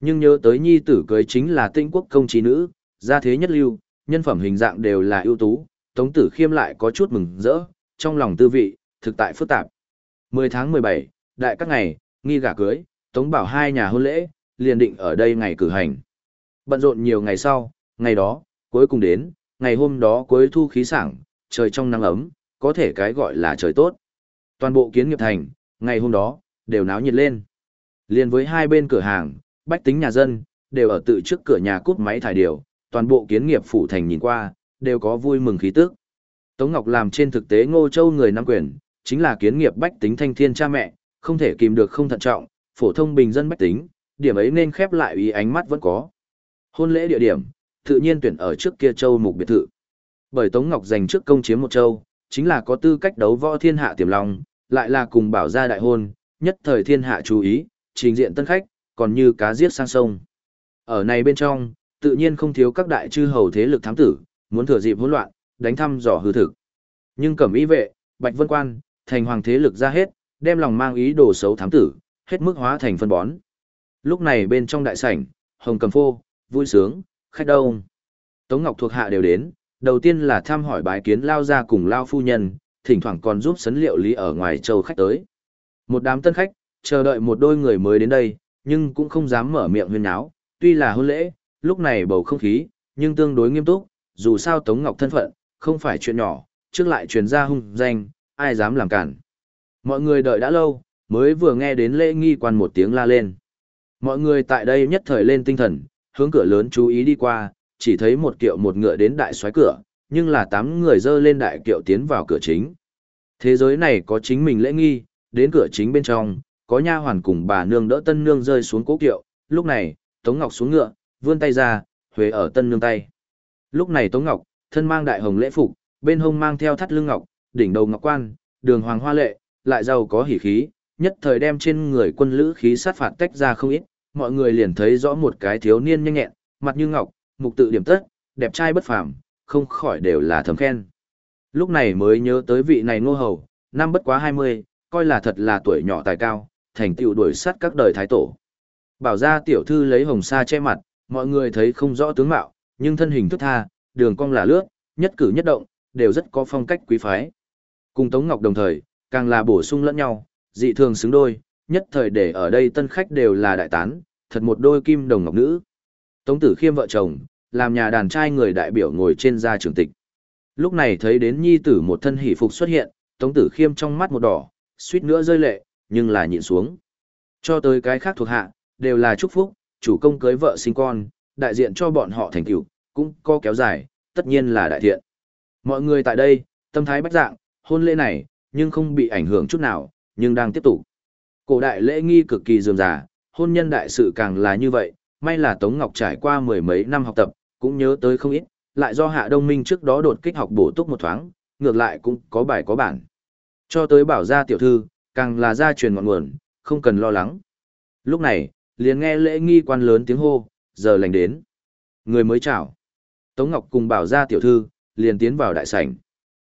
Nhưng nhớ tới nhi tử cưới chính là tinh quốc công trí nữ, gia thế nhất lưu, nhân phẩm hình dạng đều là ưu tú, Tống Tử Khiêm lại có chút mừng rỡ, trong lòng tư vị, thực tại phức tạp. 10 tháng 17, đại các ngày, nghi gả cưới, Tống Bảo hai nhà hôn lễ, liền định ở đây ngày cử hành. Bận rộn nhiều ngày sau, ngày đó, cuối cùng đến, ngày hôm đó cuối thu khí sảng, trời trong nắng ấm, có thể cái gọi là trời tốt. Toàn bộ kiến nghiệp thành, ngày hôm đó, đều náo nhiệt lên. Liên với hai bên cửa hàng, bách tính nhà dân, đều ở tự trước cửa nhà cút máy thải điều, toàn bộ kiến nghiệp phủ thành nhìn qua, đều có vui mừng khí tức. Tống Ngọc làm trên thực tế Ngô Châu người nắm quyền, chính là kiến nghiệp bách tính thanh thiên cha mẹ, không thể kìm được không thận trọng, phổ thông bình dân bách tính, điểm ấy nên khép lại ý ánh mắt vẫn có. Hôn lễ địa điểm, tự nhiên tuyển ở trước kia châu mục biệt thự. Bởi Tống Ngọc giành trước công chiếm một châu, chính là có tư cách đấu võ thiên hạ tiềm long, lại là cùng bảo gia đại hôn, nhất thời thiên hạ chú ý, trình diện tân khách, còn như cá giết sang sông. Ở này bên trong, tự nhiên không thiếu các đại chư hầu thế lực thám tử, muốn thừa dịp hỗn loạn, đánh thăm dò hư thực. Nhưng cẩm y vệ, bạch vân quan, thành hoàng thế lực ra hết, đem lòng mang ý đồ xấu thám tử, hết mức hóa thành phân bón. Lúc này bên trong đại sảnh, hồng cầm phô, vui sướng, khách đông. Tống Ngọc thuộc hạ đều đến, đầu tiên là thăm hỏi bái kiến lao ra cùng lao phu nhân, thỉnh thoảng còn giúp sấn liệu lý ở ngoài châu khách tới. Một đám tân khách, chờ đợi một đôi người mới đến đây, nhưng cũng không dám mở miệng huyên náo, tuy là hôn lễ, lúc này bầu không khí, nhưng tương đối nghiêm túc, dù sao Tống Ngọc thân phận, không phải chuyện nhỏ, trước lại truyền ra hung danh, ai dám làm cản. Mọi người đợi đã lâu, mới vừa nghe đến lễ nghi quan một tiếng la lên. Mọi người tại đây nhất thời lên tinh thần, hướng cửa lớn chú ý đi qua, chỉ thấy một kiệu một ngựa đến đại xoáy cửa, nhưng là tám người dơ lên đại kiệu tiến vào cửa chính. Thế giới này có chính mình lễ nghi, đến cửa chính bên trong, có nha hoàn cùng bà nương đỡ tân nương rơi xuống cố kiệu, lúc này, Tống Ngọc xuống ngựa, vươn tay ra, huế ở tân nương tay. Lúc này Tống Ngọc, thân mang đại hồng lễ phục, bên hông mang theo thắt lưng ngọc, đỉnh đầu ngọc quan, đường hoàng hoa lệ, lại giàu có hỉ khí, nhất thời đem trên người quân lữ khí sát phạt tách ra không ít, mọi người liền thấy rõ một cái thiếu niên nhanh nhẹn, mặt như ngọc, mục tự điểm tất, đẹp trai bất phàm, không khỏi đều là thầm khen. Lúc này mới nhớ tới vị này ngô hầu, năm bất quá 20, coi là thật là tuổi nhỏ tài cao, thành tựu đuổi sát các đời thái tổ. Bảo ra tiểu thư lấy hồng sa che mặt, mọi người thấy không rõ tướng mạo, nhưng thân hình thức tha, đường cong là lướt, nhất cử nhất động, đều rất có phong cách quý phái. Cùng Tống Ngọc đồng thời, càng là bổ sung lẫn nhau, dị thường xứng đôi, nhất thời để ở đây tân khách đều là đại tán, thật một đôi kim đồng ngọc nữ. Tống Tử Khiêm vợ chồng, làm nhà đàn trai người đại biểu ngồi trên gia trưởng tịch. Lúc này thấy đến nhi tử một thân hỷ phục xuất hiện, Tống Tử Khiêm trong mắt một đỏ, suýt nữa rơi lệ, nhưng là nhịn xuống. Cho tới cái khác thuộc hạ, đều là chúc phúc, chủ công cưới vợ sinh con, đại diện cho bọn họ thành tựu, cũng có kéo dài, tất nhiên là đại thiện. Mọi người tại đây, tâm thái bách dạng, hôn lễ này, nhưng không bị ảnh hưởng chút nào, nhưng đang tiếp tục. Cổ đại lễ nghi cực kỳ dườm già, hôn nhân đại sự càng là như vậy, may là Tống Ngọc trải qua mười mấy năm học tập, cũng nhớ tới không ít, lại do Hạ Đông Minh trước đó đột kích học bổ túc một thoáng, ngược lại cũng có bài có bản. Cho tới bảo gia tiểu thư, càng là gia truyền ngọn nguồn, không cần lo lắng. Lúc này, liền nghe lễ nghi quan lớn tiếng hô, giờ lành đến. Người mới chào. Tống Ngọc cùng bảo gia tiểu thư, liền tiến vào đại sảnh.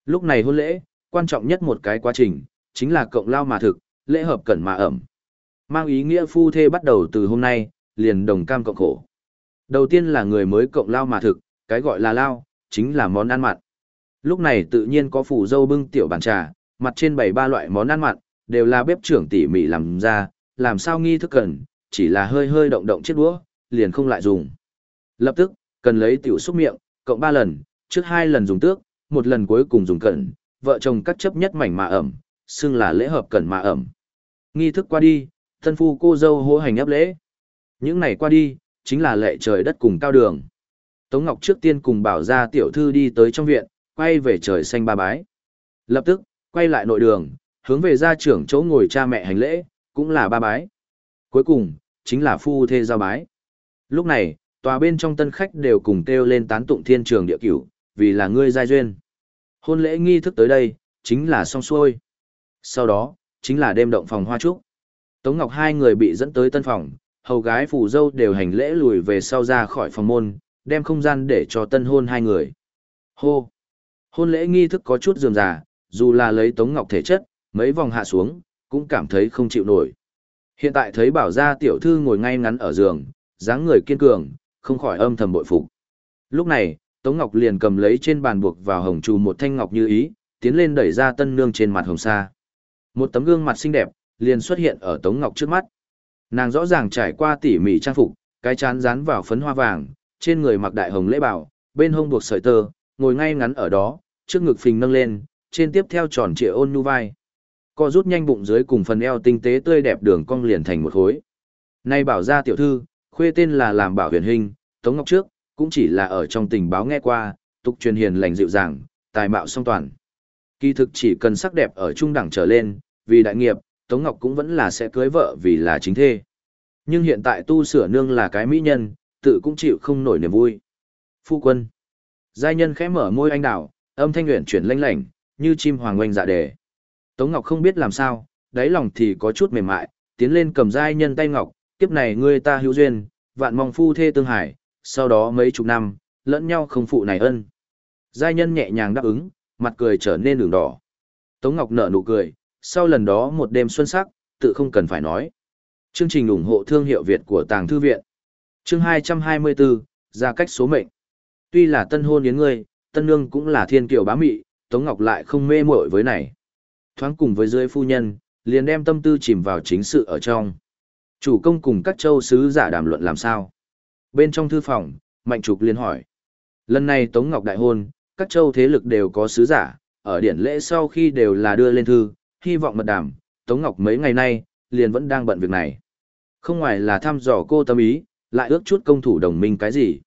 Lúc này hôn lễ, quan trọng nhất một cái quá trình, chính là cộng lao mà thực, lễ hợp cẩn mà ẩm. Mang ý nghĩa phu thê bắt đầu từ hôm nay, liền đồng cam cộng khổ. Đầu tiên là người mới cộng lao mà thực, cái gọi là lao, chính là món ăn mặn. Lúc này tự nhiên có phủ dâu bưng tiểu bàn trà, mặt trên bày ba loại món ăn mặn, đều là bếp trưởng tỉ mỉ làm ra, làm sao nghi thức cần, chỉ là hơi hơi động động chiếc đũa, liền không lại dùng. Lập tức, cần lấy tiểu xúc miệng, cộng ba lần, trước hai lần dùng tước, một lần cuối cùng dùng cẩn, vợ chồng cắt chấp nhất mảnh mà ẩm, xưng là lễ hợp cẩn mà ẩm. Nghi thức qua đi, thân phu cô dâu hô hành ấp lễ. Những này qua đi, chính là lệ trời đất cùng cao đường. Tống Ngọc trước tiên cùng bảo ra tiểu thư đi tới trong viện, quay về trời xanh ba bái. Lập tức, quay lại nội đường, hướng về gia trưởng chỗ ngồi cha mẹ hành lễ, cũng là ba bái. Cuối cùng, chính là phu thê giao bái. Lúc này, tòa bên trong tân khách đều cùng kêu lên tán tụng thiên trường địa cửu, vì là ngươi giai duyên. Hôn lễ nghi thức tới đây, chính là xong xuôi. Sau đó, chính là đêm động phòng hoa trúc. Tống Ngọc hai người bị dẫn tới tân phòng, hầu gái phù dâu đều hành lễ lùi về sau ra khỏi phòng môn, đem không gian để cho tân hôn hai người. Hô! Hôn lễ nghi thức có chút dườm già, dù là lấy Tống Ngọc thể chất, mấy vòng hạ xuống, cũng cảm thấy không chịu nổi. Hiện tại thấy bảo gia tiểu thư ngồi ngay ngắn ở giường, dáng người kiên cường, không khỏi âm thầm bội phục. Lúc này, Tống Ngọc liền cầm lấy trên bàn buộc vào hồng trù một thanh ngọc như ý, tiến lên đẩy ra tân nương trên mặt hồng sa. Một tấm gương mặt xinh đẹp, liền xuất hiện ở Tống Ngọc trước mắt. Nàng rõ ràng trải qua tỉ mỉ trang phục, cái chán dán vào phấn hoa vàng, trên người mặc đại hồng lễ bào, bên hông buộc sợi tơ, ngồi ngay ngắn ở đó, trước ngực phình nâng lên, trên tiếp theo tròn trịa ôn nhu vai. Co rút nhanh bụng dưới cùng phần eo tinh tế tươi đẹp đường cong liền thành một khối. Nay bảo gia tiểu thư, khuê tên là làm bảo huyền hình, Tống Ngọc trước, cũng chỉ là ở trong tình báo nghe qua, tục truyền hiền lành dịu dàng, tài mạo song toàn. Kỳ thực chỉ cần sắc đẹp ở trung đẳng trở lên, vì đại nghiệp, Tống Ngọc cũng vẫn là sẽ cưới vợ vì là chính thê. Nhưng hiện tại tu sửa nương là cái mỹ nhân, tự cũng chịu không nổi niềm vui. Phu quân. Giai nhân khẽ mở môi anh đào, âm thanh nguyện chuyển lanh lảnh, như chim hoàng oanh dạ đề. Tống Ngọc không biết làm sao, đáy lòng thì có chút mềm mại, tiến lên cầm giai nhân tay Ngọc, kiếp này ngươi ta hữu duyên, vạn mong phu thê tương hải, sau đó mấy chục năm, lẫn nhau không phụ này ân. Giai nhân nhẹ nhàng đáp ứng, mặt cười trở nên đường đỏ. Tống Ngọc nở nụ cười, sau lần đó một đêm xuân sắc, tự không cần phải nói. Chương trình ủng hộ thương hiệu Việt của Tàng Thư Viện. Chương 224, ra cách số mệnh. Tuy là tân hôn đến ngươi, tân nương cũng là thiên kiều bá mị, Tống Ngọc lại không mê muội với này. Thoáng cùng với dưới phu nhân, liền đem tâm tư chìm vào chính sự ở trong. Chủ công cùng các châu sứ giả đàm luận làm sao. Bên trong thư phòng, Mạnh Trục liền hỏi. Lần này Tống Ngọc đại hôn, các châu thế lực đều có sứ giả, ở điển lễ sau khi đều là đưa lên thư, hy vọng mật đàm, Tống Ngọc mấy ngày nay, liền vẫn đang bận việc này. Không ngoài là thăm dò cô tâm ý, lại ước chút công thủ đồng minh cái gì.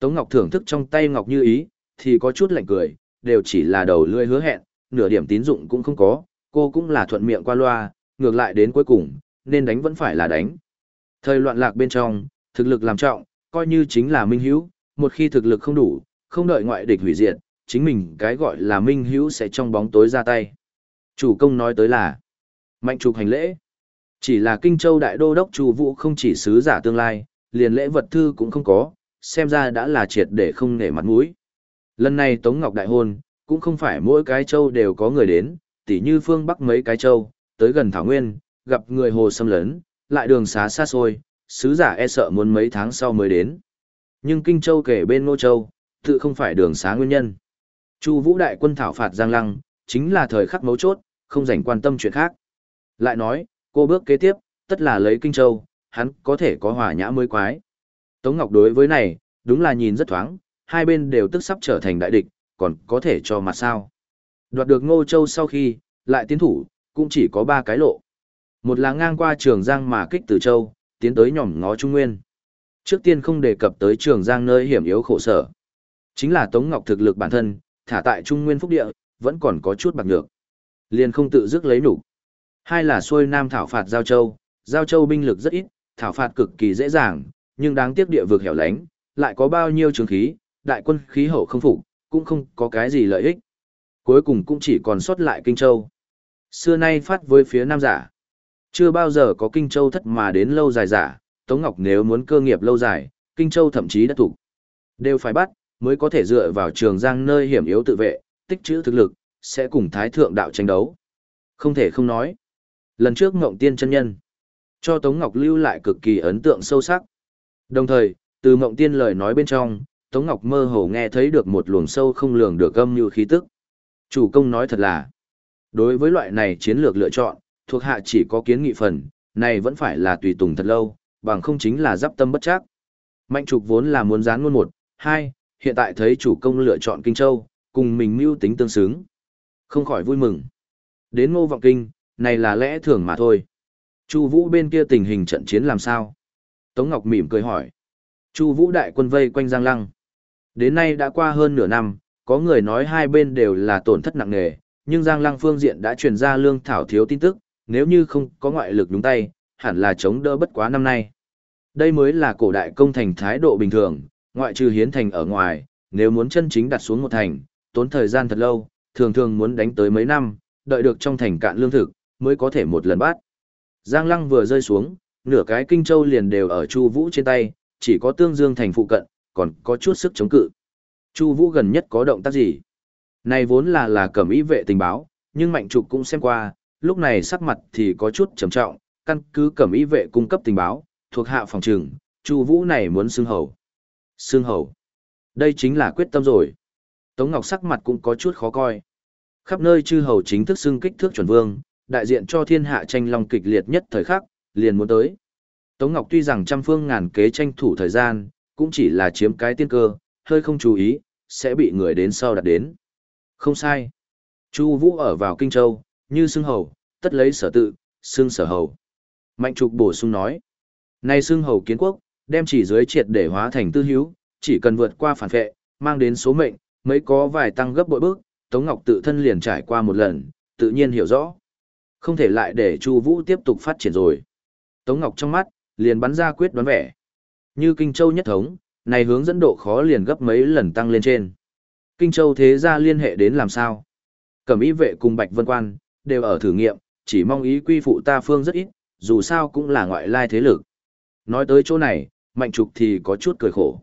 Tống Ngọc thưởng thức trong tay Ngọc như ý, thì có chút lạnh cười, đều chỉ là đầu lươi hứa hẹn, nửa điểm tín dụng cũng không có, cô cũng là thuận miệng qua loa, ngược lại đến cuối cùng, nên đánh vẫn phải là đánh. Thời loạn lạc bên trong, thực lực làm trọng, coi như chính là minh hữu, một khi thực lực không đủ, không đợi ngoại địch hủy diệt, chính mình cái gọi là minh hữu sẽ trong bóng tối ra tay. Chủ công nói tới là mạnh trục hành lễ. Chỉ là Kinh Châu Đại Đô Đốc Chu Vũ không chỉ sứ giả tương lai, liền lễ vật thư cũng không có, xem ra đã là triệt để không nể mặt mũi. Lần này Tống Ngọc đại hôn, cũng không phải mỗi cái châu đều có người đến, tỉ như phương Bắc mấy cái châu, tới gần Thảo Nguyên, gặp người hồ xâm lấn, lại đường xá xa xôi, sứ giả e sợ muốn mấy tháng sau mới đến. Nhưng Kinh Châu kể bên Ngô Châu, tự không phải đường xá nguyên nhân. Chu Vũ đại quân thảo phạt Giang Lăng, chính là thời khắc mấu chốt, không dành quan tâm chuyện khác. Lại nói, cô bước kế tiếp, tất là lấy Kinh Châu, hắn có thể có hòa nhã mới quái. Tống Ngọc đối với này, đúng là nhìn rất thoáng, hai bên đều tức sắp trở thành đại địch, còn có thể cho mặt sao. Đoạt được Ngô Châu sau khi, lại tiến thủ, cũng chỉ có ba cái lộ. Một là ngang qua Trường Giang mà kích từ Châu, tiến tới nhỏm ngó Trung Nguyên. Trước tiên không đề cập tới Trường Giang nơi hiểm yếu khổ sở. Chính là Tống Ngọc thực lực bản thân, thả tại Trung Nguyên Phúc Địa, vẫn còn có chút bạc nhược. Liền không tự dứt lấy đủ. Hai là xuôi Nam thảo phạt Giao Châu, Giao Châu binh lực rất ít, thảo phạt cực kỳ dễ dàng, nhưng đáng tiếc địa vực hẻo lánh, lại có bao nhiêu trường khí, đại quân khí hậu không phục, cũng không có cái gì lợi ích. Cuối cùng cũng chỉ còn sót lại Kinh Châu. Xưa nay phát với phía Nam giả. Chưa bao giờ có Kinh Châu thất mà đến lâu dài giả, Tống Ngọc nếu muốn cơ nghiệp lâu dài, Kinh Châu thậm chí đã thủ. Đều phải bắt, mới có thể dựa vào trường giang nơi hiểm yếu tự vệ, tích trữ thực lực, sẽ cùng Thái Thượng đạo tranh đấu. Không thể không nói. Lần trước Ngộng Tiên chân nhân, cho Tống Ngọc lưu lại cực kỳ ấn tượng sâu sắc. Đồng thời, từ Ngộng Tiên lời nói bên trong, Tống Ngọc mơ hồ nghe thấy được một luồng sâu không lường được âm như khí tức. Chủ công nói thật là, đối với loại này chiến lược lựa chọn, thuộc hạ chỉ có kiến nghị phần, này vẫn phải là tùy tùng thật lâu, bằng không chính là giáp tâm bất chắc. Mạnh trục vốn là muốn gián luôn một, hai, hiện tại thấy chủ công lựa chọn Kinh Châu, cùng mình mưu tính tương xứng. Không khỏi vui mừng. Đến ngô vọng kinh, này là lẽ thường mà thôi. Chu Vũ bên kia tình hình trận chiến làm sao? Tống Ngọc mỉm cười hỏi. Chu Vũ đại quân vây quanh Giang Lăng. Đến nay đã qua hơn nửa năm, có người nói hai bên đều là tổn thất nặng nề, nhưng Giang Lăng phương diện đã truyền ra lương thảo thiếu tin tức, nếu như không có ngoại lực đúng tay, hẳn là chống đỡ bất quá năm nay. Đây mới là cổ đại công thành thái độ bình thường, ngoại trừ hiến thành ở ngoài, nếu muốn chân chính đặt xuống một thành, tốn thời gian thật lâu, thường thường muốn đánh tới mấy năm, đợi được trong thành cạn lương thực, mới có thể một lần bắt. Giang Lăng vừa rơi xuống, nửa cái kinh châu liền đều ở Chu Vũ trên tay, chỉ có Tương Dương thành phụ cận, còn có chút sức chống cự. Chu Vũ gần nhất có động tác gì? Này vốn là là cẩm ý vệ tình báo, nhưng Mạnh Trục cũng xem qua, lúc này sắc mặt thì có chút trầm trọng, căn cứ cẩm ý vệ cung cấp tình báo, thuộc hạ phòng trừng, Chu Vũ này muốn xưng hầu. Xưng hầu. Đây chính là quyết tâm rồi. Tống Ngọc sắc mặt cũng có chút khó coi. Khắp nơi chư hầu chính thức xưng kích thước chuẩn vương, đại diện cho thiên hạ tranh long kịch liệt nhất thời khắc, liền muốn tới. Tống Ngọc tuy rằng trăm phương ngàn kế tranh thủ thời gian, cũng chỉ là chiếm cái tiên cơ, hơi không chú ý, sẽ bị người đến sau đặt đến. Không sai. Chu Vũ ở vào Kinh Châu, như xương hầu, tất lấy sở tự, xương sở hầu. Mạnh trục bổ sung nói. Nay xương hầu kiến quốc, đem chỉ dưới triệt để hóa thành tư hữu, chỉ cần vượt qua phản vệ, mang đến số mệnh, mới có vài tăng gấp bội bước, Tống Ngọc tự thân liền trải qua một lần, tự nhiên hiểu rõ. Không thể lại để Chu Vũ tiếp tục phát triển rồi. Tống Ngọc trong mắt, liền bắn ra quyết đoán vẻ. Như Kinh Châu nhất thống, này hướng dẫn độ khó liền gấp mấy lần tăng lên trên. Kinh Châu thế gia liên hệ đến làm sao? Cẩm ý vệ cùng Bạch Vân Quan, đều ở thử nghiệm, chỉ mong ý quy phụ ta phương rất ít, dù sao cũng là ngoại lai thế lực. Nói tới chỗ này, Mạnh Trục thì có chút cười khổ.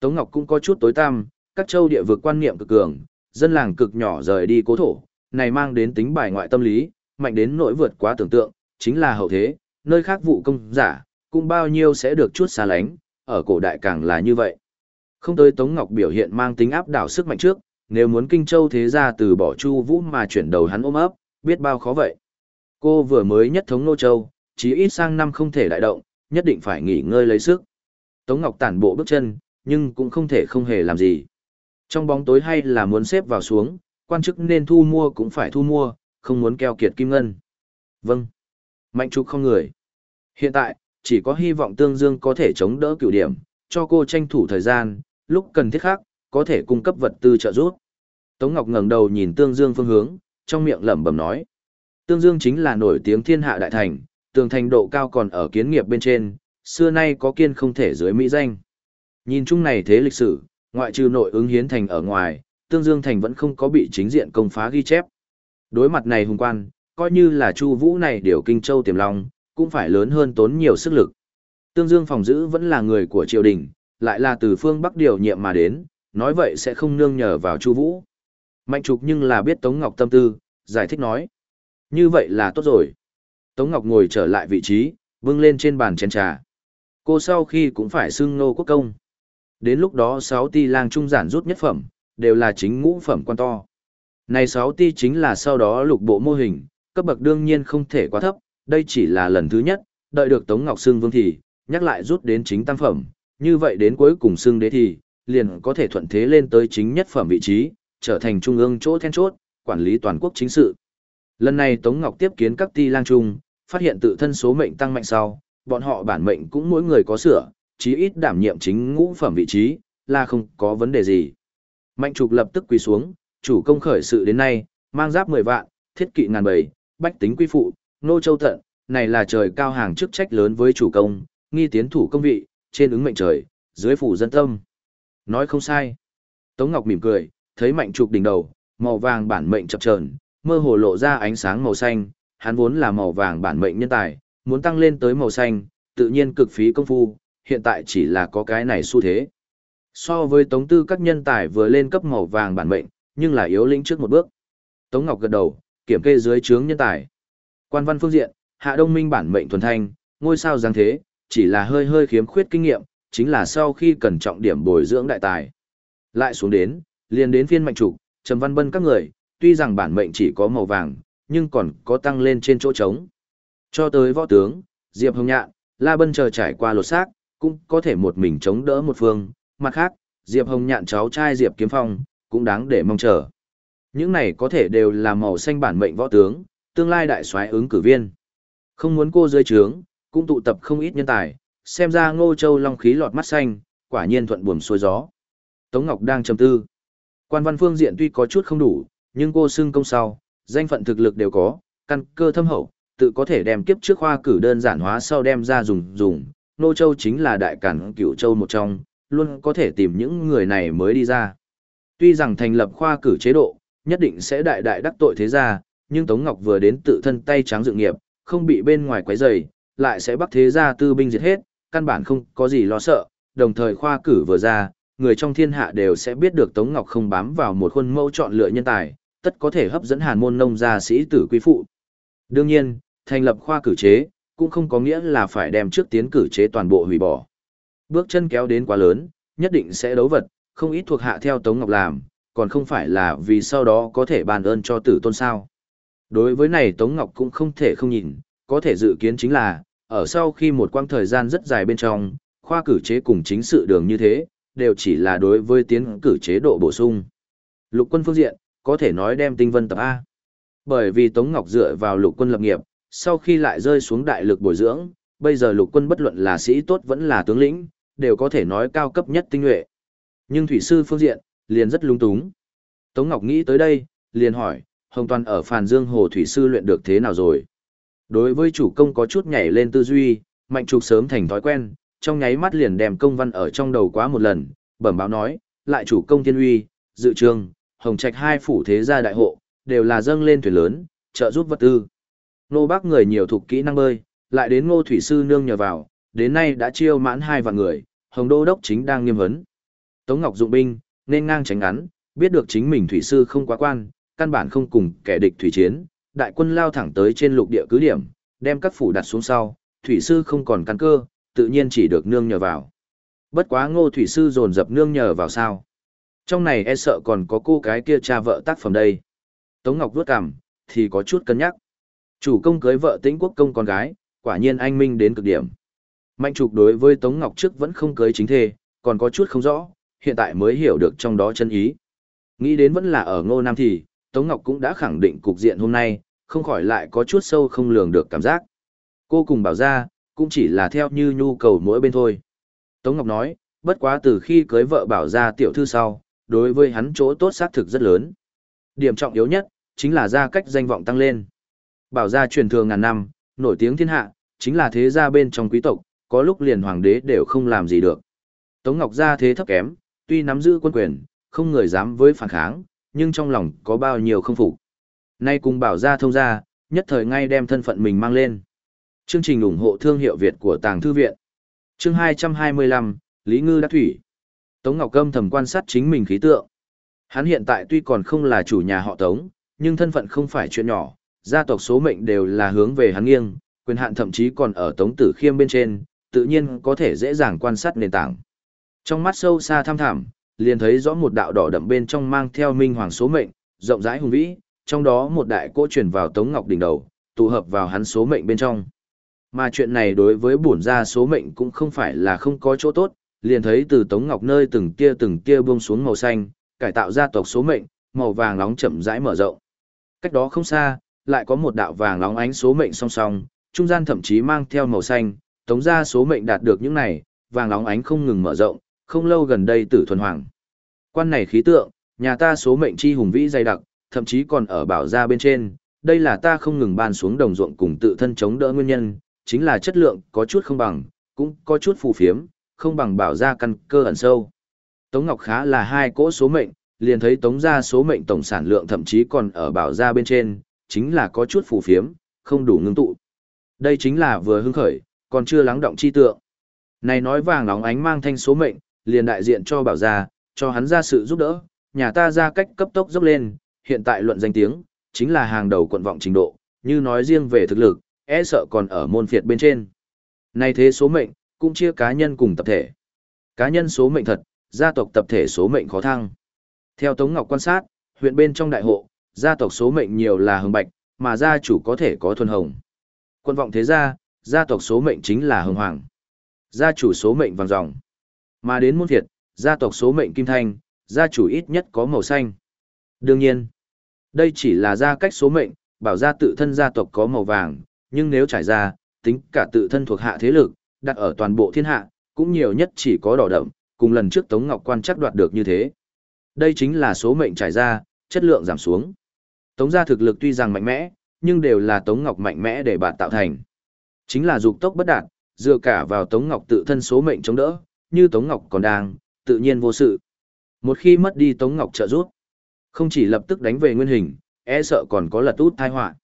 Tống Ngọc cũng có chút tối tăm, các châu địa vực quan niệm cực cường, dân làng cực nhỏ rời đi cố thổ, này mang đến tính bài ngoại tâm lý, mạnh đến nỗi vượt quá tưởng tượng, chính là hậu thế, nơi khác vụ công giả, cũng bao nhiêu sẽ được chút xa lánh, ở cổ đại càng là như vậy. Không tới Tống Ngọc biểu hiện mang tính áp đảo sức mạnh trước, nếu muốn Kinh Châu thế ra từ bỏ Chu Vũ mà chuyển đầu hắn ôm ấp, biết bao khó vậy. Cô vừa mới nhất thống Nô Châu, chỉ ít sang năm không thể đại động, nhất định phải nghỉ ngơi lấy sức. Tống Ngọc tản bộ bước chân, nhưng cũng không thể không hề làm gì. Trong bóng tối hay là muốn xếp vào xuống, quan chức nên thu mua cũng phải thu mua, không muốn keo kiệt kim ngân. Vâng. Mạnh trục không người. Hiện tại, chỉ có hy vọng Tương Dương có thể chống đỡ cựu điểm, cho cô tranh thủ thời gian, lúc cần thiết khác, có thể cung cấp vật tư trợ giúp. Tống Ngọc ngẩng đầu nhìn Tương Dương phương hướng, trong miệng lẩm bẩm nói. Tương Dương chính là nổi tiếng thiên hạ đại thành, tường thành độ cao còn ở kiến nghiệp bên trên, xưa nay có kiên không thể dưới mỹ danh. Nhìn chung này thế lịch sử, ngoại trừ nội ứng hiến thành ở ngoài, Tương Dương thành vẫn không có bị chính diện công phá ghi chép. Đối mặt này hùng quan, coi như là Chu Vũ này điều kinh châu tiềm long, cũng phải lớn hơn tốn nhiều sức lực. Tương Dương phòng giữ vẫn là người của triều đình, lại là từ phương Bắc điều nhiệm mà đến, nói vậy sẽ không nương nhờ vào Chu Vũ. Mạnh Trục nhưng là biết Tống Ngọc tâm tư, giải thích nói: "Như vậy là tốt rồi." Tống Ngọc ngồi trở lại vị trí, vâng lên trên bàn chén trà. Cô sau khi cũng phải xưng nô quốc công. Đến lúc đó sáu ti lang trung giản rút nhất phẩm, đều là chính ngũ phẩm quan to. Này sáu ti chính là sau đó lục bộ mô hình, cấp bậc đương nhiên không thể quá thấp, đây chỉ là lần thứ nhất, đợi được Tống Ngọc Sương Vương thì, nhắc lại rút đến chính tam phẩm, như vậy đến cuối cùng Sương Đế thì, liền có thể thuận thế lên tới chính nhất phẩm vị trí, trở thành trung ương chỗ then chốt, quản lý toàn quốc chính sự. Lần này Tống Ngọc tiếp kiến các ti lang trung, phát hiện tự thân số mệnh tăng mạnh sau, bọn họ bản mệnh cũng mỗi người có sửa, chí ít đảm nhiệm chính ngũ phẩm vị trí, là không có vấn đề gì. Mạnh trục lập tức quỳ xuống, chủ công khởi sự đến nay, mang giáp 10 vạn, thiết kỵ ngàn bầy, bách tính quy phụ, nô châu tận, này là trời cao hàng chức trách lớn với chủ công, nghi tiến thủ công vị, trên ứng mệnh trời, dưới phủ dân tâm. Nói không sai. Tống Ngọc mỉm cười, thấy mạnh trục đỉnh đầu, màu vàng bản mệnh chập chờn, mơ hồ lộ ra ánh sáng màu xanh, hắn vốn là màu vàng bản mệnh nhân tài, muốn tăng lên tới màu xanh, tự nhiên cực phí công phu, hiện tại chỉ là có cái này xu thế. So với Tống Tư các nhân tài vừa lên cấp màu vàng bản mệnh, nhưng là yếu lĩnh trước một bước. Tống Ngọc gật đầu, kiểm kê dưới trướng nhân tài. Quan văn phương diện, Hạ Đông Minh bản mệnh thuần thanh, ngôi sao giáng thế, chỉ là hơi hơi khiếm khuyết kinh nghiệm, chính là sau khi cần trọng điểm bồi dưỡng đại tài. Lại xuống đến, liền đến phiên mạnh trục, Trầm Văn Bân các người, tuy rằng bản mệnh chỉ có màu vàng, nhưng còn có tăng lên trên chỗ trống. Cho tới võ tướng, Diệp Hồng Nhạn, La Bân chờ trải qua lột xác, cũng có thể một mình chống đỡ một phương, mặt khác, Diệp Hồng Nhạn cháu trai Diệp Kiếm Phong, cũng đáng để mong chờ. Những này có thể đều là màu xanh bản mệnh võ tướng, tương lai đại soái ứng cử viên. Không muốn cô rơi trướng, cũng tụ tập không ít nhân tài, xem ra Ngô Châu long khí lọt mắt xanh, quả nhiên thuận buồm xuôi gió. Tống Ngọc đang trầm tư. Quan văn phương diện tuy có chút không đủ, nhưng cô xưng công sau, danh phận thực lực đều có, căn cơ thâm hậu, tự có thể đem kiếp trước khoa cử đơn giản hóa sau đem ra dùng dùng. Nô Châu chính là đại cản cửu châu một trong, luôn có thể tìm những người này mới đi ra. Tuy rằng thành lập khoa cử chế độ, nhất định sẽ đại đại đắc tội thế gia, nhưng Tống Ngọc vừa đến tự thân tay trắng dự nghiệp, không bị bên ngoài quấy rầy, lại sẽ bắt thế gia tư binh diệt hết, căn bản không có gì lo sợ, đồng thời khoa cử vừa ra, người trong thiên hạ đều sẽ biết được Tống Ngọc không bám vào một khuôn mẫu chọn lựa nhân tài, tất có thể hấp dẫn hàn môn nông gia sĩ tử quý phụ. Đương nhiên, thành lập khoa cử chế, cũng không có nghĩa là phải đem trước tiến cử chế toàn bộ hủy bỏ. Bước chân kéo đến quá lớn, nhất định sẽ đấu vật, không ít thuộc hạ theo Tống Ngọc làm, còn không phải là vì sau đó có thể bàn ơn cho tử tôn sao. Đối với này Tống Ngọc cũng không thể không nhìn, có thể dự kiến chính là, ở sau khi một quãng thời gian rất dài bên trong, khoa cử chế cùng chính sự đường như thế, đều chỉ là đối với tiến cử chế độ bổ sung. Lục quân phương diện, có thể nói đem tinh vân tập A. Bởi vì Tống Ngọc dựa vào lục quân lập nghiệp, sau khi lại rơi xuống đại lực bồi dưỡng, bây giờ lục quân bất luận là sĩ tốt vẫn là tướng lĩnh, đều có thể nói cao cấp nhất tinh nhuệ. Nhưng thủy sư phương diện, liền rất lung túng. Tống Ngọc nghĩ tới đây, liền hỏi, Hồng Toàn ở Phàn Dương Hồ Thủy Sư luyện được thế nào rồi? Đối với chủ công có chút nhảy lên tư duy, mạnh trục sớm thành thói quen, trong nháy mắt liền đem công văn ở trong đầu quá một lần, bẩm báo nói, lại chủ công thiên uy, dự trường, hồng trạch hai phủ thế gia đại hộ, đều là dâng lên thuyền lớn, trợ giúp vật tư. Nô bác người nhiều thuộc kỹ năng bơi, lại đến ngô thủy sư nương nhờ vào, đến nay đã chiêu mãn hai vạn người, hồng đô đốc chính đang nghiêm vấn. Tống Ngọc dụng binh, nên ngang tránh ngắn, biết được chính mình thủy sư không quá quan, căn bản không cùng kẻ địch thủy chiến, đại quân lao thẳng tới trên lục địa cứ điểm, đem các phủ đặt xuống sau, thủy sư không còn căn cơ, tự nhiên chỉ được nương nhờ vào. Bất quá ngô thủy sư dồn dập nương nhờ vào sao. Trong này e sợ còn có cô cái kia cha vợ tác phẩm đây. Tống Ngọc vuốt cằm, thì có chút cân nhắc. Chủ công cưới vợ tĩnh quốc công con gái, quả nhiên anh minh đến cực điểm. Mạnh trục đối với Tống Ngọc trước vẫn không cưới chính thê, còn có chút không rõ, hiện tại mới hiểu được trong đó chân ý. Nghĩ đến vẫn là ở ngô nam thì, Tống Ngọc cũng đã khẳng định cục diện hôm nay, không khỏi lại có chút sâu không lường được cảm giác. Cô cùng bảo ra, cũng chỉ là theo như nhu cầu mỗi bên thôi. Tống Ngọc nói, bất quá từ khi cưới vợ bảo ra tiểu thư sau, đối với hắn chỗ tốt xác thực rất lớn. Điểm trọng yếu nhất, chính là gia cách danh vọng tăng lên. Bảo gia truyền thường ngàn năm, nổi tiếng thiên hạ, chính là thế gia bên trong quý tộc, có lúc liền hoàng đế đều không làm gì được. Tống Ngọc gia thế thấp kém, tuy nắm giữ quân quyền, không người dám với phản kháng, nhưng trong lòng có bao nhiêu không phục. Nay cùng bảo gia thông gia, nhất thời ngay đem thân phận mình mang lên. Chương trình ủng hộ thương hiệu Việt của Tàng Thư Viện. Chương 225, Lý Ngư đã thủy. Tống Ngọc Câm thầm quan sát chính mình khí tượng. Hắn hiện tại tuy còn không là chủ nhà họ Tống, nhưng thân phận không phải chuyện nhỏ, gia tộc số mệnh đều là hướng về hắn nghiêng, quyền hạn thậm chí còn ở Tống Tử Khiêm bên trên, tự nhiên có thể dễ dàng quan sát nền tảng. Trong mắt sâu xa thăm thẳm, liền thấy rõ một đạo đỏ đậm bên trong mang theo minh hoàng số mệnh, rộng rãi hùng vĩ, trong đó một đại cỗ truyền vào Tống Ngọc đỉnh đầu, tụ hợp vào hắn số mệnh bên trong. Mà chuyện này đối với bổn gia số mệnh cũng không phải là không có chỗ tốt, liền thấy từ Tống Ngọc nơi từng tia từng tia buông xuống màu xanh, cải tạo gia tộc số mệnh, màu vàng nóng chậm rãi mở rộng. Cách đó không xa, lại có một đạo vàng nóng ánh số mệnh song song, trung gian thậm chí mang theo màu xanh, tống gia số mệnh đạt được những này, vàng nóng ánh không ngừng mở rộng, không lâu gần đây tử thuần hoàng. Quan này khí tượng, nhà ta số mệnh chi hùng vĩ dày đặc, thậm chí còn ở bảo gia bên trên, đây là ta không ngừng ban xuống đồng ruộng cùng tự thân chống đỡ nguyên nhân, chính là chất lượng có chút không bằng, cũng có chút phù phiếm, không bằng bảo gia căn cơ ẩn sâu. Tống Ngọc khá là hai cỗ số mệnh, liền thấy tống gia số mệnh tổng sản lượng thậm chí còn ở bảo gia bên trên, chính là có chút phù phiếm, không đủ ngưng tụ. Đây chính là vừa hưng khởi, còn chưa lắng động chi tượng. Này nói vàng nóng ánh mang thanh số mệnh, liền đại diện cho bảo gia, cho hắn ra sự giúp đỡ, nhà ta ra cách cấp tốc dốc lên, hiện tại luận danh tiếng, chính là hàng đầu quận vọng trình độ, như nói riêng về thực lực, e sợ còn ở môn phiệt bên trên. Nay thế số mệnh, cũng chia cá nhân cùng tập thể. Cá nhân số mệnh thật, gia tộc tập thể số mệnh khó thăng. Theo Tống Ngọc quan sát, huyện bên trong đại hộ, gia tộc số mệnh nhiều là hồng bạch, mà gia chủ có thể có thuần hồng. Quân vọng thế gia, gia tộc số mệnh chính là hồng hoàng. Gia chủ số mệnh vàng ròng. Mà đến môn thiệt, gia tộc số mệnh kim thanh, gia chủ ít nhất có màu xanh. Đương nhiên, đây chỉ là gia cách số mệnh, bảo gia tự thân gia tộc có màu vàng, nhưng nếu trải ra, tính cả tự thân thuộc hạ thế lực, đặt ở toàn bộ thiên hạ, cũng nhiều nhất chỉ có đỏ đậm, cùng lần trước Tống Ngọc Quan chắc đoạt được như thế. Đây chính là số mệnh trải ra, chất lượng giảm xuống. Tống gia thực lực tuy rằng mạnh mẽ, nhưng đều là Tống Ngọc mạnh mẽ để bạn tạo thành. Chính là dục tốc bất đạt, dựa cả vào Tống Ngọc tự thân số mệnh chống đỡ, như Tống Ngọc còn đang, tự nhiên vô sự. Một khi mất đi Tống Ngọc trợ giúp, không chỉ lập tức đánh về nguyên hình, e sợ còn có lật út tai họa.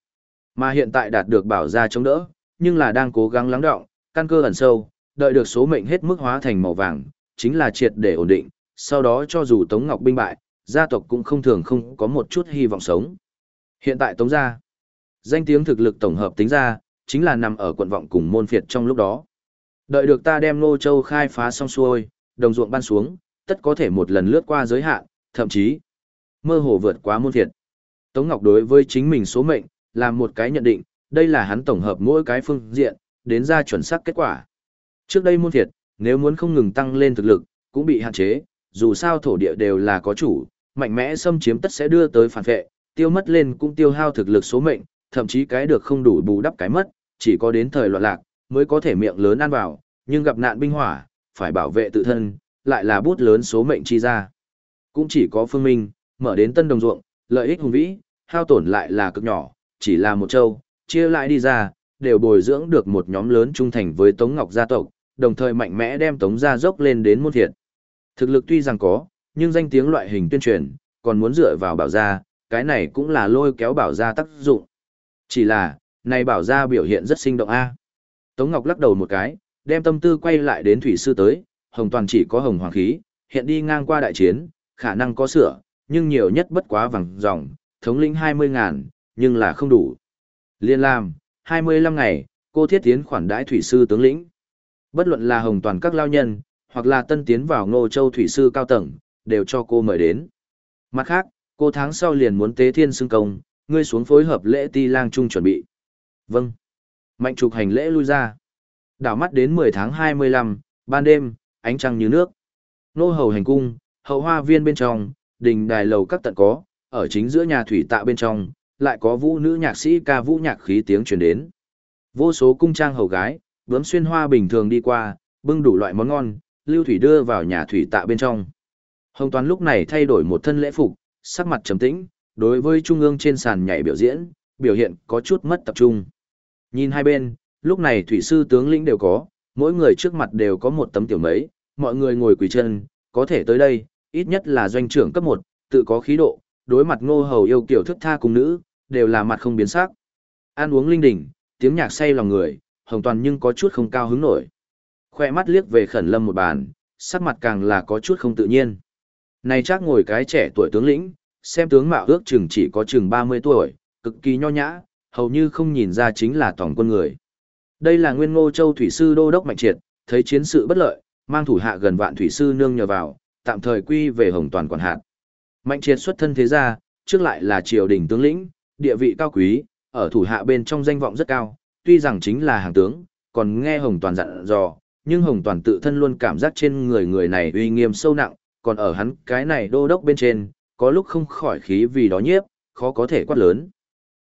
Mà hiện tại đạt được bảo gia chống đỡ, nhưng là đang cố gắng lắng đọng, căn cơ ẩn sâu, đợi được số mệnh hết mức hóa thành màu vàng, chính là triệt để ổn định, sau đó cho dù Tống Ngọc binh bại, gia tộc cũng không thường không có một chút hy vọng sống. Hiện tại Tống gia, danh tiếng thực lực tổng hợp tính ra, chính là nằm ở quận vọng cùng môn phiệt trong lúc đó. Đợi được ta đem Ngô Châu khai phá xong xuôi, đồng ruộng ban xuống, tất có thể một lần lướt qua giới hạn, thậm chí mơ hồ vượt quá môn thiệt. Tống Ngọc đối với chính mình số mệnh, làm một cái nhận định, đây là hắn tổng hợp mỗi cái phương diện, đến ra chuẩn xác kết quả. Trước đây môn thiệt, nếu muốn không ngừng tăng lên thực lực, cũng bị hạn chế, dù sao thổ địa đều là có chủ, mạnh mẽ xâm chiếm tất sẽ đưa tới phản vệ, tiêu mất lên cũng tiêu hao thực lực số mệnh, thậm chí cái được không đủ bù đắp cái mất, chỉ có đến thời loạn lạc, mới có thể miệng lớn ăn vào, nhưng gặp nạn binh hỏa, phải bảo vệ tự thân, lại là bút lớn số mệnh chi ra. Cũng chỉ có phương minh, mở đến tân đồng ruộng, lợi ích hùng vĩ, hao tổn lại là cực nhỏ, chỉ là một châu, chia lại đi ra, đều bồi dưỡng được một nhóm lớn trung thành với Tống Ngọc gia tộc, đồng thời mạnh mẽ đem Tống gia dốc lên đến môn thiệt. Thực lực tuy rằng có, nhưng danh tiếng loại hình tuyên truyền, còn muốn dựa vào bảo gia, cái này cũng là lôi kéo bảo gia tác dụng. Chỉ là, này bảo gia biểu hiện rất sinh động a. Tống Ngọc lắc đầu một cái, đem tâm tư quay lại đến thủy sư tới, hồng toàn chỉ có hồng hoàng khí, hiện đi ngang qua đại chiến, khả năng có sửa, nhưng nhiều nhất bất quá vàng dòng, thống lĩnh 20 ngàn, nhưng là không đủ. Liên làm, 25 ngày, cô thiết tiến khoản đãi thủy sư tướng lĩnh. Bất luận là hồng toàn các lao nhân, hoặc là tân tiến vào ngô châu thủy sư cao tầng, đều cho cô mời đến. Mặt khác, cô tháng sau liền muốn tế thiên xưng công, ngươi xuống phối hợp lễ ti lang trung chuẩn bị. Vâng. Mạnh trục hành lễ lui ra. Đảo mắt đến 10 tháng 25, ban đêm, ánh trăng như nước. Nô hầu hành cung, hậu hoa viên bên trong, đình đài lầu các tận có, ở chính giữa nhà thủy tạ bên trong, lại có vũ nữ nhạc sĩ ca vũ nhạc khí tiếng truyền đến. Vô số cung trang hầu gái, bướm xuyên hoa bình thường đi qua, bưng đủ loại món ngon, lưu thủy đưa vào nhà thủy tạ bên trong. Hồng Toàn lúc này thay đổi một thân lễ phục, sắc mặt trầm tĩnh, đối với trung ương trên sàn nhảy biểu diễn, biểu hiện có chút mất tập trung. Nhìn hai bên, lúc này thủy sư tướng lĩnh đều có, mỗi người trước mặt đều có một tấm tiểu mấy, mọi người ngồi quỳ chân, có thể tới đây, ít nhất là doanh trưởng cấp 1, tự có khí độ, đối mặt ngô hầu yêu kiểu thức tha cùng nữ, đều là mặt không biến sắc. Ăn uống linh đỉnh, tiếng nhạc say lòng người, hồng toàn nhưng có chút không cao hứng nổi. Khoe mắt liếc về khẩn lâm một bàn, sắc mặt càng là có chút không tự nhiên. Này chắc ngồi cái trẻ tuổi tướng lĩnh, xem tướng mạo ước chừng chỉ có chừng 30 tuổi, cực kỳ nho nhã, hầu như không nhìn ra chính là tổng quân người. Đây là Nguyên Ngô Châu thủy sư đô đốc Mạnh Triệt, thấy chiến sự bất lợi, mang thủ hạ gần vạn thủy sư nương nhờ vào, tạm thời quy về Hồng Toàn quản hạt. Mạnh Triệt xuất thân thế gia, trước lại là triều đình tướng lĩnh, địa vị cao quý, ở thủ hạ bên trong danh vọng rất cao, tuy rằng chính là hàng tướng, còn nghe Hồng Toàn dặn dò, nhưng Hồng Toàn tự thân luôn cảm giác trên người người này uy nghiêm sâu nặng, còn ở hắn cái này đô đốc bên trên, có lúc không khỏi khí vì đó nhiếp, khó có thể quát lớn.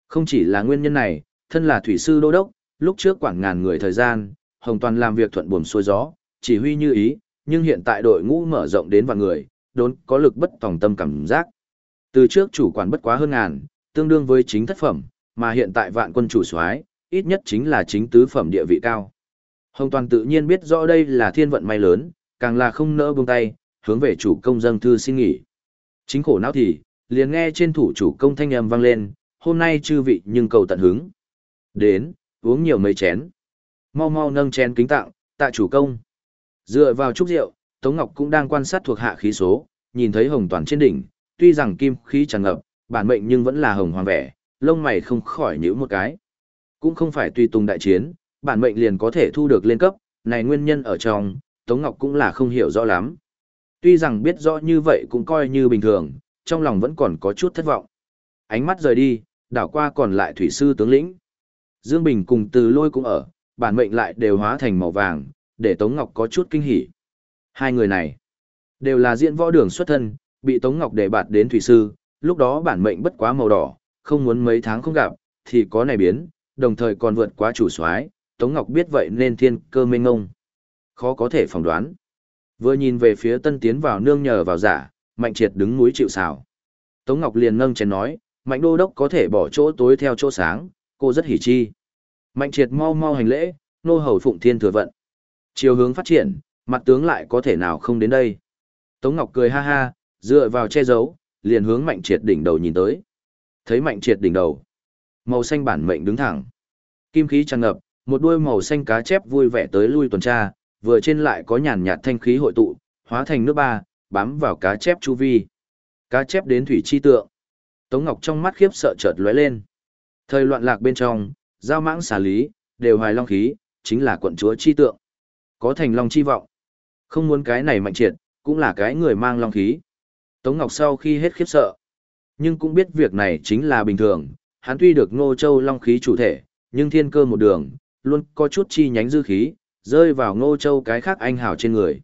Không chỉ là nguyên nhân này, thân là thủy sư đô đốc, lúc trước quản ngàn người thời gian, Hồng Toàn làm việc thuận buồm xuôi gió, chỉ huy như ý, nhưng hiện tại đội ngũ mở rộng đến vạn người, đốn có lực bất tòng tâm cảm giác. Từ trước chủ quản bất quá hơn ngàn, tương đương với chính thất phẩm, mà hiện tại vạn quân chủ soái, ít nhất chính là chính tứ phẩm địa vị cao. Hồng Toàn tự nhiên biết rõ đây là thiên vận may lớn, càng là không nỡ buông tay, hướng về chủ công dâng thư xin nghỉ. Chính khổ não thì, liền nghe trên thủ chủ công thanh âm vang lên, hôm nay chư vị nhưng cầu tận hứng. Đến, uống nhiều mấy chén. Mau mau nâng chén kính tặng, tạ chủ công. Dựa vào chúc rượu, Tống Ngọc cũng đang quan sát thuộc hạ khí số, nhìn thấy hồng toàn trên đỉnh, tuy rằng kim khí tràn ngập, bản mệnh nhưng vẫn là hồng hoàng vẻ, lông mày không khỏi nhíu một cái. Cũng không phải tùy tùng đại chiến, bản mệnh liền có thể thu được lên cấp, này nguyên nhân ở trong, Tống Ngọc cũng là không hiểu rõ lắm. Tuy rằng biết rõ như vậy cũng coi như bình thường, trong lòng vẫn còn có chút thất vọng. Ánh mắt rời đi, đảo qua còn lại thủy sư tướng lĩnh. Dương Bình cùng từ lôi cũng ở, bản mệnh lại đều hóa thành màu vàng, để Tống Ngọc có chút kinh hỉ. Hai người này, đều là diễn võ đường xuất thân, bị Tống Ngọc để bạt đến thủy sư, lúc đó bản mệnh bất quá màu đỏ, không muốn mấy tháng không gặp, thì có này biến, đồng thời còn vượt quá chủ soái Tống Ngọc biết vậy nên thiên cơ mênh ngông. Khó có thể phỏng đoán. Vừa nhìn về phía tân tiến vào nương nhờ vào giả, mạnh triệt đứng núi chịu xào. Tống Ngọc liền nâng chén nói, mạnh đô đốc có thể bỏ chỗ tối theo chỗ sáng, cô rất hỉ chi. Mạnh triệt mau mau hành lễ, nô hầu phụng thiên thừa vận. Chiều hướng phát triển, mặt tướng lại có thể nào không đến đây. Tống Ngọc cười ha ha, dựa vào che giấu, liền hướng mạnh triệt đỉnh đầu nhìn tới. Thấy mạnh triệt đỉnh đầu. Màu xanh bản mệnh đứng thẳng. Kim khí tràn ngập, một đuôi màu xanh cá chép vui vẻ tới lui tuần tra, vừa trên lại có nhàn nhạt thanh khí hội tụ, hóa thành nước ba, bám vào cá chép chu vi. Cá chép đến thủy chi tượng. Tống Ngọc trong mắt khiếp sợ chợt lóe lên. Thời loạn lạc bên trong, giao mãng xà lý, đều hoài long khí, chính là quận chúa chi tượng. có thành long chi vọng. Không muốn cái này mạnh triệt, cũng là cái người mang long khí. Tống Ngọc sau khi hết khiếp sợ, nhưng cũng biết việc này chính là bình thường, hắn tuy được Ngô Châu long khí chủ thể, nhưng thiên cơ một đường, luôn có chút chi nhánh dư khí, rơi vào Ngô Châu cái khác anh hào trên người.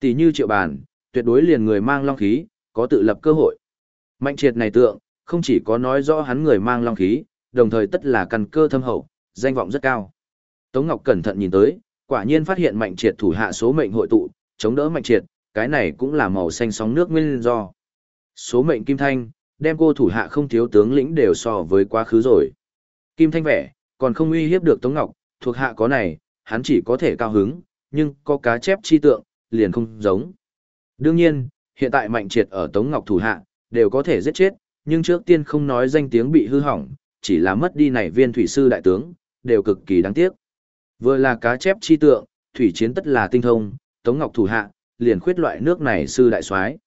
Tỷ như triệu bàn, tuyệt đối liền người mang long khí, có tự lập cơ hội. Mạnh triệt này tượng, không chỉ có nói rõ hắn người mang long khí, đồng thời tất là căn cơ thâm hậu, danh vọng rất cao. Tống Ngọc cẩn thận nhìn tới, quả nhiên phát hiện mạnh triệt thủ hạ số mệnh hội tụ, chống đỡ mạnh triệt, cái này cũng là màu xanh sóng nước nguyên do. Số mệnh Kim Thanh, đem cô thủ hạ không thiếu tướng lĩnh đều so với quá khứ rồi. Kim Thanh vẻ, còn không uy hiếp được Tống Ngọc, thuộc hạ có này, hắn chỉ có thể cao hứng, nhưng có cá chép chi tượng, liền không giống. Đương nhiên, hiện tại mạnh triệt ở Tống Ngọc thủ hạ, đều có thể giết chết, nhưng trước tiên không nói danh tiếng bị hư hỏng, chỉ là mất đi này viên thủy sư đại tướng, đều cực kỳ đáng tiếc. Vừa là cá chép chi tượng, thủy chiến tất là tinh thông, Tống Ngọc thủ hạ, liền khuyết loại nước này sư đại soái.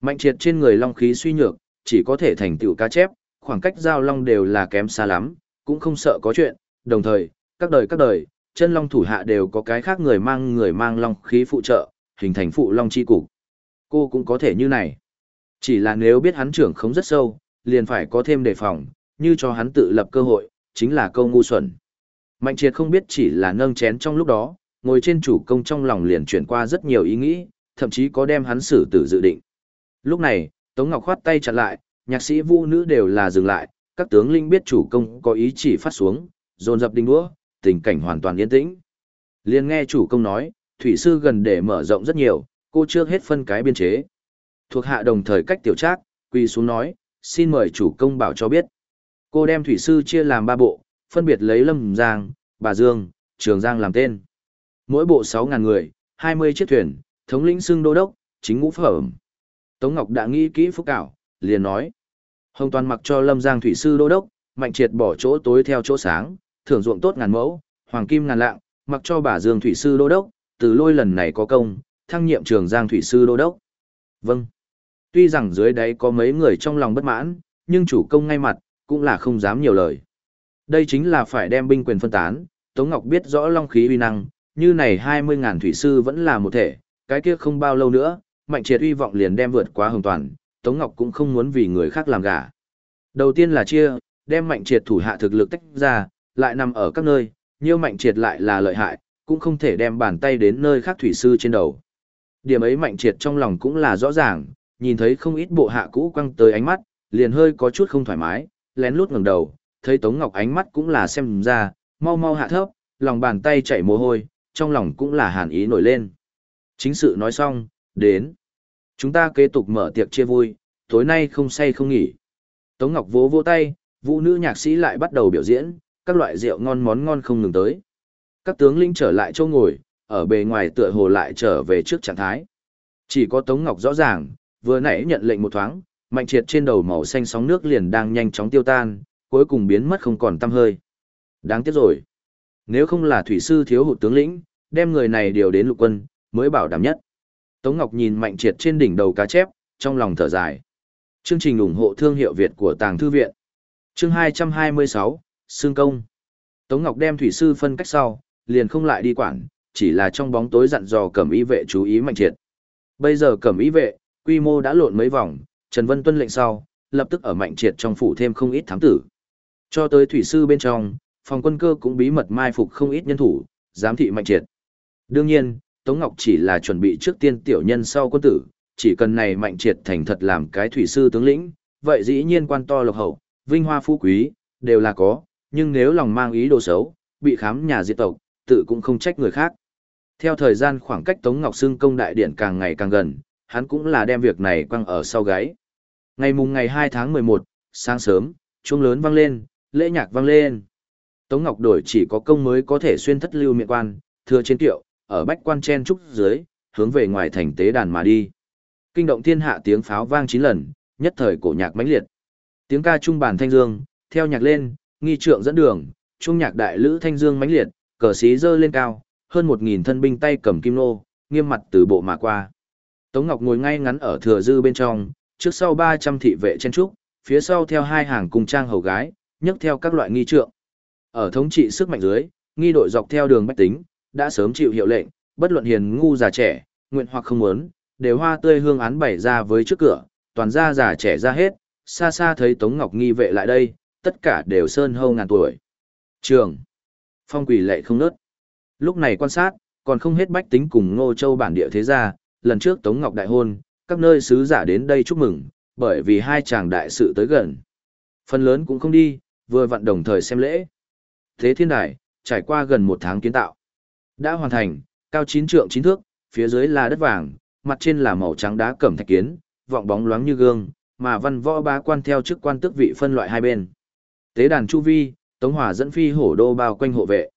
Mạnh triệt trên người long khí suy nhược, chỉ có thể thành tựu cá chép, khoảng cách giao long đều là kém xa lắm, cũng không sợ có chuyện, đồng thời, các đời các đời, chân long thủ hạ đều có cái khác người mang người mang long khí phụ trợ, hình thành phụ long chi cục. Cô cũng có thể như này. Chỉ là nếu biết hắn trưởng không rất sâu, liền phải có thêm đề phòng, như cho hắn tự lập cơ hội, chính là câu ngu xuẩn. Mạnh triệt không biết chỉ là nâng chén trong lúc đó, ngồi trên chủ công trong lòng liền chuyển qua rất nhiều ý nghĩ, thậm chí có đem hắn xử tử dự định. Lúc này, Tống Ngọc khoát tay chặn lại, nhạc sĩ vũ nữ đều là dừng lại, các tướng linh biết chủ công có ý chỉ phát xuống, dồn dập đinh đũa, tình cảnh hoàn toàn yên tĩnh. Liền nghe chủ công nói, thủy sư gần để mở rộng rất nhiều, cô chưa hết phân cái biên chế. Thuộc hạ đồng thời cách tiểu trác, quỳ xuống nói, xin mời chủ công bảo cho biết. Cô đem thủy sư chia làm ba bộ, phân biệt lấy Lâm Giang, Bà Dương, Trường Giang làm tên. Mỗi bộ 6.000 người, 20 chiếc thuyền, thống lĩnh xưng đô đốc, chính ngũ phẩm. Tống Ngọc đã nghĩ kỹ phúc cảo, liền nói. Hồng Toàn mặc cho Lâm Giang thủy sư đô đốc, mạnh triệt bỏ chỗ tối theo chỗ sáng, thưởng ruộng tốt ngàn mẫu, hoàng kim ngàn lạng, mặc cho bà Dương thủy sư đô đốc, từ lôi lần này có công, thăng nhiệm trường Giang thủy sư đô đốc. Vâng. Tuy rằng dưới đáy có mấy người trong lòng bất mãn, nhưng chủ công ngay mặt, cũng là không dám nhiều lời. Đây chính là phải đem binh quyền phân tán, Tống Ngọc biết rõ long khí uy năng, như này 20.000 thủy sư vẫn là một thể, cái kia không bao lâu nữa, mạnh triệt uy vọng liền đem vượt quá hồng toàn, Tống Ngọc cũng không muốn vì người khác làm gà. Đầu tiên là chia, đem mạnh triệt thủ hạ thực lực tách ra, lại nằm ở các nơi, nhiêu mạnh triệt lại là lợi hại, cũng không thể đem bàn tay đến nơi khác thủy sư trên đầu. Điểm ấy mạnh triệt trong lòng cũng là rõ ràng, nhìn thấy không ít bộ hạ cũ quăng tới ánh mắt, liền hơi có chút không thoải mái, lén lút ngẩng đầu, thấy Tống Ngọc ánh mắt cũng là xem ra, mau mau hạ thấp, lòng bàn tay chảy mồ hôi, trong lòng cũng là hàn ý nổi lên. Chính sự nói xong, đến. Chúng ta kế tục mở tiệc chia vui, tối nay không say không nghỉ. Tống Ngọc vỗ vỗ tay, vũ nữ nhạc sĩ lại bắt đầu biểu diễn, các loại rượu ngon món ngon không ngừng tới. Các tướng linh trở lại chỗ ngồi, ở bề ngoài tựa hồ lại trở về trước trạng thái. Chỉ có Tống Ngọc rõ ràng, vừa nãy nhận lệnh một thoáng, mạnh triệt trên đầu màu xanh sóng nước liền đang nhanh chóng tiêu tan, cuối cùng biến mất không còn tăm hơi. Đáng tiếc rồi. Nếu không là thủy sư thiếu hụt tướng lĩnh, đem người này điều đến lục quân, mới bảo đảm nhất. Tống Ngọc nhìn mạnh triệt trên đỉnh đầu cá chép, trong lòng thở dài. Chương trình ủng hộ thương hiệu Việt của Tàng Thư Viện. Chương 226, Sương Công. Tống Ngọc đem thủy sư phân cách sau, liền không lại đi quản, chỉ là trong bóng tối dặn dò cẩm y vệ chú ý mạnh triệt. Bây giờ cẩm y vệ, quy mô đã lộn mấy vòng, Trần Vân tuân lệnh sau, lập tức ở mạnh triệt trong phủ thêm không ít thám tử. Cho tới thủy sư bên trong, phòng quân cơ cũng bí mật mai phục không ít nhân thủ, giám thị mạnh triệt. Đương nhiên, Tống Ngọc chỉ là chuẩn bị trước tiên tiểu nhân sau quân tử, chỉ cần này mạnh triệt thành thật làm cái thủy sư tướng lĩnh, vậy dĩ nhiên quan to lộc hậu, vinh hoa phú quý, đều là có, nhưng nếu lòng mang ý đồ xấu, bị khám nhà diệt tộc, tự cũng không trách người khác. Theo thời gian khoảng cách Tống Ngọc xưng công đại điện càng ngày càng gần, hắn cũng là đem việc này quăng ở sau gáy. Ngày mùng ngày 2 tháng 11, sáng sớm, chuông lớn vang lên, lễ nhạc vang lên. Tống Ngọc đổi chỉ có công mới có thể xuyên thất lưu miệng quan, thừa trên tiệu, ở bách quan chen trúc dưới, hướng về ngoài thành tế đàn mà đi. Kinh động thiên hạ tiếng pháo vang chín lần, nhất thời cổ nhạc mãnh liệt. Tiếng ca trung bản thanh dương, theo nhạc lên, nghi trượng dẫn đường, trung nhạc đại lữ thanh dương mãnh liệt, cờ xí dơ lên cao, hơn một nghìn thân binh tay cầm kim nô, nghiêm mặt từ bộ mà qua. Tống Ngọc ngồi ngay ngắn ở thừa dư bên trong, trước sau 300 thị vệ chen trúc, phía sau theo hai hàng cung trang hầu gái, nhấc theo các loại nghi trượng. Ở thống trị sức mạnh dưới, nghi đội dọc theo đường bách tính, đã sớm chịu hiệu lệnh, Bất luận hiền ngu già trẻ, nguyện hoặc không muốn, đều hoa tươi hương án bày ra với trước cửa, toàn gia già trẻ ra hết, xa xa thấy Tống Ngọc nghi vệ lại đây, tất cả đều sơn hâu ngàn tuổi. Trường. Phong quỷ lệ không nớt. Lúc này quan sát, còn không hết bách tính cùng Ngô Châu bản địa thế gia, lần trước Tống Ngọc đại hôn, các nơi sứ giả đến đây chúc mừng, bởi vì hai chàng đại sự tới gần. Phần lớn cũng không đi, vừa vặn đồng thời xem lễ. Thế thiên đài, trải qua gần một tháng kiến tạo. Đã hoàn thành, cao chín trượng chín thước, phía dưới là đất vàng, mặt trên là màu trắng đá cẩm thạch kiến, vọng bóng loáng như gương, mà văn võ bá quan theo chức quan tước vị phân loại hai bên. Tế đàn chu vi, Tống Hòa dẫn phi hổ đô bao quanh hộ vệ.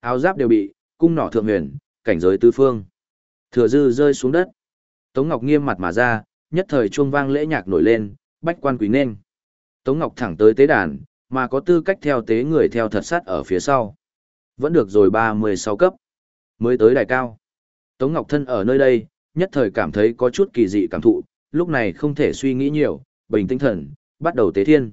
Áo giáp đều bị, cung nỏ thượng huyền, cảnh giới tứ phương. Thừa dư rơi xuống đất. Tống Ngọc nghiêm mặt mà ra, nhất thời chuông vang lễ nhạc nổi lên, bách quan quý nên. Tống Ngọc thẳng tới tế đàn, mà có tư cách theo tế người theo thật sát ở phía sau. Vẫn được rồi 36 cấp. Mới tới đài cao. Tống Ngọc thân ở nơi đây, nhất thời cảm thấy có chút kỳ dị cảm thụ, lúc này không thể suy nghĩ nhiều, bình tinh thần, bắt đầu tế thiên.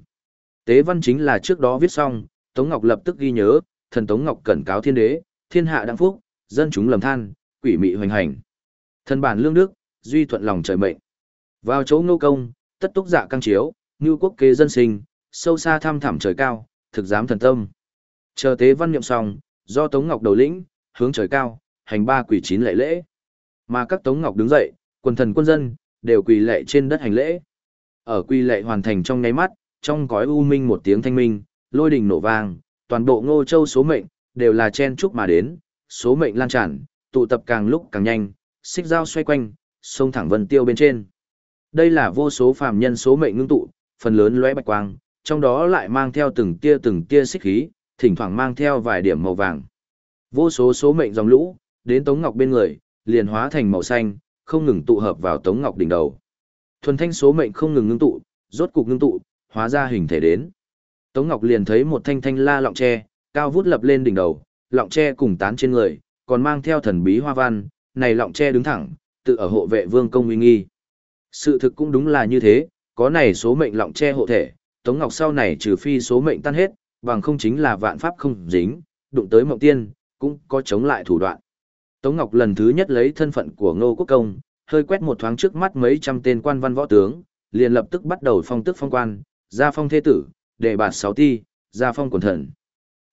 Tế văn chính là trước đó viết xong, Tống Ngọc lập tức ghi nhớ, thần Tống Ngọc cẩn cáo thiên đế, thiên hạ đăng phúc, dân chúng lầm than, quỷ mị hoành hành. Thần bản lương đức, duy thuận lòng trời mệnh. Vào chỗ ngô công, tất túc dạ căng chiếu, ngưu quốc kế dân sinh, sâu xa thăm thẳm trời cao, thực giám thần tâm. Chờ tế văn niệm xong, do Tống Ngọc đầu lĩnh, hướng trời cao, hành ba quỷ chín lễ lễ. Mà các Tống Ngọc đứng dậy, quần thần quân dân, đều quỳ lệ trên đất hành lễ. Ở quỳ lệ hoàn thành trong nháy mắt, trong gói u minh một tiếng thanh minh, lôi đình nổ vang, toàn bộ Ngô Châu số mệnh đều là chen chúc mà đến, số mệnh lan tràn, tụ tập càng lúc càng nhanh, xích dao xoay quanh, sông thẳng vân tiêu bên trên. Đây là vô số phàm nhân số mệnh ngưng tụ, phần lớn lóe bạch quang, trong đó lại mang theo từng tia từng tia xích khí, thỉnh thoảng mang theo vài điểm màu vàng. Vô số số mệnh dòng lũ, đến Tống Ngọc bên người, liền hóa thành màu xanh, không ngừng tụ hợp vào Tống Ngọc đỉnh đầu. Thuần thanh số mệnh không ngừng ngưng tụ, rốt cục ngưng tụ, hóa ra hình thể đến. Tống Ngọc liền thấy một thanh thanh la lọng tre, cao vút lập lên đỉnh đầu, lọng tre cùng tán trên người, còn mang theo thần bí hoa văn, này lọng tre đứng thẳng, tự ở hộ vệ vương công uy nghi. Sự thực cũng đúng là như thế, có này số mệnh lọng tre hộ thể, Tống Ngọc sau này trừ phi số mệnh tan hết, bằng không chính là vạn pháp không dính, đụng tới mộng tiên, cũng có chống lại thủ đoạn. Tống Ngọc lần thứ nhất lấy thân phận của Ngô Quốc Công, hơi quét một thoáng trước mắt mấy trăm tên quan văn võ tướng, liền lập tức bắt đầu phong tức phong quan, ra phong thế tử, đề bạt sáu ti, ra phong quần thần.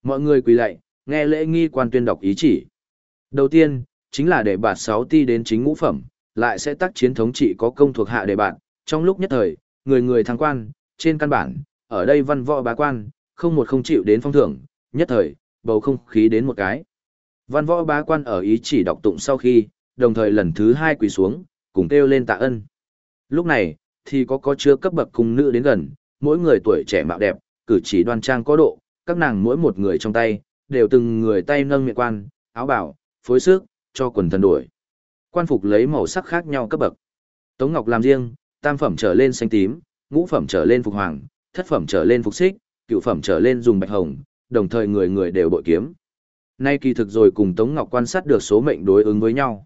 Mọi người quỳ lạy, nghe lễ nghi quan tuyên đọc ý chỉ. Đầu tiên, chính là để bạt sáu ti đến chính ngũ phẩm, lại sẽ tác chiến thống trị có công thuộc hạ để bạn, trong lúc nhất thời, người người thăng quan, trên căn bản, ở đây văn võ bá quan, không một không chịu đến phong thưởng, nhất thời, bầu không khí đến một cái. Văn võ bá quan ở ý chỉ đọc tụng sau khi, đồng thời lần thứ hai quỳ xuống, cùng kêu lên tạ ân. Lúc này, thì có có chứa cấp bậc cung nữ đến gần, mỗi người tuổi trẻ mạo đẹp, cử chỉ đoan trang có độ, các nàng mỗi một người trong tay, đều từng người tay nâng miệng quan, áo bảo, phối sức, cho quần thần đuổi. Quan phục lấy màu sắc khác nhau cấp bậc. Tống Ngọc làm riêng, tam phẩm trở lên xanh tím, ngũ phẩm trở lên phục hoàng, thất phẩm trở lên phục xích, cựu phẩm trở lên dùng bạch hồng, đồng thời người người đều bội kiếm. Nay kỳ thực rồi cùng Tống Ngọc quan sát được số mệnh đối ứng với nhau.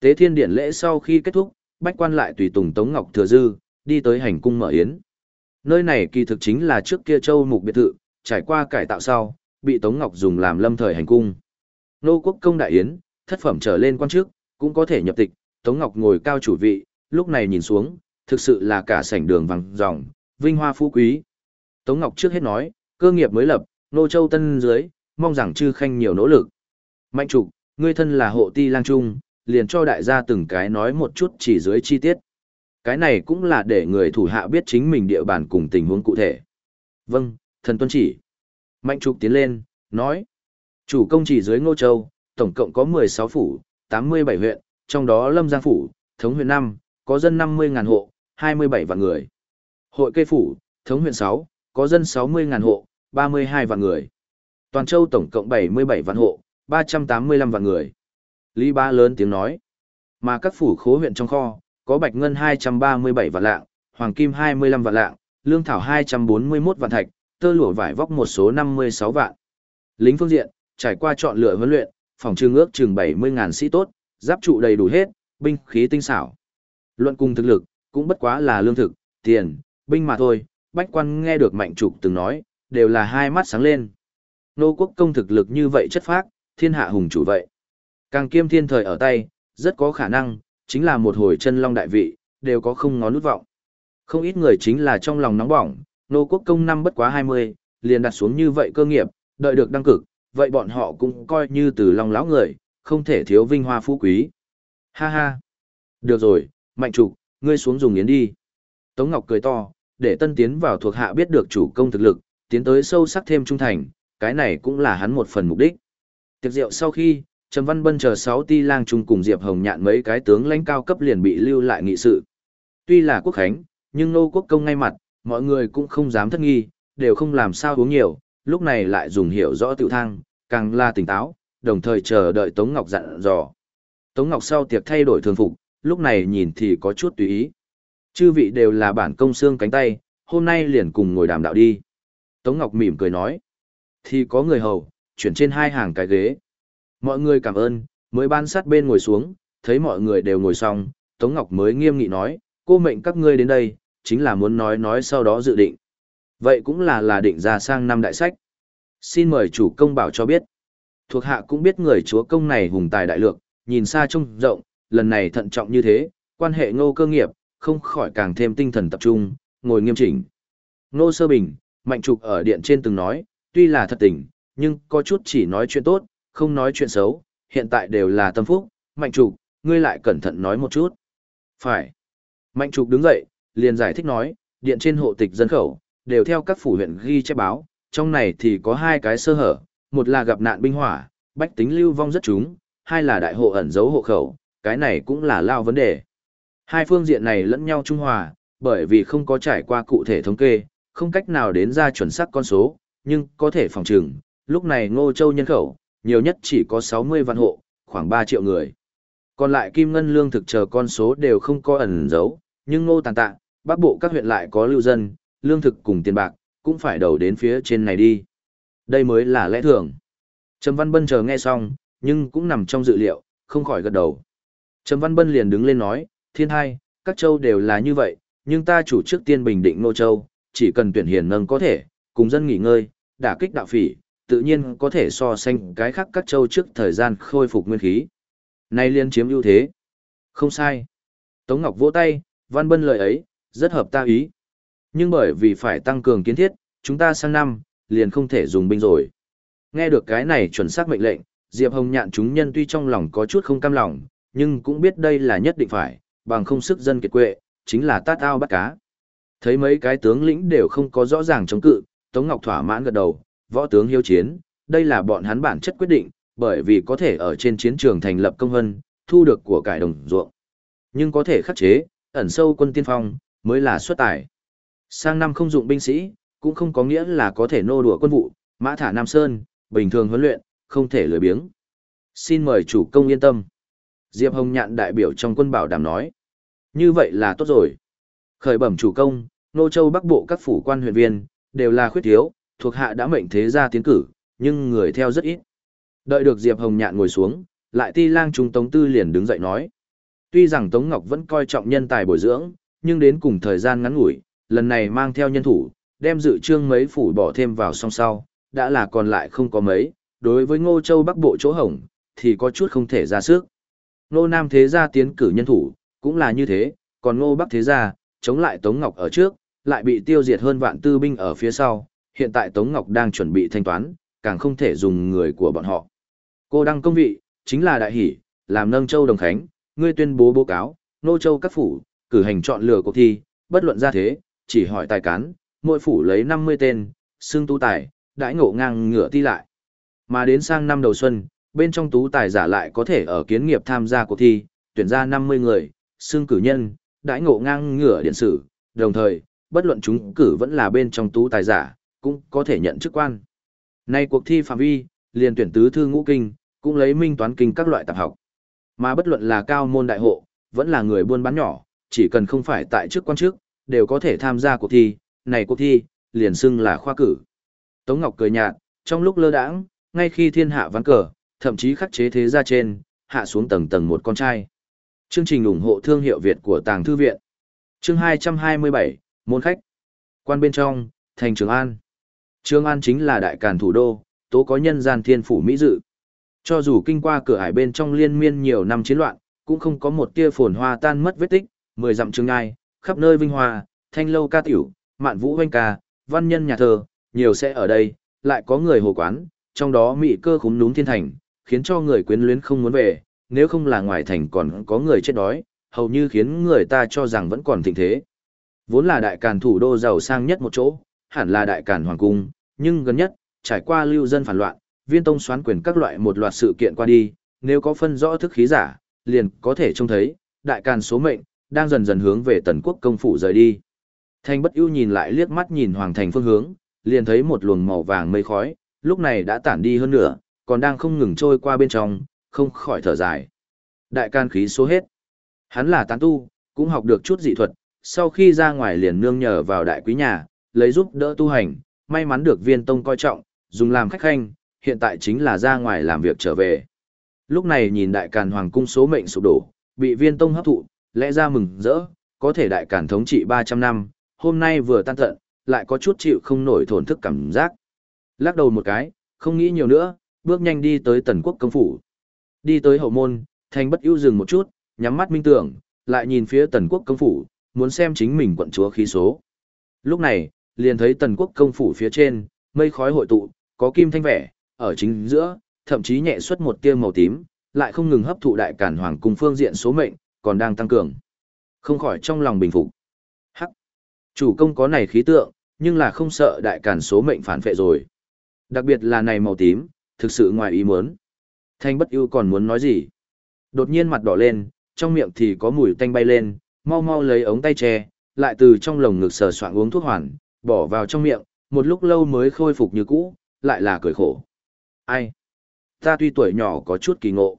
Tế thiên điện lễ sau khi kết thúc, bách quan lại tùy tùng Tống Ngọc thừa dư, đi tới hành cung mở yến. Nơi này kỳ thực chính là trước kia châu mục biệt thự, trải qua cải tạo sau, bị Tống Ngọc dùng làm lâm thời hành cung. Nô quốc công đại yến, thất phẩm trở lên quan chức, cũng có thể nhập tịch, Tống Ngọc ngồi cao chủ vị, lúc này nhìn xuống, thực sự là cả sảnh đường vàng dòng, vinh hoa phú quý. Tống Ngọc trước hết nói, cơ nghiệp mới lập, nô châu tân dưới, mong rằng chư khanh nhiều nỗ lực. Mạnh trục, ngươi thân là hộ ti lang trung, liền cho đại gia từng cái nói một chút chỉ dưới chi tiết. Cái này cũng là để người thủ hạ biết chính mình địa bàn cùng tình huống cụ thể. Vâng, thần tuân chỉ. Mạnh trục tiến lên, nói. Chủ công chỉ dưới Ngô Châu, tổng cộng có 16 phủ, 87 huyện, trong đó Lâm Giang phủ, thống huyện 5, có dân 50.000 hộ, 27 vạn người. Hội cây phủ, thống huyện 6, có dân 60.000 hộ, 32 vạn người. Toàn châu tổng cộng 77 vạn hộ, 385 vạn người. Lý Ba lớn tiếng nói. Mà các phủ khố huyện trong kho, có bạch ngân 237 vạn lạng, hoàng kim 25 vạn lạng, lương thảo 241 vạn thạch, tơ lụa vải vóc một số 56 vạn. Lính phương diện, trải qua chọn lựa huấn luyện, phòng trưng ước chừng 70.000 sĩ tốt, giáp trụ đầy đủ hết, binh khí tinh xảo. Luận cùng thực lực, cũng bất quá là lương thực, tiền, binh mà thôi, bách quan nghe được mạnh trục từng nói, đều là hai mắt sáng lên. Nô quốc công thực lực như vậy chất phác, thiên hạ hùng chủ vậy. Càng kiêm thiên thời ở tay, rất có khả năng, chính là một hồi chân long đại vị, đều có không ngó nút vọng. Không ít người chính là trong lòng nóng bỏng, nô quốc công năm bất quá 20, liền đặt xuống như vậy cơ nghiệp, đợi được đăng cực, vậy bọn họ cũng coi như từ lòng lão người, không thể thiếu vinh hoa phú quý. Ha ha. Được rồi, mạnh trục, ngươi xuống dùng yến đi. Tống Ngọc cười to, để tân tiến vào thuộc hạ biết được chủ công thực lực, tiến tới sâu sắc thêm trung thành, cái này cũng là hắn một phần mục đích. Tiệc rượu sau khi, Trầm Văn Bân chờ 6 ti lang chung cùng Diệp Hồng nhạn mấy cái tướng lãnh cao cấp liền bị lưu lại nghị sự. Tuy là quốc khánh, nhưng nô quốc công ngay mặt, mọi người cũng không dám thất nghi, đều không làm sao uống nhiều, lúc này lại dùng hiểu rõ tiểu thang, càng là tỉnh táo, đồng thời chờ đợi Tống Ngọc dặn dò. Tống Ngọc sau tiệc thay đổi thường phục, lúc này nhìn thì có chút tùy ý. Chư vị đều là bản công xương cánh tay, hôm nay liền cùng ngồi đàm đạo đi. Tống Ngọc mỉm cười nói. Thì có người hầu, chuyển trên hai hàng cái ghế. Mọi người cảm ơn, mới ban sát bên ngồi xuống, thấy mọi người đều ngồi xong, Tống Ngọc mới nghiêm nghị nói, cô mệnh các ngươi đến đây, chính là muốn nói nói sau đó dự định. Vậy cũng là là định ra sang năm đại sách. Xin mời chủ công bảo cho biết. Thuộc hạ cũng biết người chúa công này hùng tài đại lược, nhìn xa trông rộng, lần này thận trọng như thế, quan hệ ngô cơ nghiệp, không khỏi càng thêm tinh thần tập trung, ngồi nghiêm chỉnh. Ngô Sơ Bình, Mạnh Trục ở điện trên từng nói, tuy là thật tình, nhưng có chút chỉ nói chuyện tốt, không nói chuyện xấu, hiện tại đều là tâm phúc, Mạnh Trục, ngươi lại cẩn thận nói một chút. Phải. Mạnh Trục đứng dậy, liền giải thích nói, điện trên hộ tịch dân khẩu, đều theo các phủ huyện ghi chép báo, trong này thì có hai cái sơ hở, một là gặp nạn binh hỏa, bách tính lưu vong rất chúng, hai là đại hộ ẩn giấu hộ khẩu, cái này cũng là lao vấn đề. Hai phương diện này lẫn nhau trung hòa, bởi vì không có trải qua cụ thể thống kê, không cách nào đến ra chuẩn xác con số, nhưng có thể phòng trừng, lúc này Ngô Châu nhân khẩu, nhiều nhất chỉ có 60 vạn hộ, khoảng 3 triệu người. Còn lại kim ngân lương thực chờ con số đều không có ẩn giấu, nhưng Ngô Tàn Tạ, Bắc Bộ các huyện lại có lưu dân, lương thực cùng tiền bạc, cũng phải đầu đến phía trên này đi. Đây mới là lẽ thường. Trầm Văn Bân chờ nghe xong, nhưng cũng nằm trong dự liệu, không khỏi gật đầu. Trầm Văn Bân liền đứng lên nói, thiên hai, các châu đều là như vậy, nhưng ta chủ trước tiên bình định Nô Châu, chỉ cần tuyển hiền nâng có thể, cùng dân nghỉ ngơi, đả kích đạo phỉ, tự nhiên có thể so sánh cái khác các châu trước thời gian khôi phục nguyên khí. Nay liên chiếm ưu thế. Không sai. Tống Ngọc vỗ tay, Văn Bân lời ấy, rất hợp ta ý. Nhưng bởi vì phải tăng cường kiến thiết, chúng ta sang năm, liền không thể dùng binh rồi. Nghe được cái này chuẩn xác mệnh lệnh, Diệp Hồng nhạn chúng nhân tuy trong lòng có chút không cam lòng, nhưng cũng biết đây là nhất định phải, bằng không sức dân kiệt quệ, chính là tát ao bắt cá. Thấy mấy cái tướng lĩnh đều không có rõ ràng chống cự, Tống Ngọc thỏa mãn gật đầu, võ tướng hiếu chiến, đây là bọn hắn bản chất quyết định, bởi vì có thể ở trên chiến trường thành lập công hân, thu được của cải đồng ruộng. Nhưng có thể khắc chế, ẩn sâu quân tiên phong, mới là xuất tài. Sang năm không dụng binh sĩ, cũng không có nghĩa là có thể nô đùa quân vụ, mã thả Nam Sơn, bình thường huấn luyện, không thể lười biếng. Xin mời chủ công yên tâm. Diệp Hồng Nhạn đại biểu trong quân bảo đảm nói. Như vậy là tốt rồi. Khởi bẩm chủ công, Nô Châu Bắc Bộ các phủ quan huyện viên, đều là khuyết thiếu, thuộc hạ đã mệnh thế ra tiến cử, nhưng người theo rất ít. Đợi được Diệp Hồng Nhạn ngồi xuống, lại ti lang trung Tống Tư liền đứng dậy nói. Tuy rằng Tống Ngọc vẫn coi trọng nhân tài bồi dưỡng, nhưng đến cùng thời gian ngắn ngủi, lần này mang theo nhân thủ, đem dự trương mấy phủ bỏ thêm vào song sau, đã là còn lại không có mấy, đối với Ngô Châu Bắc Bộ chỗ hổng, thì có chút không thể ra sức. Ngô Nam Thế Gia tiến cử nhân thủ, cũng là như thế, còn Ngô Bắc Thế Gia, chống lại Tống Ngọc ở trước, lại bị tiêu diệt hơn vạn tư binh ở phía sau, hiện tại Tống Ngọc đang chuẩn bị thanh toán, càng không thể dùng người của bọn họ. Cô đăng công vị, chính là đại hỷ, làm nâng châu đồng khánh, ngươi tuyên bố báo cáo, Ngô châu các phủ, cử hành chọn lựa cuộc thi, bất luận ra thế, chỉ hỏi tài cán, mỗi phủ lấy 50 tên, xương tú tài, đãi ngộ ngang ngửa ti lại. Mà đến sang năm đầu xuân, bên trong tú tài giả lại có thể ở kiến nghiệp tham gia cuộc thi, tuyển ra 50 người, xương cử nhân, đãi ngộ ngang ngửa điện sử, đồng thời, bất luận chúng cử vẫn là bên trong tú tài giả, cũng có thể nhận chức quan. Nay cuộc thi phạm vi, liền tuyển tứ thư ngũ kinh, cũng lấy minh toán kinh các loại tạp học. Mà bất luận là cao môn đại hộ, vẫn là người buôn bán nhỏ, chỉ cần không phải tại chức quan chức, đều có thể tham gia cuộc thi, này cuộc thi, liền xưng là khoa cử. Tống Ngọc cười nhạt, trong lúc lơ đãng, ngay khi thiên hạ ván cờ, thậm chí khắc chế thế ra trên, hạ xuống tầng tầng một con trai. Chương trình ủng hộ thương hiệu Việt của Tàng Thư Viện. Chương 227, Môn khách. Quan bên trong, thành Trường An. Trường An chính là đại càn thủ đô, tố có nhân gian thiên phủ Mỹ dự. Cho dù kinh qua cửa hải bên trong liên miên nhiều năm chiến loạn, cũng không có một tia phồn hoa tan mất vết tích, mười dặm trường ngai, khắp nơi vinh hoa, thanh lâu ca tiểu, mạn vũ hoanh ca, văn nhân nhà thơ, nhiều sẽ ở đây, lại có người hồ quán, trong đó mị cơ khúm núm thiên thành, khiến cho người quyến luyến không muốn về, nếu không là ngoài thành còn có người chết đói, hầu như khiến người ta cho rằng vẫn còn thịnh thế. Vốn là đại càn thủ đô giàu sang nhất một chỗ, hẳn là đại càn hoàng cung, nhưng gần nhất, trải qua lưu dân phản loạn, viên tông xoán quyền các loại một loạt sự kiện qua đi, nếu có phân rõ thức khí giả, liền có thể trông thấy, đại càn số mệnh, đang dần dần hướng về tần quốc công phủ rời đi. Thanh bất ưu nhìn lại liếc mắt nhìn hoàng thành phương hướng, liền thấy một luồng màu vàng mây khói, lúc này đã tản đi hơn nửa, còn đang không ngừng trôi qua bên trong, không khỏi thở dài. Đại can khí số hết. Hắn là tán tu, cũng học được chút dị thuật, sau khi ra ngoài liền nương nhờ vào đại quý nhà, lấy giúp đỡ tu hành, may mắn được viên tông coi trọng, dùng làm khách khanh, hiện tại chính là ra ngoài làm việc trở về. Lúc này nhìn đại càn hoàng cung số mệnh sụp đổ, bị viên tông hấp thụ, lẽ ra mừng rỡ, có thể đại càn thống trị 300 năm, hôm nay vừa tan tận, lại có chút chịu không nổi thổn thức cảm giác. Lắc đầu một cái, không nghĩ nhiều nữa, bước nhanh đi tới tần quốc công phủ. Đi tới hậu môn, thành bất ưu dừng một chút, nhắm mắt minh tưởng, lại nhìn phía tần quốc công phủ, muốn xem chính mình quận chúa khí số. Lúc này, liền thấy tần quốc công phủ phía trên, mây khói hội tụ, có kim thanh vẻ, ở chính giữa, thậm chí nhẹ xuất một tia màu tím, lại không ngừng hấp thụ đại cản hoàng cung phương diện số mệnh, còn đang tăng cường. Không khỏi trong lòng bình phục. Hắc. Chủ công có này khí tượng, nhưng là không sợ đại cản số mệnh phản phệ rồi. Đặc biệt là này màu tím, thực sự ngoài ý muốn. Thanh bất ưu còn muốn nói gì? Đột nhiên mặt đỏ lên, trong miệng thì có mùi tanh bay lên, mau mau lấy ống tay che, lại từ trong lồng ngực sờ soạn uống thuốc hoàn, bỏ vào trong miệng, một lúc lâu mới khôi phục như cũ, lại là cười khổ. Ai? Ta tuy tuổi nhỏ có chút kỳ ngộ.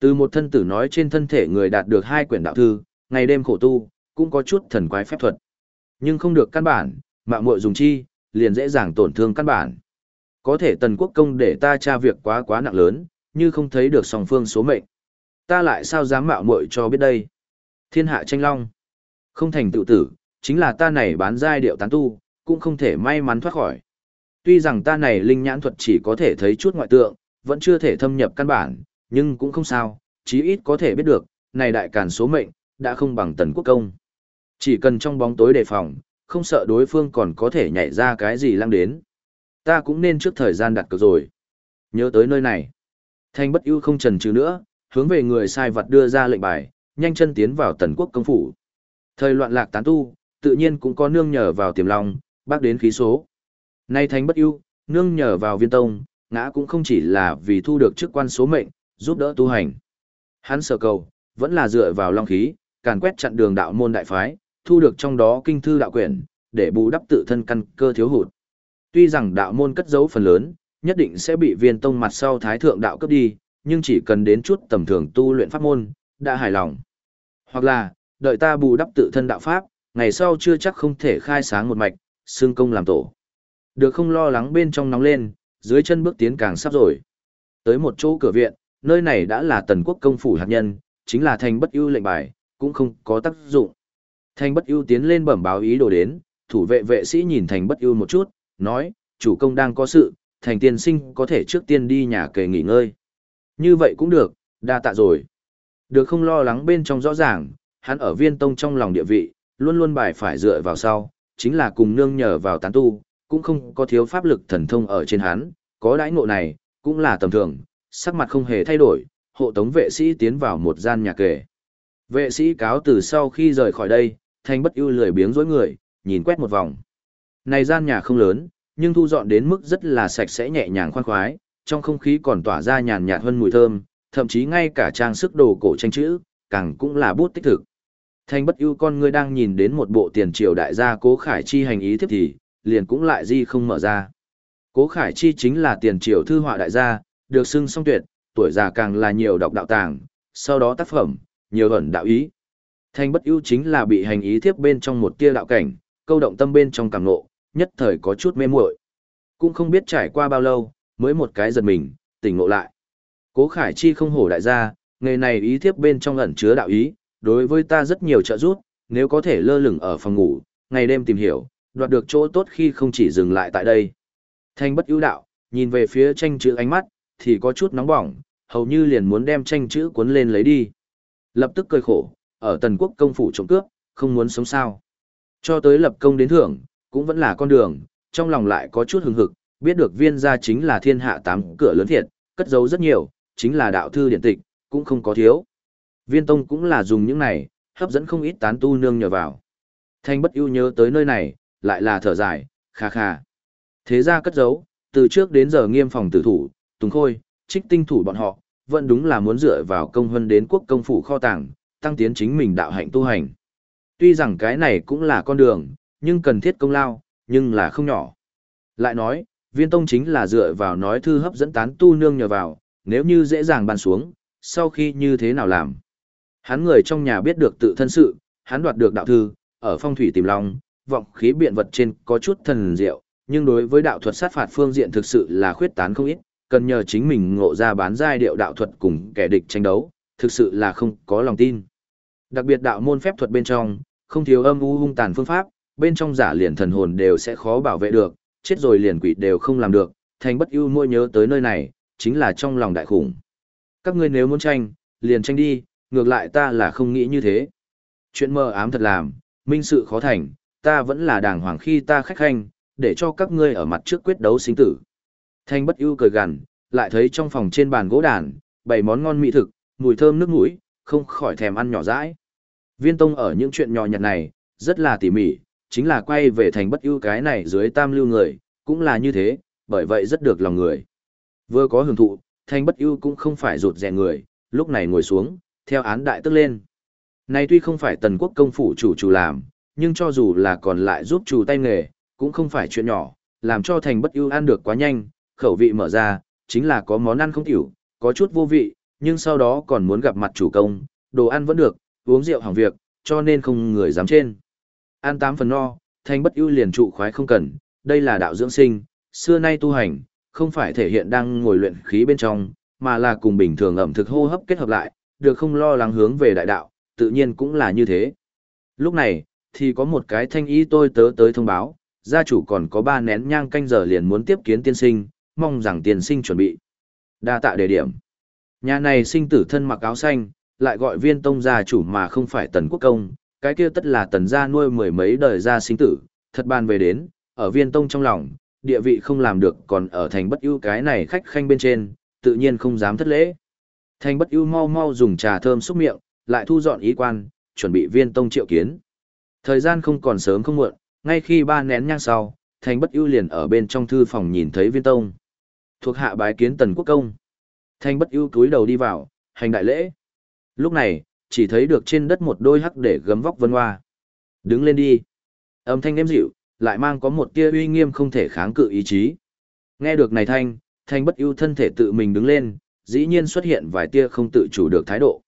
Từ một thân tử nói trên thân thể người đạt được hai quyển đạo thư, ngày đêm khổ tu, cũng có chút thần quái phép thuật. Nhưng không được căn bản, mạo muội dùng chi, liền dễ dàng tổn thương căn bản. Có thể tần quốc công để ta tra việc quá quá nặng lớn, như không thấy được song phương số mệnh. Ta lại sao dám mạo muội cho biết đây? Thiên hạ tranh long. Không thành tự tử, chính là ta này bán giai điệu tán tu, cũng không thể may mắn thoát khỏi. Tuy rằng ta này linh nhãn thuật chỉ có thể thấy chút ngoại tượng, vẫn chưa thể thâm nhập căn bản, nhưng cũng không sao, chí ít có thể biết được, này đại càn số mệnh, đã không bằng tần quốc công. Chỉ cần trong bóng tối đề phòng, không sợ đối phương còn có thể nhảy ra cái gì lăng đến. Ta cũng nên trước thời gian đặt cược rồi. Nhớ tới nơi này. Thanh bất ưu không trần trừ nữa, hướng về người sai vật đưa ra lệnh bài, nhanh chân tiến vào tần quốc công phủ. Thời loạn lạc tán tu, tự nhiên cũng có nương nhờ vào tiềm long, bác đến khí số. Nay thanh bất ưu, nương nhờ vào viên tông, ngã cũng không chỉ là vì thu được chức quan số mệnh, giúp đỡ tu hành. Hắn sở cầu, vẫn là dựa vào long khí, càn quét chặn đường đạo môn đại phái, thu được trong đó kinh thư đạo quyển, để bù đắp tự thân căn cơ thiếu hụt. Tuy rằng đạo môn cất giấu phần lớn, nhất định sẽ bị viên tông mặt sau thái thượng đạo cấp đi, nhưng chỉ cần đến chút tầm thường tu luyện pháp môn, đã hài lòng. Hoặc là, đợi ta bù đắp tự thân đạo pháp, ngày sau chưa chắc không thể khai sáng một mạch, xương công làm tổ. Được không lo lắng bên trong nóng lên, dưới chân bước tiến càng sắp rồi. Tới một chỗ cửa viện, nơi này đã là tần quốc công phủ hạt nhân, chính là thành bất ưu lệnh bài, cũng không có tác dụng. Thành bất ưu tiến lên bẩm báo ý đồ đến, thủ vệ vệ sĩ nhìn thành bất ưu một chút, nói, chủ công đang có sự, thành tiên sinh có thể trước tiên đi nhà kề nghỉ ngơi. Như vậy cũng được, đa tạ rồi. Được không lo lắng bên trong rõ ràng, hắn ở viên tông trong lòng địa vị, luôn luôn bài phải dựa vào sau, chính là cùng nương nhờ vào tán tu, cũng không có thiếu pháp lực thần thông ở trên hắn, có đãi ngộ này, cũng là tầm thường, sắc mặt không hề thay đổi, hộ tống vệ sĩ tiến vào một gian nhà kề. Vệ sĩ cáo từ sau khi rời khỏi đây, thanh bất ưu lười biếng dối người, nhìn quét một vòng. Này gian nhà không lớn, nhưng thu dọn đến mức rất là sạch sẽ nhẹ nhàng khoan khoái, trong không khí còn tỏa ra nhàn nhạt hơn mùi thơm, thậm chí ngay cả trang sức đồ cổ tranh chữ, càng cũng là bút tích thực. Thanh bất ưu con ngươi đang nhìn đến một bộ tiền triều đại gia cố khải chi hành ý thiếp thì, liền cũng lại di không mở ra. Cố khải chi chính là tiền triều thư họa đại gia, được xưng song tuyệt, tuổi già càng là nhiều đọc đạo tàng, sau đó tác phẩm, nhiều ẩn đạo ý. Thanh bất ưu chính là bị hành ý thiếp bên trong một tia đạo cảnh, câu động tâm bên trong cảm nộ, nhất thời có chút mê muội. Cũng không biết trải qua bao lâu, mới một cái giật mình, tỉnh ngộ lại. Cố Khải Chi không hổ đại gia, nghề này ý thiếp bên trong ẩn chứa đạo ý, đối với ta rất nhiều trợ giúp, nếu có thể lơ lửng ở phòng ngủ, ngày đêm tìm hiểu, đoạt được chỗ tốt khi không chỉ dừng lại tại đây. Thanh bất ưu đạo, nhìn về phía tranh chữ ánh mắt, thì có chút nóng bỏng, hầu như liền muốn đem tranh chữ cuốn lên lấy đi. Lập tức cười khổ, ở tần quốc công phủ trộm cướp, không muốn sống sao. Cho tới lập công đến thưởng, cũng vẫn là con đường, trong lòng lại có chút hứng hực, biết được viên gia chính là thiên hạ tám cửa lớn thiệt, cất giấu rất nhiều, chính là đạo thư điện tịch, cũng không có thiếu. Viên tông cũng là dùng những này, hấp dẫn không ít tán tu nương nhờ vào. Thanh bất ưu nhớ tới nơi này, lại là thở dài, kha kha. Thế ra cất giấu, từ trước đến giờ nghiêm phòng tử thủ, tùng khôi, trích tinh thủ bọn họ, vẫn đúng là muốn dựa vào công hơn đến quốc công phủ kho tàng, tăng tiến chính mình đạo hạnh tu hành. Tuy rằng cái này cũng là con đường, nhưng cần thiết công lao, nhưng là không nhỏ. Lại nói, viên tông chính là dựa vào nói thư hấp dẫn tán tu nương nhờ vào, nếu như dễ dàng bàn xuống, sau khi như thế nào làm. Hắn người trong nhà biết được tự thân sự, hắn đoạt được đạo thư, ở phong thủy tìm long, vọng khí biện vật trên có chút thần diệu, nhưng đối với đạo thuật sát phạt phương diện thực sự là khuyết tán không ít, cần nhờ chính mình ngộ ra bán giai điệu đạo thuật cùng kẻ địch tranh đấu, thực sự là không có lòng tin. Đặc biệt đạo môn phép thuật bên trong, không thiếu âm u hung tàn phương pháp, bên trong giả liền thần hồn đều sẽ khó bảo vệ được, chết rồi liền quỷ đều không làm được, thành bất ưu môi nhớ tới nơi này, chính là trong lòng đại khủng. Các ngươi nếu muốn tranh, liền tranh đi, ngược lại ta là không nghĩ như thế. Chuyện mơ ám thật làm, minh sự khó thành, ta vẫn là đàng hoàng khi ta khách hành để cho các ngươi ở mặt trước quyết đấu sinh tử. Thanh bất ưu cười gằn, lại thấy trong phòng trên bàn gỗ đàn, bảy món ngon mỹ thực, mùi thơm nước mũi, không khỏi thèm ăn nhỏ dãi. Viên Tông ở những chuyện nhỏ nhặt này, rất là tỉ mỉ, chính là quay về thành bất ưu cái này dưới tam lưu người, cũng là như thế, bởi vậy rất được lòng người. Vừa có hưởng thụ, thành bất ưu cũng không phải rụt rè người, lúc này ngồi xuống, theo án đại tức lên. Này tuy không phải tần quốc công phủ chủ chủ làm, nhưng cho dù là còn lại giúp chủ tay nghề, cũng không phải chuyện nhỏ, làm cho thành bất ưu ăn được quá nhanh, khẩu vị mở ra, chính là có món ăn không tiểu, có chút vô vị, nhưng sau đó còn muốn gặp mặt chủ công, đồ ăn vẫn được, uống rượu hỏng việc, cho nên không người dám trên. Ăn tám phần no, thanh bất ưu liền trụ khoái không cần, đây là đạo dưỡng sinh, xưa nay tu hành, không phải thể hiện đang ngồi luyện khí bên trong, mà là cùng bình thường ẩm thực hô hấp kết hợp lại, được không lo lắng hướng về đại đạo, tự nhiên cũng là như thế. Lúc này, thì có một cái thanh ý tôi tớ tới thông báo, gia chủ còn có ba nén nhang canh giờ liền muốn tiếp kiến tiên sinh, mong rằng tiền sinh chuẩn bị. Đa tạ đề điểm. Nhà này sinh tử thân mặc áo xanh, lại gọi viên tông gia chủ mà không phải tần quốc công, cái kia tất là tần gia nuôi mười mấy đời gia sinh tử, thật bàn về đến, ở viên tông trong lòng, địa vị không làm được còn ở thành bất ưu cái này khách khanh bên trên, tự nhiên không dám thất lễ. Thành bất ưu mau mau dùng trà thơm xúc miệng, lại thu dọn ý quan, chuẩn bị viên tông triệu kiến. Thời gian không còn sớm không muộn, ngay khi ba nén nhang sau, thành bất ưu liền ở bên trong thư phòng nhìn thấy viên tông. Thuộc hạ bái kiến tần quốc công. thanh bất ưu túi đầu đi vào, hành đại lễ. Lúc này, chỉ thấy được trên đất một đôi hắc để gấm vóc vân hoa. Đứng lên đi. Âm thanh êm dịu, lại mang có một tia uy nghiêm không thể kháng cự ý chí. Nghe được này thanh, thanh bất ưu thân thể tự mình đứng lên, dĩ nhiên xuất hiện vài tia không tự chủ được thái độ.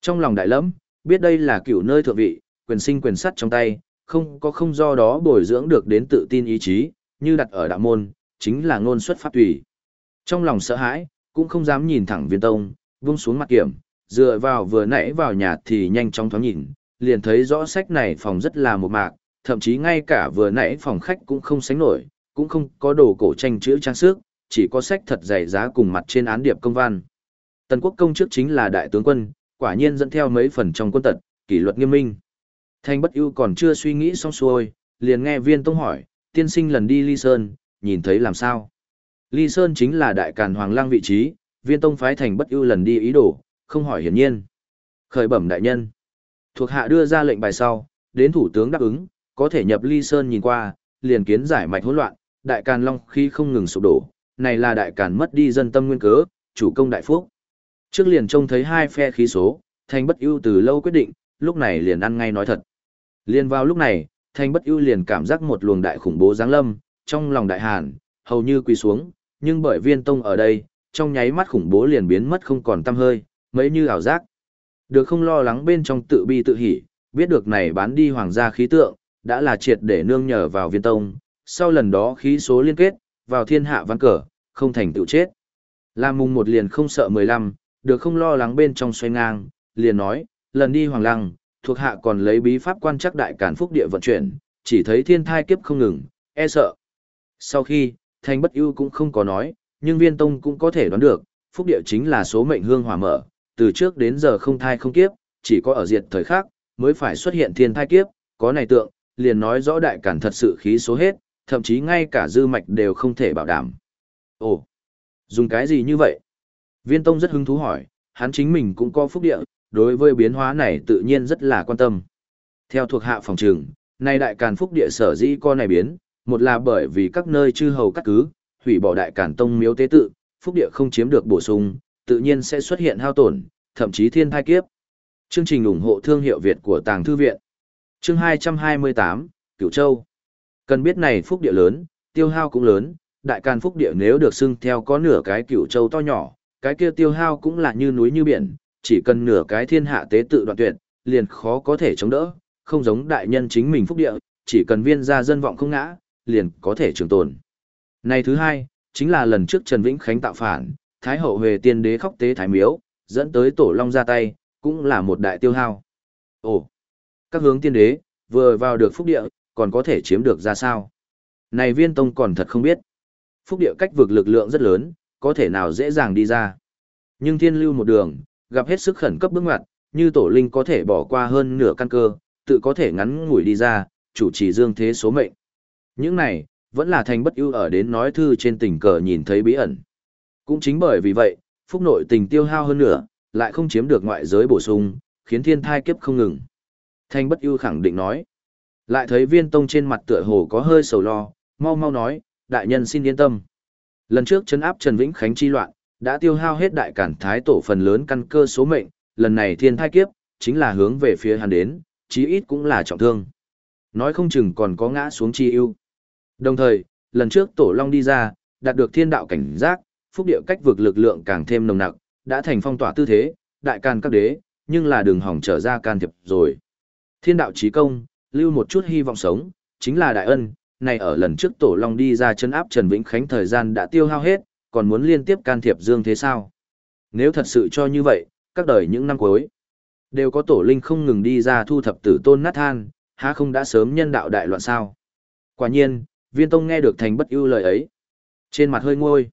Trong lòng đại lẫm, biết đây là cựu nơi thượng vị, quyền sinh quyền sắt trong tay, không có không do đó bồi dưỡng được đến tự tin ý chí, như đặt ở đạo môn, chính là ngôn xuất pháp tùy. Trong lòng sợ hãi, cũng không dám nhìn thẳng viên tông, vung xuống mặt kiểm, dựa vào vừa nãy vào nhà thì nhanh chóng thoáng nhìn, liền thấy rõ sách này phòng rất là một mạc, thậm chí ngay cả vừa nãy phòng khách cũng không sánh nổi, cũng không có đồ cổ tranh chữ trang sức, chỉ có sách thật dày giá cùng mặt trên án điệp công văn. Tần quốc công trước chính là đại tướng quân, quả nhiên dẫn theo mấy phần trong quân tật, kỷ luật nghiêm minh. Thanh bất ưu còn chưa suy nghĩ xong xuôi, liền nghe viên tông hỏi, tiên sinh lần đi ly sơn, nhìn thấy làm sao? Ly sơn chính là đại càn hoàng lang vị trí, viên tông phái thành bất ưu lần đi ý đồ, không hỏi hiển nhiên. Khởi bẩm đại nhân. Thuộc hạ đưa ra lệnh bài sau, đến thủ tướng đáp ứng, có thể nhập ly sơn nhìn qua, liền kiến giải mạch hỗn loạn, đại càn long khi không ngừng sụp đổ, này là đại càn mất đi dân tâm nguyên cớ, chủ công đại phúc. Trước liền trông thấy hai phe khí số, thành bất ưu từ lâu quyết định, lúc này liền ăn ngay nói thật. Liền vào lúc này, thành bất ưu liền cảm giác một luồng đại khủng bố giáng lâm, trong lòng đại hàn, hầu như quỳ xuống, nhưng bởi viên tông ở đây, trong nháy mắt khủng bố liền biến mất không còn tăm hơi, mấy như ảo giác. Được không lo lắng bên trong tự bi tự hỉ, biết được này bán đi hoàng gia khí tượng, đã là triệt để nương nhờ vào viên tông, sau lần đó khí số liên kết, vào thiên hạ văn cờ, không thành tựu chết. Lam mùng một liền không sợ mười lăm, được không lo lắng bên trong xoay ngang, liền nói, lần đi hoàng lăng, thuộc hạ còn lấy bí pháp quan chắc đại cản phúc địa vận chuyển, chỉ thấy thiên thai kiếp không ngừng, e sợ. Sau khi, thanh bất ưu cũng không có nói, nhưng viên tông cũng có thể đoán được, phúc địa chính là số mệnh hương hỏa mở, từ trước đến giờ không thai không kiếp, chỉ có ở diệt thời khác mới phải xuất hiện thiên thai kiếp, có này tượng, liền nói rõ đại cản thật sự khí số hết, thậm chí ngay cả dư mạch đều không thể bảo đảm. Ồ, dùng cái gì như vậy? Viên Tông rất hứng thú hỏi, hắn chính mình cũng có phúc địa, đối với biến hóa này tự nhiên rất là quan tâm. Theo thuộc hạ phòng trường, nay đại càn phúc địa sở dĩ co này biến, một là bởi vì các nơi chư hầu cắt cứ, hủy bỏ đại càn tông miếu tế tự, phúc địa không chiếm được bổ sung, tự nhiên sẽ xuất hiện hao tổn, thậm chí thiên thai kiếp. Chương trình ủng hộ thương hiệu Việt của Tàng Thư Viện. Chương 228, Cửu Châu. Cần biết này phúc địa lớn, tiêu hao cũng lớn, đại càn phúc địa nếu được xưng theo có nửa cái Cửu Châu to nhỏ, cái kia tiêu hao cũng là như núi như biển, chỉ cần nửa cái thiên hạ tế tự đoạn tuyệt, liền khó có thể chống đỡ, không giống đại nhân chính mình phúc địa, chỉ cần viên gia dân vọng không ngã, liền có thể trường tồn. Này thứ hai, chính là lần trước Trần Vĩnh Khánh tạo phản, Thái hậu về tiên đế khóc tế thái miếu, dẫn tới tổ long ra tay, cũng là một đại tiêu hao. Ồ, các hướng tiên đế, vừa vào được phúc địa, còn có thể chiếm được ra sao? Này viên tông còn thật không biết. Phúc địa cách vực lực lượng rất lớn, có thể nào dễ dàng đi ra. Nhưng thiên lưu một đường, gặp hết sức khẩn cấp bước ngoặt, như tổ linh có thể bỏ qua hơn nửa căn cơ, tự có thể ngắn ngủi đi ra, chủ trì dương thế số mệnh. Những này, vẫn là thành bất ưu ở đến nói thư trên tình cờ nhìn thấy bí ẩn. Cũng chính bởi vì vậy, phúc nội tình tiêu hao hơn nửa, lại không chiếm được ngoại giới bổ sung, khiến thiên thai kiếp không ngừng. Thanh bất ưu khẳng định nói. Lại thấy viên tông trên mặt tựa hồ có hơi sầu lo, mau mau nói, đại nhân xin yên tâm. Lần trước chấn áp Trần Vĩnh Khánh chi loạn, đã tiêu hao hết đại cản thái tổ phần lớn căn cơ số mệnh, lần này thiên thai kiếp, chính là hướng về phía hắn đến, chí ít cũng là trọng thương. Nói không chừng còn có ngã xuống chi ưu. Đồng thời, lần trước tổ long đi ra, đạt được thiên đạo cảnh giác, phúc địa cách vực lực lượng càng thêm nồng nặc, đã thành phong tỏa tư thế, đại can các đế, nhưng là đường hỏng trở ra can thiệp rồi. Thiên đạo chí công, lưu một chút hy vọng sống, chính là đại ân, này ở lần trước tổ long đi ra chân áp Trần Vĩnh Khánh thời gian đã tiêu hao hết, còn muốn liên tiếp can thiệp dương thế sao? Nếu thật sự cho như vậy, các đời những năm cuối, đều có tổ linh không ngừng đi ra thu thập tử tôn nát than, há không đã sớm nhân đạo đại loạn sao? Quả nhiên, viên tông nghe được thành bất ưu lời ấy. Trên mặt hơi ngôi.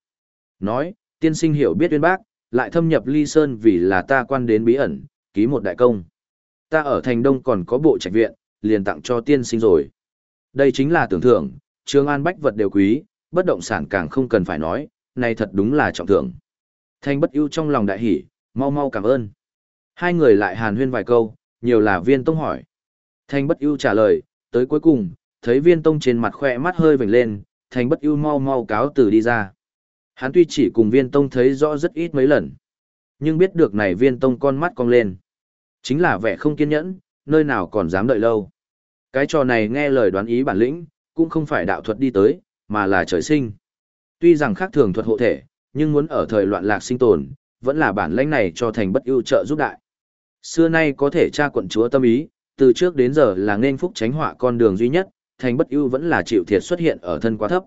Nói, tiên sinh hiểu biết uyên bác, lại thâm nhập ly sơn vì là ta quan đến bí ẩn, ký một đại công. Ta ở thành đông còn có bộ trạch viện, liền tặng cho tiên sinh rồi. Đây chính là tưởng thưởng, trường an bách vật đều quý, bất động sản càng không cần phải nói, này thật đúng là trọng thưởng. Thanh bất ưu trong lòng đại hỉ, mau mau cảm ơn. Hai người lại hàn huyên vài câu, nhiều là viên tông hỏi. Thanh bất ưu trả lời, tới cuối cùng, thấy viên tông trên mặt khoe mắt hơi vểnh lên, thanh bất ưu mau mau cáo từ đi ra. Hắn tuy chỉ cùng viên tông thấy rõ rất ít mấy lần, nhưng biết được này viên tông con mắt cong lên. Chính là vẻ không kiên nhẫn, nơi nào còn dám đợi lâu. Cái trò này nghe lời đoán ý bản lĩnh, cũng không phải đạo thuật đi tới, mà là trời sinh. Tuy rằng khác thường thuật hộ thể, nhưng muốn ở thời loạn lạc sinh tồn, vẫn là bản lãnh này cho thành bất ưu trợ giúp đại. Xưa nay có thể tra quận chúa tâm ý, từ trước đến giờ là nên phúc tránh họa con đường duy nhất, thành bất ưu vẫn là chịu thiệt xuất hiện ở thân quá thấp.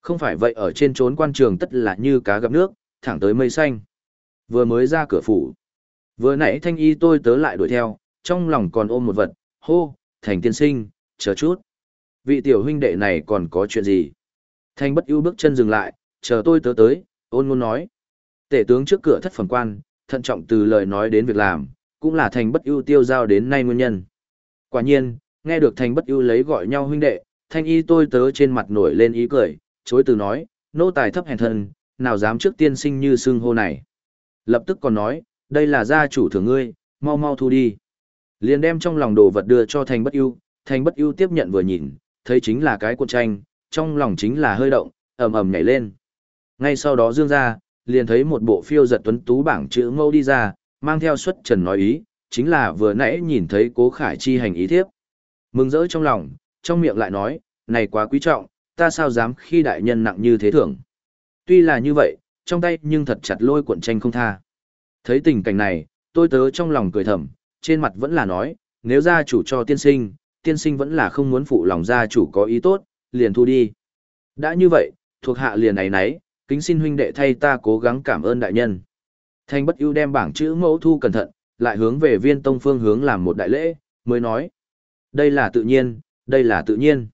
Không phải vậy ở trên trốn quan trường tất là như cá gặp nước, thẳng tới mây xanh. Vừa mới ra cửa phủ. Vừa nãy thanh y tôi tớ lại đuổi theo, trong lòng còn ôm một vật, hô, thành tiên sinh, chờ chút. Vị tiểu huynh đệ này còn có chuyện gì? Thanh bất ưu bước chân dừng lại, chờ tôi tớ tới, ôn ngôn nói. Tể tướng trước cửa thất phần quan, thận trọng từ lời nói đến việc làm, cũng là thành bất ưu tiêu giao đến nay nguyên nhân. Quả nhiên, nghe được thành bất ưu lấy gọi nhau huynh đệ, thanh y tôi tớ trên mặt nổi lên ý cười, chối từ nói, nô tài thấp hèn thân, nào dám trước tiên sinh như xương hô này. Lập tức còn nói, đây là gia chủ thưởng ngươi, mau mau thu đi. Liền đem trong lòng đồ vật đưa cho thành bất ưu, thành bất ưu tiếp nhận vừa nhìn, thấy chính là cái cuộn tranh, trong lòng chính là hơi động, ầm ầm nhảy lên. Ngay sau đó dương ra, liền thấy một bộ phiêu giật tuấn tú bảng chữ mâu đi ra, mang theo xuất trần nói ý, chính là vừa nãy nhìn thấy cố khải chi hành ý thiếp. Mừng rỡ trong lòng, trong miệng lại nói, này quá quý trọng, ta sao dám khi đại nhân nặng như thế thưởng. Tuy là như vậy, trong tay nhưng thật chặt lôi cuộn tranh không tha. Thấy tình cảnh này, tôi tớ trong lòng cười thầm, trên mặt vẫn là nói, nếu gia chủ cho tiên sinh, tiên sinh vẫn là không muốn phụ lòng gia chủ có ý tốt, liền thu đi. Đã như vậy, thuộc hạ liền này nấy, kính xin huynh đệ thay ta cố gắng cảm ơn đại nhân. Thanh bất ưu đem bảng chữ mẫu thu cẩn thận, lại hướng về viên tông phương hướng làm một đại lễ, mới nói. Đây là tự nhiên, đây là tự nhiên.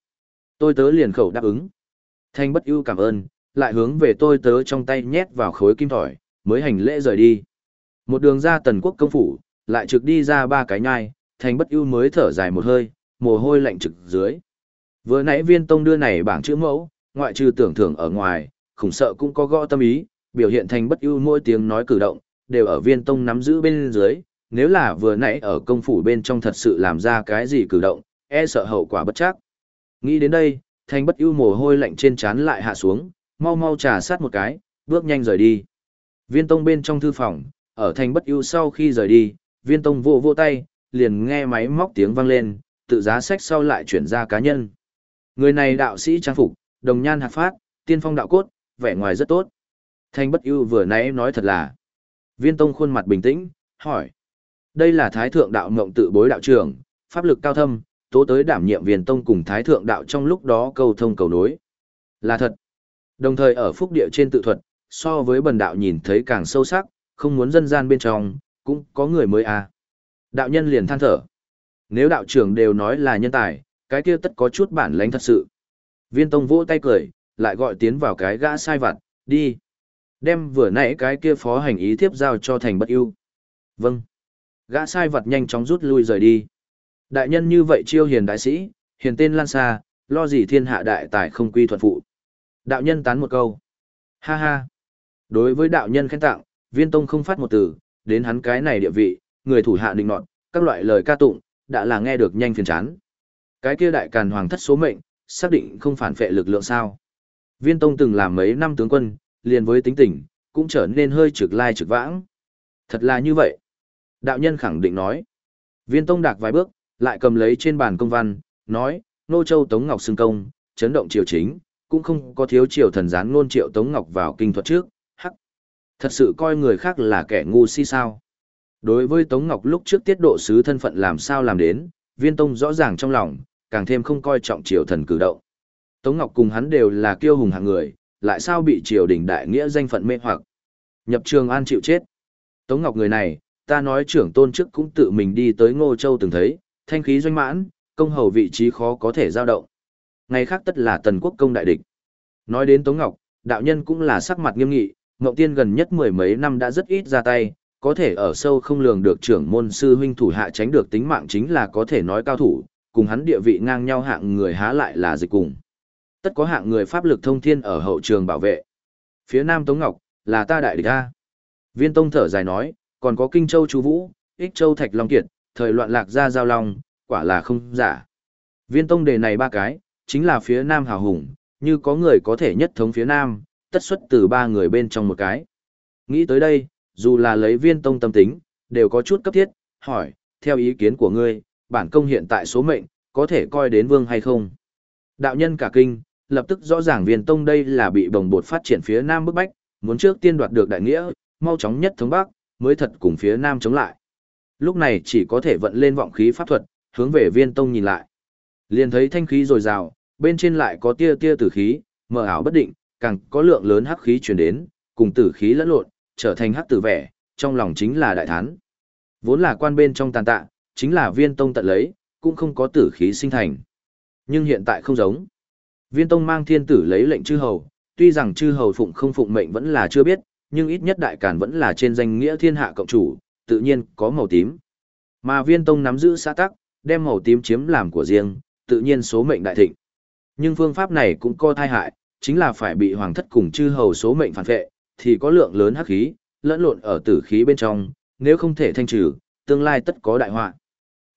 Tôi tớ liền khẩu đáp ứng. Thanh bất ưu cảm ơn, lại hướng về tôi tớ trong tay nhét vào khối kim thỏi, mới hành lễ rời đi. Một đường ra tần quốc công phủ, lại trực đi ra ba cái nhai, thanh bất ưu mới thở dài một hơi, mồ hôi lạnh trực dưới. Vừa nãy viên tông đưa này bảng chữ mẫu, ngoại trừ tưởng thưởng ở ngoài, khủng sợ cũng có gõ tâm ý, biểu hiện thành bất ưu mỗi tiếng nói cử động, đều ở viên tông nắm giữ bên dưới, nếu là vừa nãy ở công phủ bên trong thật sự làm ra cái gì cử động, e sợ hậu quả bất chắc. Nghĩ đến đây, thanh bất ưu mồ hôi lạnh trên trán lại hạ xuống, mau mau trà sát một cái, bước nhanh rời đi. Viên tông bên trong thư phòng, ở thanh bất ưu sau khi rời đi, viên tông vô vô tay, liền nghe máy móc tiếng vang lên, tự giá sách sau lại chuyển ra cá nhân. Người này đạo sĩ trang phục, đồng nhan hạt phát, tiên phong đạo cốt, vẻ ngoài rất tốt. Thanh bất ưu vừa nãy nói thật là. Viên tông khuôn mặt bình tĩnh, hỏi. Đây là thái thượng đạo mộng tự bối đạo trưởng, pháp lực cao thâm, tố tới đảm nhiệm viên tông cùng thái thượng đạo trong lúc đó cầu thông cầu nối. Là thật. Đồng thời ở phúc địa trên tự thuật, so với bần đạo nhìn thấy càng sâu sắc, không muốn dân gian bên trong, cũng có người mới à. Đạo nhân liền than thở. Nếu đạo trưởng đều nói là nhân tài, cái kia tất có chút bản lãnh thật sự. Viên tông vỗ tay cười, lại gọi tiến vào cái gã sai vặt, đi. Đem vừa nãy cái kia phó hành ý tiếp giao cho thành bất yêu Vâng. Gã sai vật nhanh chóng rút lui rời đi. Đại nhân như vậy chiêu hiền đại sĩ, hiền tên lan xa, lo gì thiên hạ đại tài không quy thuận phụ. Đạo nhân tán một câu. Ha ha. Đối với đạo nhân khen tặng, viên tông không phát một từ, đến hắn cái này địa vị, người thủ hạ định nọt, các loại lời ca tụng, đã là nghe được nhanh phiền chán. Cái kia đại càn hoàng thất số mệnh, xác định không phản phệ lực lượng sao. Viên tông từng làm mấy năm tướng quân, liền với tính tình, cũng trở nên hơi trực lai trực vãng. Thật là như vậy. Đạo nhân khẳng định nói. Viên tông đạc vài bước, lại cầm lấy trên bàn công văn, nói, Nô Châu Tống Ngọc xưng công, chấn động triều chính, cũng không có thiếu triều thần gián ngôn triệu Tống Ngọc vào kinh thuật trước, hắc. Thật sự coi người khác là kẻ ngu si sao. Đối với Tống Ngọc lúc trước tiết độ sứ thân phận làm sao làm đến, viên tông rõ ràng trong lòng, càng thêm không coi trọng triều thần cử động. Tống Ngọc cùng hắn đều là kiêu hùng hạng người, lại sao bị triều đình đại nghĩa danh phận mê hoặc. Nhập trường an chịu chết. Tống Ngọc người này, ta nói trưởng tôn chức cũng tự mình đi tới Ngô Châu từng thấy, thanh khí doanh mãn, công hầu vị trí khó có thể giao động. Ngày khác tất là tần quốc công đại địch. Nói đến Tống Ngọc, đạo nhân cũng là sắc mặt nghiêm nghị, Ngọc Tiên gần nhất mười mấy năm đã rất ít ra tay, có thể ở sâu không lường được trưởng môn sư huynh thủ hạ tránh được tính mạng chính là có thể nói cao thủ, cùng hắn địa vị ngang nhau hạng người há lại là dịch cùng. Tất có hạng người pháp lực thông thiên ở hậu trường bảo vệ. Phía Nam Tống Ngọc, là ta đại địch a. Viên Tông thở dài nói, còn có Kinh Châu Chu Vũ, Ích Châu Thạch Long Kiệt, thời loạn lạc ra giao long, quả là không giả. Viên Tông đề này ba cái, chính là phía Nam hào hùng, như có người có thể nhất thống phía Nam, tất xuất từ ba người bên trong một cái. Nghĩ tới đây, dù là lấy Viên Tông tâm tính, đều có chút cấp thiết, hỏi, theo ý kiến của ngươi, bản công hiện tại số mệnh, có thể coi đến vương hay không? Đạo nhân cả kinh, lập tức rõ ràng viên tông đây là bị bồng bột phát triển phía nam bức bách, muốn trước tiên đoạt được đại nghĩa, mau chóng nhất thống bắc, mới thật cùng phía nam chống lại. Lúc này chỉ có thể vận lên vọng khí pháp thuật, hướng về viên tông nhìn lại. Liền thấy thanh khí rồi rào, bên trên lại có tia tia tử khí, mờ ảo bất định, càng có lượng lớn hắc khí truyền đến, cùng tử khí lẫn lộn, trở thành hắc tử vẻ, trong lòng chính là đại thán. Vốn là quan bên trong tàn tạ, chính là viên tông tận lấy, cũng không có tử khí sinh thành. Nhưng hiện tại không giống. Viên tông mang thiên tử lấy lệnh chư hầu, tuy rằng chư hầu phụng không phụng mệnh vẫn là chưa biết, nhưng ít nhất đại càn vẫn là trên danh nghĩa thiên hạ cộng chủ, tự nhiên có màu tím. Mà viên tông nắm giữ xã tắc, đem màu tím chiếm làm của riêng, tự nhiên số mệnh đại thịnh. Nhưng phương pháp này cũng có thai hại, chính là phải bị hoàng thất cùng chư hầu số mệnh phản vệ, thì có lượng lớn hắc khí, lẫn lộn ở tử khí bên trong, nếu không thể thanh trừ, tương lai tất có đại họa.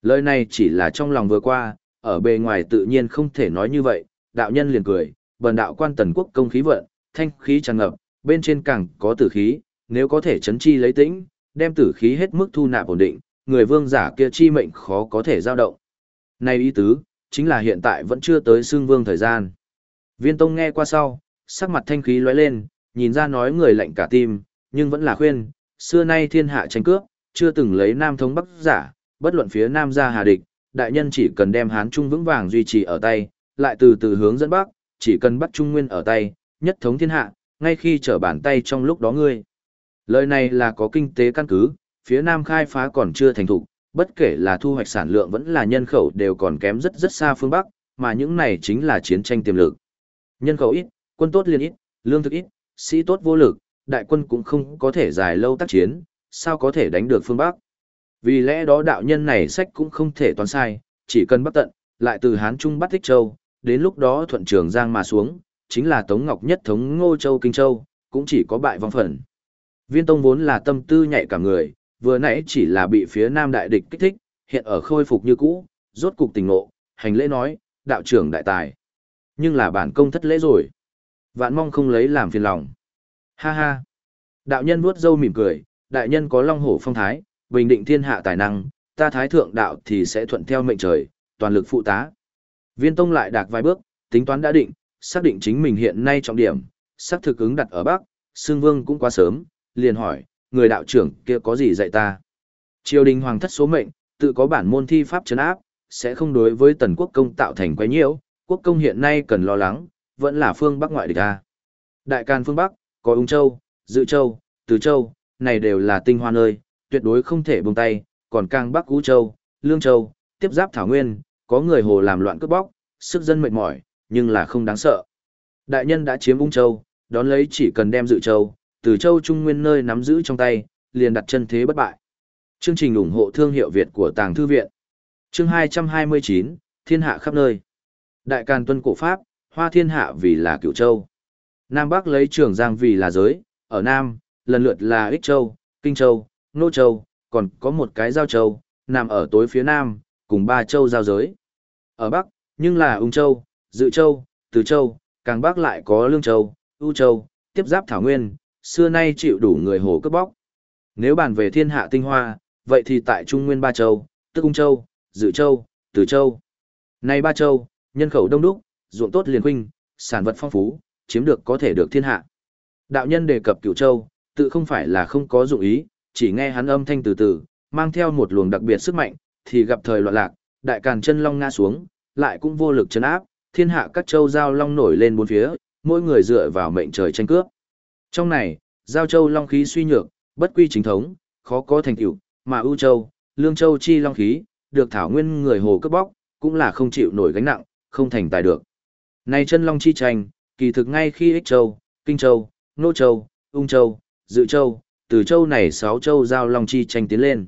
Lời này chỉ là trong lòng vừa qua, ở bề ngoài tự nhiên không thể nói như vậy, đạo nhân liền cười, bần đạo quan tần quốc công khí vận, thanh khí tràn ngập, bên trên càng có tử khí, nếu có thể chấn chi lấy tĩnh, đem tử khí hết mức thu nạp ổn định, người vương giả kia chi mệnh khó có thể dao động. Này ý tứ, chính là hiện tại vẫn chưa tới xương vương thời gian. Viên Tông nghe qua sau, sắc mặt thanh khí lóe lên, nhìn ra nói người lạnh cả tim, nhưng vẫn là khuyên, xưa nay thiên hạ tranh cướp, chưa từng lấy nam thống bắc giả, bất luận phía nam ra hà địch, đại nhân chỉ cần đem hán trung vững vàng duy trì ở tay, lại từ từ hướng dẫn bắc, chỉ cần bắt trung nguyên ở tay, nhất thống thiên hạ, ngay khi trở bàn tay trong lúc đó ngươi. Lời này là có kinh tế căn cứ, phía nam khai phá còn chưa thành thục, bất kể là thu hoạch sản lượng vẫn là nhân khẩu đều còn kém rất rất xa phương bắc, mà những này chính là chiến tranh tiềm lực. Nhân khẩu ít, quân tốt liền ít, lương thực ít, sĩ tốt vô lực, đại quân cũng không có thể dài lâu tác chiến, sao có thể đánh được phương Bắc. Vì lẽ đó đạo nhân này sách cũng không thể toán sai, chỉ cần bắt tận, lại từ Hán Trung bắt Thích Châu, đến lúc đó thuận trường Giang mà xuống, chính là Tống Ngọc nhất thống Ngô Châu Kinh Châu, cũng chỉ có bại vong phần. Viên Tông vốn là tâm tư nhạy cả người, vừa nãy chỉ là bị phía Nam đại địch kích thích, hiện ở khôi phục như cũ, rốt cục tình ngộ, hành lễ nói, đạo trưởng đại tài. Nhưng là bản công thất lễ rồi. Vạn mong không lấy làm phiền lòng. Ha ha. Đạo nhân vuốt râu mỉm cười, đại nhân có long hổ phong thái, bình định thiên hạ tài năng, ta thái thượng đạo thì sẽ thuận theo mệnh trời, toàn lực phụ tá. Viên tông lại đạc vài bước, tính toán đã định, xác định chính mình hiện nay trọng điểm, xác thực ứng đặt ở Bắc, Sương Vương cũng quá sớm, liền hỏi, người đạo trưởng kia có gì dạy ta? Triều đình hoàng thất số mệnh, tự có bản môn thi pháp chấn áp, sẽ không đối với tần quốc công tạo thành quái nhiễu, quốc công hiện nay cần lo lắng, vẫn là phương Bắc ngoại địch ta. Đại can phương Bắc, có Ung Châu, Dự Châu, Từ Châu, này đều là tinh hoa nơi, tuyệt đối không thể buông tay, còn càng Bắc Ú Châu, Lương Châu, tiếp giáp Thảo Nguyên, có người hồ làm loạn cướp bóc, sức dân mệt mỏi, nhưng là không đáng sợ. Đại nhân đã chiếm Ung Châu, đón lấy chỉ cần đem Dự Châu, Từ Châu Trung Nguyên nơi nắm giữ trong tay, liền đặt chân thế bất bại. Chương trình ủng hộ thương hiệu Việt của Tàng Thư Viện Chương 229, Thiên hạ khắp nơi Đại Càn Tuân Cổ Pháp, Hoa Thiên Hạ vì là Cửu Châu. Nam Bắc lấy Trường Giang vì là giới, ở Nam, lần lượt là Ích Châu, Kinh Châu, Nô Châu, còn có một cái Giao Châu, nằm ở tối phía Nam, cùng ba châu giao giới. Ở Bắc, nhưng là Ung Châu, Dự Châu, Từ Châu, càng Bắc lại có Lương Châu, U Châu, tiếp giáp Thảo Nguyên, xưa nay chịu đủ người hồ cướp bóc. Nếu bàn về thiên hạ tinh hoa, vậy thì tại Trung Nguyên Ba Châu, tức Ung Châu, Dự Châu, Từ Châu. Nay Ba Châu, nhân khẩu đông đúc, ruộng tốt liền huynh, sản vật phong phú, chiếm được có thể được thiên hạ. Đạo nhân đề cập Cửu Châu, tự không phải là không có dụng ý, chỉ nghe hắn âm thanh từ từ, mang theo một luồng đặc biệt sức mạnh, thì gặp thời loạn lạc, đại càn chân long ngã xuống, lại cũng vô lực chấn áp, thiên hạ các châu giao long nổi lên bốn phía, mỗi người dựa vào mệnh trời tranh cướp. Trong này, giao châu long khí suy nhược, bất quy chính thống, khó có thành tựu, mà ưu châu, lương châu chi long khí, được thảo nguyên người hồ cướp bóc, cũng là không chịu nổi gánh nặng, không thành tài được. Này chân long chi tranh, kỳ thực ngay khi ích châu, kinh châu, nô châu, ung châu, dự châu, từ châu này sáu châu giao long chi tranh tiến lên.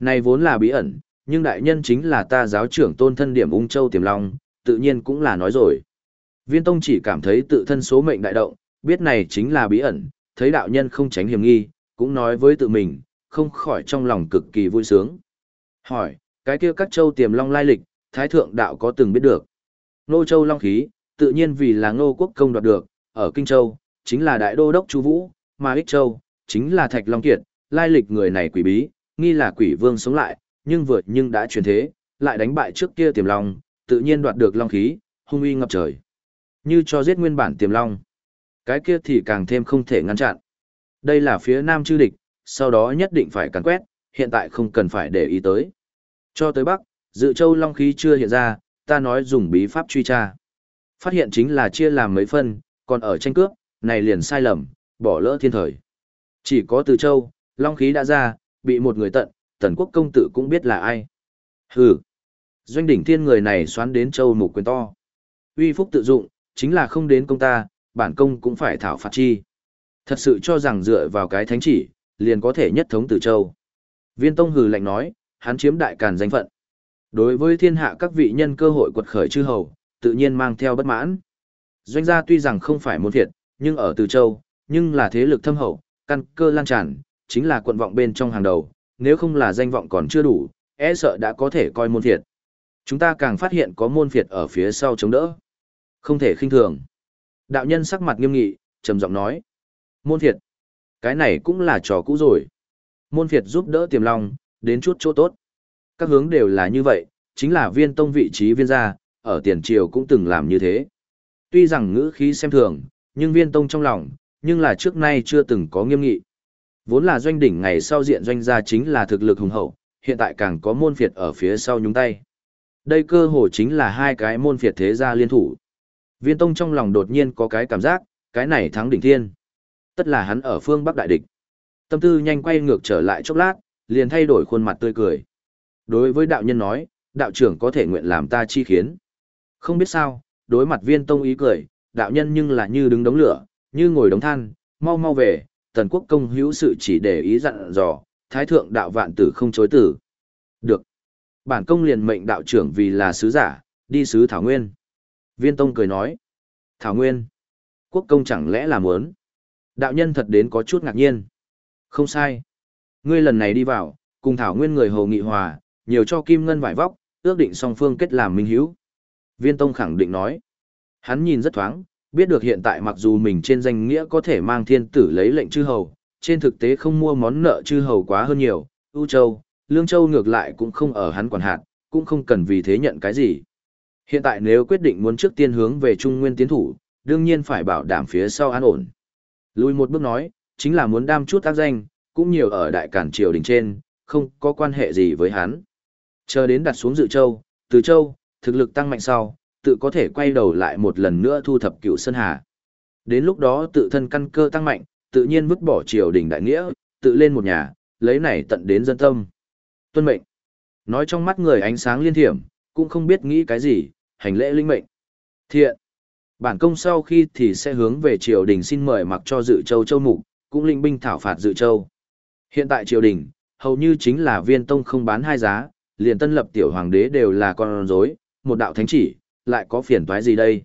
Này vốn là bí ẩn, nhưng đại nhân chính là ta giáo trưởng tôn thân điểm ung châu tiềm long, tự nhiên cũng là nói rồi. Viên Tông chỉ cảm thấy tự thân số mệnh đại động, biết này chính là bí ẩn, thấy đạo nhân không tránh hiểm nghi, cũng nói với tự mình, không khỏi trong lòng cực kỳ vui sướng. Hỏi, cái kia các châu tiềm long lai lịch, Thái Thượng Đạo có từng biết được. Nô Châu Long khí, tự nhiên vì là ngô quốc công đoạt được, ở Kinh Châu, chính là Đại Đô Đốc Chu Vũ, mà Ích Châu, chính là Thạch Long Kiệt, lai lịch người này quỷ bí, nghi là quỷ vương sống lại, nhưng vượt nhưng đã chuyển thế, lại đánh bại trước kia tiềm long, tự nhiên đoạt được long khí, hung uy ngập trời. Như cho giết nguyên bản tiềm long. Cái kia thì càng thêm không thể ngăn chặn. Đây là phía nam chư địch, sau đó nhất định phải càn quét, hiện tại không cần phải để ý tới. Cho tới bắc, dự châu long khí chưa hiện ra, ta nói dùng bí pháp truy tra. Phát hiện chính là chia làm mấy phân, còn ở tranh cướp, này liền sai lầm, bỏ lỡ thiên thời. Chỉ có từ châu, long khí đã ra, bị một người tận, tần quốc công tử cũng biết là ai. Hừ, doanh đỉnh thiên người này xoán đến châu mục quyền to. Uy phúc tự dụng, chính là không đến công ta, bản công cũng phải thảo phạt chi. Thật sự cho rằng dựa vào cái thánh chỉ, liền có thể nhất thống từ châu. Viên tông hừ lạnh nói, hắn chiếm đại càn danh phận. Đối với thiên hạ các vị nhân cơ hội quật khởi chư hầu, tự nhiên mang theo bất mãn. Doanh gia tuy rằng không phải môn thiệt, nhưng ở Từ Châu, nhưng là thế lực thâm hậu, căn cơ lan tràn, chính là quận vọng bên trong hàng đầu, nếu không là danh vọng còn chưa đủ, e sợ đã có thể coi môn thiệt. Chúng ta càng phát hiện có môn phiệt ở phía sau chống đỡ. Không thể khinh thường. Đạo nhân sắc mặt nghiêm nghị, trầm giọng nói. Môn phiệt. Cái này cũng là trò cũ rồi. Môn phiệt giúp đỡ tiềm long, đến chút chỗ tốt. Các hướng đều là như vậy, chính là viên tông vị trí viên gia, ở tiền triều cũng từng làm như thế. Tuy rằng ngữ khí xem thường, nhưng viên tông trong lòng, nhưng là trước nay chưa từng có nghiêm nghị. Vốn là doanh đỉnh ngày sau diện doanh gia chính là thực lực hùng hậu, hiện tại càng có môn phiệt ở phía sau nhúng tay. Đây cơ hồ chính là hai cái môn phiệt thế gia liên thủ. Viên tông trong lòng đột nhiên có cái cảm giác, cái này thắng đỉnh thiên. Tất là hắn ở phương Bắc đại địch. Tâm tư nhanh quay ngược trở lại chốc lát, liền thay đổi khuôn mặt tươi cười. Đối với đạo nhân nói, đạo trưởng có thể nguyện làm ta chi khiến. Không biết sao, đối mặt viên tông ý cười, đạo nhân nhưng là như đứng đống lửa, như ngồi đống than, mau mau về, tần quốc công hữu sự chỉ để ý dặn dò, thái thượng đạo vạn tử không chối tử. Được. Bản công liền mệnh đạo trưởng vì là sứ giả, đi sứ Thảo Nguyên. Viên Tông cười nói. Thảo Nguyên. Quốc công chẳng lẽ là muốn. Đạo nhân thật đến có chút ngạc nhiên. Không sai. Ngươi lần này đi vào, cùng Thảo Nguyên người hầu nghị hòa, nhiều cho kim ngân vải vóc, ước định song phương kết làm minh hữu. Viên Tông khẳng định nói. Hắn nhìn rất thoáng, biết được hiện tại mặc dù mình trên danh nghĩa có thể mang thiên tử lấy lệnh chư hầu, trên thực tế không mua món nợ chư hầu quá hơn nhiều, ưu châu, lương châu ngược lại cũng không ở hắn quản hạt, cũng không cần vì thế nhận cái gì. Hiện tại nếu quyết định muốn trước tiên hướng về Trung Nguyên tiến thủ, đương nhiên phải bảo đảm phía sau an ổn. Lùi một bước nói, chính là muốn đam chút tác danh, cũng nhiều ở đại cản triều đình trên, không có quan hệ gì với hắn. Chờ đến đặt xuống dự châu, từ châu, thực lực tăng mạnh sau, tự có thể quay đầu lại một lần nữa thu thập cựu Sơn Hà. Đến lúc đó tự thân căn cơ tăng mạnh, tự nhiên vứt bỏ triều đình đại nghĩa, tự lên một nhà, lấy này tận đến dân tâm. Tuân mệnh. Nói trong mắt người ánh sáng liên thiểm, cũng không biết nghĩ cái gì, hành lễ linh mệnh. Thiện. Bản công sau khi thì sẽ hướng về triều đình xin mời mặc cho dự châu châu mục, cũng linh binh thảo phạt dự châu. Hiện tại triều đình, hầu như chính là viên tông không bán hai giá, liền tân lập tiểu hoàng đế đều là con rối, một đạo thánh chỉ, lại có phiền toái gì đây?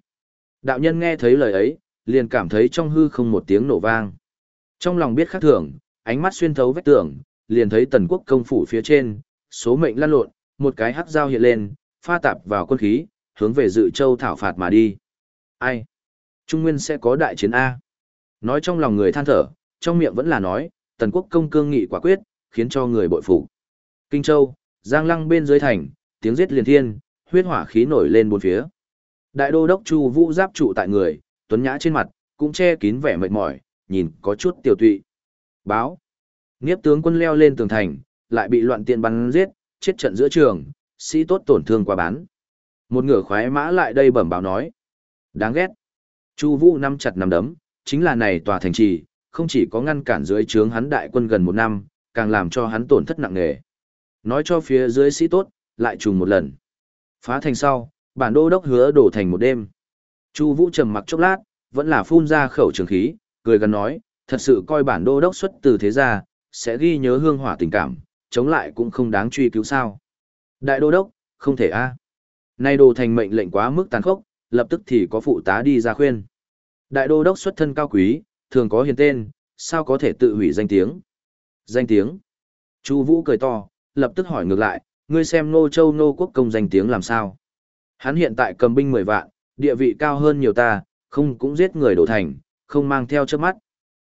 Đạo nhân nghe thấy lời ấy, liền cảm thấy trong hư không một tiếng nổ vang. Trong lòng biết khắc thường, ánh mắt xuyên thấu vách tường, liền thấy tần quốc công phủ phía trên, số mệnh lăn lộn, một cái hắc dao hiện lên, pha tạp vào quân khí, hướng về dự châu thảo phạt mà đi. Ai? Trung Nguyên sẽ có đại chiến A. Nói trong lòng người than thở, trong miệng vẫn là nói, tần quốc công cương nghị quả quyết, khiến cho người bội phục. Kinh Châu, Giang Lăng bên dưới thành, tiếng giết liền thiên, huyết hỏa khí nổi lên bốn phía. Đại đô đốc Chu Vũ giáp trụ tại người, tuấn nhã trên mặt, cũng che kín vẻ mệt mỏi, nhìn có chút tiểu tụy. Báo. Nghiếp tướng quân leo lên tường thành, lại bị loạn tiện bắn giết, chết trận giữa trường, sĩ tốt tổn thương quá bán. Một ngựa khoái mã lại đây bẩm báo nói. Đáng ghét. Chu Vũ nắm chặt nắm đấm, chính là này tòa thành trì, không chỉ có ngăn cản dưới trướng hắn đại quân gần một năm, càng làm cho hắn tổn thất nặng nề. Nói cho phía dưới sĩ tốt, lại trùng một lần. Phá thành sau, bản đô đốc hứa đổ thành một đêm. Chu Vũ trầm mặc chốc lát, vẫn là phun ra khẩu trường khí, cười gần nói, thật sự coi bản đô đốc xuất từ thế gia, sẽ ghi nhớ hương hỏa tình cảm, chống lại cũng không đáng truy cứu sao. Đại đô đốc, không thể a. Nay đồ thành mệnh lệnh quá mức tàn khốc, lập tức thì có phụ tá đi ra khuyên. Đại đô đốc xuất thân cao quý, thường có hiền tên, sao có thể tự hủy danh tiếng? Danh tiếng. Chu Vũ cười to, lập tức hỏi ngược lại, ngươi xem Ngô Châu Ngô Quốc công danh tiếng làm sao? Hắn hiện tại cầm binh 10 vạn, địa vị cao hơn nhiều ta, không cũng giết người đổ thành, không mang theo trước mắt.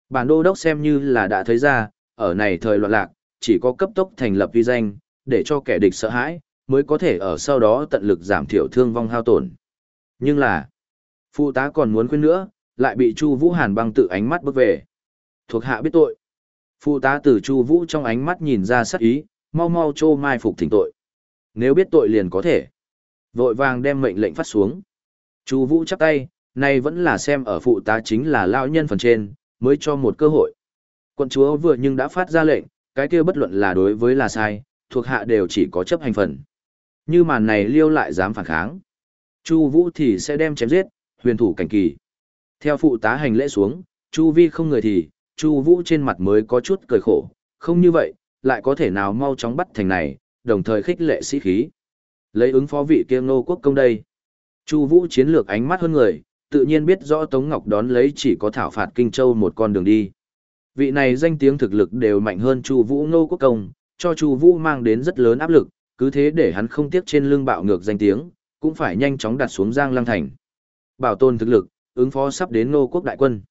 Bản đô đốc xem như là đã thấy ra, ở này thời loạn lạc, chỉ có cấp tốc thành lập vi danh, để cho kẻ địch sợ hãi, mới có thể ở sau đó tận lực giảm thiểu thương vong hao tổn. Nhưng là, phụ tá còn muốn khuyên nữa, lại bị Chu Vũ Hàn băng tự ánh mắt bước về. Thuộc hạ biết tội. Phụ tá từ Chu Vũ trong ánh mắt nhìn ra sát ý, mau mau trô mai phục thỉnh tội. Nếu biết tội liền có thể. Vội vàng đem mệnh lệnh phát xuống. Chu Vũ chắp tay, nay vẫn là xem ở phụ tá chính là lão nhân phần trên, mới cho một cơ hội. Quận chúa vừa nhưng đã phát ra lệnh, cái kia bất luận là đối với là sai, thuộc hạ đều chỉ có chấp hành phần. Như màn này liêu lại dám phản kháng. Chu Vũ thì sẽ đem chém giết, huyền thủ cảnh kỳ. Theo phụ tá hành lễ xuống, Chu Vi không người thì, Chu Vũ trên mặt mới có chút cười khổ, không như vậy, lại có thể nào mau chóng bắt thành này, đồng thời khích lệ sĩ khí. Lấy ứng phó vị kia Ngô Quốc công đây. Chu Vũ chiến lược ánh mắt hơn người, tự nhiên biết rõ Tống Ngọc đón lấy chỉ có thảo phạt Kinh Châu một con đường đi. Vị này danh tiếng thực lực đều mạnh hơn Chu Vũ Ngô Quốc công, cho Chu Vũ mang đến rất lớn áp lực, cứ thế để hắn không tiếc trên lưng bạo ngược danh tiếng, cũng phải nhanh chóng đặt xuống Giang Lăng thành. Bảo tồn thực lực, ứng phó sắp đến Ngô Quốc đại quân.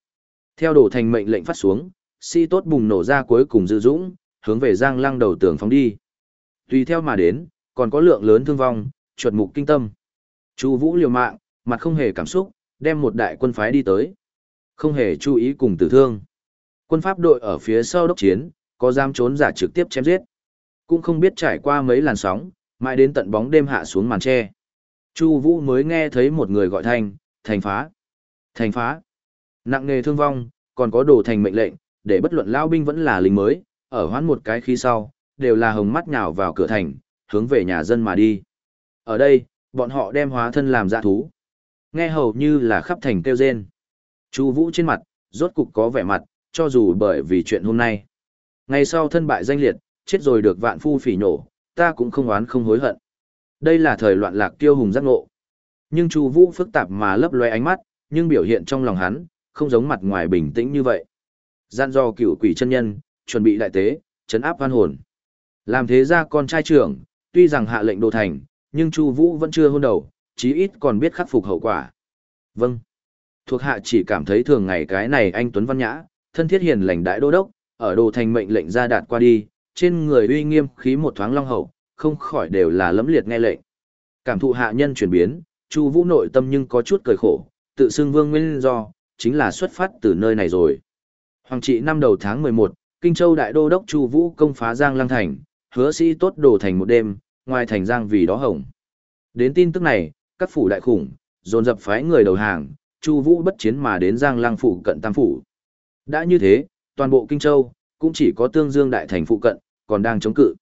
Theo đổ thành mệnh lệnh phát xuống, si tốt bùng nổ ra cuối cùng dư dũng, hướng về Giang Lăng đầu tường phóng đi. Tùy theo mà đến, còn có lượng lớn thương vong, chuột mục kinh tâm. Chu Vũ liều mạng, mặt không hề cảm xúc, đem một đại quân phái đi tới. Không hề chú ý cùng tử thương. Quân Pháp đội ở phía sau đốc chiến, có dám trốn giả trực tiếp chém giết. Cũng không biết trải qua mấy làn sóng, mãi đến tận bóng đêm hạ xuống màn tre. Chu Vũ mới nghe thấy một người gọi thành, thành phá. Thành phá. Nặng nghề thương vong, còn có đồ thành mệnh lệnh, để bất luận lao binh vẫn là lính mới, ở hoán một cái khi sau, đều là hồng mắt nhào vào cửa thành, hướng về nhà dân mà đi. Ở đây, bọn họ đem hóa thân làm dã thú. Nghe hầu như là khắp thành kêu rên. Chu Vũ trên mặt, rốt cục có vẻ mặt, cho dù bởi vì chuyện hôm nay. Ngày sau thân bại danh liệt, chết rồi được vạn phu phỉ nổ, ta cũng không oán không hối hận. Đây là thời loạn lạc tiêu hùng giác ngộ. Nhưng Chu Vũ phức tạp mà lấp loé ánh mắt, nhưng biểu hiện trong lòng hắn, không giống mặt ngoài bình tĩnh như vậy. Gian do cựu quỷ chân nhân, chuẩn bị đại tế, chấn áp văn hồn. Làm thế ra con trai trưởng, tuy rằng hạ lệnh đồ thành, nhưng Chu Vũ vẫn chưa hôn đầu, chí ít còn biết khắc phục hậu quả. Vâng. Thuộc hạ chỉ cảm thấy thường ngày cái này anh Tuấn Văn Nhã, thân thiết hiền lành đại đô đốc, ở đồ thành mệnh lệnh ra đạt qua đi, trên người uy nghiêm khí một thoáng long hậu, không khỏi đều là lẫm liệt nghe lệnh. Cảm thụ hạ nhân chuyển biến, Chu Vũ nội tâm nhưng có chút cười khổ, tự xưng vương nguyên do, chính là xuất phát từ nơi này rồi. Hoàng trị năm đầu tháng 11, Kinh Châu đại đô đốc Chu Vũ công phá Giang Lăng thành, hứa sĩ tốt đồ thành một đêm, ngoài thành Giang vì đó hồng. Đến tin tức này, các phủ đại khủng, dồn dập phái người đầu hàng, Chu Vũ bất chiến mà đến Giang Lăng phủ cận Tam phủ. Đã như thế, toàn bộ Kinh Châu cũng chỉ có Tương Dương đại thành phụ cận còn đang chống cự.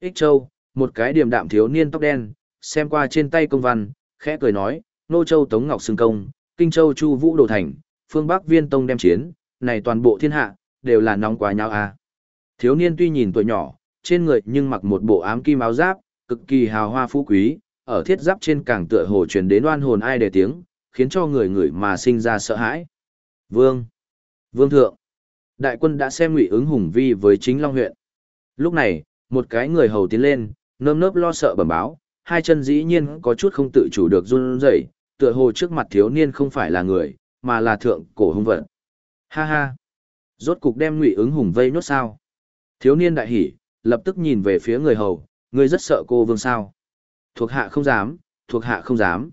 Ích Châu, một cái điềm đạm thiếu niên tóc đen, xem qua trên tay công văn, khẽ cười nói, Nô Châu Tống Ngọc sương công, Kinh Châu Chu Vũ đồ thành, phương Bắc Viên Tông đem chiến, này toàn bộ thiên hạ, đều là nóng quá nhau à. Thiếu niên tuy nhìn tuổi nhỏ, trên người nhưng mặc một bộ ám kim áo giáp, cực kỳ hào hoa phú quý, ở thiết giáp trên càng tựa hồ truyền đến oan hồn ai để tiếng, khiến cho người người mà sinh ra sợ hãi. Vương! Vương thượng! Đại quân đã xem ngụy ứng hùng vi với chính Long huyện. Lúc này, một cái người hầu tiến lên, nơm nớp lo sợ bẩm báo, hai chân dĩ nhiên có chút không tự chủ được run rẩy, tựa hồ trước mặt thiếu niên không phải là người, mà là thượng cổ hung vật. Ha ha! Rốt cục đem ngụy ứng hùng vây nốt sao? Thiếu niên đại hỉ, lập tức nhìn về phía người hầu, ngươi rất sợ cô vương sao? Thuộc hạ không dám, thuộc hạ không dám.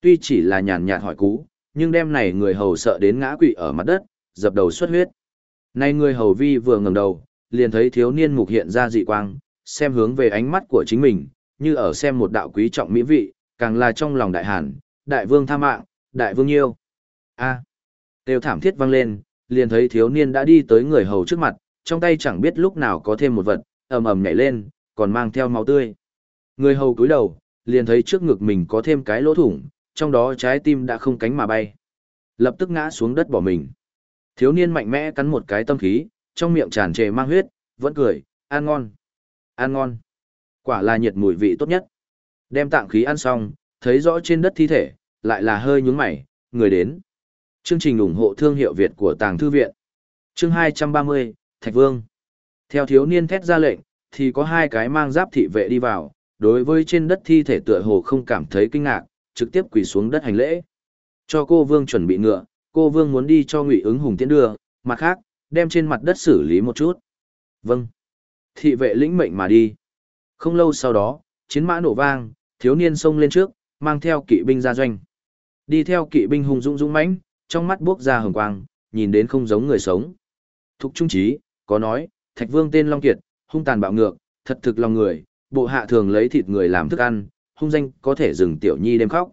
Tuy chỉ là nhàn nhạt hỏi cú, nhưng đem này người hầu sợ đến ngã quỵ ở mặt đất, dập đầu xuất huyết. Nay người hầu vi vừa ngẩng đầu, liền thấy thiếu niên mục hiện ra dị quang, xem hướng về ánh mắt của chính mình, như ở xem một đạo quý trọng mỹ vị, càng là trong lòng đại hàn, đại vương tha mạng, đại vương yêu. A. À. Tiêu thảm thiết vang lên, liền thấy thiếu niên đã đi tới người hầu trước mặt, trong tay chẳng biết lúc nào có thêm một vật, ầm ầm nhảy lên, còn mang theo máu tươi. Người hầu cúi đầu, liền thấy trước ngực mình có thêm cái lỗ thủng, trong đó trái tim đã không cánh mà bay. Lập tức ngã xuống đất bỏ mình. Thiếu niên mạnh mẽ cắn một cái tâm khí, trong miệng tràn trề mang huyết, vẫn cười, ăn ngon, ăn ngon. Quả là nhiệt mùi vị tốt nhất. Đem tạng khí ăn xong, thấy rõ trên đất thi thể, lại là hơi nhúng mày, người đến. Chương trình ủng hộ thương hiệu Việt của Tàng Thư Viện. Chương 230, Thạch Vương. Theo thiếu niên thét ra lệnh, thì có hai cái mang giáp thị vệ đi vào, đối với trên đất thi thể tựa hồ không cảm thấy kinh ngạc, trực tiếp quỳ xuống đất hành lễ. Cho cô Vương chuẩn bị ngựa, cô Vương muốn đi cho Ngụy ứng hùng tiến đưa, mặt khác, đem trên mặt đất xử lý một chút. Vâng. Thị vệ lĩnh mệnh mà đi. Không lâu sau đó, chiến mã nổ vang, thiếu niên xông lên trước, mang theo kỵ binh ra doanh. Đi theo kỵ binh hùng dũng dũng mãnh, trong mắt buốc ra hồng quang, nhìn đến không giống người sống. Thục trung trí, có nói, Thạch Vương tên Long Kiệt, hung tàn bạo ngược, thật thực lòng người, bộ hạ thường lấy thịt người làm thức ăn, hung danh có thể dừng tiểu nhi đêm khóc.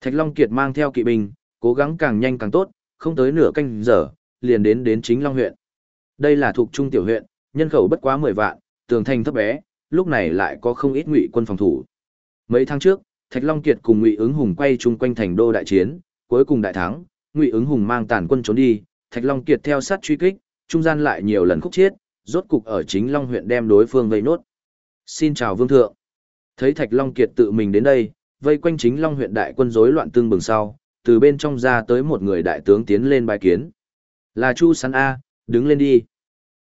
Thạch Long Kiệt mang theo kỵ binh, cố gắng càng nhanh càng tốt, không tới nửa canh giờ, liền đến đến chính Long huyện. Đây là thuộc trung tiểu huyện, nhân khẩu bất quá 10 vạn, tường thành thấp bé, lúc này lại có không ít ngụy quân phòng thủ. Mấy tháng trước, Thạch Long Kiệt cùng Ngụy Ứng Hùng quay chung quanh thành đô đại chiến, cuối cùng đại thắng, Ngụy Ứng Hùng mang tàn quân trốn đi, Thạch Long Kiệt theo sát truy kích, trung gian lại nhiều lần khúc chết, rốt cục ở chính Long huyện đem đối phương vây nốt. Xin chào vương thượng. Thấy Thạch Long Kiệt tự mình đến đây, vây quanh chính Long huyện đại quân rối loạn tương bừng sau, từ bên trong ra tới một người đại tướng tiến lên bài kiến. Là Chu Sán A, đứng lên đi.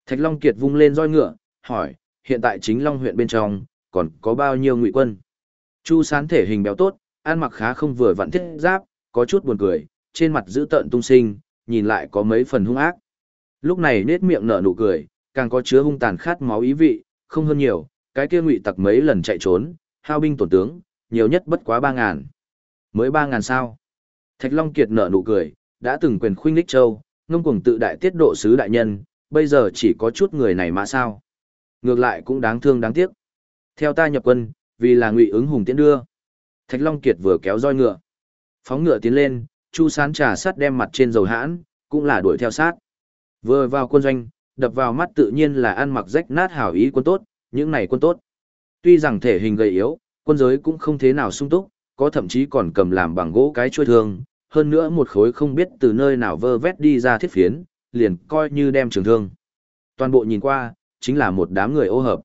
Thạch Long Kiệt vung lên roi ngựa, hỏi, hiện tại chính Long huyện bên trong, còn có bao nhiêu ngụy quân? Chu Sán thể hình béo tốt, ăn mặc khá không vừa vặn thiết giáp, có chút buồn cười, trên mặt giữ tợn tung sinh, nhìn lại có mấy phần hung ác. Lúc này nết miệng nở nụ cười, càng có chứa hung tàn khát máu ý vị, không hơn nhiều, cái kia ngụy tặc mấy lần chạy trốn, hao binh tổn tướng, nhiều nhất bất quá ba ngàn. Mới ba ngàn sao? Thạch Long Kiệt nở nụ cười, đã từng quyền khuynh Lích Châu, ngông cuồng tự đại tiết độ sứ đại nhân, bây giờ chỉ có chút người này mà sao? Ngược lại cũng đáng thương đáng tiếc. Theo ta nhập quân, vì là ngụy ứng hùng tiến đưa. Thạch Long Kiệt vừa kéo roi ngựa. Phóng ngựa tiến lên, Chu Sán trà sắt đem mặt trên dầu hãn, cũng là đuổi theo sát. Vừa vào quân doanh, đập vào mắt tự nhiên là ăn mặc rách nát hảo ý quân tốt, những này quân tốt. Tuy rằng thể hình gầy yếu, quân giới cũng không thế nào sung túc, có thậm chí còn cầm làm bằng gỗ cái chuôi thương, hơn nữa một khối không biết từ nơi nào vơ vét đi ra thiết phiến, liền coi như đem trường thương. Toàn bộ nhìn qua, chính là một đám người ô hợp.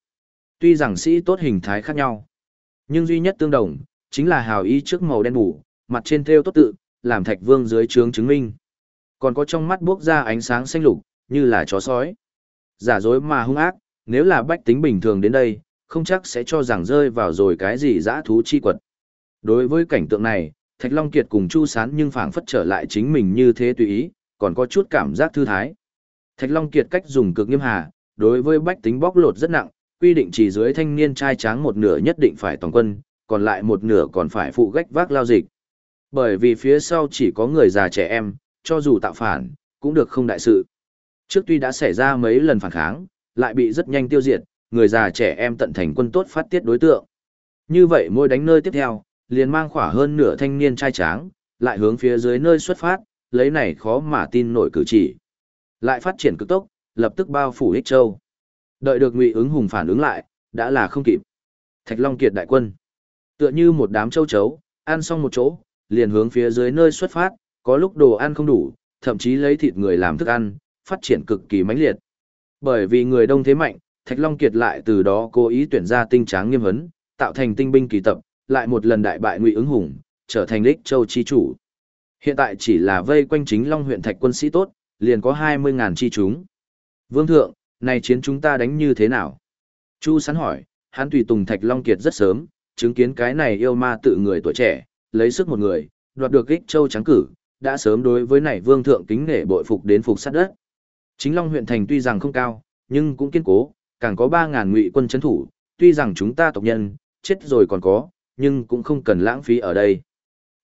Tuy rằng sĩ tốt hình thái khác nhau, nhưng duy nhất tương đồng, chính là hào y trước màu đen bù, mặt trên thêu tốt tự, làm thạch vương dưới trướng chứng minh. Còn có trong mắt bước ra ánh sáng xanh lục, như là chó sói. Giả dối mà hung ác, nếu là bách tính bình thường đến đây, không chắc sẽ cho rằng rơi vào rồi cái gì dã thú chi quật. Đối với cảnh tượng này, Thạch Long Kiệt cùng Chu Sán nhưng phảng phất trở lại chính mình như thế tùy ý, còn có chút cảm giác thư thái. Thạch Long Kiệt cách dùng cực nghiêm hà, đối với bách tính bóc lột rất nặng, quy định chỉ dưới thanh niên trai tráng một nửa nhất định phải toàn quân, còn lại một nửa còn phải phụ gách vác lao dịch. Bởi vì phía sau chỉ có người già trẻ em, cho dù tạo phản, cũng được không đại sự. Trước tuy đã xảy ra mấy lần phản kháng, lại bị rất nhanh tiêu diệt, người già trẻ em tận thành quân tốt phát tiết đối tượng. Như vậy mỗi đánh nơi tiếp theo, liền mang khỏa hơn nửa thanh niên trai tráng, lại hướng phía dưới nơi xuất phát, lấy này khó mà tin nổi cử chỉ. Lại phát triển cực tốc, lập tức bao phủ Ích Châu. Đợi được Ngụy ứng hùng phản ứng lại, đã là không kịp. Thạch Long Kiệt đại quân, tựa như một đám châu chấu, ăn xong một chỗ, liền hướng phía dưới nơi xuất phát, có lúc đồ ăn không đủ, thậm chí lấy thịt người làm thức ăn, phát triển cực kỳ mãnh liệt. Bởi vì người đông thế mạnh, Thạch Long Kiệt lại từ đó cố ý tuyển ra tinh tráng nghiêm vấn, tạo thành tinh binh kỳ tập, lại một lần đại bại Ngụy ứng hùng, trở thành đích châu chi chủ. Hiện tại chỉ là vây quanh chính Long huyện Thạch quân sĩ tốt, liền có 20.000 chi chúng. Vương thượng, này chiến chúng ta đánh như thế nào? Chu sán hỏi, hắn tùy tùng Thạch Long Kiệt rất sớm, chứng kiến cái này yêu ma tự người tuổi trẻ, lấy sức một người, đoạt được ích châu trắng cử, đã sớm đối với này vương thượng kính nể bội phục đến phục sát đất. Chính Long huyện thành tuy rằng không cao, nhưng cũng kiên cố, càng có 3.000 ngụy quân chấn thủ, tuy rằng chúng ta tộc nhân, chết rồi còn có, nhưng cũng không cần lãng phí ở đây.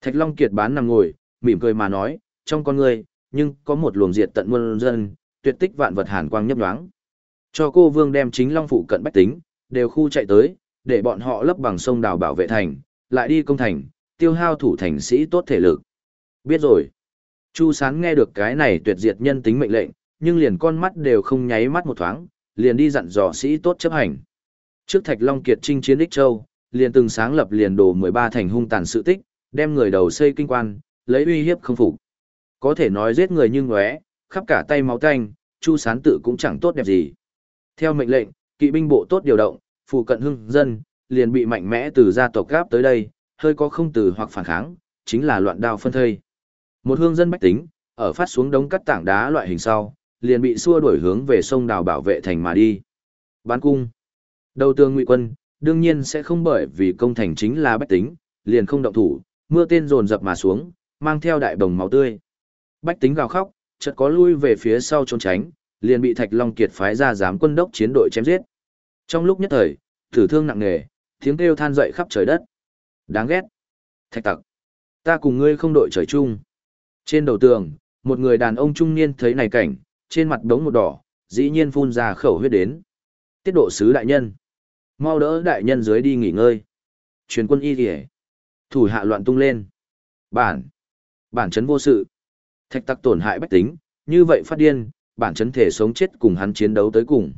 Thạch Long Kiệt bán nằm ngồi, mỉm cười mà nói, trong con người, nhưng có một luồng diệt tận muôn dân, tuyệt tích vạn vật hàn quang nhấp nhoáng. Cho cô vương đem chính Long phụ cận bách tính, đều khu chạy tới, để bọn họ lấp bằng sông đào bảo vệ thành, lại đi công thành, tiêu hao thủ thành sĩ tốt thể lực. Biết rồi. Chu Sán nghe được cái này tuyệt diệt nhân tính mệnh lệnh, nhưng liền con mắt đều không nháy mắt một thoáng, liền đi dặn dò sĩ tốt chấp hành. Trước Thạch Long Kiệt chinh chiến Đích Châu, liền từng sáng lập liền đồ 13 thành hung tàn sự tích, đem người đầu xây kinh quan, lấy uy hiếp không phục. Có thể nói giết người như ngóe, khắp cả tay máu tanh, Chu Sán tự cũng chẳng tốt đẹp gì. Theo mệnh lệnh, kỵ binh bộ tốt điều động, phụ cận hưng dân, liền bị mạnh mẽ từ gia tộc gáp tới đây, hơi có không từ hoặc phản kháng, chính là loạn đao phân thây. Một hương dân bách tính, ở phát xuống đống cắt tảng đá loại hình sau, liền bị xua đuổi hướng về sông đào bảo vệ thành mà đi. Bán cung. Đầu tường ngụy quân, đương nhiên sẽ không bởi vì công thành chính là bách tính, liền không động thủ, mưa tên dồn dập mà xuống, mang theo đại bồng máu tươi. Bách tính gào khóc, chợt có lui về phía sau trốn tránh, liền bị Thạch Long Kiệt phái ra giám quân đốc chiến đội chém giết. Trong lúc nhất thời, tử thương nặng nề, tiếng kêu than dậy khắp trời đất. Đáng ghét. Thạch tặc. Ta cùng ngươi không đội trời chung. Trên đầu tường, một người đàn ông trung niên thấy này cảnh, trên mặt đống một đỏ, dĩ nhiên phun ra khẩu huyết đến. Tiết độ sứ đại nhân. Mau đỡ đại nhân dưới đi nghỉ ngơi. Truyền quân y kìa. Thủ hạ loạn tung lên. Bản. Bản chấn vô sự. Thạch tặc tổn hại bách tính, như vậy phát điên, bản chấn thể sống chết cùng hắn chiến đấu tới cùng.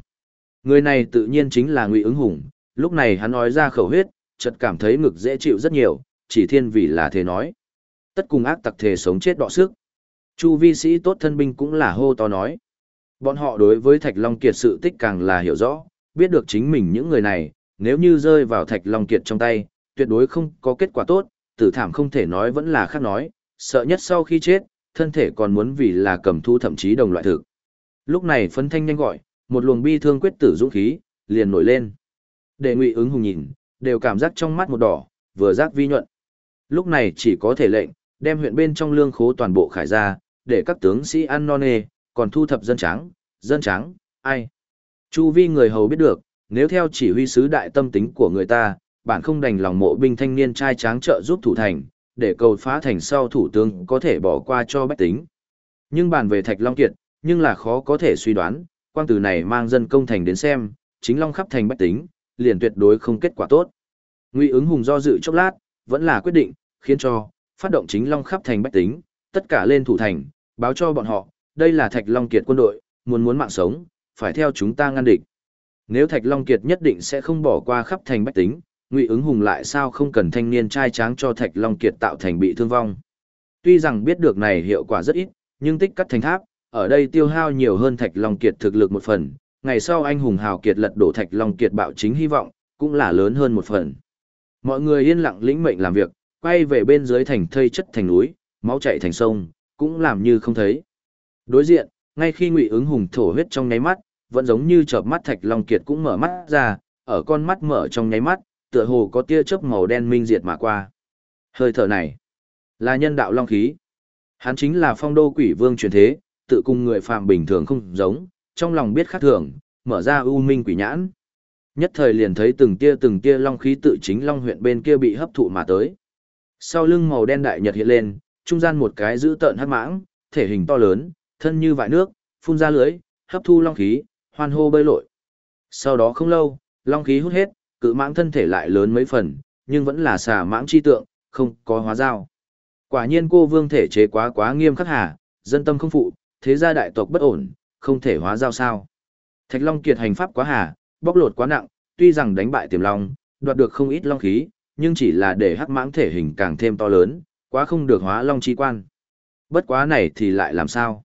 Người này tự nhiên chính là Ngụy ứng hùng, lúc này hắn nói ra khẩu huyết, chợt cảm thấy ngực dễ chịu rất nhiều, chỉ thiên vì là thế nói. Tất cùng ác tặc thể sống chết đọ sức. Chu vi sĩ tốt thân binh cũng là hô to nói. Bọn họ đối với Thạch Long Kiệt sự tích càng là hiểu rõ, biết được chính mình những người này, nếu như rơi vào Thạch Long Kiệt trong tay, tuyệt đối không có kết quả tốt, tử thảm không thể nói vẫn là khác nói, sợ nhất sau khi chết, thân thể còn muốn vì là cầm thu thậm chí đồng loại thực. Lúc này phấn thanh nhanh gọi, một luồng bi thương quyết tử dũng khí, liền nổi lên. Để ngụy ứng hùng nhìn, đều cảm giác trong mắt một đỏ, vừa giác vi nhuận. Lúc này chỉ có thể lệnh, đem huyện bên trong lương khố toàn bộ khải ra, để các tướng sĩ ăn non nê, còn thu thập dân trắng, dân trắng, ai. Chu vi người hầu biết được, nếu theo chỉ huy sứ đại tâm tính của người ta, bạn không đành lòng mộ binh thanh niên trai tráng trợ giúp thủ thành, để cầu phá thành sau thủ tướng có thể bỏ qua cho bách tính. Nhưng bàn về Thạch Long Kiệt, nhưng là khó có thể suy đoán, quang từ này mang dân công thành đến xem, chính Long khắp thành bách tính, liền tuyệt đối không kết quả tốt. Ngụy ứng hùng do dự chốc lát, vẫn là quyết định, khiến cho, phát động chính Long khắp thành bách tính, tất cả lên thủ thành, báo cho bọn họ, đây là Thạch Long Kiệt quân đội, muốn muốn mạng sống, phải theo chúng ta ngăn địch. Nếu Thạch Long Kiệt nhất định sẽ không bỏ qua khắp thành bách tính, Ngụy ứng hùng lại sao không cần thanh niên trai tráng cho Thạch Long Kiệt tạo thành bị thương vong. Tuy rằng biết được này hiệu quả rất ít, nhưng tích cắt thành tháp, ở đây tiêu hao nhiều hơn Thạch Long Kiệt thực lực một phần, ngày sau anh hùng hào kiệt lật đổ Thạch Long Kiệt bạo chính hy vọng, cũng là lớn hơn một phần. Mọi người yên lặng lĩnh mệnh làm việc, quay về bên dưới thành thây chất thành núi, máu chảy thành sông, cũng làm như không thấy. Đối diện, ngay khi Ngụy ứng hùng thổ huyết trong nháy mắt, vẫn giống như chợp mắt Thạch Long Kiệt cũng mở mắt ra, ở con mắt mở trong nháy mắt, tựa hồ có tia chớp màu đen minh diệt mà qua. Hơi thở này, là nhân đạo long khí. Hắn chính là phong đô quỷ vương truyền thế, tự cùng người phàm bình thường không giống, trong lòng biết khác thường, mở ra u minh quỷ nhãn. Nhất thời liền thấy từng tia từng tia long khí tự chính long huyện bên kia bị hấp thụ mà tới. Sau lưng màu đen đại nhật hiện lên, trung gian một cái giữ tợn hắc mãng, thể hình to lớn, thân như vại nước, phun ra lưới, hấp thu long khí, hoan hô bơi lội. Sau đó không lâu, long khí hút hết, cự mãng thân thể lại lớn mấy phần, nhưng vẫn là xà mãng chi tượng, không có hóa dao. Quả nhiên cô vương thể chế quá quá nghiêm khắc hà, dân tâm không phụ, thế gia đại tộc bất ổn, không thể hóa dao sao. Thạch Long kiệt hành pháp quá hà, bóc lột quá nặng, tuy rằng đánh bại tiềm long, đoạt được không ít long khí, nhưng chỉ là để hắc mãng thể hình càng thêm to lớn, quá không được hóa long chi quan. Bất quá này thì lại làm sao?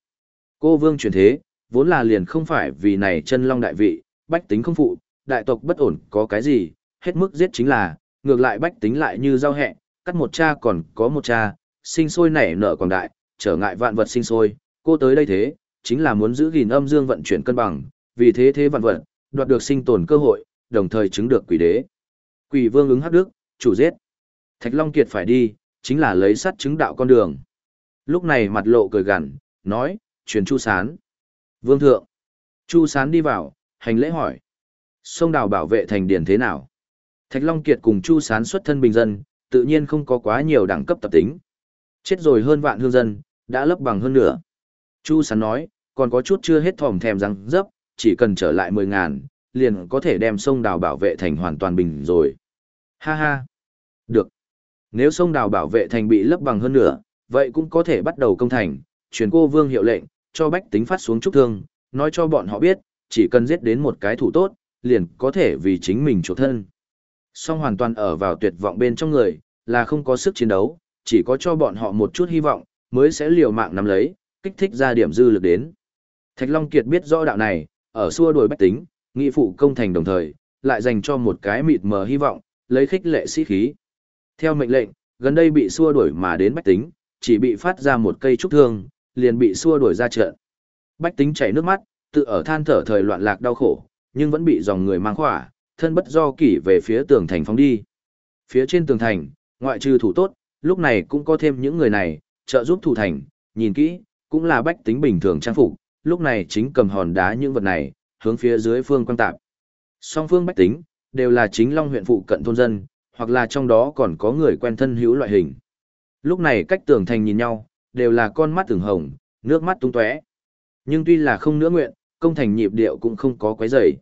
Cô vương truyền thế, vốn là liền không phải vì này chân long đại vị, bách tính không phụ, đại tộc bất ổn có cái gì, hết mức giết chính là, ngược lại bách tính lại như giao hẹ, cắt một cha còn có một cha, sinh sôi nảy nở quảng đại, trở ngại vạn vật sinh sôi, cô tới đây thế, chính là muốn giữ gìn âm dương vận chuyển cân bằng, vì thế thế vạn vật, đoạt được sinh tồn cơ hội, đồng thời chứng được quỷ đế. Quỷ vương ứng hắc đức, chủ giết. Thạch Long Kiệt phải đi, chính là lấy sắt chứng đạo con đường. Lúc này mặt lộ cười gằn, nói, truyền Chu Sán. Vương thượng. Chu Sán đi vào, hành lễ hỏi. Sông đào bảo vệ thành điển thế nào? Thạch Long Kiệt cùng Chu Sán xuất thân bình dân, tự nhiên không có quá nhiều đẳng cấp tập tính. Chết rồi hơn vạn hương dân, đã lấp bằng hơn nửa. Chu Sán nói, còn có chút chưa hết thòm thèm răng dấp, chỉ cần trở lại mười ngàn, liền có thể đem sông đào bảo vệ thành hoàn toàn bình rồi. Ha ha. Được. Nếu sông đào bảo vệ thành bị lấp bằng hơn nửa, vậy cũng có thể bắt đầu công thành, truyền cô vương hiệu lệnh, cho bách tính phát xuống trúc thương, nói cho bọn họ biết, chỉ cần giết đến một cái thủ tốt, liền có thể vì chính mình chủ thân. Song hoàn toàn ở vào tuyệt vọng bên trong người, là không có sức chiến đấu, chỉ có cho bọn họ một chút hy vọng, mới sẽ liều mạng nắm lấy, kích thích ra điểm dư lực đến. Thạch Long Kiệt biết rõ đạo này, ở xua đuổi bách tính, nghị phụ công thành đồng thời, lại dành cho một cái mịt mờ hy vọng, lấy khích lệ sĩ khí. Theo mệnh lệnh, gần đây bị xua đuổi mà đến bách tính, chỉ bị phát ra một cây trúc thương, liền bị xua đuổi ra trận. Bách tính chảy nước mắt, tự ở than thở thời loạn lạc đau khổ, nhưng vẫn bị dòng người mang khỏa, thân bất do kỷ về phía tường thành phóng đi. Phía trên tường thành, ngoại trừ thủ tốt, lúc này cũng có thêm những người này, trợ giúp thủ thành, nhìn kỹ, cũng là bách tính bình thường trang phục, lúc này chính cầm hòn đá những vật này, hướng phía dưới phương quan tạp. Song phương bách tính, đều là chính long huyện phụ cận thôn dân, hoặc là trong đó còn có người quen thân hữu loại hình. Lúc này cách tường thành nhìn nhau, đều là con mắt từng hồng, nước mắt tung tóe. Nhưng tuy là không nữa nguyện, công thành nhịp điệu cũng không có quấy rầy.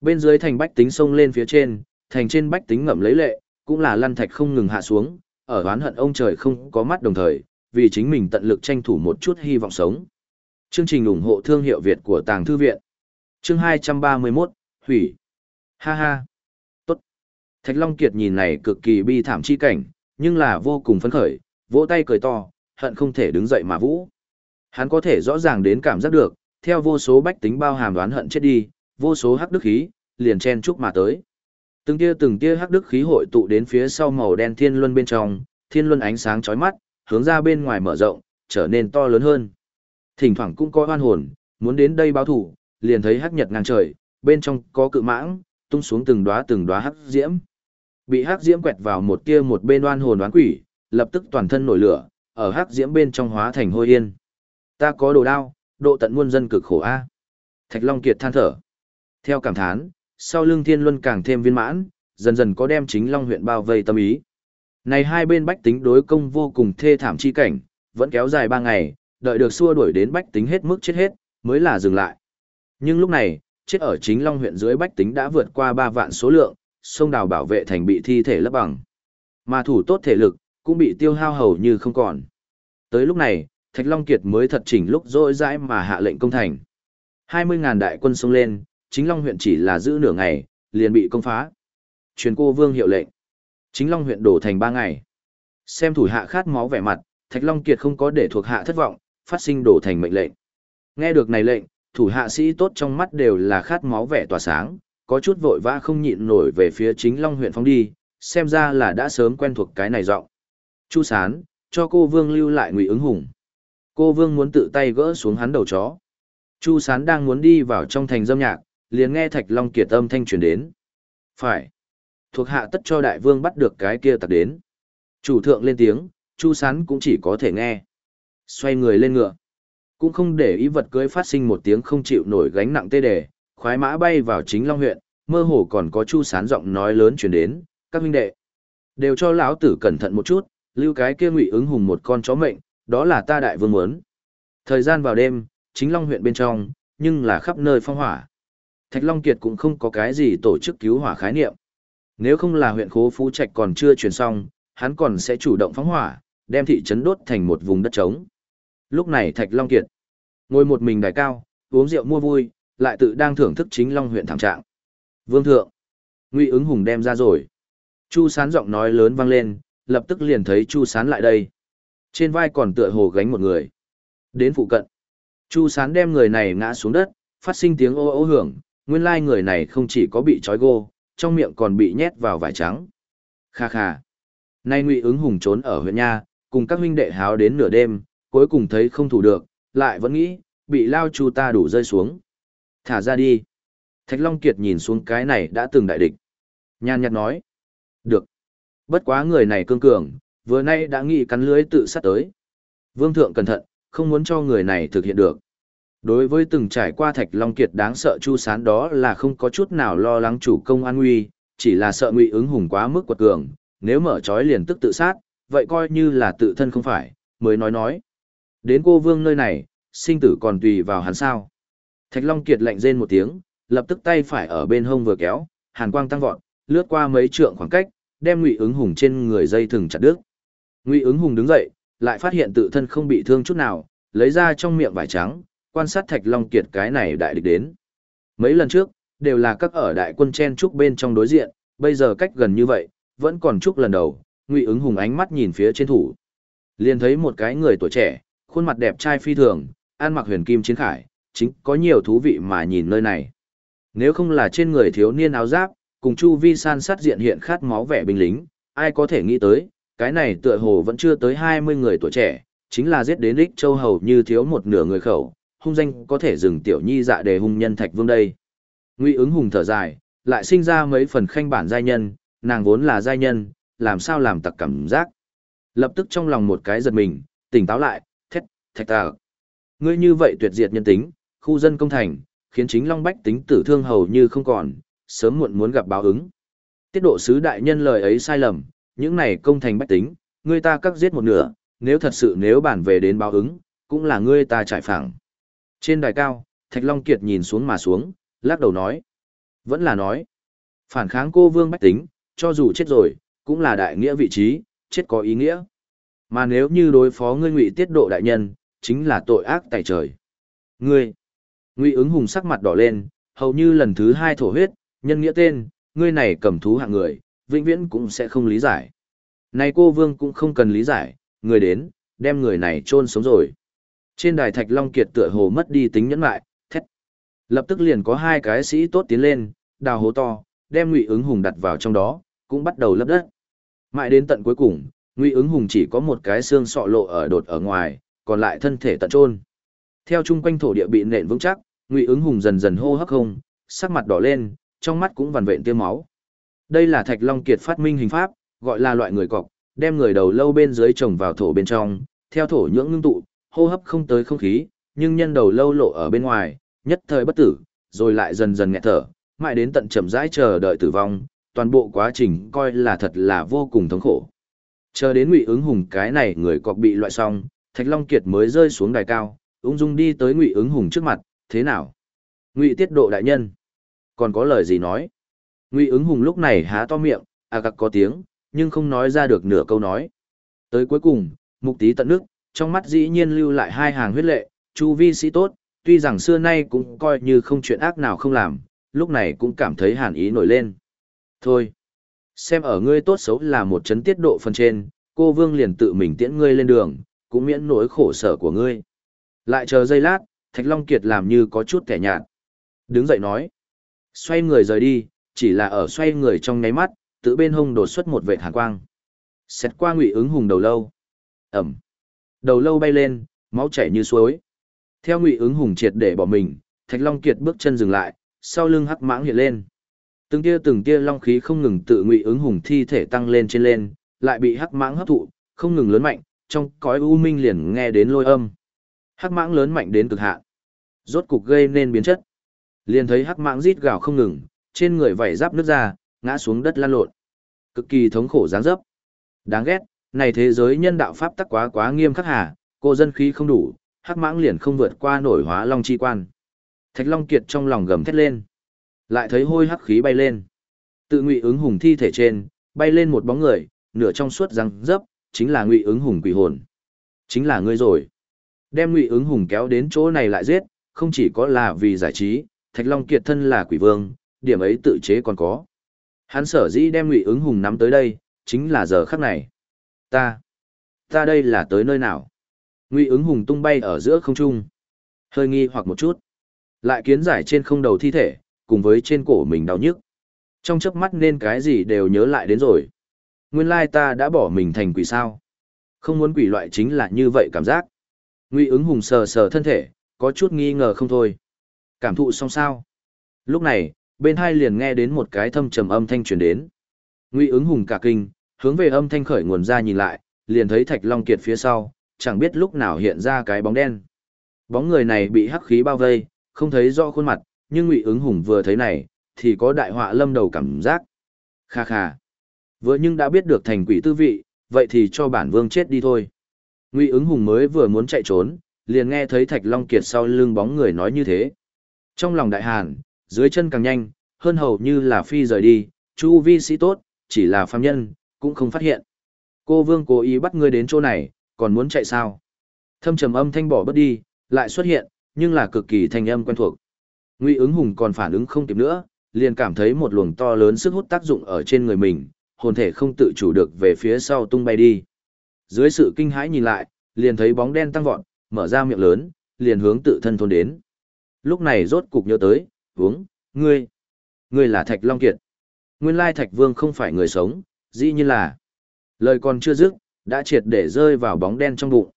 Bên dưới thành bách tính sông lên phía trên, thành trên bách tính ngậm lấy lệ, cũng là lăn thạch không ngừng hạ xuống, ở oán hận ông trời không có mắt đồng thời, vì chính mình tận lực tranh thủ một chút hy vọng sống. Chương trình ủng hộ thương hiệu Việt của Tàng Thư Viện. Chương 231, Hủy. Ha ha. Tốt. Thạch Long Kiệt nhìn này cực kỳ bi thảm chi cảnh, nhưng là vô cùng phấn khởi, vỗ tay cười to, hận không thể đứng dậy mà vũ. Hắn có thể rõ ràng đến cảm giác được, theo vô số bách tính bao hàm đoán hận chết đi, vô số hắc đức khí, liền chen chúc mà tới. Từng tia từng tia hắc đức khí hội tụ đến phía sau màu đen thiên luân bên trong, thiên luân ánh sáng chói mắt, hướng ra bên ngoài mở rộng, trở nên to lớn hơn. Thỉnh thoảng cũng có oan hồn, muốn đến đây báo thủ, liền thấy hắc nhật ngang trời, bên trong có cự mãng, tung xuống từng đóa từng đóa hắc diễm. Bị hắc diễm quẹt vào một tia một bên oan hồn oán quỷ, lập tức toàn thân nổi lửa, ở hắc diễm bên trong hóa thành hôi yên. Ta có đồ đao, độ tận muôn dân cực khổ a. Thạch Long Kiệt than thở. Theo cảm thán, sau lưng thiên luân càng thêm viên mãn, dần dần có đem chính Long huyện bao vây tâm ý. Này hai bên bách tính đối công vô cùng thê thảm chi cảnh, vẫn kéo dài ba ngày, đợi được xua đuổi đến bách tính hết mức chết hết, mới là dừng lại. Nhưng lúc này, chết ở chính Long huyện dưới bách tính đã vượt qua ba vạn số lượng, sông đào bảo vệ thành bị thi thể lấp bằng. Mà thủ tốt thể lực, cũng bị tiêu hao hầu như không còn. Tới lúc này, Thạch Long Kiệt mới thật chỉnh lúc rỗi rãi mà hạ lệnh công thành. 20.000 đại quân xông lên, chính Long huyện chỉ là giữ nửa ngày, liền bị công phá. Truyền cô vương hiệu lệnh. Chính Long huyện đổ thành 3 ngày. Xem thủ hạ khát máu vẻ mặt, Thạch Long Kiệt không có để thuộc hạ thất vọng, phát sinh đổ thành mệnh lệnh. Nghe được này lệnh, thủ hạ sĩ tốt trong mắt đều là khát máu vẻ tỏa sáng, có chút vội vã không nhịn nổi về phía chính Long huyện phóng đi, xem ra là đã sớm quen thuộc cái này giọng. Chu Sán, cho cô Vương lưu lại Ngụy ứng hùng. Cô Vương muốn tự tay gỡ xuống hắn đầu chó. Chu Sán đang muốn đi vào trong thành dâm nhạc, liền nghe Thạch Long kiệt âm thanh truyền đến. Phải. Thuộc hạ tất cho đại vương bắt được cái kia tặc đến. Chủ thượng lên tiếng, Chu Sán cũng chỉ có thể nghe. Xoay người lên ngựa. Cũng không để ý vật cưới phát sinh một tiếng không chịu nổi gánh nặng tê đề, khoái mã bay vào chính Long huyện, mơ hồ còn có Chu Sán giọng nói lớn truyền đến, các huynh đệ. Đều cho lão tử cẩn thận một chút, lưu cái kia ngụy ứng hùng một con chó mệnh, đó là ta đại vương muốn. Thời gian vào đêm, chính Long huyện bên trong, nhưng là khắp nơi phong hỏa. Thạch Long Kiệt cũng không có cái gì tổ chức cứu hỏa khái niệm. Nếu không là huyện khố Phú Trạch còn chưa truyền xong, hắn còn sẽ chủ động phóng hỏa, đem thị trấn đốt thành một vùng đất trống. Lúc này Thạch Long Kiệt ngồi một mình đài cao, uống rượu mua vui, lại tự đang thưởng thức chính Long huyện thảm trạng. Vương thượng, Ngụy ứng hùng đem ra rồi. Chu Sán giọng nói lớn vang lên, lập tức liền thấy Chu Sán lại đây. Trên vai còn tựa hồ gánh một người. Đến phụ cận. Chu Sán đem người này ngã xuống đất, phát sinh tiếng ô ô hưởng, nguyên lai người này không chỉ có bị trói gô, trong miệng còn bị nhét vào vải trắng. Kha kha. Nay Ngụy ứng hùng trốn ở huyện nha, cùng các huynh đệ háo đến nửa đêm, cuối cùng thấy không thủ được, lại vẫn nghĩ, bị lao chu ta đủ rơi xuống. Thả ra đi. Thạch Long Kiệt nhìn xuống cái này đã từng đại địch. Nhan nhạt nói. Được. Bất quá người này cương cường, vừa nay đã nghĩ cắn lưới tự sát tới. Vương thượng cẩn thận, không muốn cho người này thực hiện được. Đối với từng trải qua Thạch Long Kiệt đáng sợ Chu Sán đó là không có chút nào lo lắng chủ công an nguy, chỉ là sợ ngụy ứng hùng quá mức quật cường, nếu mở trói liền tức tự sát, vậy coi như là tự thân không phải, mới nói nói. Đến cô vương nơi này, sinh tử còn tùy vào hắn sao. Thạch Long Kiệt lạnh rên một tiếng, lập tức tay phải ở bên hông vừa kéo, hàn quang tăng vọt, lướt qua mấy trượng khoảng cách, đem Ngụy Ứng Hùng trên người dây thừng chặt đứt. Ngụy Ứng Hùng đứng dậy, lại phát hiện tự thân không bị thương chút nào, lấy ra trong miệng vải trắng, quan sát Thạch Long Kiệt cái này đại địch đến. Mấy lần trước, đều là các ở đại quân chen trúc bên trong đối diện, bây giờ cách gần như vậy, vẫn còn trúc lần đầu, Ngụy Ứng Hùng ánh mắt nhìn phía trên thủ. Liền thấy một cái người tuổi trẻ, khuôn mặt đẹp trai phi thường, ăn mặc huyền kim chiến khải, chính có nhiều thú vị mà nhìn nơi này. Nếu không là trên người thiếu niên áo giáp, cùng chu vi san sát diện hiện khát máu vẻ binh lính, ai có thể nghĩ tới, cái này tựa hồ vẫn chưa tới 20 người tuổi trẻ, chính là giết đến đích châu hầu như thiếu một nửa người khẩu, hung danh có thể dừng tiểu nhi dạ đề hung nhân thạch vương đây. Ngụy ứng hùng thở dài, lại sinh ra mấy phần khanh bản giai nhân, nàng vốn là giai nhân, làm sao làm tặc cảm giác. Lập tức trong lòng một cái giật mình, tỉnh táo lại, thét, thạch tà. Ngươi như vậy tuyệt diệt nhân tính, khu dân công thành, khiến chính Long Bách tính tử thương hầu như không còn, sớm muộn muốn gặp báo ứng. Tiết độ sứ đại nhân lời ấy sai lầm, những này công thành bách tính, ngươi ta cắt giết một nửa, nếu thật sự nếu bản về đến báo ứng, cũng là ngươi ta trải phẳng. Trên đài cao, Thạch Long Kiệt nhìn xuống mà xuống, lắc đầu nói. Vẫn là nói. Phản kháng cô vương bách tính, cho dù chết rồi, cũng là đại nghĩa vị trí, chết có ý nghĩa. Mà nếu như đối phó ngươi ngụy tiết độ đại nhân, chính là tội ác tại trời. Ngươi, ngụy ứng hùng sắc mặt đỏ lên, hầu như lần thứ hai thổ huyết, nhân nghĩa tên, ngươi này cầm thú hạng người, vĩnh viễn cũng sẽ không lý giải. Này cô vương cũng không cần lý giải, người đến, đem người này chôn sống rồi. Trên đài thạch long kiệt tựa hồ mất đi tính nhẫn lại, thét. Lập tức liền có hai cái sĩ tốt tiến lên, đào hố to, đem ngụy ứng hùng đặt vào trong đó, cũng bắt đầu lấp đất. Mãi đến tận cuối cùng, ngụy ứng hùng chỉ có một cái xương sọ lộ ở đột ở ngoài, còn lại thân thể tận trôn. Theo chung quanh thổ địa bị nện vững chắc, ngụy ứng hùng dần dần hô hấp không, sắc mặt đỏ lên, trong mắt cũng vằn vện tiêm máu. Đây là Thạch Long Kiệt phát minh hình pháp, gọi là loại người cọc, đem người đầu lâu bên dưới trồng vào thổ bên trong, theo thổ nhưỡng ngưng tụ, hô hấp không tới không khí, nhưng nhân đầu lâu lộ ở bên ngoài, nhất thời bất tử, rồi lại dần dần nghẹt thở, mãi đến tận chậm rãi chờ đợi tử vong, toàn bộ quá trình coi là thật là vô cùng thống khổ. Chờ đến Ngụy Ứng Hùng cái này người cọc bị loại xong, Thạch Long Kiệt mới rơi xuống đài cao, ung dung đi tới Ngụy Ứng Hùng trước mặt, thế nào? Ngụy Tiết Độ đại nhân, còn có lời gì nói? Ngụy Ứng Hùng lúc này há to miệng, à gặc có tiếng, nhưng không nói ra được nửa câu nói. Tới cuối cùng, mục tý tận nước, trong mắt dĩ nhiên lưu lại hai hàng huyết lệ, chu vi sĩ tốt, tuy rằng xưa nay cũng coi như không chuyện ác nào không làm, lúc này cũng cảm thấy hàn ý nổi lên. Thôi, xem ở ngươi tốt xấu là một chấn tiết độ phần trên, cô vương liền tự mình tiễn ngươi lên đường, cũng miễn nỗi khổ sở của ngươi. Lại chờ giây lát, Thạch Long Kiệt làm như có chút kẻ nhạt. Đứng dậy nói. Xoay người rời đi, chỉ là ở xoay người trong nháy mắt, tự bên hông đột xuất một vệt hàn quang. Xét qua ngụy ứng hùng đầu lâu. Ẩm. Đầu lâu bay lên, máu chảy như suối. Theo ngụy ứng hùng triệt để bỏ mình, Thạch Long Kiệt bước chân dừng lại, sau lưng hắc mãng hiện lên. Từng tia từng tia long khí không ngừng tự ngụy ứng hùng thi thể tăng lên trên lên, lại bị hắc mãng hấp thụ, không ngừng lớn mạnh, trong cõi u minh liền nghe đến lôi âm. Hắc mãng lớn mạnh đến cực hạn, rốt cục gây nên biến chất. Liền thấy hắc mãng rít gào không ngừng, trên người vảy giáp nước ra, ngã xuống đất lăn lộn. Cực kỳ thống khổ dáng dấp. Đáng ghét, này thế giới nhân đạo pháp tắc quá quá nghiêm khắc hà, cô dân khí không đủ, hắc mãng liền không vượt qua nổi hóa long chi quan. Thạch Long Kiệt trong lòng gầm thét lên. Lại thấy hôi hắc khí bay lên. Tự ngụy ứng hùng thi thể trên, bay lên một bóng người, nửa trong suốt răng dấp, chính là ngụy ứng hùng quỷ hồn. Chính là ngươi rồi. Đem ngụy ứng hùng kéo đến chỗ này lại giết, không chỉ có là vì giải trí, Thạch Long Kiệt thân là quỷ vương, điểm ấy tự chế còn có. Hắn sở dĩ đem ngụy ứng hùng nắm tới đây, chính là giờ khắc này. Ta, ta đây là tới nơi nào? Ngụy ứng hùng tung bay ở giữa không trung. Hơi nghi hoặc một chút. Lại kiến giải trên không đầu thi thể, cùng với trên cổ mình đau nhức. Trong chớp mắt nên cái gì đều nhớ lại đến rồi. Nguyên lai ta đã bỏ mình thành quỷ sao. Không muốn quỷ loại chính là như vậy cảm giác. Ngụy ứng hùng sờ sờ thân thể, có chút nghi ngờ không thôi. Cảm thụ xong sao. Lúc này, bên hai liền nghe đến một cái thâm trầm âm thanh truyền đến. Ngụy ứng hùng cả kinh, hướng về âm thanh khởi nguồn ra nhìn lại, liền thấy Thạch Long Kiệt phía sau, chẳng biết lúc nào hiện ra cái bóng đen. Bóng người này bị hắc khí bao vây, không thấy rõ khuôn mặt, nhưng Ngụy ứng hùng vừa thấy này, thì có đại họa lâm đầu cảm giác. Kha kha. Vừa nhưng đã biết được thành quỷ tư vị, vậy thì cho bản vương chết đi thôi. Ngụy ứng hùng mới vừa muốn chạy trốn, liền nghe thấy Thạch Long Kiệt sau lưng bóng người nói như thế. Trong lòng đại hàn, dưới chân càng nhanh, hơn hầu như là phi rời đi, chu vi sĩ tốt, chỉ là phàm nhân, cũng không phát hiện. Cô vương cố ý bắt ngươi đến chỗ này, còn muốn chạy sao? Thâm trầm âm thanh bỏ bất đi, lại xuất hiện, nhưng là cực kỳ thanh âm quen thuộc. Ngụy ứng hùng còn phản ứng không kịp nữa, liền cảm thấy một luồng to lớn sức hút tác dụng ở trên người mình, hồn thể không tự chủ được về phía sau tung bay đi. Dưới sự kinh hãi nhìn lại, liền thấy bóng đen tăng vọt, mở ra miệng lớn, liền hướng tự thân thôn đến. Lúc này rốt cục nhớ tới, uống, ngươi, ngươi là Thạch Long Kiệt. Nguyên lai Thạch Vương không phải người sống, dĩ nhiên là. Lời còn chưa dứt, đã triệt để rơi vào bóng đen trong bụng.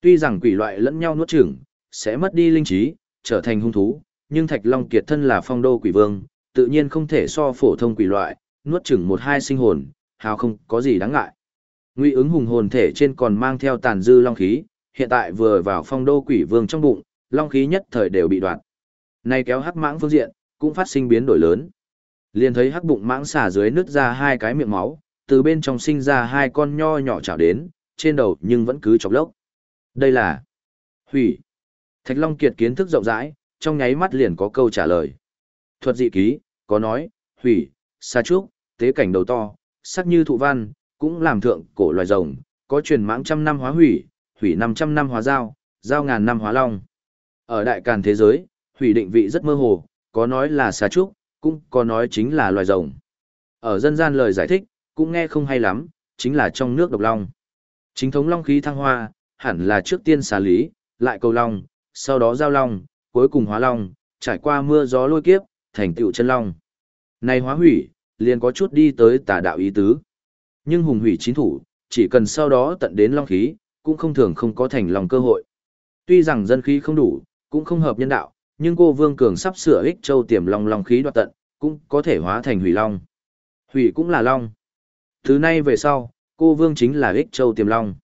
Tuy rằng quỷ loại lẫn nhau nuốt chửng, sẽ mất đi linh trí, trở thành hung thú, nhưng Thạch Long Kiệt thân là phong đô quỷ vương, tự nhiên không thể so phổ thông quỷ loại, nuốt chửng một hai sinh hồn, hào không có gì đáng ngại. Ngụy ứng hùng hồn thể trên còn mang theo tàn dư long khí, hiện tại vừa vào phong đô quỷ vương trong bụng, long khí nhất thời đều bị đoạn. Nay kéo hắc mãng phương diện, cũng phát sinh biến đổi lớn. Liền thấy hắc bụng mãng xả dưới nứt ra hai cái miệng máu, từ bên trong sinh ra hai con nho nhỏ chảo đến, trên đầu nhưng vẫn cứ chọc lốc. Đây là hủy. Thạch Long Kiệt kiến thức rộng rãi, trong nháy mắt liền có câu trả lời. Thuật dị ký, có nói, hủy, xa trúc, tế cảnh đầu to, sắc như thụ văn, cũng làm thượng cổ loài rồng, có truyền mãng trăm năm hóa hủy, hủy năm trăm năm hóa dao, dao ngàn năm hóa long. Ở đại càn thế giới, hủy định vị rất mơ hồ, có nói là xà trúc, cũng có nói chính là loài rồng. Ở dân gian lời giải thích, cũng nghe không hay lắm, chính là trong nước độc long. Chính thống long khí thăng hoa, hẳn là trước tiên xà lý, lại cầu long, sau đó giao long, cuối cùng hóa long, trải qua mưa gió lôi kiếp, thành tựu chân long. Này hóa hủy, liền có chút đi tới tà đạo ý tứ. Nhưng hùng hủy chín thủ, chỉ cần sau đó tận đến long khí, cũng không thường không có thành lòng cơ hội. Tuy rằng dân khí không đủ, cũng không hợp nhân đạo, nhưng cô Vương Cường sắp sửa ích châu tiềm long long khí đoạt tận, cũng có thể hóa thành hủy long. Hủy cũng là long. Thứ nay về sau, cô Vương chính là ích châu tiềm long.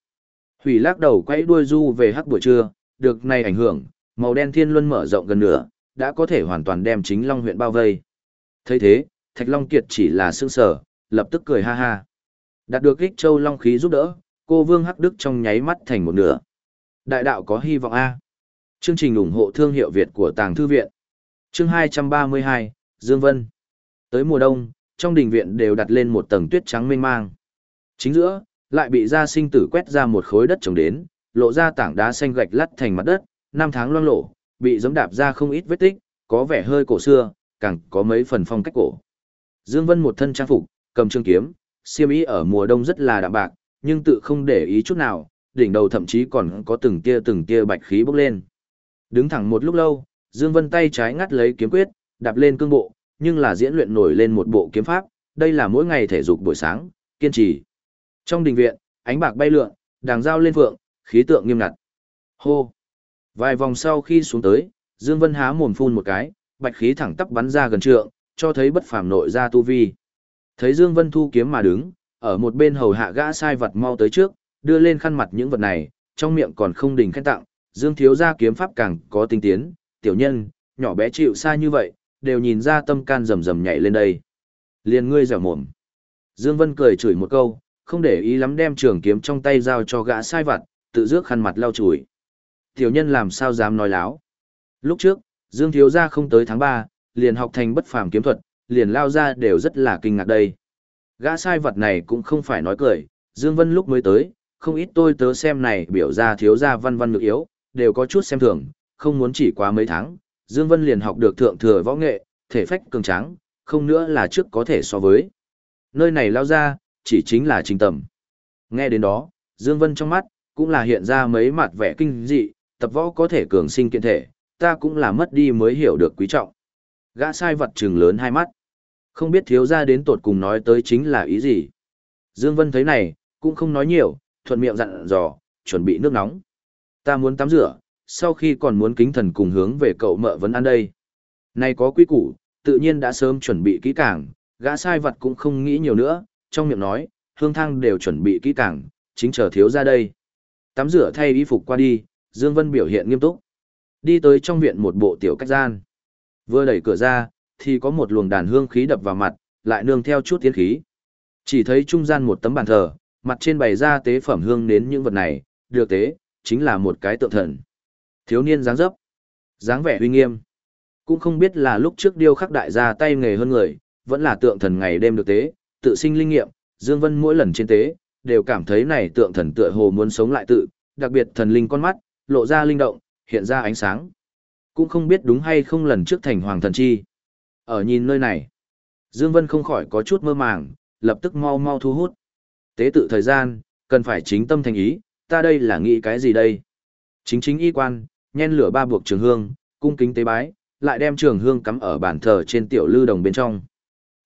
Hủy lắc đầu quay đuôi du về hắc buổi trưa, được này ảnh hưởng, màu đen thiên luân mở rộng gần nửa, đã có thể hoàn toàn đem chính long huyện bao vây. thấy thế, Thạch Long Kiệt chỉ là sương sở, lập tức cười ha ha. Đạt được ích châu long khí giúp đỡ, cô Vương Hắc Đức trong nháy mắt thành một nửa. Đại đạo có hy vọng A. Chương trình ủng hộ thương hiệu Việt của Tàng Thư Viện. Chương 232, Dương Vân. Tới mùa đông, trong đình viện đều đặt lên một tầng tuyết trắng mênh mang. Chính giữa, lại bị gia sinh tử quét ra một khối đất trồng đến, lộ ra tảng đá xanh gạch lắt thành mặt đất, năm tháng loang lộ, bị giẫm đạp ra không ít vết tích, có vẻ hơi cổ xưa, càng có mấy phần phong cách cổ. Dương Vân một thân trang phục, cầm trường kiếm, xiêm y ở mùa đông rất là đạm bạc, nhưng tự không để ý chút nào, đỉnh đầu thậm chí còn có từng tia từng tia bạch khí bốc lên. Đứng thẳng một lúc lâu, Dương Vân tay trái ngắt lấy kiếm quyết, đạp lên cương bộ, nhưng là diễn luyện nổi lên một bộ kiếm pháp, đây là mỗi ngày thể dục buổi sáng, kiên trì. Trong đình viện, ánh bạc bay lượn, đàng dao lên vượng, khí tượng nghiêm ngặt. Hô! Vài vòng sau khi xuống tới, Dương Vân há mồm phun một cái, bạch khí thẳng tắp bắn ra gần trượng, cho thấy bất phàm nội ra tu vi. Thấy Dương Vân thu kiếm mà đứng, ở một bên hầu hạ gã sai vật mau tới trước, đưa lên khăn mặt những vật này, trong miệng còn không đình khen tặng, Dương thiếu gia kiếm pháp càng có tinh tiến, tiểu nhân, nhỏ bé chịu xa như vậy, đều nhìn ra tâm can rầm rầm nhảy lên đây. Liền ngươi dẻo mồm. Dương Vân cười chửi một câu, không để ý lắm đem trường kiếm trong tay giao cho gã sai vặt, tự rước khăn mặt lau chùi. Tiểu nhân làm sao dám nói láo. Lúc trước, Dương Thiếu Gia không tới tháng 3, liền học thành bất phàm kiếm thuật, liền lao ra đều rất là kinh ngạc đây. Gã sai vật này cũng không phải nói cười, Dương Vân lúc mới tới, không ít tôi tớ xem này biểu ra thiếu gia văn văn ngược yếu, đều có chút xem thường, không muốn chỉ quá mấy tháng, Dương Vân liền học được thượng thừa võ nghệ, thể phách cường tráng, không nữa là trước có thể so với. Nơi này lao ra, chỉ chính là trình tầm. Nghe đến đó, Dương Vân trong mắt, cũng là hiện ra mấy mặt vẻ kinh dị, tập võ có thể cường sinh kiện thể, ta cũng là mất đi mới hiểu được quý trọng. Gã sai vật trừng lớn hai mắt. Không biết thiếu gia đến tột cùng nói tới chính là ý gì. Dương Vân thấy này, cũng không nói nhiều, thuận miệng dặn dò, chuẩn bị nước nóng. Ta muốn tắm rửa, sau khi còn muốn kính thần cùng hướng về cậu mợ vẫn ăn đây. nay có quy củ, tự nhiên đã sớm chuẩn bị kỹ càng, gã sai vật cũng không nghĩ nhiều nữa, trong miệng nói, hương thang đều chuẩn bị kỹ càng, chính chờ thiếu ra đây. Tắm rửa thay y phục qua đi, Dương Vân biểu hiện nghiêm túc. Đi tới trong viện một bộ tiểu cách gian. Vừa đẩy cửa ra, thì có một luồng đàn hương khí đập vào mặt, lại nương theo chút tiến khí. Chỉ thấy trung gian một tấm bàn thờ, mặt trên bày ra tế phẩm hương đến những vật này, được tế, chính là một cái tượng thần. Thiếu niên dáng dấp, dáng vẻ uy nghiêm. Cũng không biết là lúc trước điêu khắc đại gia tay nghề hơn người, vẫn là tượng thần ngày đêm được tế, tự sinh linh nghiệm, Dương Vân mỗi lần trên tế, đều cảm thấy này tượng thần tựa hồ muốn sống lại tự, đặc biệt thần linh con mắt, lộ ra linh động, hiện ra ánh sáng. Cũng không biết đúng hay không lần trước thành hoàng thần chi. Ở nhìn nơi này, Dương Vân không khỏi có chút mơ màng, lập tức mau mau thu hút. Tế tự thời gian, cần phải chính tâm thành ý, ta đây là nghĩ cái gì đây? Chính chính y quan, nhen lửa ba buộc trường hương, cung kính tế bái, lại đem trường hương cắm ở bàn thờ trên tiểu lư đồng bên trong.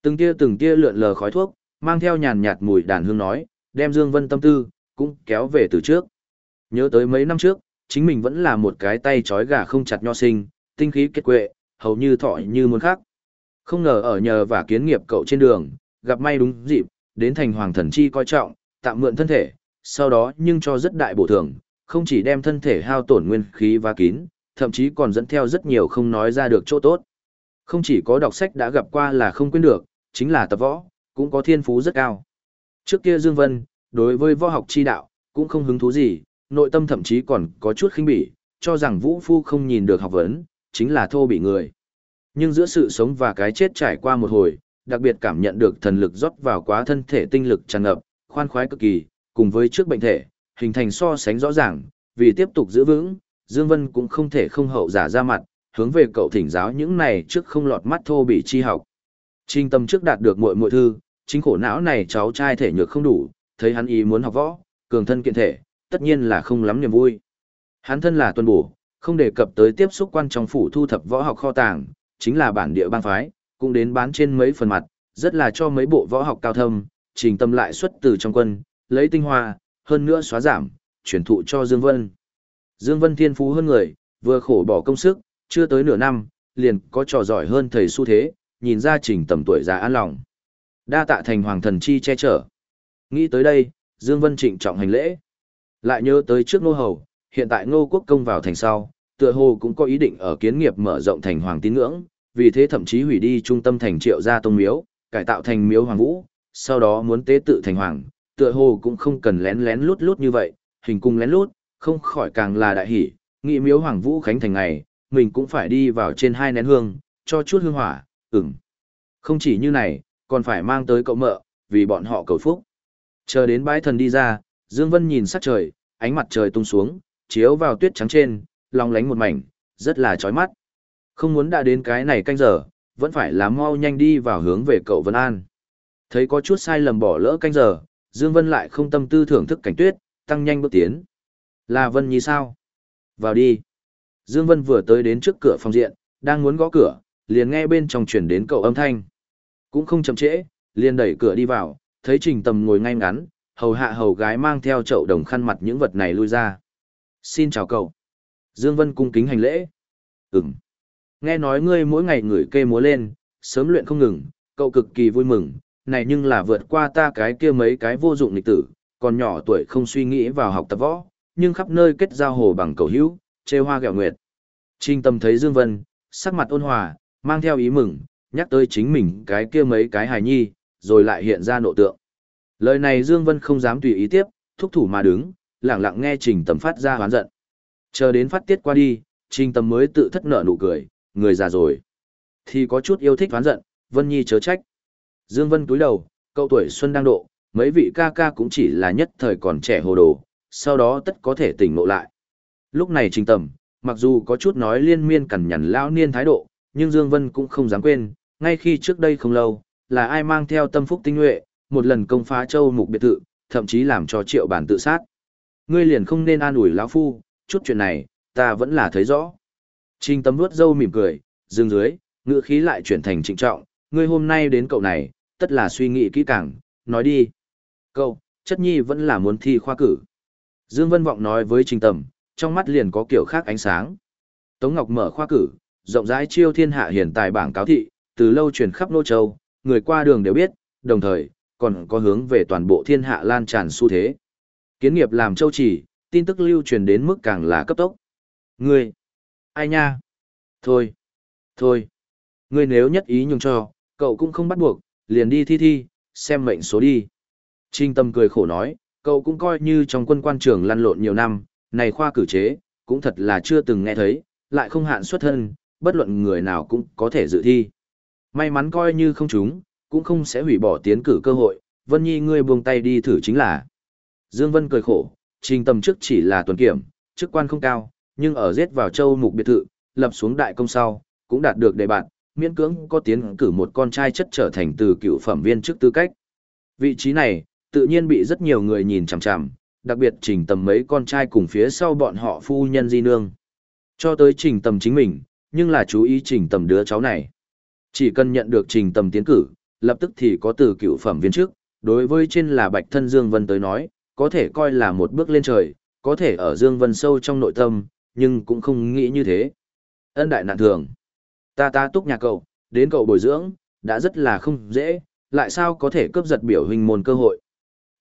Từng tia từng tia lượn lờ khói thuốc, mang theo nhàn nhạt mùi đàn hương nói, đem Dương Vân tâm tư, cũng kéo về từ trước. Nhớ tới mấy năm trước, chính mình vẫn là một cái tay trói gà không chặt nho sinh, tinh khí kết quệ, hầu như thọ như muốn khác. Không ngờ ở nhờ và kiến nghiệp cậu trên đường, gặp may đúng dịp, đến thành hoàng thần chi coi trọng, tạm mượn thân thể, sau đó nhưng cho rất đại bổ thường, không chỉ đem thân thể hao tổn nguyên khí và kín, thậm chí còn dẫn theo rất nhiều không nói ra được chỗ tốt. Không chỉ có đọc sách đã gặp qua là không quên được, chính là tập võ, cũng có thiên phú rất cao. Trước kia Dương Vân, đối với võ học chi đạo, cũng không hứng thú gì, nội tâm thậm chí còn có chút khinh bỉ, cho rằng Vũ Phu không nhìn được học vấn, chính là thô bị người. Nhưng giữa sự sống và cái chết trải qua một hồi, đặc biệt cảm nhận được thần lực rót vào quá thân thể tinh lực tràn ngập, khoan khoái cực kỳ, cùng với trước bệnh thể, hình thành so sánh rõ ràng, vì tiếp tục giữ vững, Dương Vân cũng không thể không hậu giả ra mặt, hướng về cậu thỉnh giáo những này trước không lọt mắt thô bị chi học. Trình tâm trước đạt được muội muội thư, chính khổ não này cháu trai thể nhược không đủ, thấy hắn ý muốn học võ, cường thân kiện thể, tất nhiên là không lắm niềm vui. Hắn thân là tuân bổ, không đề cập tới tiếp xúc quan trong phủ thu thập võ học kho tàng, chính là bản địa bang phái, cũng đến bán trên mấy phần mặt, rất là cho mấy bộ võ học cao thâm, trình tâm lại xuất từ trong quân, lấy tinh hoa, hơn nữa xóa giảm, chuyển thụ cho Dương Vân. Dương Vân thiên phú hơn người, vừa khổ bỏ công sức, chưa tới nửa năm, liền có trò giỏi hơn thầy su thế, nhìn ra trình tầm tuổi già an lòng. Đa tạ thành hoàng thần chi che chở. Nghĩ tới đây, Dương Vân trịnh trọng hành lễ. Lại nhớ tới trước nô hầu, hiện tại ngô quốc công vào thành sau, tựa hồ cũng có ý định ở kiến nghiệp mở rộng thành hoàng tín ngưỡng, vì thế thậm chí hủy đi trung tâm thành triệu gia tông miếu, cải tạo thành miếu hoàng vũ, sau đó muốn tế tự thành hoàng, tựa hồ cũng không cần lén lén lút lút như vậy, hình cung lén lút, không khỏi càng là đại hỷ, nghị miếu hoàng vũ khánh thành ngày, mình cũng phải đi vào trên hai nén hương, cho chút hương hỏa, ừm. Không chỉ như này, còn phải mang tới cậu mợ, vì bọn họ cầu phúc. Chờ đến bái thần đi ra, Dương Vân nhìn sắc trời, ánh mặt trời tung xuống, chiếu vào tuyết trắng trên, long lánh một mảnh, rất là chói mắt. Không muốn đã đến cái này canh giờ, vẫn phải là mau nhanh đi vào hướng về cậu Vân An. Thấy có chút sai lầm bỏ lỡ canh giờ, Dương Vân lại không tâm tư thưởng thức cảnh tuyết, tăng nhanh bước tiến. Là Vân Nhi sao? Vào đi. Dương Vân vừa tới đến trước cửa phòng diện, đang muốn gõ cửa, liền nghe bên trong truyền đến cậu âm thanh. Cũng không chậm trễ, liền đẩy cửa đi vào, thấy Trình Tầm ngồi ngay ngắn, hầu hạ hầu gái mang theo chậu đồng khăn mặt những vật này lui ra. Xin chào cậu. Dương Vân cung kính hành lễ. Ừm. Nghe nói ngươi mỗi ngày ngửi kê múa lên, sớm luyện không ngừng, cậu cực kỳ vui mừng, này nhưng là vượt qua ta cái kia mấy cái vô dụng lịch tử, còn nhỏ tuổi không suy nghĩ vào học tập võ, nhưng khắp nơi kết giao hồ bằng cầu hữu, chê hoa gẹo nguyệt. Trinh tâm thấy Dương Vân, sắc mặt ôn hòa, mang theo ý mừng, nhắc tới chính mình cái kia mấy cái hài nhi, rồi lại hiện ra nộ tượng. Lời này Dương Vân không dám tùy ý tiếp, thúc thủ mà đứng, lặng lặng nghe Trình Tầm phát ra hoán giận. Chờ đến phát tiết qua đi, Trình Tầm mới tự thất nợ nụ cười, người già rồi. Thì có chút yêu thích hoán giận, Vân Nhi chớ trách. Dương Vân túi đầu, cậu tuổi xuân đang độ, mấy vị ca ca cũng chỉ là nhất thời còn trẻ hồ đồ, sau đó tất có thể tỉnh ngộ lại. Lúc này Trình Tầm, mặc dù có chút nói liên miên cẩn nhằn lão niên thái độ, nhưng Dương Vân cũng không dám quên, ngay khi trước đây không lâu, là ai mang theo tâm phúc tinh nhuệ, một lần công phá châu mục biệt thự, thậm chí làm cho triệu bản tự sát. Ngươi liền không nên an ủi lão phu, chút chuyện này, ta vẫn là thấy rõ. Trình Tầm vuốt dâu mỉm cười, dương dưới, ngữ khí lại chuyển thành trịnh trọng, ngươi hôm nay đến cậu này, tất là suy nghĩ kỹ càng, nói đi. Cậu, chất nhi vẫn là muốn thi khoa cử. Dương Vân Vọng nói với Trình Tầm, trong mắt liền có kiểu khác ánh sáng. Tống Ngọc mở khoa cử, rộng rãi chiêu thiên hạ hiển tài bảng cáo thị, từ lâu truyền khắp nô châu, người qua đường đều biết, đồng thời, còn có hướng về toàn bộ thiên hạ lan tràn xu thế. Kiến nghiệp làm châu chỉ, tin tức lưu truyền đến mức càng là cấp tốc. Ngươi, ai nha? Thôi, thôi, ngươi nếu nhất ý nhường cho, cậu cũng không bắt buộc, liền đi thi thi, xem mệnh số đi. Trinh tâm cười khổ nói, cậu cũng coi như trong quân quan trường lăn lộn nhiều năm, này khoa cử chế, cũng thật là chưa từng nghe thấy, lại không hạn xuất thân, bất luận người nào cũng có thể dự thi. May mắn coi như không chúng, cũng không sẽ hủy bỏ tiến cử cơ hội, Vân Nhi ngươi buông tay đi thử chính là. Dương Vân cười khổ, trình Tâm trước chỉ là tuần kiểm, chức quan không cao, nhưng ở giết vào châu mục biệt thự, lập xuống đại công sau, cũng đạt được đề bạn, miễn cưỡng có tiến cử một con trai chất trở thành từ cựu phẩm viên chức tư cách. Vị trí này, tự nhiên bị rất nhiều người nhìn chằm chằm, đặc biệt trình tầm mấy con trai cùng phía sau bọn họ phu nhân di nương. Cho tới trình tầm chính mình, nhưng là chú ý trình tầm đứa cháu này. Chỉ cần nhận được trình tầm tiến cử, lập tức thì có từ cựu phẩm viên chức, đối với trên là Bạch Thân Dương Vân tới nói, có thể coi là một bước lên trời, có thể ở Dương Vân sâu trong nội tâm, nhưng cũng không nghĩ như thế. Ân đại nạn thường. Ta ta túc nhà cậu, đến cậu bồi dưỡng, đã rất là không dễ, lại sao có thể cướp giật biểu hình môn cơ hội.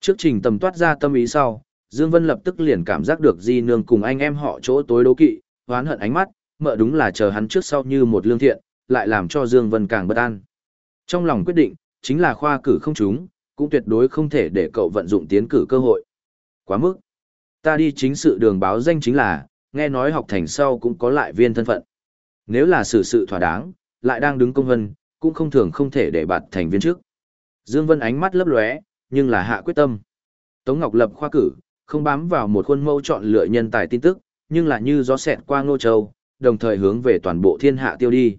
Trước trình tầm toát ra tâm ý sau, Dương Vân lập tức liền cảm giác được Di Nương cùng anh em họ chỗ tối đấu kỵ, hoán hận ánh mắt, mợ đúng là chờ hắn trước sau như một lương thiện, lại làm cho Dương Vân càng bất an. Trong lòng quyết định, chính là khoa cử không chúng, cũng tuyệt đối không thể để cậu vận dụng tiến cử cơ hội. Quá mức. Ta đi chính sự đường báo danh chính là, nghe nói học thành sau cũng có lại viên thân phận. Nếu là xử sự thỏa đáng, lại đang đứng công vân, cũng không thường không thể để bạt thành viên trước. Dương Vân ánh mắt lấp lóe, nhưng là hạ quyết tâm. Tống Ngọc lập khoa cử, không bám vào một khuôn mẫu chọn lựa nhân tài tin tức, nhưng là như gió xẹt qua Ngô Châu, đồng thời hướng về toàn bộ thiên hạ tiêu đi.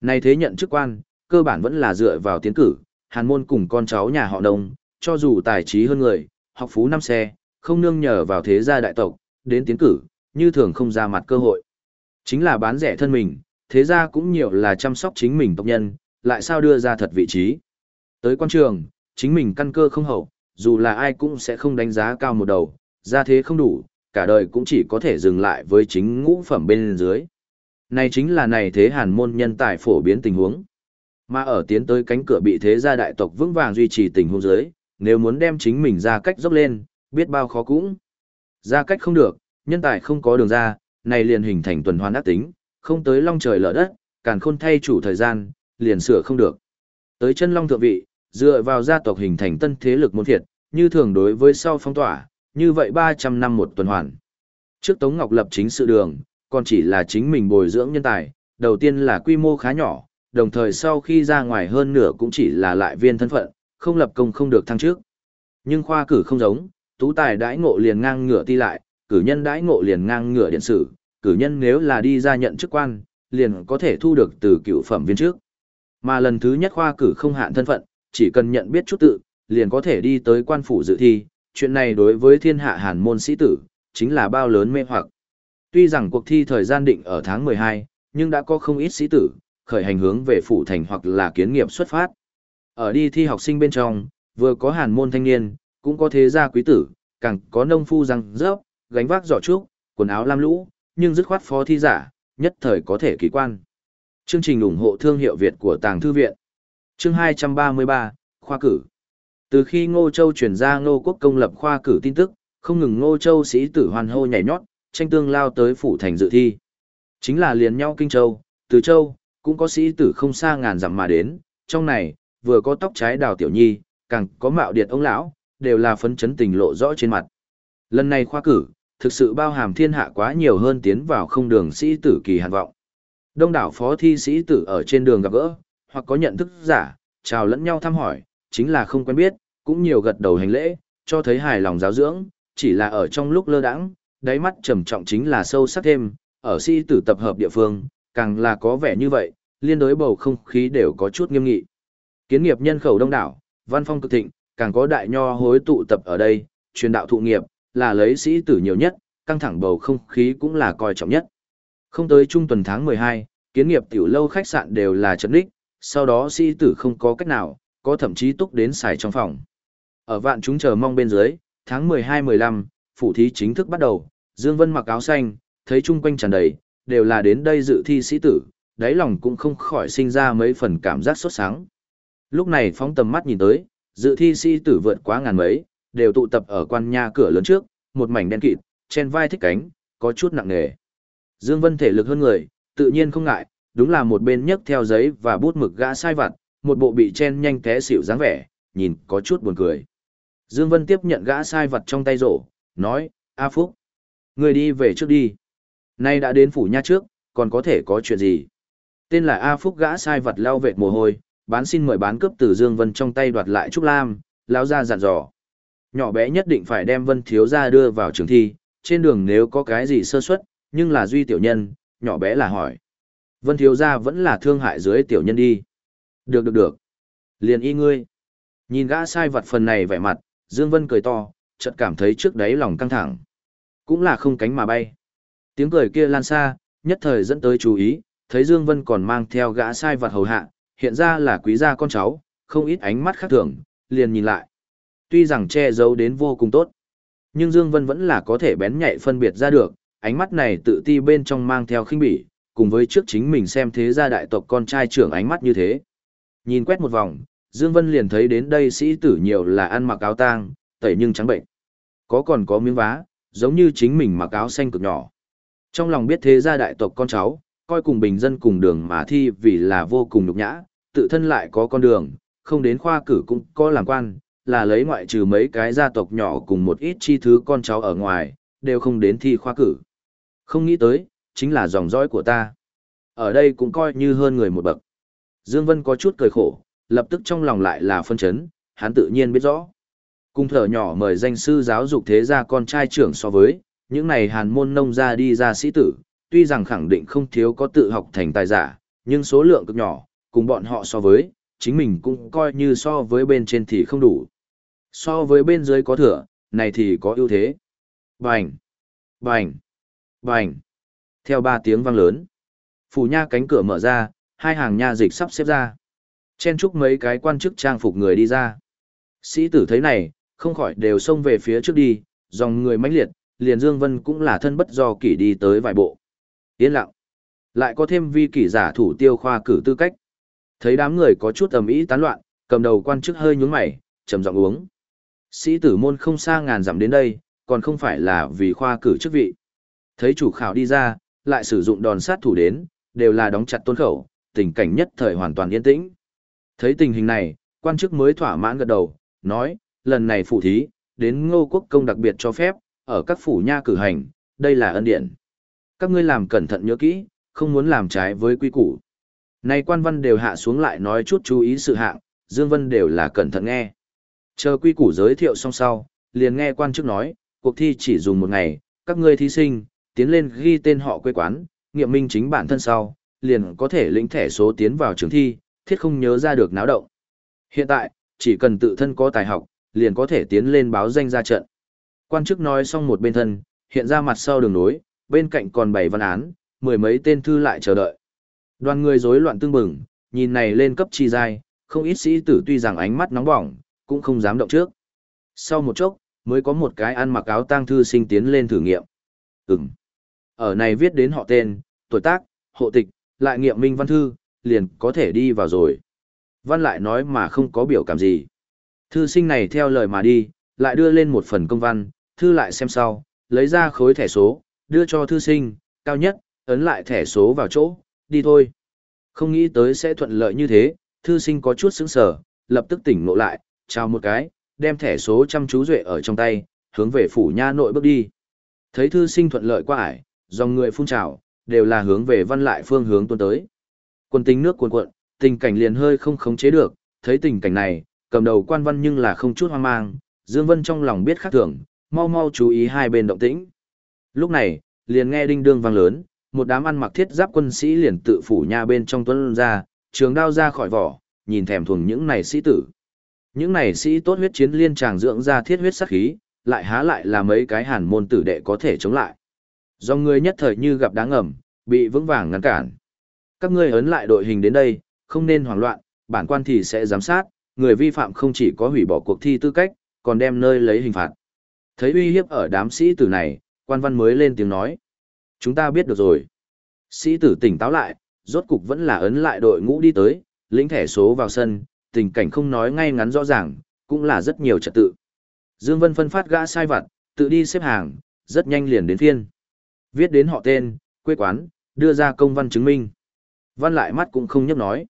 Này thế nhận chức quan, cơ bản vẫn là dựa vào tiến cử, hàn môn cùng con cháu nhà họ đông, cho dù tài trí hơn người, học phú năm xe, không nương nhờ vào thế gia đại tộc, đến tiến cử, như thường không ra mặt cơ hội. Chính là bán rẻ thân mình, thế gia cũng nhiều là chăm sóc chính mình tộc nhân, lại sao đưa ra thật vị trí. Tới quan trường, chính mình căn cơ không hậu, dù là ai cũng sẽ không đánh giá cao một đầu, ra thế không đủ, cả đời cũng chỉ có thể dừng lại với chính ngũ phẩm bên dưới. Này chính là này thế hàn môn nhân tài phổ biến tình huống. Mà ở tiến tới cánh cửa bị thế gia đại tộc vững vàng duy trì tình huống dưới, nếu muốn đem chính mình ra cách dốc lên, biết bao khó cũng. Ra cách không được, nhân tài không có đường ra, này liền hình thành tuần hoàn ác tính, không tới long trời lở đất, càn khôn thay chủ thời gian, liền sửa không được. Tới chân long thượng vị, dựa vào gia tộc hình thành tân thế lực môn thiệt, như thường đối với sau phong tỏa, như vậy 300 năm một tuần hoàn. Trước Tống Ngọc lập chính sự đường, còn chỉ là chính mình bồi dưỡng nhân tài, đầu tiên là quy mô khá nhỏ, đồng thời sau khi ra ngoài hơn nửa cũng chỉ là lại viên thân phận, không lập công không được thăng trước. Nhưng khoa cử không giống, tú tài đãi ngộ liền ngang ngửa ti lại, cử nhân đãi ngộ liền ngang ngửa điện sử, cử nhân nếu là đi ra nhận chức quan, liền có thể thu được từ cựu phẩm viên trước. Mà lần thứ nhất khoa cử không hạn thân phận, chỉ cần nhận biết chút tự, liền có thể đi tới quan phủ dự thi, chuyện này đối với thiên hạ hàn môn sĩ tử, chính là bao lớn mê hoặc. Tuy rằng cuộc thi thời gian định ở tháng 12, nhưng đã có không ít sĩ tử, khởi hành hướng về phủ thành hoặc là kiến nghiệp xuất phát. Ở đi thi học sinh bên trong, vừa có hàn môn thanh niên, cũng có thế gia quý tử, càng có nông phu răng rớp, gánh vác giỏ trúc, quần áo lam lũ, nhưng dứt khoát phó thi giả, nhất thời có thể kỳ quan. Chương trình ủng hộ thương hiệu Việt của Tàng Thư Viện. Chương 233, Khoa cử. Từ khi Ngô Châu chuyển ra Ngô Quốc công lập khoa cử tin tức, không ngừng Ngô Châu sĩ tử hoàn hô nhảy nhót, tranh tương lao tới phủ thành dự thi. Chính là liền nhau Kinh Châu, Từ Châu, cũng có sĩ tử không xa ngàn dặm mà đến, trong này, vừa có tóc trái đào tiểu nhi, càng có mạo điệt ông lão, đều là phấn chấn tình lộ rõ trên mặt. Lần này khoa cử, thực sự bao hàm thiên hạ quá nhiều hơn tiến vào không đường sĩ tử kỳ hàn vọng. Đông đảo phó thi sĩ tử ở trên đường gặp gỡ, hoặc có nhận thức giả, chào lẫn nhau thăm hỏi, chính là không quen biết, cũng nhiều gật đầu hành lễ, cho thấy hài lòng giáo dưỡng, chỉ là ở trong lúc lơ đãng, đáy mắt trầm trọng chính là sâu sắc thêm, ở sĩ tử tập hợp địa phương, càng là có vẻ như vậy, liên đối bầu không khí đều có chút nghiêm nghị. Kiến nghiệp nhân khẩu đông đảo, văn phong cực thịnh, càng có đại nho hối tụ tập ở đây, truyền đạo thụ nghiệp, là lấy sĩ tử nhiều nhất, căng thẳng bầu không khí cũng là coi trọng nhất. Không tới trung tuần tháng 12, kiến nghiệp tiểu lâu khách sạn đều là chấn đích, sau đó sĩ tử không có cách nào, có thậm chí túc đến xài trong phòng. Ở vạn chúng chờ mong bên dưới, tháng 12-15, phủ thí chính thức bắt đầu, Dương Vân mặc áo xanh, thấy chung quanh tràn đầy, đều là đến đây dự thi sĩ tử, đáy lòng cũng không khỏi sinh ra mấy phần cảm giác sốt sáng. Lúc này phóng tầm mắt nhìn tới, dự thi sĩ tử vượt quá ngàn mấy, đều tụ tập ở quan nha cửa lớn trước, một mảnh đen kịt, trên vai thích cánh, có chút nặng nề. Dương Vân thể lực hơn người, tự nhiên không ngại, đúng là một bên nhấc theo giấy và bút mực gã sai vặt, một bộ bị chen nhanh té xỉu dáng vẻ, nhìn có chút buồn cười. Dương Vân tiếp nhận gã sai vặt trong tay rổ, nói, A Phúc, người đi về trước đi. Nay đã đến phủ nha trước, còn có thể có chuyện gì? Tên là A Phúc gã sai vặt lao vệt mồ hôi, bán xin mời bán cướp từ Dương Vân trong tay đoạt lại Trúc Lam, lão ra dặn dò. Nhỏ bé nhất định phải đem Vân Thiếu gia đưa vào trường thi, trên đường nếu có cái gì sơ suất, nhưng là duy tiểu nhân, nhỏ bé là hỏi. Vân Thiếu gia vẫn là thương hại dưới tiểu nhân đi. Được được được. Liền y ngươi. Nhìn gã sai vặt phần này vẻ mặt, Dương Vân cười to, chợt cảm thấy trước đáy lòng căng thẳng. Cũng là không cánh mà bay. Tiếng cười kia lan xa, nhất thời dẫn tới chú ý, thấy Dương Vân còn mang theo gã sai vặt hầu hạ, hiện ra là quý gia con cháu, không ít ánh mắt khác thường, liền nhìn lại. Tuy rằng che giấu đến vô cùng tốt, nhưng Dương Vân vẫn là có thể bén nhạy phân biệt ra được, ánh mắt này tự ti bên trong mang theo khinh bỉ, cùng với trước chính mình xem thế gia đại tộc con trai trưởng ánh mắt như thế. Nhìn quét một vòng, Dương Vân liền thấy đến đây sĩ tử nhiều là ăn mặc áo tang, tẩy nhưng trắng bệnh. Có còn có miếng vá, giống như chính mình mặc áo xanh cực nhỏ. Trong lòng biết thế gia đại tộc con cháu, coi cùng bình dân cùng đường mà thi vì là vô cùng nhục nhã, tự thân lại có con đường, không đến khoa cử cũng có làm quan, là lấy ngoại trừ mấy cái gia tộc nhỏ cùng một ít chi thứ con cháu ở ngoài, đều không đến thi khoa cử. Không nghĩ tới, chính là dòng dõi của ta. Ở đây cũng coi như hơn người một bậc. Dương Vân có chút cười khổ, lập tức trong lòng lại là phân chấn, hắn tự nhiên biết rõ. Cung thở nhỏ mời danh sư giáo dục thế gia con trai trưởng so với, những này hàn môn nông gia đi ra sĩ tử, tuy rằng khẳng định không thiếu có tự học thành tài giả, nhưng số lượng cực nhỏ, cùng bọn họ so với, chính mình cũng coi như so với bên trên thì không đủ. So với bên dưới có thửa, này thì có ưu thế. Bành! Bành! Bành! Theo ba tiếng vang lớn, phủ nha cánh cửa mở ra, hai hàng nha dịch sắp xếp ra. Chen chúc mấy cái quan chức trang phục người đi ra. Sĩ tử thấy này, không khỏi đều xông về phía trước đi, dòng người mãnh liệt, liền Dương Vân cũng là thân bất do kỷ đi tới vài bộ. Yên lặng. Lại có thêm vi kỷ giả thủ tiêu khoa cử tư cách. Thấy đám người có chút ầm ĩ tán loạn, cầm đầu quan chức hơi nhướng mày, trầm giọng uống. Sĩ tử môn không xa ngàn dặm đến đây, còn không phải là vì khoa cử chức vị. Thấy chủ khảo đi ra, lại sử dụng đòn sát thủ đến, đều là đóng chặt tôn khẩu, tình cảnh nhất thời hoàn toàn yên tĩnh. Thấy tình hình này, quan chức mới thỏa mãn gật đầu, nói, lần này phụ thí, đến ngô quốc công đặc biệt cho phép, ở các phủ nha cử hành, đây là ân điển. Các ngươi làm cẩn thận nhớ kỹ, không muốn làm trái với quy củ. Này quan văn đều hạ xuống lại nói chút chú ý sự hạng, Dương Vân đều là cẩn thận nghe. Chờ quy củ giới thiệu xong sau, liền nghe quan chức nói, cuộc thi chỉ dùng một ngày, các ngươi thí sinh, tiến lên ghi tên họ quê quán, nghiệm minh chính bản thân sau, liền có thể lĩnh thẻ số tiến vào trường thi, thiết không nhớ ra được náo động. Hiện tại, chỉ cần tự thân có tài học, liền có thể tiến lên báo danh ra trận. Quan chức nói xong một bên thân, hiện ra mặt sau đường nối, bên cạnh còn bảy văn án, mười mấy tên thư lại chờ đợi. Đoàn người rối loạn tương bừng, nhìn này lên cấp chi giai, không ít sĩ tử tuy rằng ánh mắt nóng bỏng, cũng không dám động trước. Sau một chốc, mới có một cái ăn mặc áo tang thư sinh tiến lên thử nghiệm. Ừm. Ở này viết đến họ tên, tuổi tác, hộ tịch, lại nghiệm minh văn thư, liền có thể đi vào rồi. Văn lại nói mà không có biểu cảm gì. Thư sinh này theo lời mà đi, lại đưa lên một phần công văn, thư lại xem sau, lấy ra khối thẻ số, đưa cho thư sinh, cao nhất, ấn lại thẻ số vào chỗ, đi thôi. Không nghĩ tới sẽ thuận lợi như thế, thư sinh có chút sững sờ, lập tức tỉnh ngộ lại, chào một cái, đem thẻ số chăm chú duệ ở trong tay, hướng về phủ nha nội bước đi. Thấy thư sinh thuận lợi qua ải, dòng người phun trào, đều là hướng về văn lại phương hướng tuôn tới. Quân tính nước cuồn cuộn, tình cảnh liền hơi không khống chế được, thấy tình cảnh này, cầm đầu quan văn nhưng là không chút hoang mang, Dương Vân trong lòng biết khác thường, mau mau chú ý hai bên động tĩnh. Lúc này, liền nghe đinh đương vang lớn, một đám ăn mặc thiết giáp quân sĩ liền tự phủ nha bên trong tuấn ra, trường đao ra khỏi vỏ, nhìn thèm thuồng những này sĩ tử. Những này sĩ tốt huyết chiến liên tràng dưỡng ra thiết huyết sắc khí, lại há lại là mấy cái hàn môn tử đệ có thể chống lại. Do người nhất thời như gặp đáng ẩm, bị vững vàng ngăn cản. Các ngươi ấn lại đội hình đến đây, không nên hoảng loạn, bản quan thì sẽ giám sát, người vi phạm không chỉ có hủy bỏ cuộc thi tư cách, còn đem nơi lấy hình phạt. Thấy uy hiếp ở đám sĩ tử này, quan văn mới lên tiếng nói. Chúng ta biết được rồi. Sĩ tử tỉnh táo lại, rốt cục vẫn là ấn lại đội ngũ đi tới, lĩnh thẻ số vào sân, tình cảnh không nói ngay ngắn rõ ràng, cũng là rất nhiều trật tự. Dương Vân phân phát gã sai vặt, tự đi xếp hàng, rất nhanh liền đến phiên. Viết đến họ tên, quê quán, đưa ra công văn chứng minh. Văn lại mắt cũng không nhấp nói.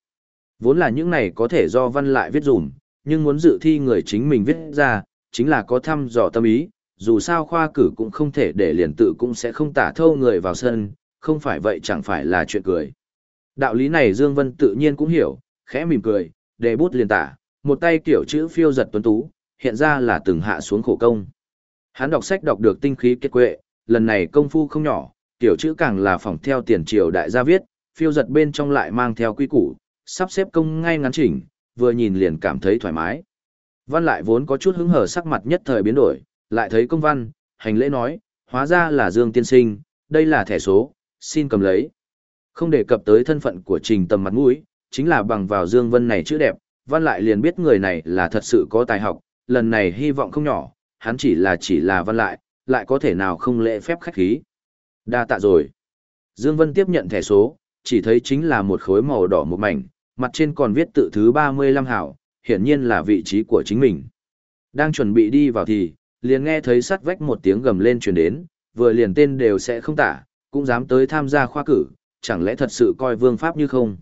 Vốn là những này có thể do văn lại viết dùm, nhưng muốn dự thi người chính mình viết ra, chính là có thăm dò tâm ý, dù sao khoa cử cũng không thể để liền tự cũng sẽ không tả thâu người vào sân, không phải vậy chẳng phải là chuyện cười. Đạo lý này Dương Vân tự nhiên cũng hiểu, khẽ mỉm cười, đề bút liền tả, một tay kiểu chữ phiêu giật tuấn tú, hiện ra là từng hạ xuống khổ công. Hắn đọc sách đọc được tinh khí kết quệ, lần này công phu không nhỏ, tiểu chữ càng là phỏng theo tiền triều đại gia viết, phiêu giật bên trong lại mang theo quy củ, sắp xếp công ngay ngắn chỉnh, vừa nhìn liền cảm thấy thoải mái. Văn lại vốn có chút hứng hở sắc mặt nhất thời biến đổi, lại thấy công văn, hành lễ nói, hóa ra là Dương Tiên Sinh, đây là thẻ số, xin cầm lấy. Không đề cập tới thân phận của trình tầm mặt mũi, chính là bằng vào Dương Vân này chữ đẹp, văn lại liền biết người này là thật sự có tài học, lần này hy vọng không nhỏ, hắn chỉ là chỉ là văn lại, lại có thể nào không lễ phép khách khí. Đa tạ rồi. Dương Vân tiếp nhận thẻ số, chỉ thấy chính là một khối màu đỏ một mảnh, mặt trên còn viết tự thứ 35 hảo, hiển nhiên là vị trí của chính mình. Đang chuẩn bị đi vào thì, liền nghe thấy sắt vách một tiếng gầm lên truyền đến, vừa liền tên đều sẽ không tả, cũng dám tới tham gia khoa cử, chẳng lẽ thật sự coi vương pháp như không.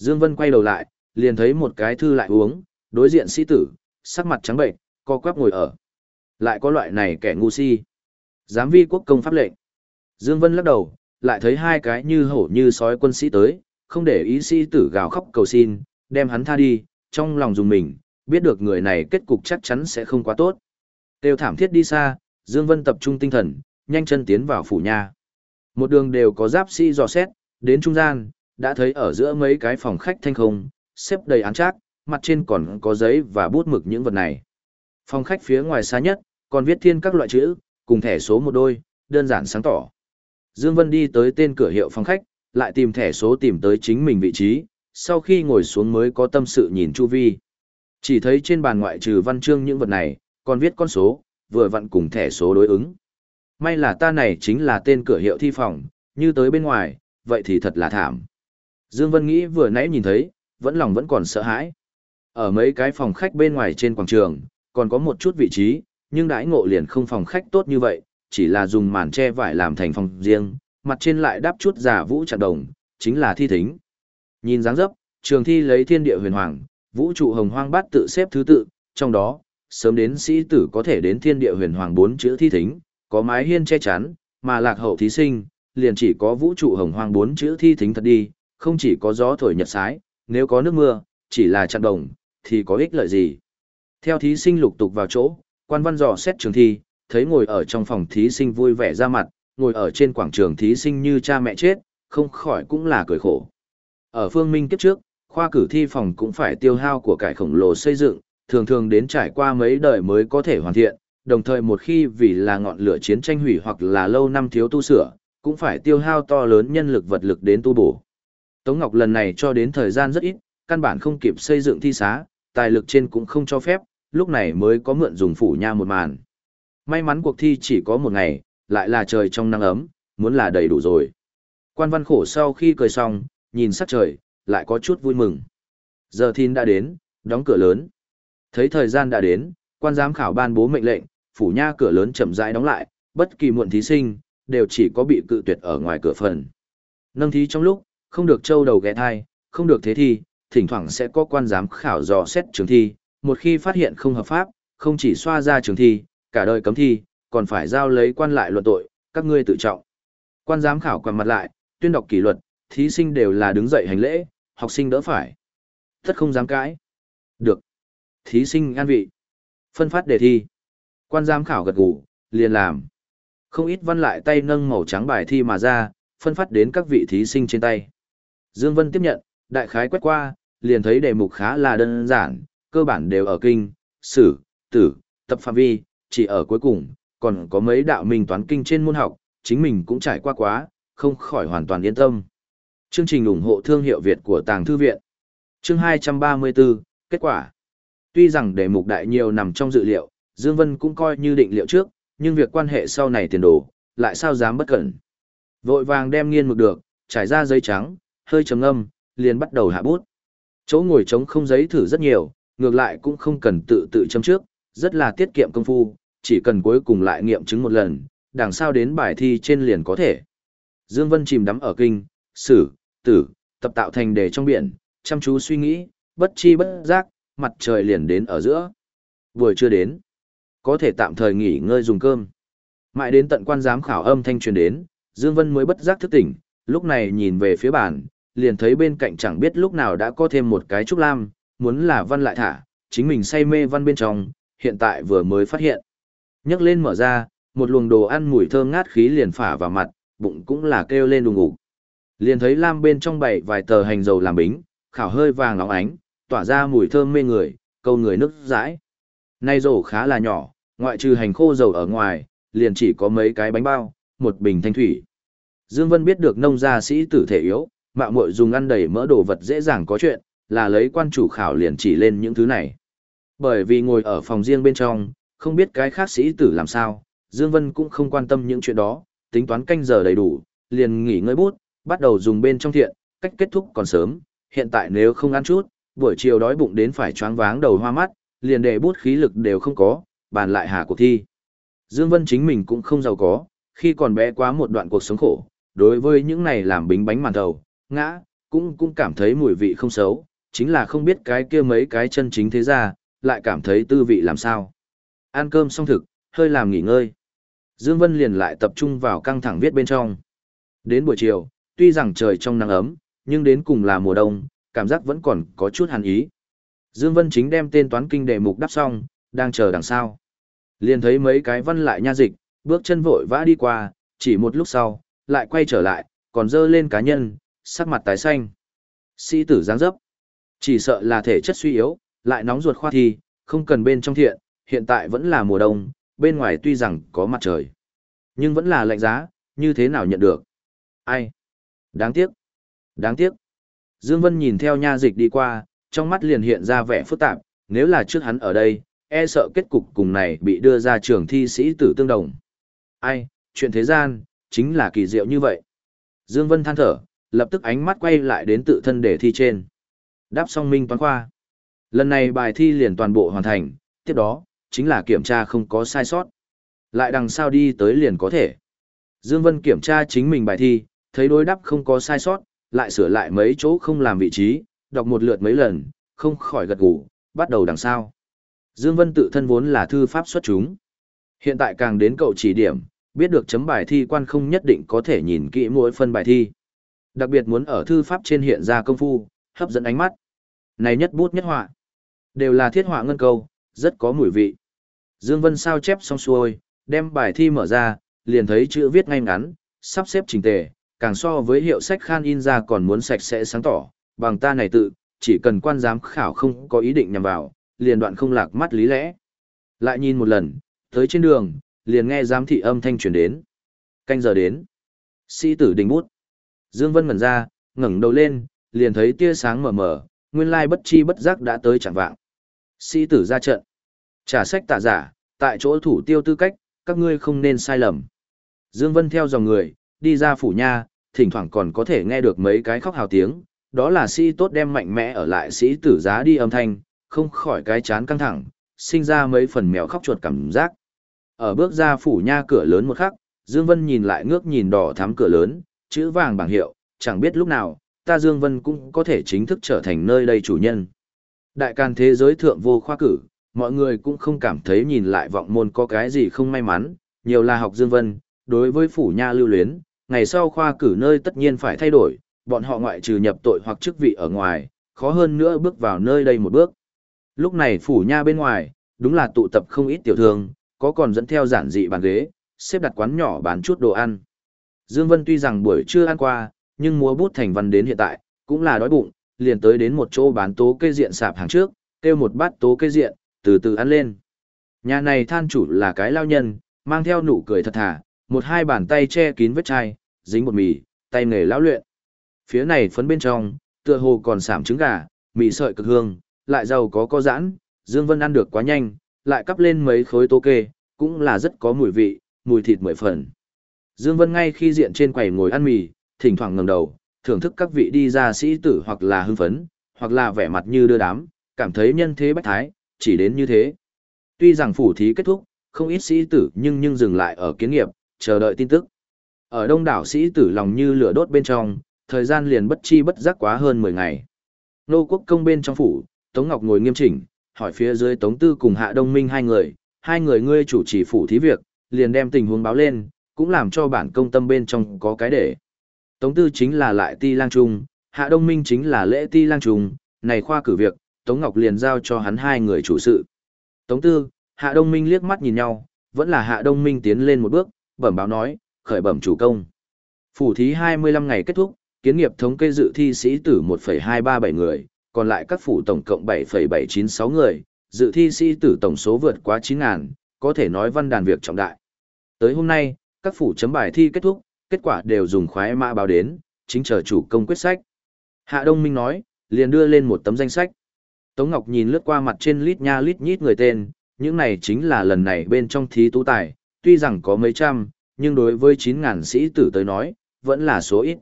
Dương Vân quay đầu lại, liền thấy một cái thư lại uống, đối diện sĩ tử, sắc mặt trắng bệnh, co quắp ngồi ở. Lại có loại này kẻ ngu si. Giám vi quốc công pháp lệnh. Dương Vân lắc đầu, lại thấy hai cái như hổ như sói quân sĩ tới, không để ý sĩ tử gào khóc cầu xin, đem hắn tha đi, trong lòng dùng mình, biết được người này kết cục chắc chắn sẽ không quá tốt. Tiêu thảm thiết đi xa, Dương Vân tập trung tinh thần, nhanh chân tiến vào phủ nhà. Một đường đều có giáp sĩ dò xét, đến trung gian, đã thấy ở giữa mấy cái phòng khách thanh không, xếp đầy án trác, mặt trên còn có giấy và bút mực những vật này. Phòng khách phía ngoài xa nhất, còn viết thiên các loại chữ, cùng thẻ số một đôi, đơn giản sáng tỏ. Dương Vân đi tới tên cửa hiệu phòng khách, lại tìm thẻ số tìm tới chính mình vị trí, sau khi ngồi xuống mới có tâm sự nhìn chu vi. Chỉ thấy trên bàn ngoại trừ văn chương những vật này, còn viết con số, vừa vặn cùng thẻ số đối ứng. May là ta này chính là tên cửa hiệu thi phòng, như tới bên ngoài, vậy thì thật là thảm. Dương Vân nghĩ vừa nãy nhìn thấy, vẫn lòng vẫn còn sợ hãi. Ở mấy cái phòng khách bên ngoài trên quảng trường, còn có một chút vị trí, nhưng đãi ngộ liền không phòng khách tốt như vậy, chỉ là dùng màn che vải làm thành phòng riêng, mặt trên lại đắp chút giả vũ chặt đồng, chính là thi thính. Nhìn dáng dấp, trường thi lấy thiên địa huyền hoàng, vũ trụ hồng hoang bát tự xếp thứ tự, trong đó, sớm đến sĩ tử có thể đến thiên địa huyền hoàng bốn chữ thi thính, có mái hiên che chắn, mà lạc hậu thí sinh, liền chỉ có vũ trụ hồng hoang bốn chữ thi thính thật đi, không chỉ có gió thổi nhật sái, nếu có nước mưa, chỉ là chặn đồng, thì có ích lợi gì. Theo thí sinh lục tục vào chỗ, quan văn dò xét trường thi, thấy ngồi ở trong phòng thí sinh vui vẻ ra mặt, ngồi ở trên quảng trường thí sinh như cha mẹ chết, không khỏi cũng là cười khổ. Ở phương minh kiếp trước, khoa cử thi phòng cũng phải tiêu hao của cải khổng lồ xây dựng, thường thường đến trải qua mấy đời mới có thể hoàn thiện, đồng thời một khi vì là ngọn lửa chiến tranh hủy hoặc là lâu năm thiếu tu sửa, cũng phải tiêu hao to lớn nhân lực vật lực đến tu bổ. Tống Ngọc lần này cho đến thời gian rất ít, căn bản không kịp xây dựng thi xá, tài lực trên cũng không cho phép, lúc này mới có mượn dùng phủ nha một màn. May mắn cuộc thi chỉ có một ngày, lại là trời trong nắng ấm, muốn là đầy đủ rồi. Quan văn khổ sau khi cười xong, nhìn sắc trời, lại có chút vui mừng. Giờ thìn đã đến, đóng cửa lớn. Thấy thời gian đã đến, quan giám khảo ban bố mệnh lệnh, phủ nha cửa lớn chậm rãi đóng lại, bất kỳ muộn thí sinh, đều chỉ có bị cự tuyệt ở ngoài cửa phần. Nâng thí trong lúc, không được trâu đầu ghé thai, không được thế thi, thỉnh thoảng sẽ có quan giám khảo dò xét trường thi, một khi phát hiện không hợp pháp, không chỉ xoa ra trường thi, cả đời cấm thi, còn phải giao lấy quan lại luận tội, các ngươi tự trọng. Quan giám khảo quằn mặt lại, tuyên đọc kỷ luật, thí sinh đều là đứng dậy hành lễ, học sinh đỡ phải. Tất không dám cãi. Được. Thí sinh an vị. Phân phát đề thi. Quan giám khảo gật gù, liền làm. Không ít văn lại tay nâng màu trắng bài thi mà ra, phân phát đến các vị thí sinh trên tay. Dương Vân tiếp nhận, đại khái quét qua, liền thấy đề mục khá là đơn giản, cơ bản đều ở kinh, sử, tử, tập phạm vi, chỉ ở cuối cùng, còn có mấy đạo minh toán kinh trên môn học, chính mình cũng trải qua quá, không khỏi hoàn toàn yên tâm. Chương trình ủng hộ thương hiệu Việt của Tàng Thư Viện Chương 234, Kết quả Tuy rằng đề mục đại nhiều nằm trong dự liệu, Dương Vân cũng coi như định liệu trước, nhưng việc quan hệ sau này tiền đồ, lại sao dám bất cẩn. Vội vàng đem nghiên mực được, trải ra giấy trắng, hơi trầm ngâm, liền bắt đầu hạ bút. Chỗ ngồi trống không giấy thử rất nhiều, ngược lại cũng không cần tự tự chấm trước, rất là tiết kiệm công phu, chỉ cần cuối cùng lại nghiệm chứng một lần, đằng sau đến bài thi trên liền có thể. Dương Vân chìm đắm ở kinh, sử, tử, tập tạo thành đề trong biển, chăm chú suy nghĩ, bất chi bất giác, mặt trời liền đến ở giữa. Vừa chưa đến, có thể tạm thời nghỉ ngơi dùng cơm. Mãi đến tận quan giám khảo âm thanh truyền đến, Dương Vân mới bất giác thức tỉnh, lúc này nhìn về phía bàn, liền thấy bên cạnh chẳng biết lúc nào đã có thêm một cái trúc lam, muốn là văn lại thả, chính mình say mê văn bên trong, hiện tại vừa mới phát hiện. nhấc lên mở ra, một luồng đồ ăn mùi thơm ngát khí liền phả vào mặt, bụng cũng là kêu lên đùng ngủ. Liền thấy lam bên trong bảy vài tờ hành dầu làm bính, khảo hơi vàng óng ánh, tỏa ra mùi thơm mê người, câu người nước rãi. Nay rổ khá là nhỏ, ngoại trừ hành khô dầu ở ngoài, liền chỉ có mấy cái bánh bao, một bình thanh thủy. Dương Vân biết được nông gia sĩ tử thể yếu, mạo muội dùng ăn đầy mỡ đồ vật dễ dàng có chuyện, là lấy quan chủ khảo liền chỉ lên những thứ này. Bởi vì ngồi ở phòng riêng bên trong, không biết cái khác sĩ tử làm sao, Dương Vân cũng không quan tâm những chuyện đó, tính toán canh giờ đầy đủ, liền nghỉ ngơi bút, bắt đầu dùng bên trong thiện, cách kết thúc còn sớm, hiện tại nếu không ăn chút, buổi chiều đói bụng đến phải choáng váng đầu hoa mắt, liền để bút khí lực đều không có, bàn lại hà cuộc thi. Dương Vân chính mình cũng không giàu có, khi còn bé quá một đoạn cuộc sống khổ, đối với những này làm bính bánh màn thầu, ngã, cũng cũng cảm thấy mùi vị không xấu, chính là không biết cái kia mấy cái chân chính thế ra, lại cảm thấy tư vị làm sao. Ăn cơm xong thực, hơi làm nghỉ ngơi. Dương Vân liền lại tập trung vào căng thẳng viết bên trong. Đến buổi chiều, tuy rằng trời trong nắng ấm, nhưng đến cùng là mùa đông, cảm giác vẫn còn có chút hàn ý. Dương Vân chính đem tên toán kinh đề mục đắp xong, đang chờ đằng sau. Liền thấy mấy cái văn lại nha dịch, bước chân vội vã đi qua, chỉ một lúc sau, lại quay trở lại, còn dơ lên cá nhân, sắc mặt tái xanh. Sĩ tử dáng dấp. Chỉ sợ là thể chất suy yếu, lại nóng ruột khoa thi, không cần bên trong thiện, hiện tại vẫn là mùa đông, bên ngoài tuy rằng có mặt trời. Nhưng vẫn là lạnh giá, như thế nào nhận được? Ai? Đáng tiếc. Đáng tiếc. Dương Vân nhìn theo nha dịch đi qua, trong mắt liền hiện ra vẻ phức tạp, nếu là trước hắn ở đây, e sợ kết cục cùng này bị đưa ra trường thi sĩ tử tương đồng. Ai, chuyện thế gian, chính là kỳ diệu như vậy. Dương Vân than thở, lập tức ánh mắt quay lại đến tự thân để thi trên. Đáp xong minh toán khoa. Lần này bài thi liền toàn bộ hoàn thành, tiếp đó, chính là kiểm tra không có sai sót. Lại đằng sau đi tới liền có thể. Dương Vân kiểm tra chính mình bài thi, thấy đối đáp không có sai sót, lại sửa lại mấy chỗ không làm vị trí, đọc một lượt mấy lần, không khỏi gật gù, bắt đầu đằng sau. Dương Vân tự thân vốn là thư pháp xuất chúng. Hiện tại càng đến cậu chỉ điểm, biết được chấm bài thi quan không nhất định có thể nhìn kỹ mỗi phân bài thi. Đặc biệt muốn ở thư pháp trên hiện ra công phu, hấp dẫn ánh mắt. Này nhất bút nhất họa, đều là thiết họa ngân câu, rất có mùi vị. Dương Vân sao chép xong xuôi, đem bài thi mở ra, liền thấy chữ viết ngay ngắn, sắp xếp chỉnh tề, càng so với hiệu sách khan in ra còn muốn sạch sẽ sáng tỏ, bằng ta này tự, chỉ cần quan giám khảo không có ý định nhằm vào, liền đoạn không lạc mắt lý lẽ. Lại nhìn một lần, tới trên đường, liền nghe giám thị âm thanh truyền đến. Canh giờ đến. Sĩ tử đình bút. Dương Vân ngẩn ra, ngẩng đầu lên, liền thấy tia sáng mờ mờ, nguyên lai bất chi bất giác đã tới chẳng vạng. Sĩ tử ra trận. Trả sách tạ giả, tại chỗ thủ tiêu tư cách, các ngươi không nên sai lầm. Dương Vân theo dòng người, đi ra phủ nha, thỉnh thoảng còn có thể nghe được mấy cái khóc hào tiếng, đó là sĩ tốt đem mạnh mẽ ở lại sĩ tử giá đi âm thanh, không khỏi cái chán căng thẳng, sinh ra mấy phần mèo khóc chuột cảm giác. Ở bước ra phủ nha cửa lớn một khắc, Dương Vân nhìn lại ngước nhìn đỏ thắm cửa lớn, chữ vàng bảng hiệu, chẳng biết lúc nào, ta Dương Vân cũng có thể chính thức trở thành nơi đây chủ nhân. Đại can thế giới thượng vô khoa cử, mọi người cũng không cảm thấy nhìn lại vọng môn có cái gì không may mắn, nhiều là học Dương Vân, đối với phủ nha lưu luyến, ngày sau khoa cử nơi tất nhiên phải thay đổi, bọn họ ngoại trừ nhập tội hoặc chức vị ở ngoài, khó hơn nữa bước vào nơi đây một bước. Lúc này phủ nha bên ngoài, đúng là tụ tập không ít tiểu thương, có còn dẫn theo giản dị bàn ghế, xếp đặt quán nhỏ bán chút đồ ăn. Dương Vân tuy rằng buổi trưa ăn qua, nhưng múa bút thành văn đến hiện tại, cũng là đói bụng, liền tới đến một chỗ bán tố cây diện sạp hàng trước, kêu một bát tố cây diện, từ từ ăn lên. Nhà này than chủ là cái lao nhân, mang theo nụ cười thật thà, một hai bàn tay che kín vết chai, dính bột mì, tay nghề lão luyện. Phía này phấn bên trong, tựa hồ còn sảm trứng gà, mì sợi cực hương, lại giàu có có giãn, Dương Vân ăn được quá nhanh, lại cắp lên mấy khối tố kê, cũng là rất có mùi vị, mùi thịt mười phần. Dương Vân ngay khi diện trên quầy ngồi ăn mì, thỉnh thoảng ngẩng đầu, thưởng thức các vị đi ra sĩ tử hoặc là hưng phấn, hoặc là vẻ mặt như đưa đám, cảm thấy nhân thế bách thái, chỉ đến như thế. Tuy rằng phủ thí kết thúc, không ít sĩ tử nhưng nhưng dừng lại ở kiến nghiệp, chờ đợi tin tức. Ở đông đảo sĩ tử lòng như lửa đốt bên trong, thời gian liền bất chi bất giác quá hơn 10 ngày. Nô quốc công bên trong phủ, Tống Ngọc ngồi nghiêm chỉnh, hỏi phía dưới Tống Tư cùng Hạ Đông Minh hai người, hai người ngươi chủ trì phủ thí việc, liền đem tình huống báo lên, cũng làm cho bản công tâm bên trong có cái để. Tống Tư chính là lại ti lang trung, Hạ Đông Minh chính là lễ ti lang trung, này khoa cử việc, Tống Ngọc liền giao cho hắn hai người chủ sự. Tống Tư, Hạ Đông Minh liếc mắt nhìn nhau, vẫn là Hạ Đông Minh tiến lên một bước, bẩm báo nói, khởi bẩm chủ công. Phủ thí 25 ngày kết thúc, kiến nghiệp thống kê dự thi sĩ tử 1,237 người, còn lại các phủ tổng cộng 7,796 người, dự thi sĩ tử tổng số vượt quá 9.000, có thể nói văn đàn việc trọng đại. Tới hôm nay, các phủ chấm bài thi kết thúc, kết quả đều dùng khoái mã báo đến, chính chờ chủ công quyết sách. Hạ Đông Minh nói, liền đưa lên một tấm danh sách. Tống Ngọc nhìn lướt qua mặt trên lít nha lít nhít người tên, những này chính là lần này bên trong thí tú tài, tuy rằng có mấy trăm, nhưng đối với 9.000 sĩ tử tới nói, vẫn là số ít.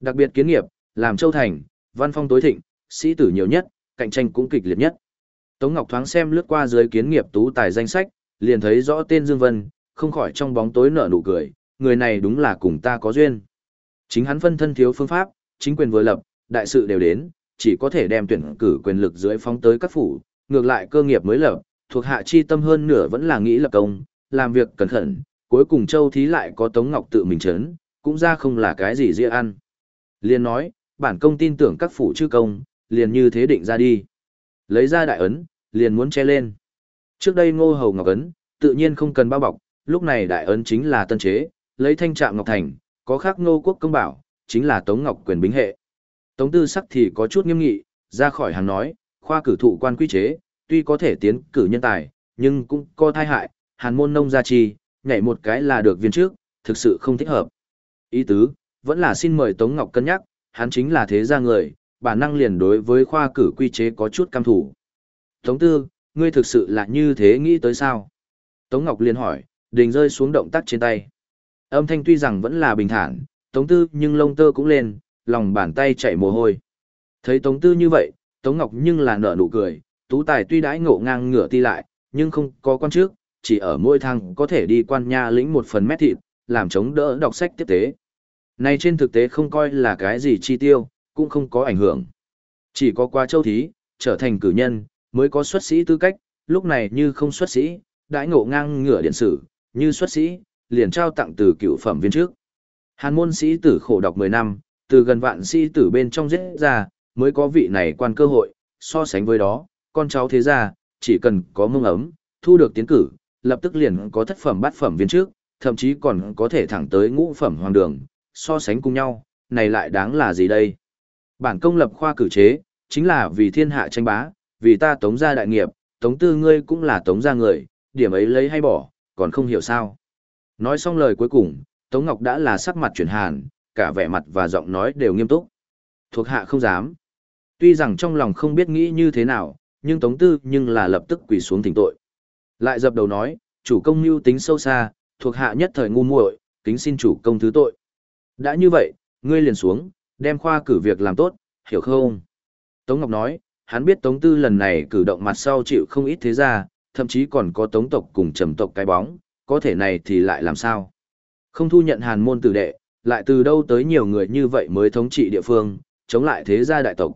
Đặc biệt kiến nghiệp, làm châu thành, văn phong tối thịnh, sĩ tử nhiều nhất, cạnh tranh cũng kịch liệt nhất. Tống Ngọc thoáng xem lướt qua dưới kiến nghiệp tú tài danh sách, liền thấy rõ tên Dương Vân, không khỏi trong bóng tối nở nụ cười, người này đúng là cùng ta có duyên. Chính hắn phân thân thiếu phương pháp, chính quyền vừa lập, đại sự đều đến, chỉ có thể đem tuyển cử quyền lực dưới phóng tới các phủ, ngược lại cơ nghiệp mới lập, thuộc hạ chi tâm hơn nửa vẫn là nghĩ lập công, làm việc cẩn thận, cuối cùng châu thí lại có Tống Ngọc tự mình chấn, cũng ra không là cái gì dễ ăn. Liên nói, bản công tin tưởng các phủ chư công, liền như thế định ra đi. Lấy ra đại ấn, liền muốn che lên. Trước đây ngô hầu ngọc ấn, tự nhiên không cần bao bọc, lúc này đại ấn chính là tân chế, lấy thanh trạm ngọc thành, có khác ngô quốc công bảo, chính là tống ngọc quyền bính hệ. Tống tư sắc thì có chút nghiêm nghị, ra khỏi hàng nói, khoa cử thụ quan quy chế, tuy có thể tiến cử nhân tài, nhưng cũng có thai hại, hàn môn nông gia trì, nhảy một cái là được viên trước, thực sự không thích hợp. Ý tứ, vẫn là xin mời Tống Ngọc cân nhắc, hắn chính là thế gia người, bản năng liền đối với khoa cử quy chế có chút cam thủ. Tống tư, ngươi thực sự là như thế nghĩ tới sao? Tống Ngọc liền hỏi, đình rơi xuống động tác trên tay. Âm thanh tuy rằng vẫn là bình thản, Tống tư nhưng lông tơ cũng lên, lòng bàn tay chảy mồ hôi. Thấy Tống tư như vậy, Tống Ngọc nhưng là nở nụ cười, tú tài tuy đãi ngộ ngang ngửa ti lại, nhưng không có quan trước, chỉ ở mỗi thang có thể đi quan nha lĩnh một phần mét thịt, làm chống đỡ đọc sách tiếp tế. Này trên thực tế không coi là cái gì chi tiêu, cũng không có ảnh hưởng. Chỉ có qua châu thí, trở thành cử nhân, mới có xuất sĩ tư cách, lúc này như không xuất sĩ, đãi ngộ ngang ngửa điện sử, như xuất sĩ, liền trao tặng từ cựu phẩm viên trước. Hàn môn sĩ tử khổ đọc 10 năm, từ gần vạn sĩ tử bên trong giết ra, mới có vị này quan cơ hội, so sánh với đó, con cháu thế gia, chỉ cần có mông ấm, thu được tiến cử, lập tức liền có thất phẩm bát phẩm viên trước, thậm chí còn có thể thẳng tới ngũ phẩm hoàng đường, so sánh cùng nhau, này lại đáng là gì đây? Bản công lập khoa cử chế, chính là vì thiên hạ tranh bá, vì ta tống gia đại nghiệp, tống tư ngươi cũng là tống gia người, điểm ấy lấy hay bỏ, còn không hiểu sao. Nói xong lời cuối cùng, Tống Ngọc đã là sắc mặt chuyển hàn, cả vẻ mặt và giọng nói đều nghiêm túc. Thuộc hạ không dám. Tuy rằng trong lòng không biết nghĩ như thế nào, nhưng Tống Tư nhưng là lập tức quỳ xuống thỉnh tội. Lại dập đầu nói, chủ công mưu tính sâu xa, thuộc hạ nhất thời ngu muội, kính xin chủ công thứ tội. Đã như vậy, ngươi liền xuống, đem khoa cử việc làm tốt, hiểu không? Tống Ngọc nói, hắn biết Tống Tư lần này cử động mặt sau chịu không ít thế ra, thậm chí còn có Tống tộc cùng trầm tộc cái bóng, có thể này thì lại làm sao? Không thu nhận hàn môn tử đệ, lại từ đâu tới nhiều người như vậy mới thống trị địa phương, chống lại thế gia đại tộc.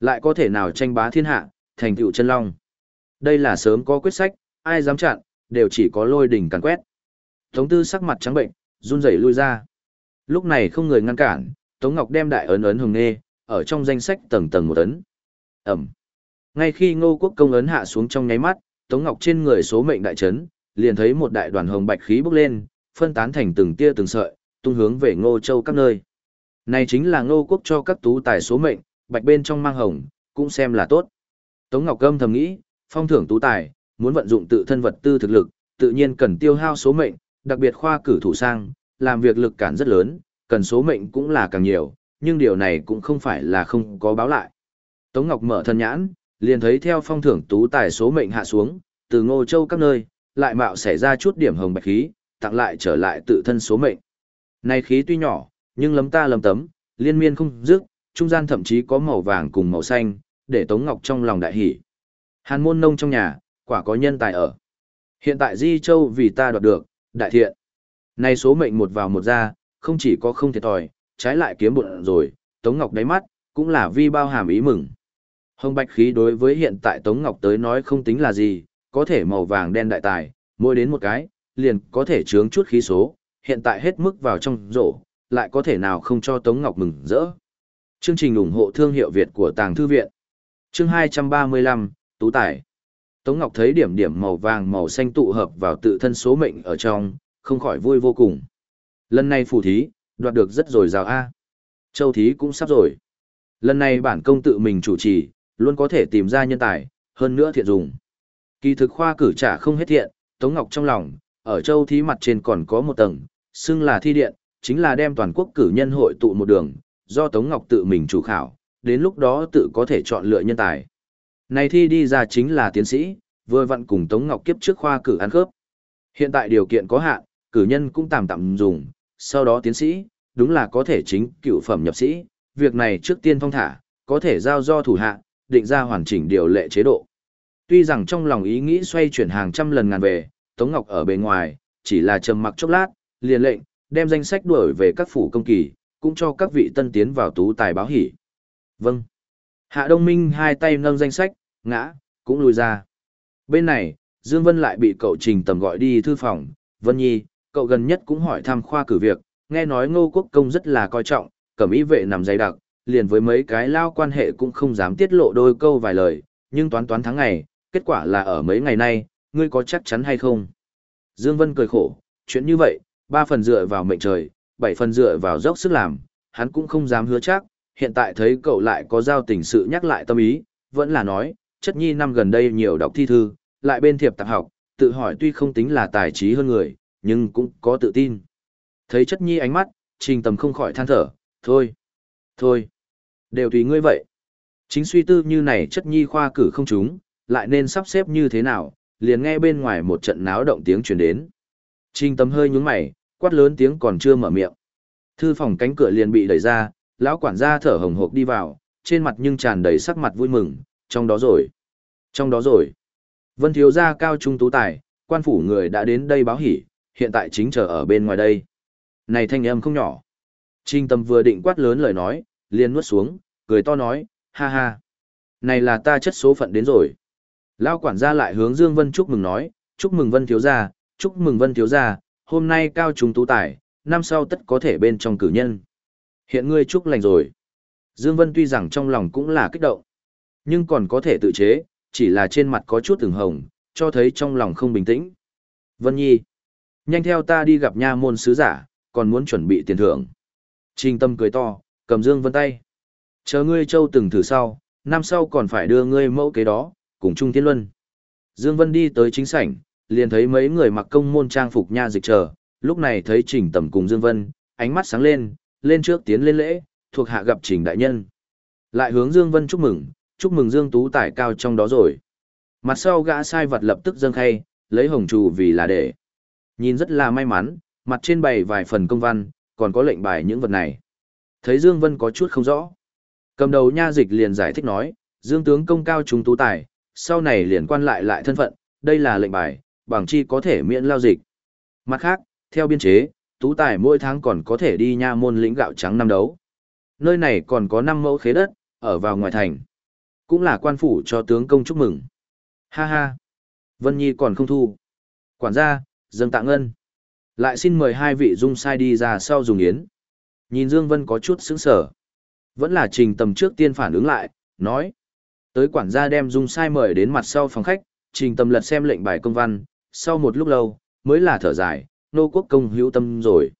Lại có thể nào tranh bá thiên hạ, thành tựu chân long. Đây là sớm có quyết sách, ai dám chặn, đều chỉ có lôi đỉnh càn quét. Tống tư sắc mặt trắng bệnh, run rẩy lui ra. Lúc này không người ngăn cản, Tống Ngọc đem đại ấn ấn hồng nê, ở trong danh sách tầng tầng một ấn. Ẩm. Ngay khi Ngô Quốc công ấn hạ xuống trong nháy mắt, Tống Ngọc trên người số mệnh đại chấn, liền thấy một đại đoàn hồng bạch khí bốc lên, phân tán thành từng tia từng sợi, tung hướng về Ngô Châu các nơi. Này chính là Ngô Quốc cho các tú tài số mệnh, bạch bên trong mang hồng, cũng xem là tốt. Tống Ngọc Gâm thầm nghĩ, phong thưởng tú tài, muốn vận dụng tự thân vật tư thực lực, tự nhiên cần tiêu hao số mệnh, đặc biệt khoa cử thủ sang, làm việc lực cản rất lớn, cần số mệnh cũng là càng nhiều, nhưng điều này cũng không phải là không có báo lại. Tống Ngọc mở thân nhãn, liền thấy theo phong thưởng tú tài số mệnh hạ xuống, từ Ngô Châu các nơi, lại mạo xảy ra chút điểm hồng bạch khí, tặng lại trở lại tự thân số mệnh. Này khí tuy nhỏ, nhưng lấm ta lấm tấm, liên miên không dứt, trung gian thậm chí có màu vàng cùng màu xanh, để Tống Ngọc trong lòng đại hỉ. Hàn môn nông trong nhà, quả có nhân tài ở. Hiện tại Di Châu vì ta đoạt được, đại thiện. Này số mệnh một vào một ra, không chỉ có không thiệt thòi, trái lại kiếm bụng rồi, Tống Ngọc đáy mắt, cũng là vi bao hàm ý mừng. Hồng bạch khí đối với hiện tại Tống Ngọc tới nói không tính là gì, có thể màu vàng đen đại tài, mỗi đến một cái, liền có thể chướng chút khí số, hiện tại hết mức vào trong rổ, lại có thể nào không cho Tống Ngọc mừng rỡ. Chương trình ủng hộ thương hiệu Việt của Tàng Thư Viện Chương 235, Tú Tài Tống Ngọc thấy điểm điểm màu vàng màu xanh tụ hợp vào tự thân số mệnh ở trong, không khỏi vui vô cùng. Lần này phù thí, đoạt được rất rồi rào A. Châu thí cũng sắp rồi. Lần này bản công tự mình chủ trì, luôn có thể tìm ra nhân tài, hơn nữa thiện dùng. Kỳ thực khoa cử trả không hết thiện, Tống Ngọc trong lòng, ở châu thí mặt trên còn có một tầng, xưng là thi điện, chính là đem toàn quốc cử nhân hội tụ một đường, do Tống Ngọc tự mình chủ khảo, đến lúc đó tự có thể chọn lựa nhân tài. Này thi đi ra chính là tiến sĩ, vừa vặn cùng Tống Ngọc kiếp trước khoa cử ăn khớp. Hiện tại điều kiện có hạn, cử nhân cũng tạm tạm dùng, sau đó tiến sĩ, đúng là có thể chính cựu phẩm nhập sĩ, việc này trước tiên phong thả, có thể giao do thủ hạ, định ra hoàn chỉnh điều lệ chế độ. Tuy rằng trong lòng ý nghĩ xoay chuyển hàng trăm lần ngàn về, Tống Ngọc ở bên ngoài, chỉ là trầm mặc chốc lát, liền lệnh, đem danh sách đuổi về các phủ công kỳ, cũng cho các vị tân tiến vào tú tài báo hỷ. Vâng. Hạ Đông Minh hai tay nâng danh sách, ngã, cũng lùi ra. Bên này, Dương Vân lại bị cậu Trình Tầm gọi đi thư phòng, Vân Nhi, cậu gần nhất cũng hỏi thăm khoa cử việc, nghe nói Ngô Quốc Công rất là coi trọng, cẩm ý vệ nằm dày đặc, liền với mấy cái lao quan hệ cũng không dám tiết lộ đôi câu vài lời, nhưng toán toán tháng ngày, kết quả là ở mấy ngày nay, ngươi có chắc chắn hay không? Dương Vân cười khổ, chuyện như vậy, ba phần dựa vào mệnh trời, bảy phần dựa vào dốc sức làm, hắn cũng không dám hứa chắc, hiện tại thấy cậu lại có giao tình sự nhắc lại tâm ý, vẫn là nói, chất nhi năm gần đây nhiều đọc thi thư, lại bên thiệp tạp học, tự hỏi tuy không tính là tài trí hơn người, nhưng cũng có tự tin. Thấy chất nhi ánh mắt, trình tầm không khỏi than thở, thôi, thôi, đều tùy ngươi vậy. Chính suy tư như này chất nhi khoa cử không chúng, lại nên sắp xếp như thế nào, liền nghe bên ngoài một trận náo động tiếng truyền đến. Trình tấm hơi nhúng mày, quát lớn tiếng còn chưa mở miệng. Thư phòng cánh cửa liền bị đẩy ra, lão quản gia thở hồng hộc đi vào, trên mặt nhưng tràn đầy sắc mặt vui mừng, trong đó rồi. Trong đó rồi. Vân thiếu gia cao trung tú tài, quan phủ người đã đến đây báo hỉ, hiện tại chính chờ ở bên ngoài đây. Này thanh âm không nhỏ. Trình tâm vừa định quát lớn lời nói, liền nuốt xuống, cười to nói, ha ha. Này là ta chất số phận đến rồi. Lao quản gia lại hướng Dương Vân chúc mừng nói, chúc mừng Vân thiếu gia, chúc mừng Vân thiếu gia, hôm nay cao trùng tú tài, năm sau tất có thể bên trong cử nhân. Hiện ngươi chúc lành rồi. Dương Vân tuy rằng trong lòng cũng là kích động, nhưng còn có thể tự chế, chỉ là trên mặt có chút từng hồng, cho thấy trong lòng không bình tĩnh. Vân Nhi, nhanh theo ta đi gặp nha môn sứ giả, còn muốn chuẩn bị tiền thưởng. Trình tâm cười to, cầm Dương Vân tay. Chờ ngươi châu từng thử sau, năm sau còn phải đưa ngươi mẫu kế đó, cùng Trung Thiên Luân. Dương Vân đi tới chính sảnh, liền thấy mấy người mặc công môn trang phục nha dịch chờ, lúc này thấy Trình Tầm cùng Dương Vân, ánh mắt sáng lên, lên trước tiến lên lễ, thuộc hạ gặp Trình đại nhân. Lại hướng Dương Vân chúc mừng, chúc mừng Dương Tú tài cao trong đó rồi. Mặt sau gã sai vật lập tức dâng khay, lấy hồng trù vì là để. Nhìn rất là may mắn, mặt trên bày vài phần công văn, còn có lệnh bài những vật này. Thấy Dương Vân có chút không rõ. Cầm đầu nha dịch liền giải thích nói, Dương tướng công cao chúng tú tài, sau này liền quan lại lại thân phận, đây là lệnh bài, bằng chi có thể miễn lao dịch. Mặt khác, theo biên chế, tú tài mỗi tháng còn có thể đi nha môn lĩnh gạo trắng năm đấu. Nơi này còn có 5 mẫu khế đất, ở vào ngoài thành. Cũng là quan phủ cho tướng công chúc mừng. Ha ha. Vân Nhi còn không thu. Quản gia, dâng tạ ngân. Lại xin mời hai vị dung sai đi ra sau dùng yến. Nhìn Dương Vân có chút sững sờ. Vẫn là trình tầm trước tiên phản ứng lại, nói. Tới quản gia đem dung sai mời đến mặt sau phòng khách, trình tầm lật xem lệnh bài công văn, sau một lúc lâu, mới là thở dài, nô quốc công hữu tâm rồi.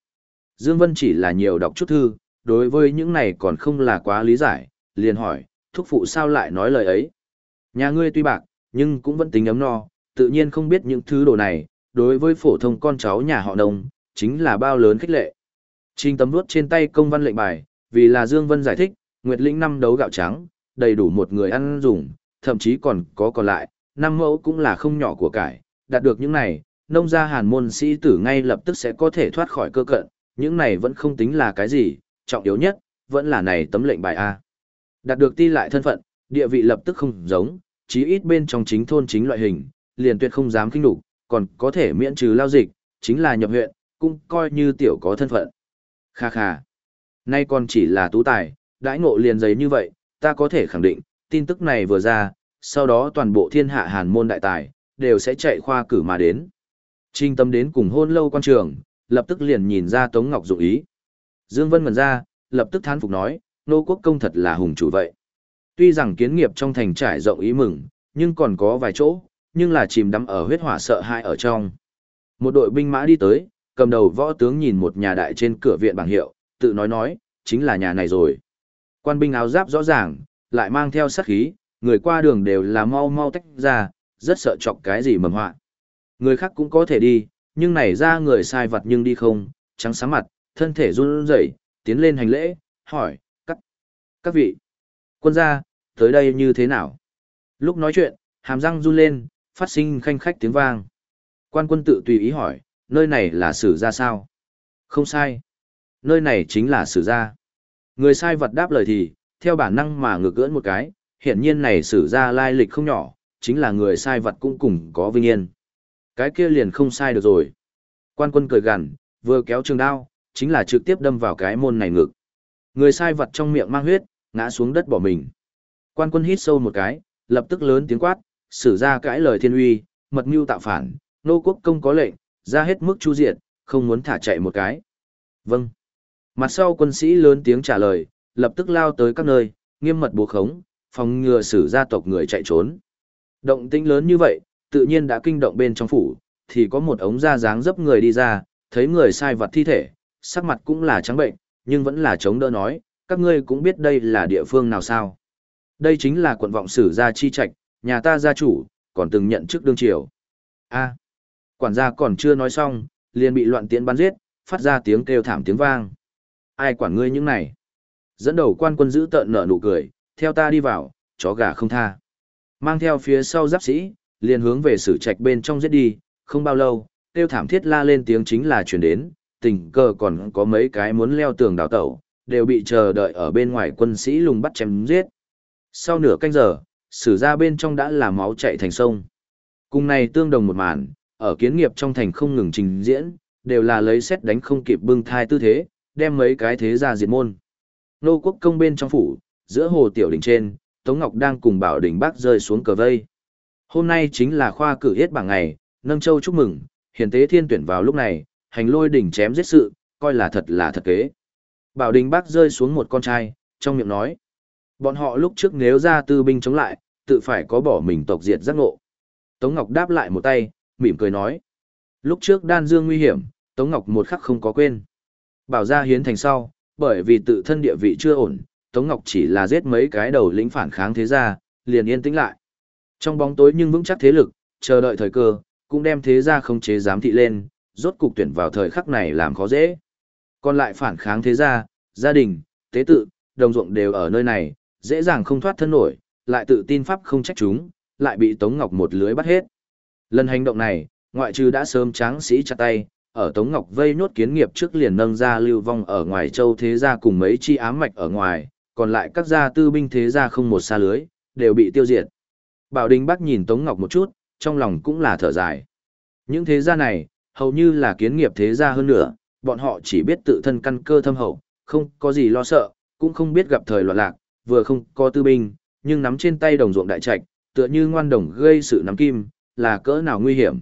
Dương Vân chỉ là nhiều đọc chút thư, đối với những này còn không là quá lý giải, liền hỏi, thúc phụ sao lại nói lời ấy. Nhà ngươi tuy bạc, nhưng cũng vẫn tính ấm no, tự nhiên không biết những thứ đồ này, đối với phổ thông con cháu nhà họ nông, chính là bao lớn khích lệ. Trình tấm vuốt trên tay công văn lệnh bài, vì là Dương Vân giải thích, Nguyệt Lĩnh năm đấu gạo trắng, đầy đủ một người ăn dùng, thậm chí còn có còn lại, năm mẫu cũng là không nhỏ của cải, đạt được những này, nông gia hàn môn sĩ tử ngay lập tức sẽ có thể thoát khỏi cơ cận, những này vẫn không tính là cái gì, trọng yếu nhất, vẫn là này tấm lệnh bài A. Đạt được ti lại thân phận, địa vị lập tức không giống, chí ít bên trong chính thôn chính loại hình, liền tuyệt không dám kinh đủ, còn có thể miễn trừ lao dịch, chính là nhập huyện, cũng coi như tiểu có thân phận. Kha kha. Nay còn chỉ là tú tài, đãi ngộ liền giấy như vậy, ta có thể khẳng định, tin tức này vừa ra, sau đó toàn bộ thiên hạ hàn môn đại tài, đều sẽ chạy khoa cử mà đến. Trinh tâm đến cùng hôn lâu quan trường, lập tức liền nhìn ra Tống Ngọc dụng ý. Dương Vân ngẩn ra, lập tức thán phục nói, nô quốc công thật là hùng chủ vậy. Tuy rằng kiến nghiệp trong thành trải rộng ý mừng, nhưng còn có vài chỗ, nhưng là chìm đắm ở huyết hỏa sợ hãi ở trong. Một đội binh mã đi tới, cầm đầu võ tướng nhìn một nhà đại trên cửa viện bảng hiệu, tự nói nói, chính là nhà này rồi. Quan binh áo giáp rõ ràng, lại mang theo sát khí, người qua đường đều là mau mau tách ra, rất sợ chọc cái gì mầm họa. Người khác cũng có thể đi, nhưng này ra người sai vật nhưng đi không, trắng sáng mặt, thân thể run rẩy, tiến lên hành lễ, hỏi, các, các vị, quân gia, tới đây như thế nào? Lúc nói chuyện, hàm răng run lên, phát sinh khanh khách tiếng vang. Quan quân tự tùy ý hỏi, nơi này là sử gia sao? Không sai. Nơi này chính là sử gia. Người sai vật đáp lời thì, theo bản năng mà ngược gỡn một cái, hiện nhiên này sử gia lai lịch không nhỏ, chính là người sai vật cũng cùng có vinh yên. Cái kia liền không sai được rồi. Quan quân cười gằn, vừa kéo trường đao, chính là trực tiếp đâm vào cái môn này ngực. Người sai vật trong miệng mang huyết, ngã xuống đất bỏ mình. Quan quân hít sâu một cái, lập tức lớn tiếng quát, sử ra cãi lời thiên uy, mật mưu tạo phản, nô quốc công có lệnh, ra hết mức chu diệt, không muốn thả chạy một cái. Vâng. Mặt sau quân sĩ lớn tiếng trả lời, lập tức lao tới các nơi, nghiêm mật bố khống, phòng ngừa sử gia tộc người chạy trốn. Động tĩnh lớn như vậy, tự nhiên đã kinh động bên trong phủ, thì có một ống da dáng dấp người đi ra, thấy người sai vật thi thể, sắc mặt cũng là trắng bệnh, nhưng vẫn là chống đỡ nói, các ngươi cũng biết đây là địa phương nào sao. Đây chính là quận vọng sử gia chi trạch, nhà ta gia chủ, còn từng nhận chức đương triều. A, quản gia còn chưa nói xong, liền bị loạn tiễn bắn giết, phát ra tiếng kêu thảm tiếng vang. Ai quản ngươi những này? Dẫn đầu quan quân giữ tợn nở nụ cười, theo ta đi vào, chó gà không tha. Mang theo phía sau giáp sĩ, liền hướng về sử trạch bên trong giết đi, không bao lâu, kêu thảm thiết la lên tiếng chính là chuyển đến, tình cờ còn có mấy cái muốn leo tường đào tẩu, đều bị chờ đợi ở bên ngoài quân sĩ lùng bắt chém giết. Sau nửa canh giờ, sử ra bên trong đã là máu chạy thành sông. Cùng này tương đồng một màn, ở kiến nghiệp trong thành không ngừng trình diễn, đều là lấy xét đánh không kịp bưng thai tư thế, đem mấy cái thế ra diệt môn. Nô quốc công bên trong phủ, giữa hồ tiểu đỉnh trên, Tống Ngọc đang cùng bảo đỉnh bác rơi xuống cờ vây. Hôm nay chính là khoa cử hết bảng ngày, nâng châu chúc mừng, hiền tế thiên tuyển vào lúc này, hành lôi đỉnh chém giết sự, coi là thật là thật kế. Bảo đình bác rơi xuống một con trai, trong miệng nói. Bọn họ lúc trước nếu ra tư binh chống lại, tự phải có bỏ mình tộc diệt giác ngộ. Tống Ngọc đáp lại một tay, mỉm cười nói. Lúc trước đan dương nguy hiểm, Tống Ngọc một khắc không có quên. Bảo ra hiến thành sau, bởi vì tự thân địa vị chưa ổn, Tống Ngọc chỉ là giết mấy cái đầu lĩnh phản kháng thế gia, liền yên tĩnh lại. Trong bóng tối nhưng vững chắc thế lực, chờ đợi thời cơ, cũng đem thế gia không chế giám thị lên, rốt cục tuyển vào thời khắc này làm khó dễ. Còn lại phản kháng thế gia, gia đình, tế tự, đồng ruộng đều ở nơi này, dễ dàng không thoát thân nổi, lại tự tin pháp không trách chúng, lại bị Tống Ngọc một lưới bắt hết. Lần hành động này, ngoại trừ đã sớm tráng sĩ chặt tay, ở Tống Ngọc vây nhốt kiến nghiệp trước liền nâng ra lưu vong ở ngoài châu thế gia cùng mấy chi ám mạch ở ngoài, còn lại các gia tư binh thế gia không một xa lưới, đều bị tiêu diệt. Bảo Đình Bắc nhìn Tống Ngọc một chút, trong lòng cũng là thở dài. Những thế gia này, hầu như là kiến nghiệp thế gia hơn nữa, bọn họ chỉ biết tự thân căn cơ thâm hậu, không có gì lo sợ, cũng không biết gặp thời loạn lạc, vừa không có tư binh, nhưng nắm trên tay đồng ruộng đại trạch, tựa như ngoan đồng gây sự nắm kim, là cỡ nào nguy hiểm.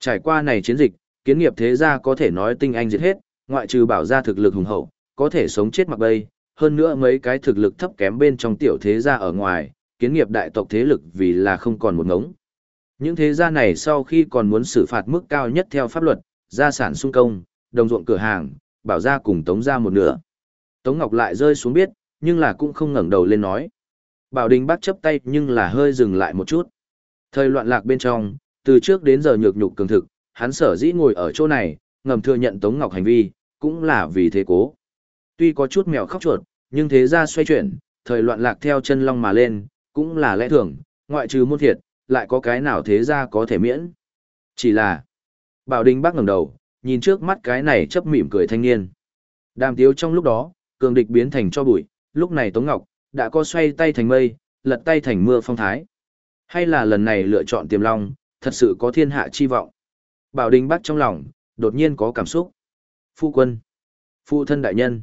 Trải qua này chiến dịch, kiến nghiệp thế gia có thể nói tinh anh diệt hết, ngoại trừ bảo gia thực lực hùng hậu, có thể sống chết mặc bay, hơn nữa mấy cái thực lực thấp kém bên trong tiểu thế gia ở ngoài, kiến nghiệp đại tộc thế lực vì là không còn một ngống. Những thế gia này sau khi còn muốn xử phạt mức cao nhất theo pháp luật, gia sản sung công, đồng ruộng cửa hàng, bảo gia cùng tống gia một nửa. Tống Ngọc lại rơi xuống biết, nhưng là cũng không ngẩng đầu lên nói. Bảo Đình bắt chấp tay nhưng là hơi dừng lại một chút. Thời loạn lạc bên trong, từ trước đến giờ nhược nhục cường thực, hắn sở dĩ ngồi ở chỗ này, ngầm thừa nhận Tống Ngọc hành vi, cũng là vì thế cố. Tuy có chút mèo khóc chuột, nhưng thế ra xoay chuyển, thời loạn lạc theo chân long mà lên, cũng là lẽ thường, ngoại trừ môn thiệt, lại có cái nào thế ra có thể miễn. Chỉ là, Bảo Đình bác ngẩng đầu, nhìn trước mắt cái này chấp mỉm cười thanh niên. Đàm tiếu trong lúc đó, cường địch biến thành cho bụi, lúc này Tống Ngọc, đã có xoay tay thành mây, lật tay thành mưa phong thái. Hay là lần này lựa chọn tiềm long, thật sự có thiên hạ chi vọng. Bảo Đình bắc trong lòng, đột nhiên có cảm xúc. Phu quân, phụ thân đại nhân.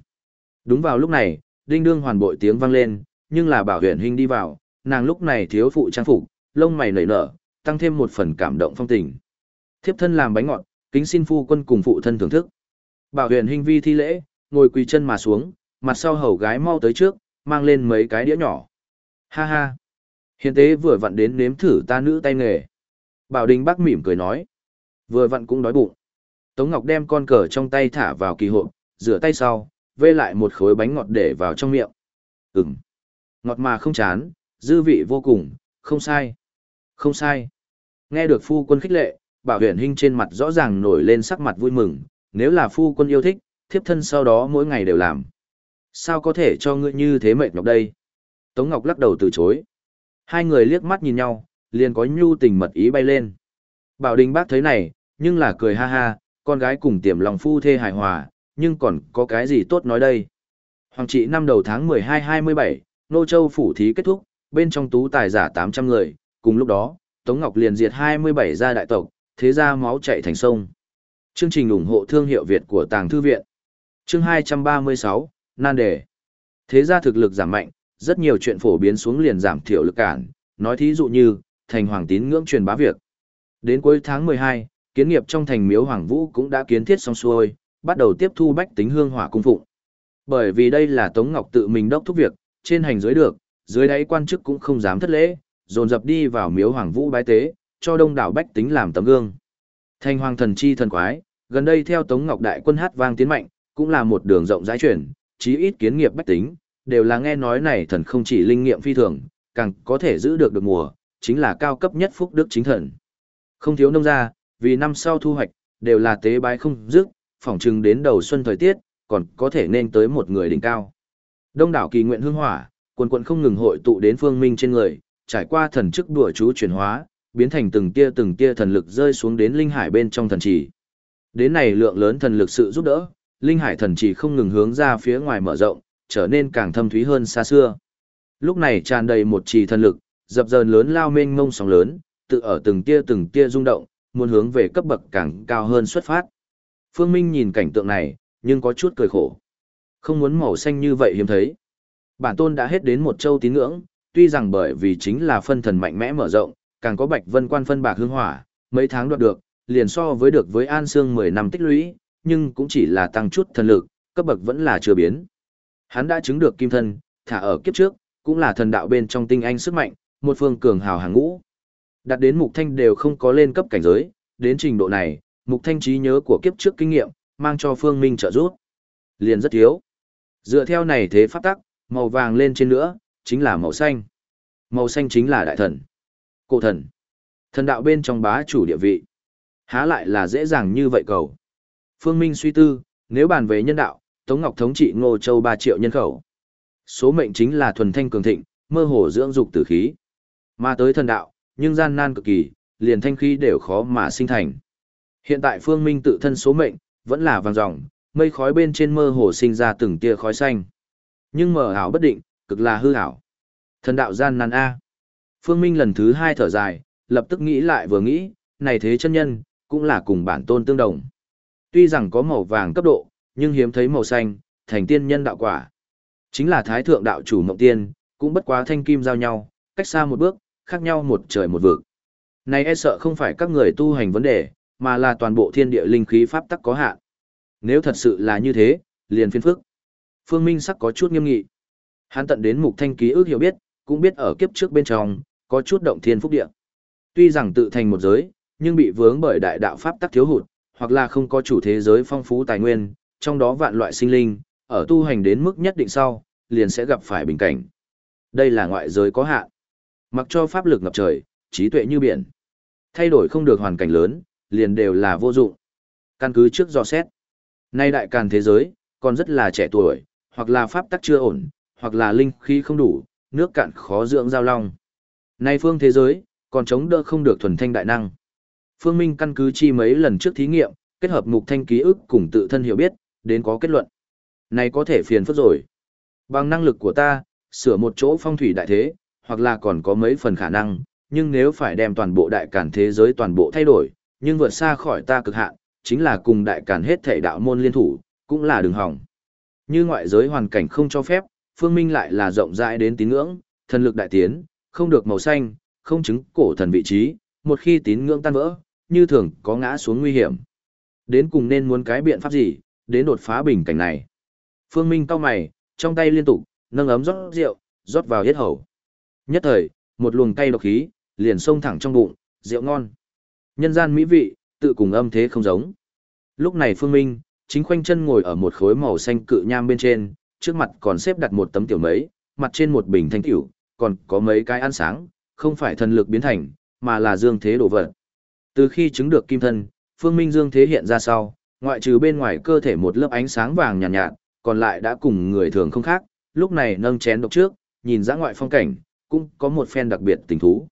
Đúng vào lúc này, đinh đương hoàn bội tiếng vang lên, nhưng là bảo huyền hình đi vào, nàng lúc này thiếu phụ trang phục, lông mày nảy nở, tăng thêm một phần cảm động phong tình. Thiếp thân làm bánh ngọt, kính xin phu quân cùng phụ thân thưởng thức. Bảo huyền hình vi thi lễ, ngồi quỳ chân mà xuống, mặt sau hầu gái mau tới trước, mang lên mấy cái đĩa nhỏ. Ha ha! Hiện tế vừa vặn đến nếm thử ta nữ tay nghề. Bảo đình Bắc mỉm cười nói. Vừa vặn cũng đói bụng. Tống Ngọc đem con cờ trong tay thả vào kỳ hộp, rửa tay sau, vê lại một khối bánh ngọt để vào trong miệng. Ừm. Ngọt mà không chán, dư vị vô cùng, không sai. Không sai. Nghe được phu quân khích lệ, bảo huyền hình trên mặt rõ ràng nổi lên sắc mặt vui mừng, nếu là phu quân yêu thích, thiếp thân sau đó mỗi ngày đều làm. Sao có thể cho ngươi như thế mệt nhọc đây? Tống Ngọc lắc đầu từ chối. Hai người liếc mắt nhìn nhau, liền có nhu tình mật ý bay lên. Bảo Đình bác thấy này, nhưng là cười ha ha, con gái cùng tiềm lòng phu thê hài hòa, nhưng còn có cái gì tốt nói đây. Hoàng trị năm đầu tháng 12-27, Nô Châu phủ thí kết thúc, bên trong tú tài giả 800 người, cùng lúc đó, Tống Ngọc liền diệt 27 gia đại tộc, thế gia máu chạy thành sông. Chương trình ủng hộ thương hiệu Việt của Tàng Thư Viện. Chương 236, Nan Đề. Thế gia thực lực giảm mạnh, rất nhiều chuyện phổ biến xuống liền giảm thiểu lực cản, nói thí dụ như, thành hoàng tín ngưỡng truyền bá việc. Đến cuối tháng 12, kiến nghiệp trong thành miếu Hoàng Vũ cũng đã kiến thiết xong xuôi, bắt đầu tiếp thu bách tính hương hỏa cung phụng. Bởi vì đây là Tống Ngọc tự mình đốc thúc việc, trên hành dưới được, dưới đáy quan chức cũng không dám thất lễ, dồn dập đi vào miếu Hoàng Vũ bái tế, cho đông đảo bách tính làm tấm gương. thành hoàng thần chi thần quái, gần đây theo Tống Ngọc đại quân hát vang tiến mạnh, cũng là một đường rộng rãi chuyển, chí ít kiến nghiệp bách tính, đều là nghe nói này thần không chỉ linh nghiệm phi thường, càng có thể giữ được được mùa, chính là cao cấp nhất phúc đức chính thần. Không thiếu nông gia, vì năm sau thu hoạch, đều là tế bái không dứt, phỏng chừng đến đầu xuân thời tiết, còn có thể nên tới một người đỉnh cao. Đông đảo kỳ nguyện hương hỏa, quần quần không ngừng hội tụ đến phương minh trên người, trải qua thần chức đùa chú chuyển hóa, biến thành từng tia từng tia thần lực rơi xuống đến linh hải bên trong thần trì. Đến này lượng lớn thần lực sự giúp đỡ, linh hải thần trì không ngừng hướng ra phía ngoài mở rộng, trở nên càng thâm thúy hơn xa xưa. Lúc này tràn đầy một trì thần lực, dập dờn lớn lao mênh mông sóng lớn, tự ở từng tia từng tia rung động, muốn hướng về cấp bậc càng cao hơn xuất phát. Phương Minh nhìn cảnh tượng này, nhưng có chút cười khổ. Không muốn màu xanh như vậy hiếm thấy. Bản tôn đã hết đến một châu tín ngưỡng, tuy rằng bởi vì chính là phân thần mạnh mẽ mở rộng, càng có bạch vân quan phân bạc hương hỏa, mấy tháng đoạt được, liền so với được với An Sương 10 năm tích lũy, nhưng cũng chỉ là tăng chút thần lực, cấp bậc vẫn là chưa biến. Hắn đã chứng được kim thân, thả ở kiếp trước, cũng là thần đạo bên trong tinh anh sức mạnh, một phương cường hào hàng ngũ. Đạt đến mục thanh đều không có lên cấp cảnh giới, đến trình độ này, mục thanh trí nhớ của kiếp trước kinh nghiệm, mang cho phương minh trợ giúp. Liền rất thiếu. Dựa theo này thế pháp tắc, màu vàng lên trên nữa, chính là màu xanh. Màu xanh chính là đại thần. Cổ thần. Thần đạo bên trong bá chủ địa vị. Há lại là dễ dàng như vậy cầu. Phương Minh suy tư, nếu bàn về nhân đạo, Tống Ngọc thống trị Ngô Châu 3 triệu nhân khẩu. Số mệnh chính là thuần thanh cường thịnh, mơ hồ dưỡng dục tử khí. Mà tới thần đạo, nhưng gian nan cực kỳ, liền thanh khí đều khó mà sinh thành. Hiện tại Phương Minh tự thân số mệnh, vẫn là vàng ròng, mây khói bên trên mơ hồ sinh ra từng tia khói xanh. Nhưng mờ ảo bất định, cực là hư ảo. Thần đạo gian nan A. Phương Minh lần thứ hai thở dài, lập tức nghĩ lại vừa nghĩ, này thế chân nhân, cũng là cùng bản tôn tương đồng. Tuy rằng có màu vàng cấp độ, nhưng hiếm thấy màu xanh, thành tiên nhân đạo quả. Chính là thái thượng đạo chủ mộng tiên, cũng bất quá thanh kim giao nhau, cách xa một bước, khác nhau một trời một vực. Này e sợ không phải các người tu hành vấn đề, mà là toàn bộ thiên địa linh khí pháp tắc có hạn. Nếu thật sự là như thế, liền phiên phức. Phương Minh sắc có chút nghiêm nghị. Hắn tận đến mục thanh ký ước hiểu biết, cũng biết ở kiếp trước bên trong, có chút động thiên phúc địa. Tuy rằng tự thành một giới, nhưng bị vướng bởi đại đạo pháp tắc thiếu hụt, hoặc là không có chủ thế giới phong phú tài nguyên, trong đó vạn loại sinh linh, ở tu hành đến mức nhất định sau, liền sẽ gặp phải bình cảnh. Đây là ngoại giới có hạn. Mặc cho pháp lực ngập trời, trí tuệ như biển. Thay đổi không được hoàn cảnh lớn, liền đều là vô dụng. Căn cứ trước do xét. Nay đại càn thế giới, còn rất là trẻ tuổi, hoặc là pháp tắc chưa ổn, hoặc là linh khí không đủ, nước cạn khó dưỡng giao long. Nay phương thế giới, còn chống đỡ không được thuần thanh đại năng. Phương Minh căn cứ chi mấy lần trước thí nghiệm, kết hợp mục thanh ký ức cùng tự thân hiểu biết, đến có kết luận. Này có thể phiền phức rồi. Bằng năng lực của ta, sửa một chỗ phong thủy đại thế, hoặc là còn có mấy phần khả năng, nhưng nếu phải đem toàn bộ đại cản thế giới toàn bộ thay đổi, nhưng vượt xa khỏi ta cực hạn, chính là cùng đại cản hết thể đạo môn liên thủ, cũng là đường hỏng. Như ngoại giới hoàn cảnh không cho phép, phương minh lại là rộng rãi đến tín ngưỡng, thần lực đại tiến, không được màu xanh, không chứng cổ thần vị trí, một khi tín ngưỡng tan vỡ, như thường có ngã xuống nguy hiểm. Đến cùng nên muốn cái biện pháp gì, đến đột phá bình cảnh này. Phương Minh cau mày, trong tay liên tục, nâng ấm rót rượu, rót vào yết hầu. Nhất thời, một luồng cay độc khí, liền xông thẳng trong bụng, rượu ngon. Nhân gian mỹ vị, tự cùng âm thế không giống. Lúc này Phương Minh, chính khoanh chân ngồi ở một khối màu xanh cự nham bên trên, trước mặt còn xếp đặt một tấm tiểu mấy, mặt trên một bình thanh tiểu, còn có mấy cái ăn sáng, không phải thần lực biến thành, mà là dương thế đổ vật. Từ khi chứng được kim thân, Phương Minh dương thế hiện ra sau, ngoại trừ bên ngoài cơ thể một lớp ánh sáng vàng nhàn nhạt, nhạt, còn lại đã cùng người thường không khác, lúc này nâng chén độc trước, nhìn ra ngoại phong cảnh, cũng có một phen đặc biệt tình thú.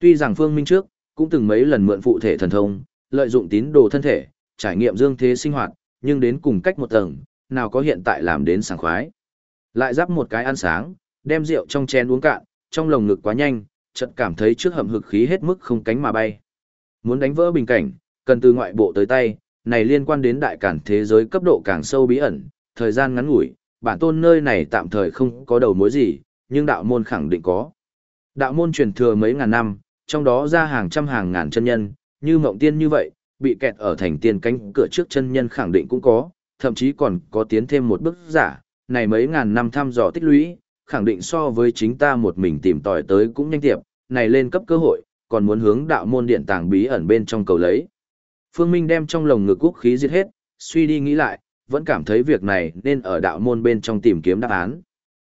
Tuy rằng Phương Minh trước, cũng từng mấy lần mượn phụ thể thần thông, lợi dụng tín đồ thân thể, trải nghiệm dương thế sinh hoạt, nhưng đến cùng cách một tầng, nào có hiện tại làm đến sảng khoái. Lại giáp một cái ăn sáng, đem rượu trong chén uống cạn, trong lồng ngực quá nhanh, chợt cảm thấy trước hầm hực khí hết mức không cánh mà bay. Muốn đánh vỡ bình cảnh, cần từ ngoại bộ tới tay, này liên quan đến đại cản thế giới cấp độ càng sâu bí ẩn, thời gian ngắn ngủi, bản tôn nơi này tạm thời không có đầu mối gì, nhưng đạo môn khẳng định có. Đạo môn truyền thừa mấy ngàn năm, trong đó ra hàng trăm hàng ngàn chân nhân, như mộng tiên như vậy, bị kẹt ở thành tiên cánh cửa trước chân nhân khẳng định cũng có, thậm chí còn có tiến thêm một bước giả, này mấy ngàn năm thăm dò tích lũy, khẳng định so với chính ta một mình tìm tòi tới cũng nhanh tiệp, này lên cấp cơ hội, còn muốn hướng đạo môn điện tàng bí ẩn bên trong cầu lấy. Phương Minh đem trong lồng ngực quốc khí giết hết, suy đi nghĩ lại, vẫn cảm thấy việc này nên ở đạo môn bên trong tìm kiếm đáp án.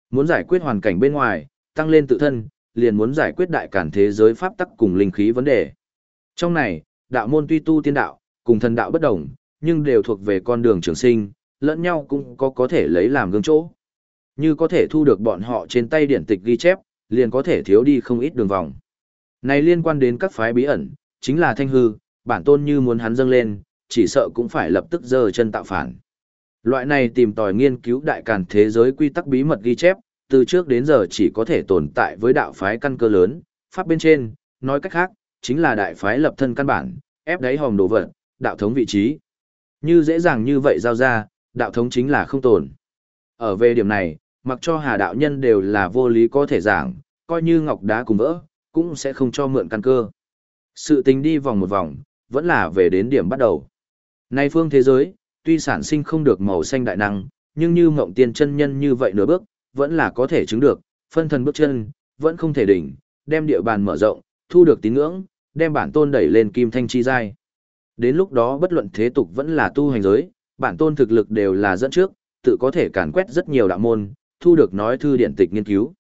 Muốn giải quyết hoàn cảnh bên ngoài, tăng lên tự thân, liền muốn giải quyết đại cản thế giới pháp tắc cùng linh khí vấn đề. Trong này, đạo môn tuy tu tiên đạo, cùng thần đạo bất đồng, nhưng đều thuộc về con đường trường sinh, lẫn nhau cũng có có thể lấy làm gương chỗ. Như có thể thu được bọn họ trên tay điển tịch ghi chép, liền có thể thiếu đi không ít đường vòng. Này liên quan đến các phái bí ẩn, chính là thanh hư, bản tôn như muốn hắn dâng lên, chỉ sợ cũng phải lập tức giơ chân tạo phản. Loại này tìm tòi nghiên cứu đại càn thế giới quy tắc bí mật ghi chép, từ trước đến giờ chỉ có thể tồn tại với đạo phái căn cơ lớn, pháp bên trên, nói cách khác, chính là đại phái lập thân căn bản, ép đáy hòm đồ vật, đạo thống vị trí. Như dễ dàng như vậy giao ra, đạo thống chính là không tồn. Ở về điểm này, mặc cho hà đạo nhân đều là vô lý có thể giảng, coi như ngọc đá cùng vỡ, cũng sẽ không cho mượn căn cơ. Sự tình đi vòng một vòng, vẫn là về đến điểm bắt đầu. Nay phương thế giới, tuy sản sinh không được màu xanh đại năng, nhưng như mộng tiên chân nhân như vậy nửa bước, vẫn là có thể chứng được, phân thần bước chân, vẫn không thể đỉnh, đem địa bàn mở rộng, thu được tín ngưỡng, đem bản tôn đẩy lên kim thanh chi giai. Đến lúc đó bất luận thế tục vẫn là tu hành giới, bản tôn thực lực đều là dẫn trước, tự có thể càn quét rất nhiều đạo môn, thu được nói thư điển tịch nghiên cứu.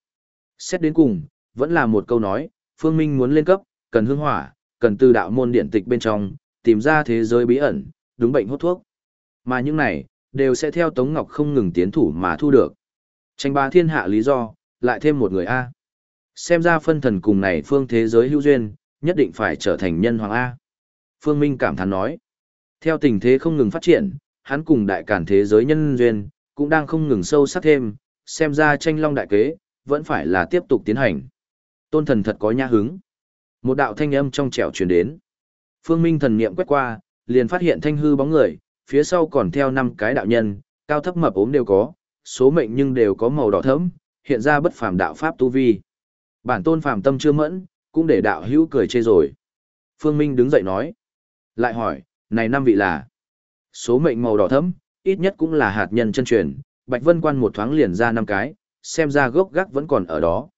Xét đến cùng, vẫn là một câu nói, Phương Minh muốn lên cấp, cần hương hỏa, cần từ đạo môn điển tịch bên trong, tìm ra thế giới bí ẩn, đúng bệnh hốt thuốc. Mà những này, đều sẽ theo Tống Ngọc không ngừng tiến thủ mà thu được. Tranh ba thiên hạ lý do, lại thêm một người A. Xem ra phân thần cùng này phương thế giới hữu duyên, nhất định phải trở thành nhân hoàng A. Phương Minh cảm thán nói. Theo tình thế không ngừng phát triển, hắn cùng đại cản thế giới nhân duyên, cũng đang không ngừng sâu sắc thêm, xem ra tranh long đại kế, vẫn phải là tiếp tục tiến hành. Tôn thần thật có nhã hứng. Một đạo thanh âm trong trẻo truyền đến. Phương Minh thần niệm quét qua, liền phát hiện thanh hư bóng người, phía sau còn theo năm cái đạo nhân, cao thấp mập ốm đều có, số mệnh nhưng đều có màu đỏ thẫm, hiện ra bất phàm đạo pháp tu vi. Bản tôn phàm tâm chưa mẫn, cũng để đạo hữu cười chê rồi. Phương Minh đứng dậy nói. Lại hỏi, này năm vị là số mệnh màu đỏ thẫm, ít nhất cũng là hạt nhân chân truyền, Bạch Vân Quan một thoáng liền ra năm cái, xem ra gốc gác vẫn còn ở đó.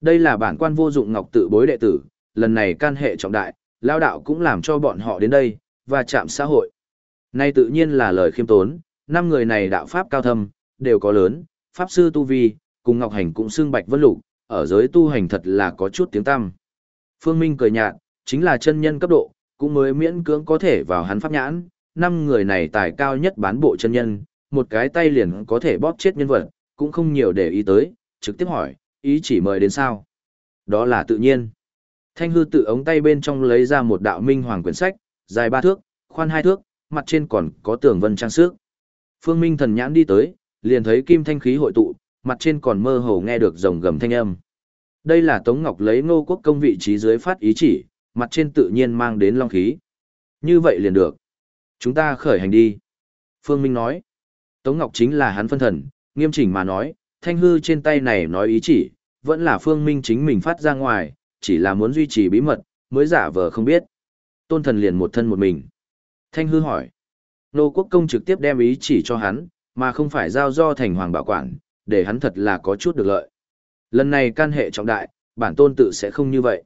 Đây là bản quan vô dụng ngọc tự bối đệ tử, lần này can hệ trọng đại, lao đạo cũng làm cho bọn họ đến đây, và chạm xã hội. Nay tự nhiên là lời khiêm tốn, năm người này đạo pháp cao thâm, đều có lớn, pháp sư tu vi, cùng Ngọc Hành cũng xương Bạch Vân Lục, ở giới tu hành thật là có chút tiếng tăm. Phương Minh cười nhạt, chính là chân nhân cấp độ, cũng mới miễn cưỡng có thể vào hắn pháp nhãn, năm người này tài cao nhất bán bộ chân nhân, một cái tay liền có thể bóp chết nhân vật, cũng không nhiều để ý tới, trực tiếp hỏi, ý chỉ mời đến sao? Đó là tự nhiên. Thanh hư tự ống tay bên trong lấy ra một đạo minh hoàng quyển sách, dài ba thước, khoan hai thước, mặt trên còn có tường vân trang sức. Phương Minh thần nhãn đi tới, liền thấy kim thanh khí hội tụ, mặt trên còn mơ hồ nghe được rồng gầm thanh âm. Đây là Tống Ngọc lấy ngô quốc công vị trí dưới phát ý chỉ, mặt trên tự nhiên mang đến long khí. Như vậy liền được. Chúng ta khởi hành đi. Phương Minh nói. Tống Ngọc chính là hắn phân thần, nghiêm chỉnh mà nói, thanh hư trên tay này nói ý chỉ, vẫn là Phương Minh chính mình phát ra ngoài, chỉ là muốn duy trì bí mật, mới giả vờ không biết. Tôn thần liền một thân một mình. Thanh hư hỏi. Nô quốc công trực tiếp đem ý chỉ cho hắn, mà không phải giao do thành hoàng bảo quản, để hắn thật là có chút được lợi. Lần này can hệ trọng đại, bản tôn tự sẽ không như vậy.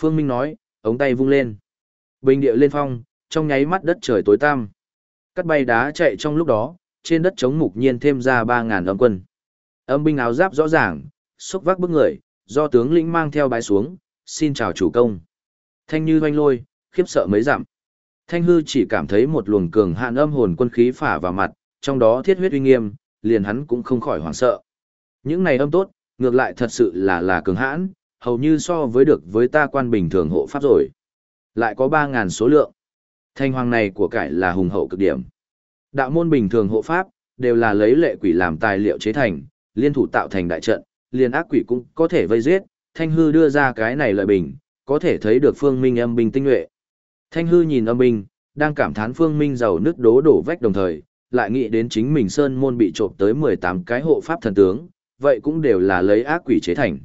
Phương Minh nói, ống tay vung lên. Bình địa lên phong, trong nháy mắt đất trời tối tăm. Cắt bay đá chạy trong lúc đó, trên đất chống mục nhiên thêm ra 3.000 âm quân. Âm binh áo giáp rõ ràng, xúc vác bức người, do tướng lĩnh mang theo bái xuống, xin chào chủ công. Thanh như hoanh lôi, khiếp sợ mấy giảm. Thanh hư chỉ cảm thấy một luồng cường hạn âm hồn quân khí phả vào mặt, trong đó thiết huyết uy nghiêm, liền hắn cũng không khỏi hoảng sợ. Những này âm tốt, ngược lại thật sự là là cường hãn, hầu như so với được với ta quan bình thường hộ pháp rồi. Lại có 3.000 số lượng. Thanh hoàng này của cải là hùng hậu cực điểm. Đạo môn bình thường hộ pháp, đều là lấy lệ quỷ làm tài liệu chế thành, liên thủ tạo thành đại trận, liên ác quỷ cũng có thể vây giết, Thanh hư đưa ra cái này lợi bình, có thể thấy được phương minh âm binh tinh nhuệ. Thanh hư nhìn âm binh, đang cảm thán phương minh giàu nước đố đổ vách đồng thời, lại nghĩ đến chính mình sơn môn bị trộm tới 18 cái hộ pháp thần tướng, vậy cũng đều là lấy ác quỷ chế thành.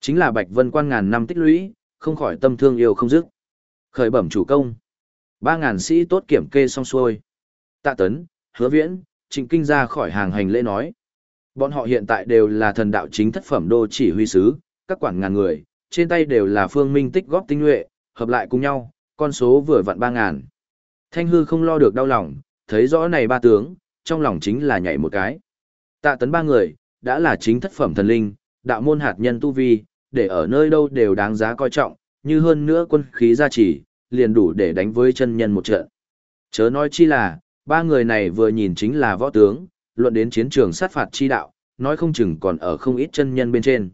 Chính là Bạch Vân quan ngàn năm tích lũy, không khỏi tâm thương yêu không dứt. Khởi bẩm chủ công. Ba ngàn sĩ tốt kiểm kê xong xuôi. Tạ Tấn, Hứa Viễn, Trịnh Kinh ra khỏi hàng hành lễ nói. Bọn họ hiện tại đều là thần đạo chính thất phẩm đô chỉ huy sứ, các quản ngàn người, trên tay đều là phương minh tích góp tinh nhuệ, hợp lại cùng nhau, con số vừa vặn ba ngàn. Thanh hư không lo được đau lòng, thấy rõ này ba tướng, trong lòng chính là nhảy một cái. Tạ tấn ba người, đã là chính thất phẩm thần linh, đạo môn hạt nhân tu vi, để ở nơi đâu đều đáng giá coi trọng, như hơn nữa quân khí gia trì, liền đủ để đánh với chân nhân một trận. Chớ nói chi là, ba người này vừa nhìn chính là võ tướng, luận đến chiến trường sát phạt chi đạo, nói không chừng còn ở không ít chân nhân bên trên.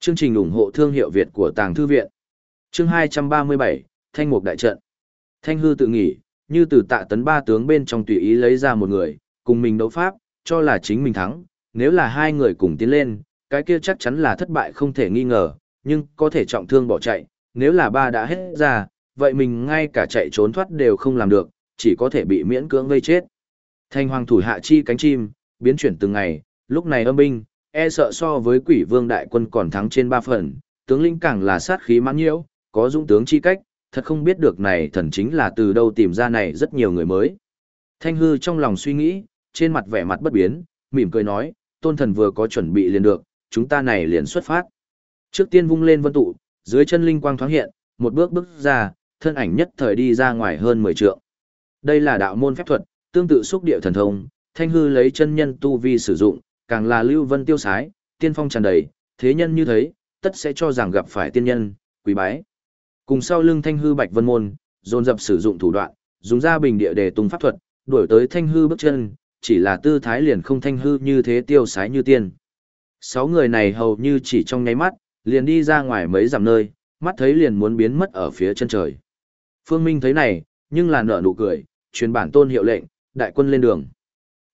Chương trình ủng hộ thương hiệu Việt của Tàng Thư Viện. Chương 237, Thanh Mục Đại Trận. Thanh hư tự nghỉ, như từ tạ tấn ba tướng bên trong tùy ý lấy ra một người, cùng mình đấu pháp, cho là chính mình thắng, nếu là hai người cùng tiến lên, cái kia chắc chắn là thất bại không thể nghi ngờ, nhưng có thể trọng thương bỏ chạy, nếu là ba đã hết ra, vậy mình ngay cả chạy trốn thoát đều không làm được, chỉ có thể bị miễn cưỡng gây chết. Thanh hoàng thủ hạ chi cánh chim, biến chuyển từng ngày, lúc này âm binh, e sợ so với quỷ vương đại quân còn thắng trên ba phần, tướng lĩnh càng là sát khí mãn nhiễu, có dũng tướng chi cách, thật không biết được này thần chính là từ đâu tìm ra này rất nhiều người mới. Thanh hư trong lòng suy nghĩ, trên mặt vẻ mặt bất biến, mỉm cười nói, tôn thần vừa có chuẩn bị liền được, chúng ta này liền xuất phát. Trước tiên vung lên vân tụ, dưới chân linh quang thoáng hiện, một bước bước ra, thân ảnh nhất thời đi ra ngoài hơn 10 trượng. Đây là đạo môn phép thuật, tương tự xúc địa thần thông, thanh hư lấy chân nhân tu vi sử dụng, càng là lưu vân tiêu sái, tiên phong tràn đầy, thế nhân như thấy, tất sẽ cho rằng gặp phải tiên nhân, quý bái. Cùng sau lưng thanh hư bạch vân môn, dồn dập sử dụng thủ đoạn, dùng ra bình địa để tung pháp thuật, đuổi tới thanh hư bước chân, chỉ là tư thái liền không thanh hư như thế tiêu sái như tiên. Sáu người này hầu như chỉ trong nháy mắt, liền đi ra ngoài mấy dặm nơi, mắt thấy liền muốn biến mất ở phía chân trời. Phương Minh thấy này, nhưng là nở nụ cười, truyền bản tôn hiệu lệnh, đại quân lên đường.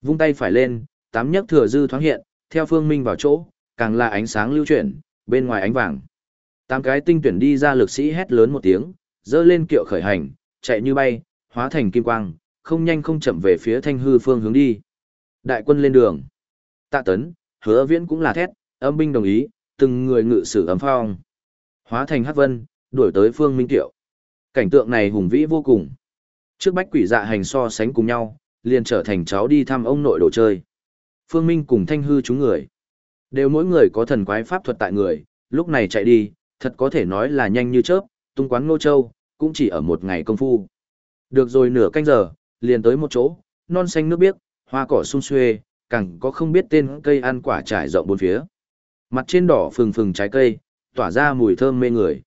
Vung tay phải lên, tám nhấc thừa dư thoáng hiện, theo Phương Minh vào chỗ, càng là ánh sáng lưu chuyển, bên ngoài ánh vàng. Tám cái tinh tuyển đi ra lực sĩ hét lớn một tiếng, dơ lên kiệu khởi hành, chạy như bay, hóa thành kim quang, không nhanh không chậm về phía thanh hư phương hướng đi. Đại quân lên đường. Tạ tấn, hứa viễn cũng là thét, âm binh đồng ý, từng người ngự sử ấm phong. Hóa thành hát vân, đuổi tới phương minh tiệu. Cảnh tượng này hùng vĩ vô cùng. Trước bách quỷ dạ hành so sánh cùng nhau, liền trở thành cháu đi thăm ông nội đồ chơi. Phương Minh cùng thanh hư chúng người. Đều mỗi người có thần quái pháp thuật tại người, lúc này chạy đi, thật có thể nói là nhanh như chớp, tung quán ngô châu, cũng chỉ ở một ngày công phu. Được rồi nửa canh giờ, liền tới một chỗ, non xanh nước biếc, hoa cỏ sung xuê, càng có không biết tên cây ăn quả trải rộng bốn phía. Mặt trên đỏ phừng phừng trái cây, tỏa ra mùi thơm mê người.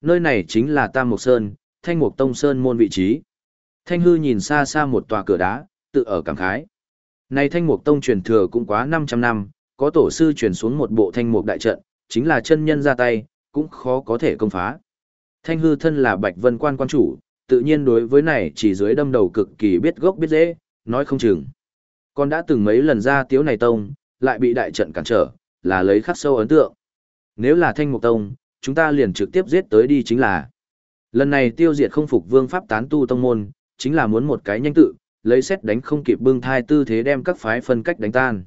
Nơi này chính là Tam Mộc Sơn, Thanh Mục Tông Sơn môn vị trí. Thanh hư nhìn xa xa một tòa cửa đá, tự ở cảm khái. Này Thanh Mục Tông truyền thừa cũng quá 500 năm, có tổ sư truyền xuống một bộ Thanh Mục đại trận, chính là chân nhân ra tay, cũng khó có thể công phá. Thanh hư thân là Bạch Vân quan quan chủ, tự nhiên đối với này chỉ dưới đâm đầu cực kỳ biết gốc biết dễ, nói không chừng. con đã từng mấy lần ra tiếu này tông, lại bị đại trận cản trở, là lấy khắc sâu ấn tượng. Nếu là thanh mục tông, chúng ta liền trực tiếp giết tới đi chính là. Lần này tiêu diệt không phục vương pháp tán tu tông môn, chính là muốn một cái nhanh tự, lấy xét đánh không kịp bưng thai tư thế đem các phái phân cách đánh tan.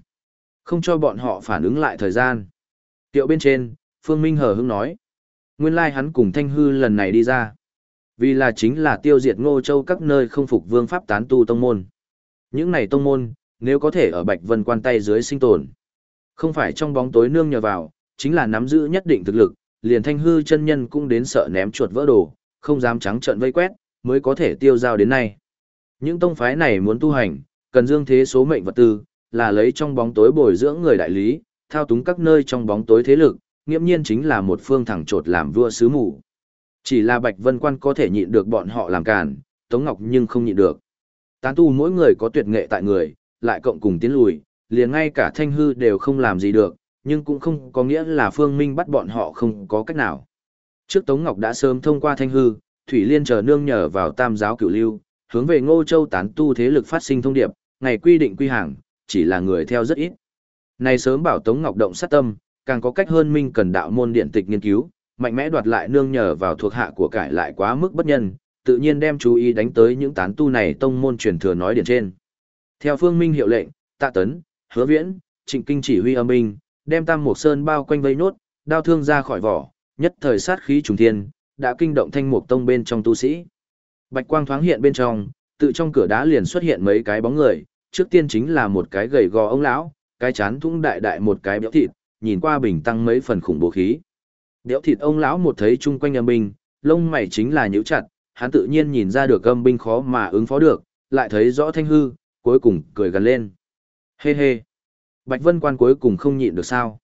Không cho bọn họ phản ứng lại thời gian. Tiệu bên trên, Phương Minh hờ hững nói. Nguyên lai hắn cùng Thanh Hư lần này đi ra. Vì là chính là tiêu diệt ngô châu các nơi không phục vương pháp tán tu tông môn. Những này tông môn, nếu có thể ở Bạch Vân quan tay dưới sinh tồn. Không phải trong bóng tối nương nhờ vào, chính là nắm giữ nhất định thực lực, liền thanh hư chân nhân cũng đến sợ ném chuột vỡ đồ, không dám trắng trợn vây quét, mới có thể tiêu giao đến nay. Những tông phái này muốn tu hành, cần dương thế số mệnh vật tư, là lấy trong bóng tối bồi dưỡng người đại lý, thao túng các nơi trong bóng tối thế lực, nghiêm nhiên chính là một phương thẳng trột làm vua sứ mù. Chỉ là Bạch Vân Quan có thể nhịn được bọn họ làm cản, Tống Ngọc nhưng không nhịn được. Tán tu mỗi người có tuyệt nghệ tại người, lại cộng cùng tiến lùi, liền ngay cả thanh hư đều không làm gì được, nhưng cũng không có nghĩa là Phương Minh bắt bọn họ không có cách nào. Trước Tống Ngọc đã sớm thông qua thanh hư, Thủy Liên chờ nương nhờ vào tam giáo cửu lưu, hướng về Ngô Châu tán tu thế lực phát sinh thông điệp, ngày quy định quy hàng, chỉ là người theo rất ít. Này sớm bảo Tống Ngọc động sát tâm, càng có cách hơn Minh cần đạo môn điện tịch nghiên cứu, mạnh mẽ đoạt lại nương nhờ vào thuộc hạ của cải lại quá mức bất nhân, tự nhiên đem chú ý đánh tới những tán tu này tông môn truyền thừa nói điển trên. Theo Phương Minh hiệu lệnh, Tạ Tấn, Hứa Viễn, Trịnh Kinh chỉ huy âm binh, đem Tam Mục Sơn bao quanh vây nốt, đao thương ra khỏi vỏ, nhất thời sát khí trùng thiên, đã kinh động Thanh Mục Tông bên trong tu sĩ. Bạch quang thoáng hiện bên trong, tự trong cửa đá liền xuất hiện mấy cái bóng người, trước tiên chính là một cái gầy gò ông lão, cái chán thung đại đại một cái béo thịt, nhìn qua bình tăng mấy phần khủng bố khí. Béo thịt ông lão một thấy chung quanh âm binh, lông mày chính là nhíu chặt, hắn tự nhiên nhìn ra được âm binh khó mà ứng phó được, lại thấy rõ thanh hư, cuối cùng cười gần lên. Hê hey hê! Bạch Vân Quan cuối cùng không nhịn được sao?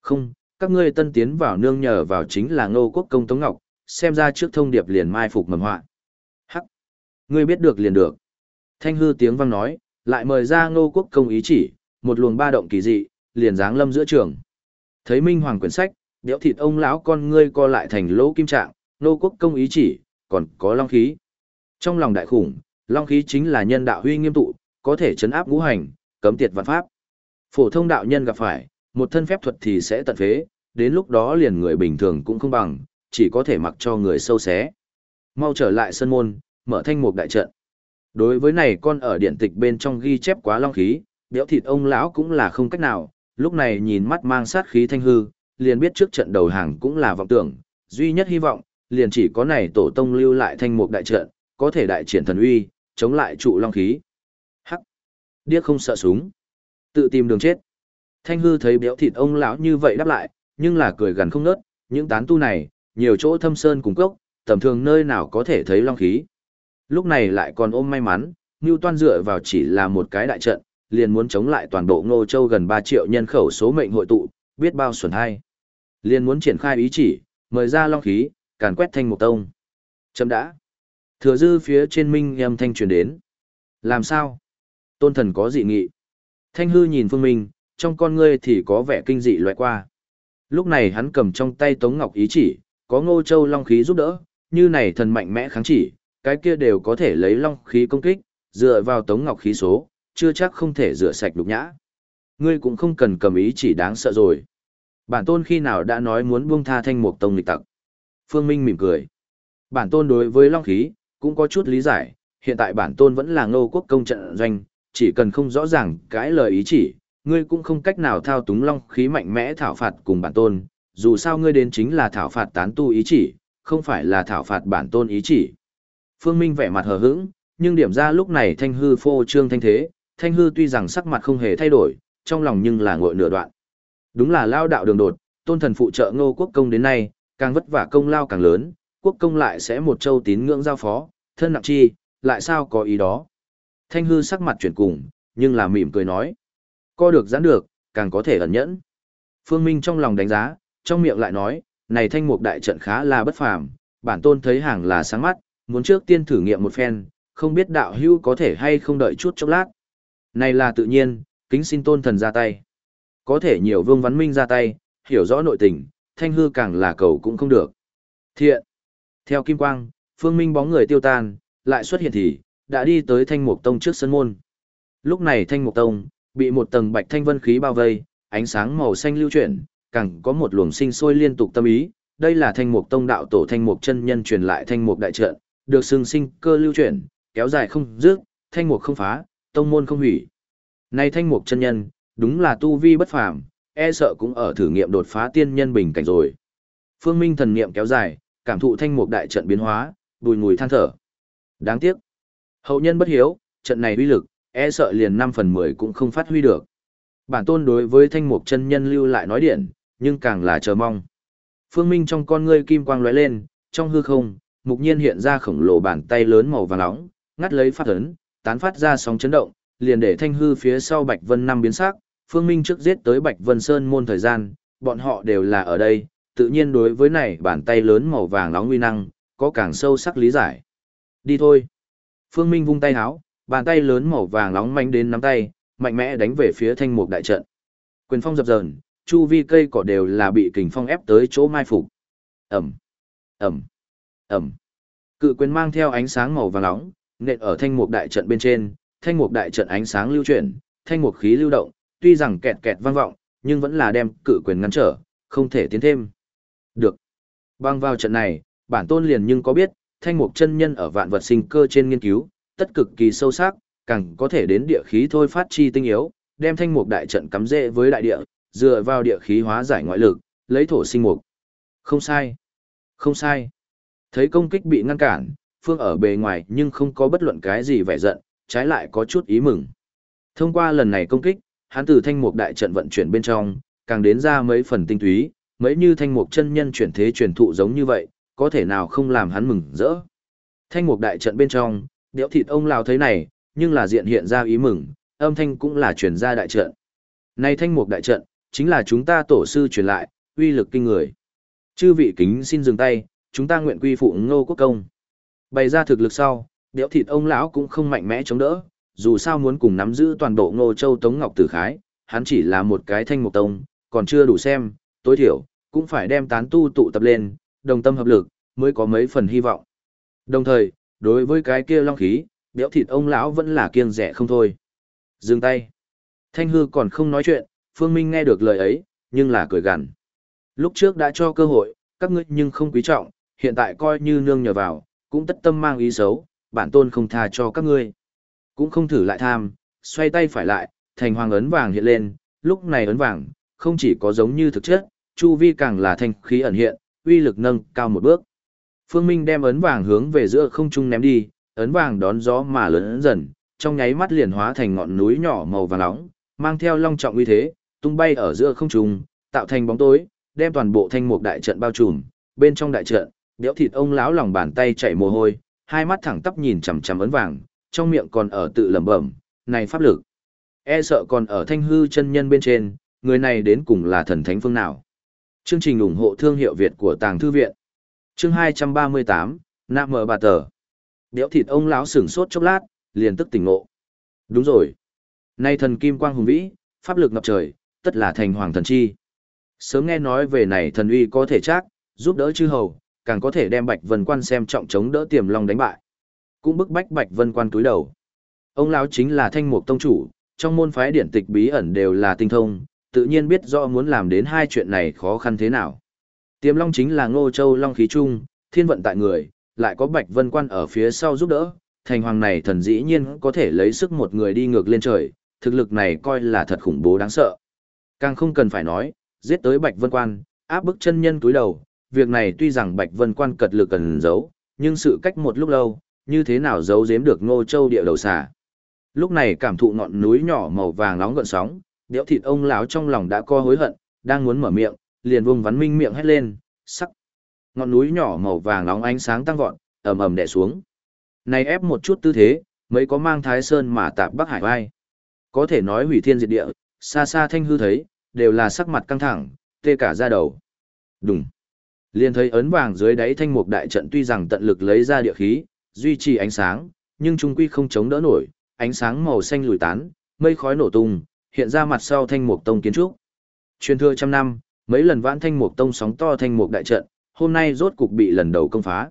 Không, các ngươi tân tiến vào nương nhờ vào chính là ngô quốc công Tống Ngọc, xem ra trước thông điệp liền mai phục mầm hoạn. Ngươi biết được liền được. Thanh hư tiếng vang nói, lại mời ra ngô quốc công ý chỉ, một luồng ba động kỳ dị, liền dáng lâm giữa trường. Thấy Minh Hoàng quyển sách, đẽo thịt ông lão con ngươi co lại thành lỗ kim trạng, ngô quốc công ý chỉ, còn có long khí. Trong lòng đại khủng, long khí chính là nhân đạo huy nghiêm tụ, có thể chấn áp ngũ hành, cấm tiệt vạn pháp. Phổ thông đạo nhân gặp phải, một thân phép thuật thì sẽ tận phế, đến lúc đó liền người bình thường cũng không bằng, chỉ có thể mặc cho người sâu xé. Mau trở lại sân môn, mở thanh mục đại trận. Đối với này con ở điện tịch bên trong ghi chép quá long khí, béo thịt ông lão cũng là không cách nào, lúc này nhìn mắt mang sát khí thanh hư, liền biết trước trận đầu hàng cũng là vọng tưởng, duy nhất hy vọng, liền chỉ có này tổ tông lưu lại thanh mục đại trận, có thể đại triển thần uy, chống lại trụ long khí. Hắc! Điếc không sợ súng. Tự tìm đường chết. Thanh hư thấy béo thịt ông lão như vậy đáp lại, nhưng là cười gần không nớt, những tán tu này, nhiều chỗ thâm sơn cùng cốc, tầm thường nơi nào có thể thấy long khí. Lúc này lại còn ôm may mắn, Ngưu Toan dựa vào chỉ là một cái đại trận, liền muốn chống lại toàn bộ Ngô Châu gần 3 triệu nhân khẩu số mệnh hội tụ, biết bao xuẩn hay. Liền muốn triển khai ý chỉ, mời ra long khí, càn quét thanh một tông. Chấm đã. Thừa dư phía trên minh âm thanh truyền đến. Làm sao? Tôn thần có dị nghị. Thanh hư nhìn phương minh, trong con ngươi thì có vẻ kinh dị loại qua. Lúc này hắn cầm trong tay Tống Ngọc ý chỉ, có ngô châu long khí giúp đỡ, như này thần mạnh mẽ kháng chỉ, cái kia đều có thể lấy long khí công kích, dựa vào Tống Ngọc khí số, chưa chắc không thể rửa sạch đục nhã. Ngươi cũng không cần cầm ý chỉ đáng sợ rồi. Bản tôn khi nào đã nói muốn buông tha thanh mục tông lịch tặc. Phương Minh mỉm cười. Bản tôn đối với long khí, cũng có chút lý giải, hiện tại bản tôn vẫn là ngô quốc công trận doanh, chỉ cần không rõ ràng cái lời ý chỉ, ngươi cũng không cách nào thao túng long khí mạnh mẽ thảo phạt cùng bản tôn, dù sao ngươi đến chính là thảo phạt tán tu ý chỉ, không phải là thảo phạt bản tôn ý chỉ. Phương Minh vẻ mặt hờ hững, nhưng điểm ra lúc này thanh hư phô trương thanh thế, thanh hư tuy rằng sắc mặt không hề thay đổi, trong lòng nhưng là ngội nửa đoạn. Đúng là lao đạo đường đột, tôn thần phụ trợ ngô quốc công đến nay, càng vất vả công lao càng lớn, quốc công lại sẽ một châu tín ngưỡng giao phó, thân nặng chi, lại sao có ý đó. Thanh hư sắc mặt chuyển cùng, nhưng là mỉm cười nói. Co được giãn được, càng có thể ẩn nhẫn. Phương Minh trong lòng đánh giá, trong miệng lại nói, này thanh mục đại trận khá là bất phàm, bản tôn thấy hàng là sáng mắt, muốn trước tiên thử nghiệm một phen, không biết đạo hưu có thể hay không đợi chút chốc lát. Này là tự nhiên, kính xin tôn thần ra tay. Có thể nhiều vương văn minh ra tay, hiểu rõ nội tình, thanh hư càng là cầu cũng không được. Thiện. Theo kim quang, phương minh bóng người tiêu tan, lại xuất hiện thì, đã đi tới thanh mục tông trước sân môn. Lúc này thanh mục tông, bị một tầng bạch thanh vân khí bao vây, ánh sáng màu xanh lưu chuyển, càng có một luồng sinh sôi liên tục tâm ý. Đây là thanh mục tông đạo tổ thanh mục chân nhân truyền lại thanh mục đại trận, được sừng sinh cơ lưu chuyển, kéo dài không dứt, thanh mục không phá, tông môn không hủy. Này thanh mục chân nhân, đúng là tu vi bất phàm, e sợ cũng ở thử nghiệm đột phá tiên nhân bình cảnh rồi. Phương Minh thần niệm kéo dài, cảm thụ thanh mục đại trận biến hóa, bùi ngùi than thở. Đáng tiếc, hậu nhân bất hiếu, trận này uy lực, e sợ liền 5 phần 10 cũng không phát huy được. Bản tôn đối với thanh mục chân nhân lưu lại nói điện, nhưng càng là chờ mong. Phương Minh trong con ngươi kim quang lóe lên, trong hư không, mục nhiên hiện ra khổng lồ bàn tay lớn màu vàng nóng, ngắt lấy phát ấn, tán phát ra sóng chấn động, liền để thanh hư phía sau Bạch Vân năm biến sắc, Phương Minh trước giết tới Bạch Vân Sơn môn thời gian, bọn họ đều là ở đây, tự nhiên đối với này bàn tay lớn màu vàng nóng uy năng, có càng sâu sắc lý giải. Đi thôi. Phương Minh vung tay háo, bàn tay lớn màu vàng nóng manh đến nắm tay, mạnh mẽ đánh về phía thanh mục đại trận. Quyền phong dập dờn, chu vi cây cỏ đều là bị kình phong ép tới chỗ mai phục. Ẩm, Ẩm, Ẩm. Cự quyền mang theo ánh sáng màu vàng nóng, nện ở thanh mục đại trận bên trên, thanh mục đại trận ánh sáng lưu chuyển, thanh mục khí lưu động, tuy rằng kẹt kẹt vang vọng, nhưng vẫn là đem cự quyền ngăn trở, không thể tiến thêm. Được. Bang vào trận này, bản tôn liền nhưng có biết, thanh mục chân nhân ở vạn vật sinh cơ trên nghiên cứu, tất cực kỳ sâu sắc, càng có thể đến địa khí thôi phát chi tinh yếu, đem thanh mục đại trận cắm rễ với đại địa, dựa vào địa khí hóa giải ngoại lực, lấy thổ sinh mục. Không sai. Không sai. Thấy công kích bị ngăn cản, Phương ở bề ngoài nhưng không có bất luận cái gì vẻ giận, trái lại có chút ý mừng. Thông qua lần này công kích, hắn từ thanh mục đại trận vận chuyển bên trong, càng đến ra mấy phần tinh túy, mấy như thanh mục chân nhân chuyển thế truyền thụ giống như vậy, có thể nào không làm hắn mừng rỡ. Thanh mục đại trận bên trong, đẽo thịt ông lào thấy này, nhưng là diện hiện ra ý mừng, âm thanh cũng là truyền ra đại trận. Này thanh mục đại trận, chính là chúng ta tổ sư truyền lại, uy lực kinh người. Chư vị kính xin dừng tay, chúng ta nguyện quy phụ ngô quốc công. Bày ra thực lực sau, béo thịt ông lão cũng không mạnh mẽ chống đỡ, dù sao muốn cùng nắm giữ toàn bộ ngô châu tống ngọc tử khái, hắn chỉ là một cái thanh mục tông, còn chưa đủ xem, tối thiểu, cũng phải đem tán tu tụ tập lên, đồng tâm hợp lực, mới có mấy phần hy vọng. Đồng thời, đối với cái kia long khí, béo thịt ông lão vẫn là kiêng rẻ không thôi. Dừng tay. Thanh hư còn không nói chuyện, Phương Minh nghe được lời ấy, nhưng là cười gằn. Lúc trước đã cho cơ hội, các ngươi nhưng không quý trọng, hiện tại coi như nương nhờ vào, cũng tất tâm mang ý xấu, bản tôn không tha cho các ngươi. Cũng không thử lại tham, xoay tay phải lại, thành hoàng ấn vàng hiện lên, lúc này ấn vàng, không chỉ có giống như thực chất, chu vi càng là thanh khí ẩn hiện, uy lực nâng cao một bước. Phương Minh đem ấn vàng hướng về giữa không trung ném đi, ấn vàng đón gió mà lớn dần, trong nháy mắt liền hóa thành ngọn núi nhỏ màu vàng nóng, mang theo long trọng uy thế, tung bay ở giữa không trung, tạo thành bóng tối, đem toàn bộ thanh mục đại trận bao trùm. Bên trong đại trận, đẽo thịt ông lão lòng bàn tay chảy mồ hôi, hai mắt thẳng tắp nhìn chằm chằm ấn vàng, trong miệng còn ở tự lẩm bẩm, này pháp lực, e sợ còn ở thanh hư chân nhân bên trên, người này đến cùng là thần thánh phương nào. Chương trình ủng hộ thương hiệu Việt của Tàng Thư Viện Chương 238, Nạm Mở Bà Tờ Béo thịt ông lão sửng sốt chốc lát, liền tức tỉnh ngộ. Đúng rồi. Nay thần kim quang hùng vĩ, pháp lực ngập trời, tất là thành hoàng thần chi. Sớm nghe nói về này thần uy có thể chắc, giúp đỡ chư hầu, càng có thể đem Bạch Vân Quan xem trọng chống đỡ tiềm long đánh bại. Cũng bức bách Bạch Vân Quan túi đầu. Ông lão chính là Thanh Mục tông chủ, trong môn phái điển tịch bí ẩn đều là tinh thông, tự nhiên biết rõ muốn làm đến hai chuyện này khó khăn thế nào. Tiềm long chính là Ngô Châu Long khí trung, thiên vận tại người, lại có Bạch Vân Quan ở phía sau giúp đỡ, thành hoàng này thần dĩ nhiên có thể lấy sức một người đi ngược lên trời, thực lực này coi là thật khủng bố đáng sợ. Càng không cần phải nói, giết tới Bạch Vân Quan, áp bức chân nhân túi đầu, việc này tuy rằng Bạch Vân Quan cật lực cần giấu, nhưng sự cách một lúc lâu, như thế nào giấu giếm được Ngô Châu địa đầu xà. Lúc này cảm thụ ngọn núi nhỏ màu vàng nóng gợn sóng, đẽo thịt ông lão trong lòng đã co hối hận, đang muốn mở miệng, liền vùng vắn minh miệng hét lên, sắc. Ngọn núi nhỏ màu vàng nóng ánh sáng tăng vọt, ầm ầm đè xuống. Này ép một chút tư thế, mấy có mang thái sơn mà tạp Bắc Hải vai. Có thể nói hủy thiên diệt địa, xa xa thanh hư thấy, đều là sắc mặt căng thẳng, tê cả da đầu. Đùng. Liên thấy ấn vàng dưới đáy thanh mục đại trận tuy rằng tận lực lấy ra địa khí, duy trì ánh sáng, nhưng trung quy không chống đỡ nổi, ánh sáng màu xanh lùi tán, mây khói nổ tung, hiện ra mặt sau thanh mục tông kiến trúc. Truyền thừa trăm năm, mấy lần vãn thanh mục tông sóng to thanh mục đại trận, hôm nay rốt cục bị lần đầu công phá.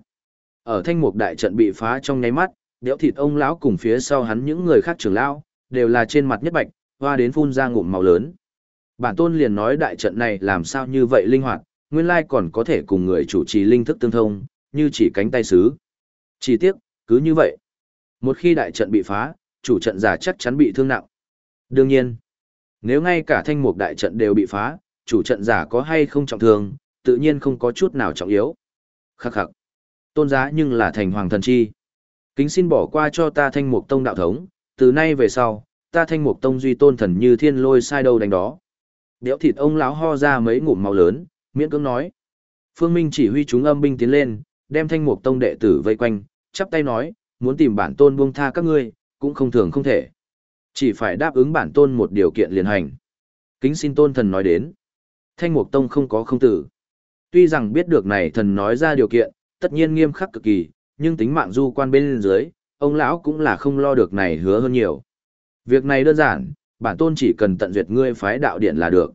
Ở thanh mục đại trận bị phá trong nháy mắt, đẽo thịt ông lão cùng phía sau hắn những người khác trưởng lão, đều là trên mặt nhất bạch, hoa đến phun ra ngụm màu lớn. Bản tôn liền nói đại trận này làm sao như vậy linh hoạt, nguyên lai còn có thể cùng người chủ trì linh thức tương thông, như chỉ cánh tay sứ. Chỉ tiếc, cứ như vậy. Một khi đại trận bị phá, chủ trận giả chắc chắn bị thương nặng. Đương nhiên, nếu ngay cả thanh mục đại trận đều bị phá, chủ trận giả có hay không trọng thương, tự nhiên không có chút nào trọng yếu. Khắc khắc. Tôn giá nhưng là thành hoàng thần chi. Kính xin bỏ qua cho ta thanh mục tông đạo thống, từ nay về sau, ta thanh mục tông duy tôn thần như thiên lôi sai đâu đánh đó. Đéo thịt ông lão ho ra mấy ngụm màu lớn, miễn cưỡng nói. Phương Minh chỉ huy chúng âm binh tiến lên, đem thanh mục tông đệ tử vây quanh, chắp tay nói, muốn tìm bản tôn buông tha các ngươi, cũng không thường không thể. Chỉ phải đáp ứng bản tôn một điều kiện liền hành. Kính xin tôn thần nói đến. Thanh mục tông không có không tử. Tuy rằng biết được này thần nói ra điều kiện, tất nhiên nghiêm khắc cực kỳ, nhưng tính mạng du quan bên dưới, ông lão cũng là không lo được này hứa hơn nhiều. Việc này đơn giản, bản tôn chỉ cần tận duyệt ngươi phái đạo điện là được.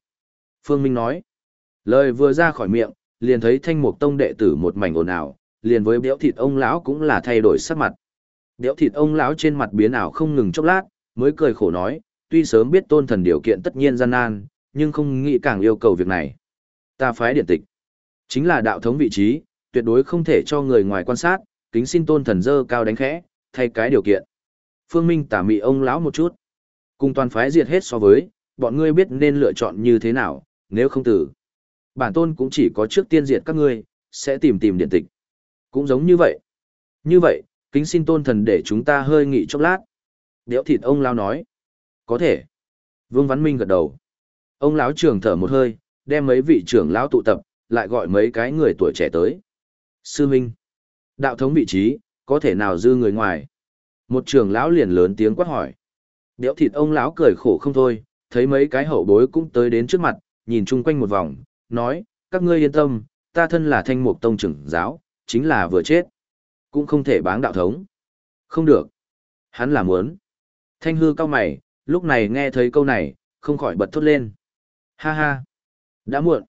Phương Minh nói, lời vừa ra khỏi miệng, liền thấy thanh mục tông đệ tử một mảnh ồn ào, liền với béo thịt ông lão cũng là thay đổi sắc mặt. Béo thịt ông lão trên mặt biến ảo không ngừng chốc lát, mới cười khổ nói, tuy sớm biết tôn thần điều kiện tất nhiên gian nan, nhưng không nghĩ càng yêu cầu việc này. Ta phái điện tịch, chính là đạo thống vị trí, tuyệt đối không thể cho người ngoài quan sát, kính xin tôn thần dơ cao đánh khẽ, thay cái điều kiện. Phương Minh tả mị ông lão một chút. Cùng toàn phái diệt hết so với, bọn ngươi biết nên lựa chọn như thế nào, nếu không tử. Bản tôn cũng chỉ có trước tiên diệt các ngươi, sẽ tìm tìm điện tịch. Cũng giống như vậy. Như vậy, kính xin tôn thần để chúng ta hơi nghỉ chốc lát. Đéo thịt ông lão nói. Có thể. Vương Văn Minh gật đầu. Ông lão trưởng thở một hơi, đem mấy vị trưởng lão tụ tập, lại gọi mấy cái người tuổi trẻ tới. Sư Minh. Đạo thống vị trí, có thể nào dư người ngoài? Một trưởng lão liền lớn tiếng quát hỏi. Béo thịt ông lão cười khổ không thôi, thấy mấy cái hậu bối cũng tới đến trước mặt, nhìn chung quanh một vòng, nói, các ngươi yên tâm, ta thân là thanh mục tông trưởng giáo, chính là vừa chết. Cũng không thể báng đạo thống. Không được. Hắn là muốn. Thanh hư cao mày, lúc này nghe thấy câu này, không khỏi bật thốt lên. Ha ha. Đã muộn.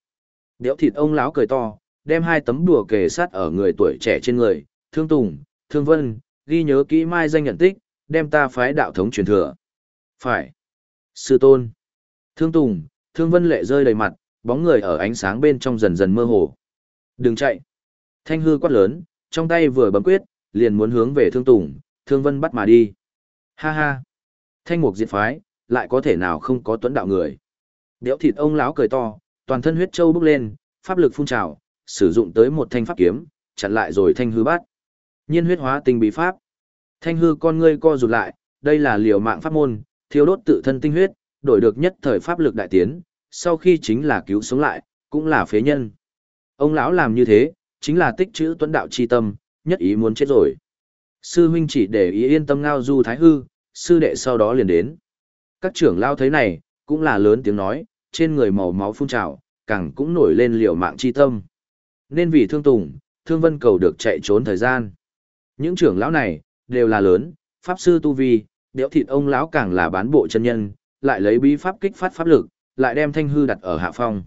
Béo thịt ông lão cười to, đem hai tấm đùa kề sát ở người tuổi trẻ trên người, Thương Tùng, Thương Vân, ghi nhớ kỹ mai danh nhận tích, đem ta phái đạo thống truyền thừa. Phải. Sư tôn. Thương Tùng, Thương Vân lệ rơi đầy mặt, bóng người ở ánh sáng bên trong dần dần mơ hồ. Đừng chạy. Thanh hư quát lớn, trong tay vừa bấm quyết, liền muốn hướng về Thương Tùng, Thương Vân bắt mà đi. Ha ha. Thanh mục diệt phái, lại có thể nào không có tuấn đạo người. Béo thịt ông lão cười to, toàn thân huyết châu bốc lên, pháp lực phun trào, sử dụng tới một thanh pháp kiếm, chặn lại rồi thanh hư bắt. Nhiên huyết hóa tinh bí pháp. Thanh hư con ngươi co rụt lại, đây là liều mạng pháp môn, thiếu đốt tự thân tinh huyết, đổi được nhất thời pháp lực đại tiến, sau khi chính là cứu sống lại, cũng là phế nhân. Ông lão làm như thế, chính là tích chữ tuấn đạo chi tâm, nhất ý muốn chết rồi. Sư huynh chỉ để ý yên tâm ngao du thái hư, sư đệ sau đó liền đến. Các trưởng lao thấy này, cũng là lớn tiếng nói, trên người màu máu phun trào, càng cũng nổi lên liều mạng chi tâm. Nên vì thương tùng, thương vân cầu được chạy trốn thời gian. Những trưởng lão này, đều là lớn, pháp sư tu vi, đéo thịt ông lão càng là bán bộ chân nhân, lại lấy bí pháp kích phát pháp lực, lại đem thanh hư đặt ở hạ phong.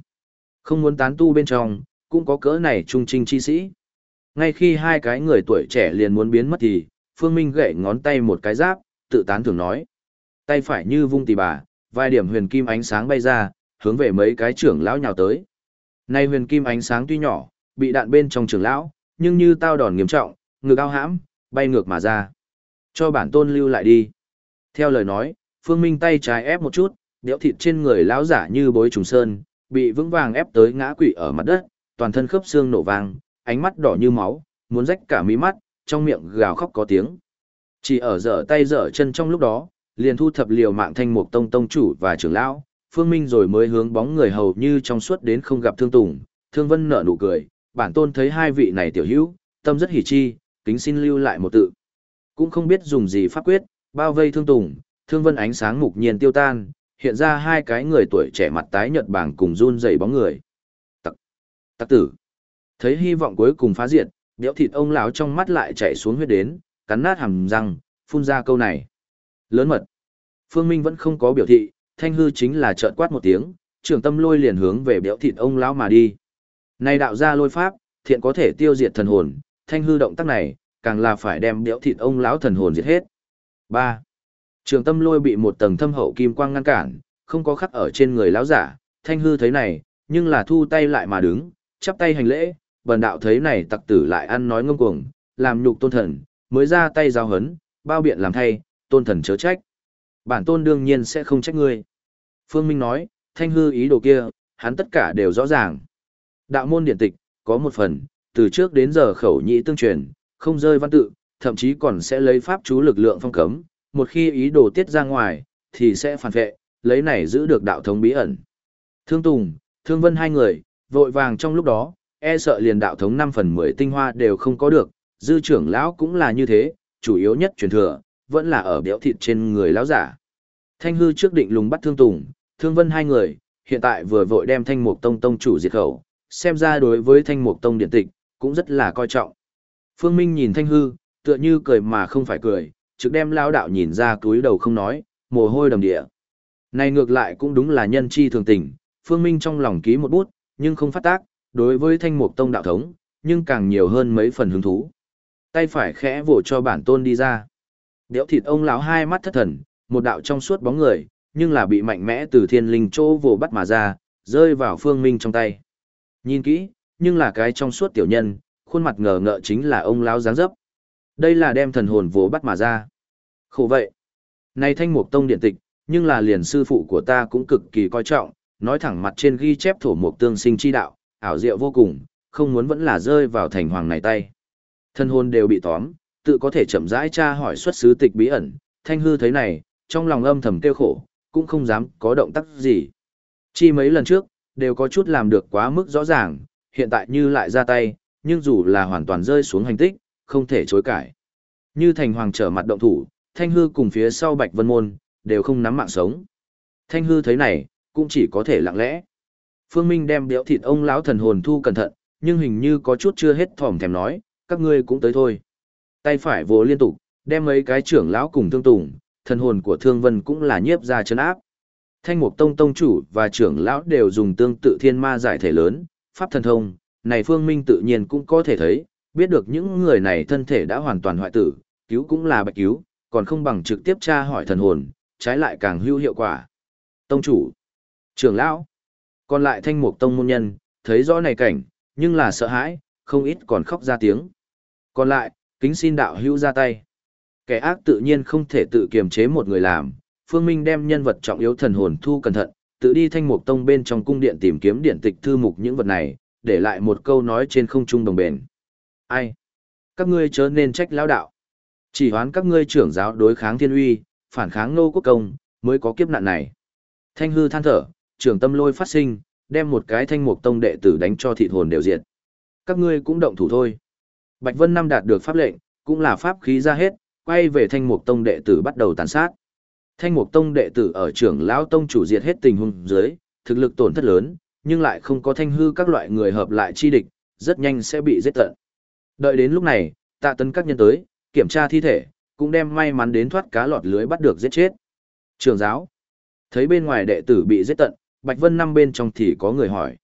Không muốn tán tu bên trong, cũng có cỡ này trung trinh chi sĩ. Ngay khi hai cái người tuổi trẻ liền muốn biến mất thì, Phương Minh gậy ngón tay một cái giáp, tự tán thường nói. Tay phải như vung tì bà, vài điểm huyền kim ánh sáng bay ra, hướng về mấy cái trưởng lão nhào tới. Nay huyền kim ánh sáng tuy nhỏ, bị đạn bên trong trưởng lão, nhưng như tao đòn nghiêm trọng, ngực ao hãm, bay ngược mà ra. Cho bản tôn lưu lại đi. Theo lời nói, Phương Minh tay trái ép một chút, đẽo thịt trên người lão giả như bối trùng sơn, bị vững vàng ép tới ngã quỵ ở mặt đất, toàn thân khớp xương nổ vang, ánh mắt đỏ như máu, muốn rách cả mí mắt, trong miệng gào khóc có tiếng. Chỉ ở dở tay dở chân trong lúc đó, liền thu thập liều mạng thanh mục tông tông chủ và trưởng lão, Phương Minh rồi mới hướng bóng người hầu như trong suốt đến không gặp Thương Tùng, Thương Vân nở nụ cười, bản tôn thấy hai vị này tiểu hữu, tâm rất hỉ chi, kính xin lưu lại một tự. Cũng không biết dùng gì pháp quyết, bao vây Thương Tùng, Thương Vân ánh sáng mục nhiên tiêu tan, hiện ra hai cái người tuổi trẻ mặt tái nhợt bảng cùng run rẩy bóng người. Tặc, tặc tử. Thấy hy vọng cuối cùng phá diệt, đẽo thịt ông lão trong mắt lại chảy xuống huyết đến, cắn nát hàm răng, phun ra câu này. Lớn mật. Phương Minh vẫn không có biểu thị, thanh hư chính là trợn quát một tiếng, trưởng tâm lôi liền hướng về béo thịt ông lão mà đi. Này đạo ra lôi pháp, thiện có thể tiêu diệt thần hồn, thanh hư động tác này, càng là phải đem béo thịt ông lão thần hồn diệt hết. 3. Trường tâm lôi bị một tầng thâm hậu kim quang ngăn cản, không có khắc ở trên người lão giả, thanh hư thấy này, nhưng là thu tay lại mà đứng, chắp tay hành lễ, bần đạo thấy này tặc tử lại ăn nói ngông cuồng, làm nhục tôn thần, mới ra tay giao hấn, bao biện làm thay, tôn thần chớ trách. Bản tôn đương nhiên sẽ không trách ngươi. Phương Minh nói, thanh hư ý đồ kia, hắn tất cả đều rõ ràng. Đạo môn điện tịch, có một phần, từ trước đến giờ khẩu nhị tương truyền, không rơi văn tự, thậm chí còn sẽ lấy pháp chú lực lượng phong cấm, một khi ý đồ tiết ra ngoài, thì sẽ phản vệ, lấy này giữ được đạo thống bí ẩn. Thương Tùng, Thương Vân hai người, vội vàng trong lúc đó, e sợ liền đạo thống 5 phần 10 tinh hoa đều không có được, dư trưởng lão cũng là như thế, chủ yếu nhất truyền thừa, vẫn là ở béo thịt trên người lão giả. Thanh hư trước định lùng bắt Thương Tùng, Thương Vân hai người, hiện tại vừa vội đem Thanh Mục Tông tông chủ diệt khẩu, xem ra đối với Thanh Mục Tông điện tịch, cũng rất là coi trọng. Phương Minh nhìn Thanh hư, tựa như cười mà không phải cười, trực đem lão đạo nhìn ra túi đầu không nói, mồ hôi đầm địa. Này ngược lại cũng đúng là nhân chi thường tình, Phương Minh trong lòng ký một bút, nhưng không phát tác, đối với thanh mục tông đạo thống, nhưng càng nhiều hơn mấy phần hứng thú. Tay phải khẽ vỗ cho bản tôn đi ra. Đéo thịt ông lão hai mắt thất thần, một đạo trong suốt bóng người, nhưng là bị mạnh mẽ từ thiên linh chỗ vồ bắt mà ra, rơi vào phương minh trong tay. Nhìn kỹ, nhưng là cái trong suốt tiểu nhân, khuôn mặt ngờ ngợ chính là ông lão dáng dấp. Đây là đem thần hồn vố bắt mà ra. Khổ vậy. Này thanh mục tông điện tịch, nhưng là liền sư phụ của ta cũng cực kỳ coi trọng, nói thẳng mặt trên ghi chép thổ mục tương sinh chi đạo, ảo diệu vô cùng, không muốn vẫn là rơi vào thành hoàng này tay. Thân hồn đều bị tóm, tự có thể chậm rãi tra hỏi xuất xứ tịch bí ẩn, thanh hư thấy này, trong lòng âm thầm kêu khổ, cũng không dám có động tác gì. Chi mấy lần trước, đều có chút làm được quá mức rõ ràng, hiện tại như lại ra tay, nhưng dù là hoàn toàn rơi xuống hành tích, không thể chối cãi. Như thành hoàng trở mặt động thủ, thanh hư cùng phía sau bạch vân môn, đều không nắm mạng sống. Thanh hư thấy này, cũng chỉ có thể lặng lẽ. Phương Minh đem béo thịt ông lão thần hồn thu cẩn thận, nhưng hình như có chút chưa hết thỏm thèm nói, các ngươi cũng tới thôi. Tay phải vỗ liên tục, đem mấy cái trưởng lão cùng thương tùng, thần hồn của thương vân cũng là nhiếp ra chân áp. Thanh mục tông tông chủ và trưởng lão đều dùng tương tự thiên ma giải thể lớn, pháp thần thông, này Phương Minh tự nhiên cũng có thể thấy, biết được những người này thân thể đã hoàn toàn hoại tử, cứu cũng là bạch cứu, còn không bằng trực tiếp tra hỏi thần hồn, trái lại càng hữu hiệu quả. Tông chủ, trưởng lão, còn lại thanh mục tông môn nhân, thấy rõ này cảnh, nhưng là sợ hãi, không ít còn khóc ra tiếng. Còn lại, kính xin đạo hữu ra tay. Kẻ ác tự nhiên không thể tự kiềm chế một người làm, Phương Minh đem nhân vật trọng yếu thần hồn thu cẩn thận, tự đi thanh mục tông bên trong cung điện tìm kiếm điện tịch thư mục những vật này, để lại một câu nói trên không trung đồng bền. Ai? Các ngươi chớ nên trách lão đạo. Chỉ hoán các ngươi trưởng giáo đối kháng thiên uy, phản kháng nô quốc công, mới có kiếp nạn này. Thanh hư than thở, trưởng tâm lôi phát sinh, đem một cái thanh mục tông đệ tử đánh cho thịt hồn đều diệt. Các ngươi cũng động thủ thôi. Bạch Vân Năm đạt được pháp lệnh, cũng là pháp khí ra hết, quay về thanh mục tông đệ tử bắt đầu tàn sát. Thanh mục tông đệ tử ở trưởng lão tông chủ diệt hết tình huống dưới, thực lực tổn thất lớn, nhưng lại không có thanh hư các loại người hợp lại chi địch, rất nhanh sẽ bị giết tận. Đợi đến lúc này, tạ tấn các nhân tới, kiểm tra thi thể, cũng đem may mắn đến thoát cá lọt lưới bắt được giết chết. Trường giáo. Thấy bên ngoài đệ tử bị giết tận, Bạch Vân năm bên trong thì có người hỏi.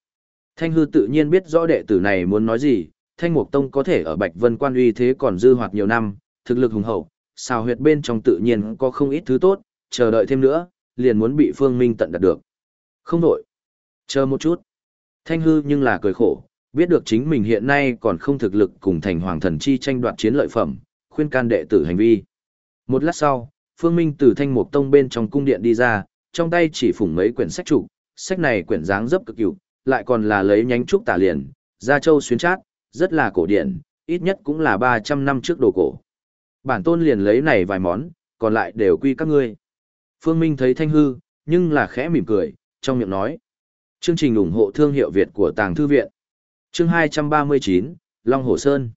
Thanh hư tự nhiên biết rõ đệ tử này muốn nói gì, Thanh Mục Tông có thể ở Bạch Vân quan uy thế còn dư hoạt nhiều năm, thực lực hùng hậu, xào huyệt bên trong tự nhiên có không ít thứ tốt, chờ đợi thêm nữa, liền muốn bị Phương Minh tận đạt được. Không đổi. Chờ một chút. Thanh hư nhưng là cười khổ, biết được chính mình hiện nay còn không thực lực cùng thành hoàng thần chi tranh đoạt chiến lợi phẩm, khuyên can đệ tử hành vi. Một lát sau, Phương Minh từ thanh mục tông bên trong cung điện đi ra, trong tay chỉ phủng mấy quyển sách trụ, sách này quyển dáng dấp cực cựu, lại còn là lấy nhánh trúc tả liền, da châu xuyến chát, rất là cổ điển, ít nhất cũng là 300 năm trước đồ cổ. Bản tôn liền lấy này vài món, còn lại đều quy các ngươi. Phương Minh thấy thanh hư, nhưng là khẽ mỉm cười, trong miệng nói. Chương trình ủng hộ thương hiệu Việt của Tàng Thư Viện. Chương 239, Long Hồ Sơn.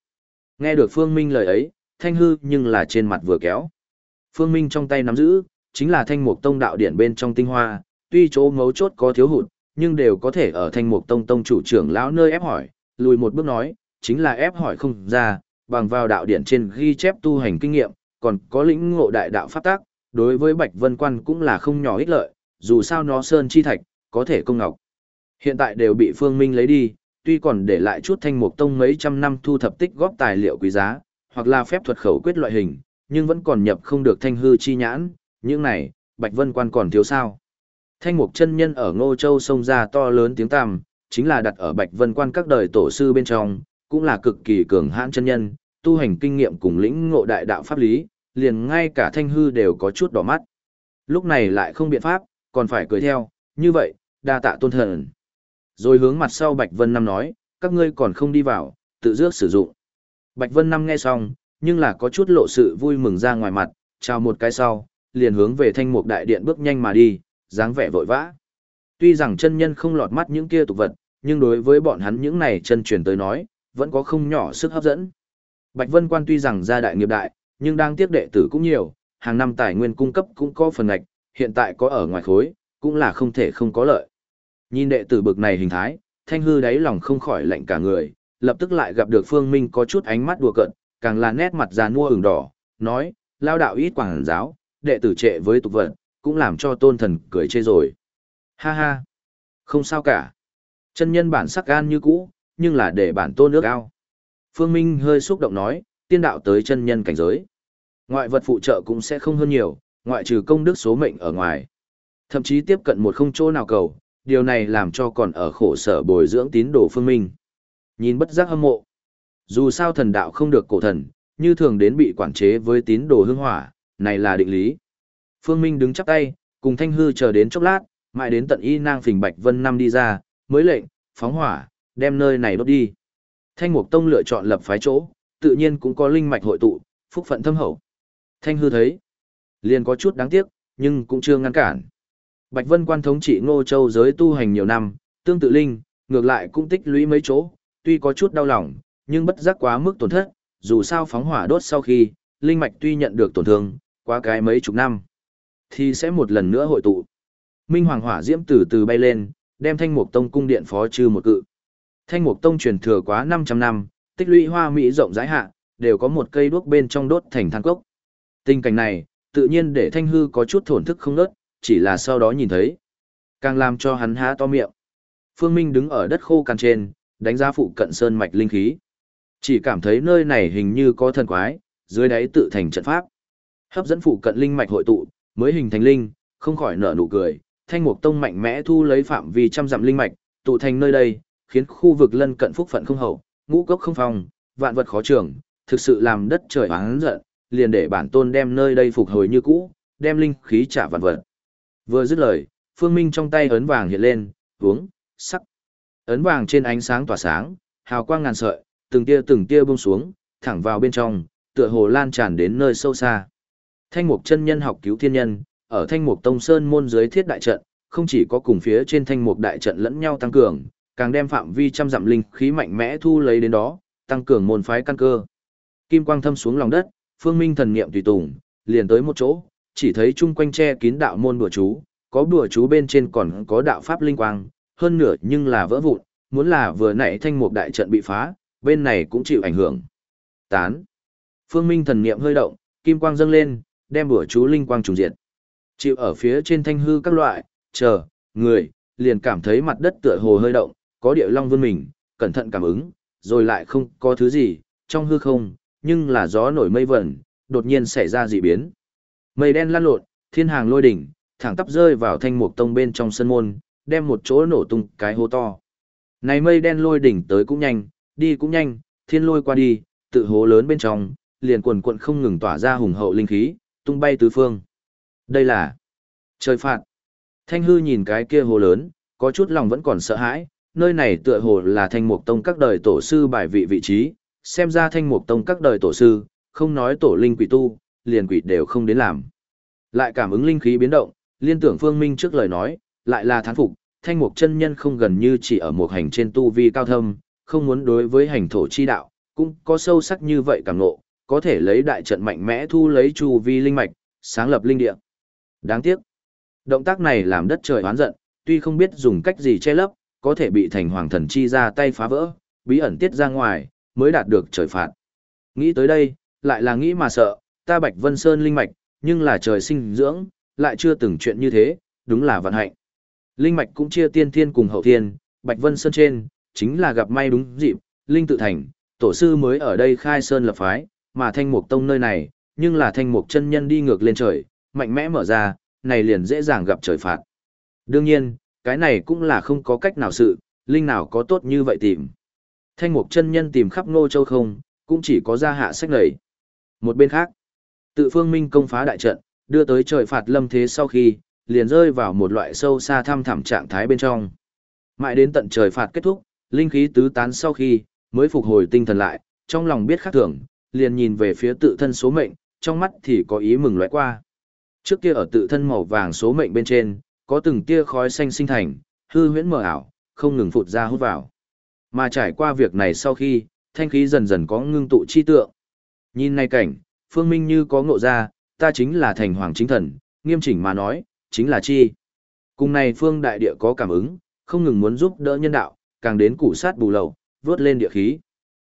Nghe được Phương Minh lời ấy, thanh hư nhưng là trên mặt vừa kéo. Phương Minh trong tay nắm giữ, chính là thanh mục tông đạo điển bên trong tinh hoa, tuy chỗ ngấu chốt có thiếu hụt, nhưng đều có thể ở thanh mục tông tông chủ trưởng lão nơi ép hỏi, lùi một bước nói, chính là ép hỏi không ra, bằng vào đạo điển trên ghi chép tu hành kinh nghiệm, còn có lĩnh ngộ đại đạo pháp tác, đối với Bạch Vân Quan cũng là không nhỏ ích lợi, dù sao nó sơn chi thạch, có thể công ngọc. Hiện tại đều bị Phương Minh lấy đi, tuy còn để lại chút thanh mục tông mấy trăm năm thu thập tích góp tài liệu quý giá, hoặc là phép thuật khẩu quyết loại hình, nhưng vẫn còn nhập không được thanh hư chi nhãn, những này, Bạch Vân Quan còn thiếu sao. Thanh mục chân nhân ở Ngô Châu sông ra to lớn tiếng tăm, chính là đặt ở Bạch Vân Quan các đời tổ sư bên trong, cũng là cực kỳ cường hãn chân nhân, tu hành kinh nghiệm cùng lĩnh ngộ đại đạo pháp lý, liền ngay cả thanh hư đều có chút đỏ mắt. Lúc này lại không biện pháp, còn phải cười theo, như vậy, đa tạ tôn thần. Rồi hướng mặt sau Bạch Vân Năm nói, các ngươi còn không đi vào, tự dước sử dụng. Bạch Vân Năm nghe xong, nhưng là có chút lộ sự vui mừng ra ngoài mặt, chào một cái sau, liền hướng về thanh mục đại điện bước nhanh mà đi, dáng vẻ vội vã. Tuy rằng chân nhân không lọt mắt những kia tục vật, nhưng đối với bọn hắn những này chân truyền tới nói, vẫn có không nhỏ sức hấp dẫn. Bạch Vân Quan tuy rằng gia đại nghiệp đại, nhưng đang tiếp đệ tử cũng nhiều, hàng năm tài nguyên cung cấp cũng có phần ngạch, hiện tại có ở ngoài khối, cũng là không thể không có lợi. Nhìn đệ tử bực này hình thái, thanh hư đáy lòng không khỏi lạnh cả người, lập tức lại gặp được Phương Minh có chút ánh mắt đùa cợt, càng là nét mặt già nua ửng đỏ, nói, lao đạo ít quảng giáo, đệ tử trệ với tục vận cũng làm cho tôn thần cười chê rồi. Ha ha, không sao cả. Chân nhân bản sắc gan như cũ, nhưng là để bản tôn nước ao. Phương Minh hơi xúc động nói, tiên đạo tới chân nhân cảnh giới. Ngoại vật phụ trợ cũng sẽ không hơn nhiều, ngoại trừ công đức số mệnh ở ngoài. Thậm chí tiếp cận một không chỗ nào cầu, điều này làm cho còn ở khổ sở bồi dưỡng tín đồ Phương Minh. Nhìn bất giác hâm mộ. Dù sao thần đạo không được cổ thần, như thường đến bị quản chế với tín đồ hương hỏa, này là định lý. Phương Minh đứng chắp tay, cùng Thanh Hư chờ đến chốc lát, mãi đến tận y nang phình Bạch Vân năm đi ra, mới lệnh, phóng hỏa, đem nơi này đốt đi. Thanh Mục Tông lựa chọn lập phái chỗ, tự nhiên cũng có linh mạch hội tụ, phúc phận thâm hậu. Thanh Hư thấy, liền có chút đáng tiếc, nhưng cũng chưa ngăn cản. Bạch Vân quan thống trị Ngô Châu giới tu hành nhiều năm, tương tự linh, ngược lại cũng tích lũy mấy chỗ, tuy có chút đau lòng, nhưng bất giác quá mức tổn thất, dù sao phóng hỏa đốt sau khi, linh mạch tuy nhận được tổn thương, qua cái mấy chục năm, thì sẽ một lần nữa hội tụ. Minh Hoàng hỏa diễm từ từ bay lên, đem Thanh Mục Tông cung điện phó trừ một cự. Thanh Mục Tông truyền thừa quá 500 năm, tích lũy hoa mỹ rộng rãi hạ, đều có một cây đuốc bên trong đốt thành than cốc. Tình cảnh này, tự nhiên để Thanh Hư có chút thổn thức không ngớt, chỉ là sau đó nhìn thấy. Càng làm cho hắn há to miệng. Phương Minh đứng ở đất khô cằn trên, đánh giá phụ cận sơn mạch linh khí. Chỉ cảm thấy nơi này hình như có thần quái, dưới đáy tự thành trận pháp. Hấp dẫn phụ cận linh mạch hội tụ, mới hình thành linh, không khỏi nở nụ cười. Thanh Mục Tông mạnh mẽ thu lấy phạm vi trăm dặm linh mạch, tụ thành nơi đây, khiến khu vực lân cận phúc phận không hậu, ngũ cốc không phòng, vạn vật khó trường, thực sự làm đất trời oán giận, liền để bản tôn đem nơi đây phục hồi như cũ, đem linh khí trả vạn vật. Vừa dứt lời, Phương Minh trong tay ấn vàng hiện lên, uống, sắc. Ấn vàng trên ánh sáng tỏa sáng, hào quang ngàn sợi, từng tia từng tia buông xuống, thẳng vào bên trong, tựa hồ lan tràn đến nơi sâu xa. Thanh mục chân nhân học cứu thiên nhân, ở thanh mục tông sơn môn dưới thiết đại trận, không chỉ có cùng phía trên thanh mục đại trận lẫn nhau tăng cường, càng đem phạm vi trăm dặm linh khí mạnh mẽ thu lấy đến đó, tăng cường môn phái căn cơ. Kim quang thâm xuống lòng đất, phương minh thần niệm tùy tùng, liền tới một chỗ, chỉ thấy chung quanh che kín đạo môn bùa chú, có bùa chú bên trên còn có đạo pháp linh quang, hơn nửa nhưng là vỡ vụn, muốn là vừa nãy thanh mục đại trận bị phá, bên này cũng chịu ảnh hưởng. Tán. Phương Minh thần niệm hơi động, kim quang dâng lên, đem bùa chú linh quang trùng diệt. Chịu ở phía trên thanh hư các loại, chờ, người, liền cảm thấy mặt đất tựa hồ hơi động, có địa long vươn mình, cẩn thận cảm ứng, rồi lại không có thứ gì, trong hư không, nhưng là gió nổi mây vẩn, đột nhiên xảy ra dị biến. Mây đen lan lộn, thiên hàng lôi đỉnh, thẳng tắp rơi vào thanh mục tông bên trong sân môn, đem một chỗ nổ tung cái hố to. Này mây đen lôi đỉnh tới cũng nhanh, đi cũng nhanh, thiên lôi qua đi, tự hố lớn bên trong, liền quần quận không ngừng tỏa ra hùng hậu linh khí, tung bay tứ phương. Đây là trời phạt. Thanh hư nhìn cái kia hồ lớn, có chút lòng vẫn còn sợ hãi, nơi này tựa hồ là thanh mục tông các đời tổ sư bài vị vị trí, xem ra thanh mục tông các đời tổ sư, không nói tổ linh quỷ tu, liền quỷ đều không đến làm. Lại cảm ứng linh khí biến động, liên tưởng phương minh trước lời nói, lại là thán phục, thanh mục chân nhân không gần như chỉ ở một hành trên tu vi cao thâm, không muốn đối với hành thổ chi đạo, cũng có sâu sắc như vậy cảm ngộ, có thể lấy đại trận mạnh mẽ thu lấy chu vi linh mạch, sáng lập linh địa. Đáng tiếc, động tác này làm đất trời oán giận, tuy không biết dùng cách gì che lấp, có thể bị thành hoàng thần chi ra tay phá vỡ, bí ẩn tiết ra ngoài, mới đạt được trời phạt. Nghĩ tới đây, lại là nghĩ mà sợ, ta Bạch Vân Sơn linh mạch, nhưng là trời sinh dưỡng, lại chưa từng chuyện như thế, đúng là vận hạnh. Linh mạch cũng chia tiên thiên cùng hậu thiên, Bạch Vân Sơn trên, chính là gặp may đúng dịp, linh tự thành, tổ sư mới ở đây khai sơn lập phái, mà thanh mục tông nơi này, nhưng là thanh mục chân nhân đi ngược lên trời, mạnh mẽ mở ra, này liền dễ dàng gặp trời phạt. Đương nhiên, cái này cũng là không có cách nào sự, linh nào có tốt như vậy tìm. Thanh mục chân nhân tìm khắp ngô châu không, cũng chỉ có ra hạ sách lầy. Một bên khác, tự phương minh công phá đại trận, đưa tới trời phạt lâm thế sau khi, liền rơi vào một loại sâu xa thăm thẳm trạng thái bên trong. Mãi đến tận trời phạt kết thúc, linh khí tứ tán sau khi, mới phục hồi tinh thần lại, trong lòng biết khác thường, liền nhìn về phía tự thân số mệnh, trong mắt thì có ý mừng lóe qua. Trước kia ở tự thân màu vàng số mệnh bên trên, có từng tia khói xanh sinh thành, hư huyễn mờ ảo, không ngừng phụt ra hút vào. Mà trải qua việc này sau khi, thanh khí dần dần có ngưng tụ chi tượng. Nhìn nay cảnh, Phương Minh như có ngộ ra, ta chính là thành hoàng chính thần, nghiêm chỉnh mà nói, chính là chi. Cùng này Phương Đại Địa có cảm ứng, không ngừng muốn giúp đỡ nhân đạo, càng đến củ sát bù lầu, vớt lên địa khí.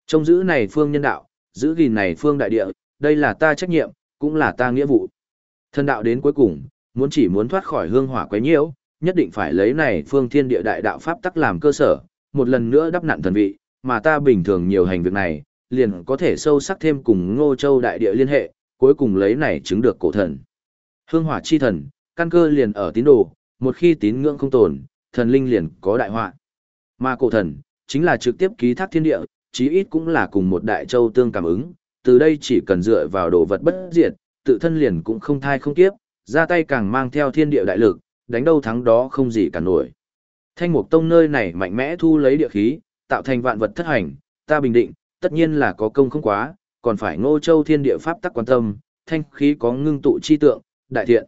Trong giữ này Phương nhân đạo, giữ gìn này Phương Đại Địa, đây là ta trách nhiệm, cũng là ta nghĩa vụ. Thần đạo đến cuối cùng, muốn chỉ muốn thoát khỏi hương hỏa quấy nhiễu, nhất định phải lấy này Phương Thiên Địa Đại Đạo Pháp tắc làm cơ sở, một lần nữa đắp nặn thần vị, mà ta bình thường nhiều hành việc này, liền có thể sâu sắc thêm cùng Ngô Châu đại địa liên hệ, cuối cùng lấy này chứng được cổ thần. Hương hỏa chi thần, căn cơ liền ở tín đồ, một khi tín ngưỡng không tồn, thần linh liền có đại họa. Mà cổ thần, chính là trực tiếp ký thác thiên địa, chí ít cũng là cùng một đại châu tương cảm ứng, từ đây chỉ cần dựa vào đồ vật bất diệt, tự thân liền cũng không thai không kiếp, ra tay càng mang theo thiên địa đại lực, đánh đâu thắng đó không gì cả nổi. Thanh mục tông nơi này mạnh mẽ thu lấy địa khí, tạo thành vạn vật thất hành, ta bình định, tất nhiên là có công không quá, còn phải ngô châu thiên địa pháp tắc quan tâm, thanh khí có ngưng tụ chi tượng, đại thiện.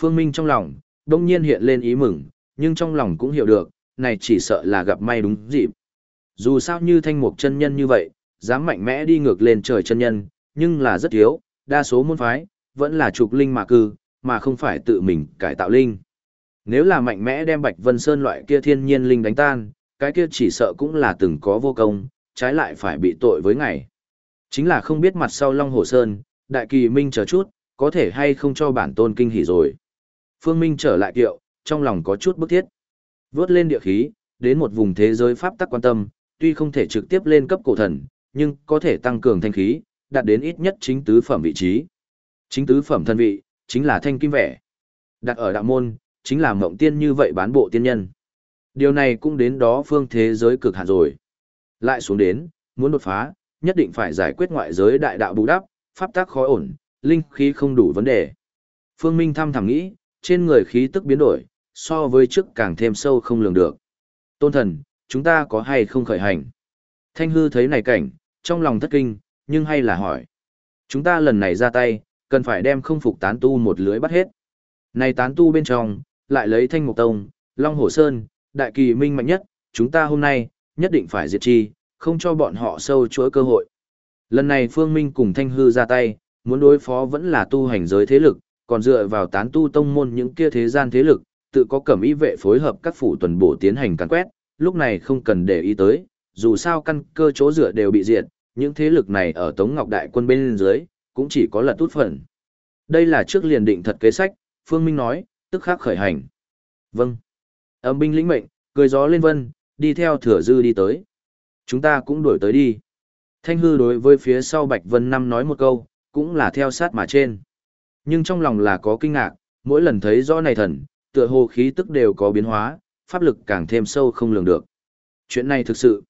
Phương Minh trong lòng, đông nhiên hiện lên ý mừng, nhưng trong lòng cũng hiểu được, này chỉ sợ là gặp may đúng dịp. Dù sao như thanh mục chân nhân như vậy, dám mạnh mẽ đi ngược lên trời chân nhân, nhưng là rất thiếu, đa số môn phái, vẫn là trục linh mà cư, mà không phải tự mình cải tạo linh. Nếu là mạnh mẽ đem Bạch Vân Sơn loại kia thiên nhiên linh đánh tan, cái kia chỉ sợ cũng là từng có vô công, trái lại phải bị tội với ngày. Chính là không biết mặt sau Long Hồ Sơn, Đại Kỳ Minh chờ chút, có thể hay không cho bản tôn kinh hỉ rồi. Phương Minh trở lại kiệu, trong lòng có chút bức thiết. Vớt lên địa khí, đến một vùng thế giới pháp tắc quan tâm, tuy không thể trực tiếp lên cấp cổ thần, nhưng có thể tăng cường thanh khí, đạt đến ít nhất chính tứ phẩm vị trí. Chính tứ phẩm thân vị, chính là thanh kim vẻ. Đặt ở đạo môn, chính là mộng tiên như vậy bán bộ tiên nhân. Điều này cũng đến đó phương thế giới cực hạn rồi. Lại xuống đến, muốn đột phá, nhất định phải giải quyết ngoại giới đại đạo bù đắp, pháp tác khó ổn, linh khí không đủ vấn đề. Phương Minh thăm thẳm nghĩ, trên người khí tức biến đổi, so với trước càng thêm sâu không lường được. Tôn thần, chúng ta có hay không khởi hành? Thanh hư thấy này cảnh, trong lòng thất kinh, nhưng hay là hỏi. Chúng ta lần này ra tay, cần phải đem không phục tán tu một lưới bắt hết. Này tán tu bên trong, lại lấy thanh mục tông, long hổ sơn, đại kỳ minh mạnh nhất, chúng ta hôm nay, nhất định phải diệt chi, không cho bọn họ sâu chuỗi cơ hội. Lần này Phương Minh cùng Thanh Hư ra tay, muốn đối phó vẫn là tu hành giới thế lực, còn dựa vào tán tu tông môn những kia thế gian thế lực, tự có cẩm y vệ phối hợp các phủ tuần bổ tiến hành càn quét, lúc này không cần để ý tới, dù sao căn cơ chỗ dựa đều bị diệt, những thế lực này ở Tống Ngọc Đại quân bên dưới, cũng chỉ có lật tút phần. Đây là trước liền định thật kế sách, Phương Minh nói, tức khắc khởi hành. Vâng. Âm binh lĩnh mệnh, cười gió lên vân, đi theo thừa dư đi tới. Chúng ta cũng đuổi tới đi. Thanh hư đối với phía sau Bạch Vân Năm nói một câu, cũng là theo sát mà trên. Nhưng trong lòng là có kinh ngạc, mỗi lần thấy rõ này thần, tựa hồ khí tức đều có biến hóa, pháp lực càng thêm sâu không lường được. Chuyện này thực sự,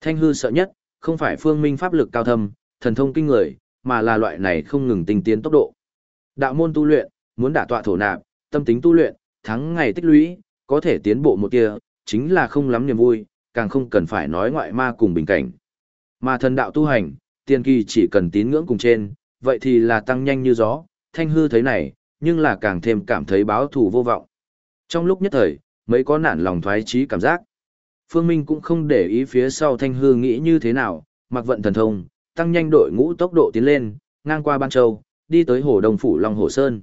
Thanh hư sợ nhất, không phải phương minh pháp lực cao thâm, thần thông kinh người, mà là loại này không ngừng tinh tiến tốc độ. Đạo môn tu luyện, muốn đả tọa thổ nạp, tâm tính tu luyện, thắng ngày tích lũy, có thể tiến bộ một kia, chính là không lắm niềm vui, càng không cần phải nói ngoại ma cùng bình cảnh. Mà thần đạo tu hành, tiên kỳ chỉ cần tín ngưỡng cùng trên, vậy thì là tăng nhanh như gió, thanh hư thấy này, nhưng là càng thêm cảm thấy báo thù vô vọng. Trong lúc nhất thời, mấy có nản lòng thoái trí cảm giác. Phương Minh cũng không để ý phía sau thanh hư nghĩ như thế nào, mặc vận thần thông, tăng nhanh đội ngũ tốc độ tiến lên, ngang qua Ban Châu, đi tới hồ Đông Phủ Long Hồ Sơn.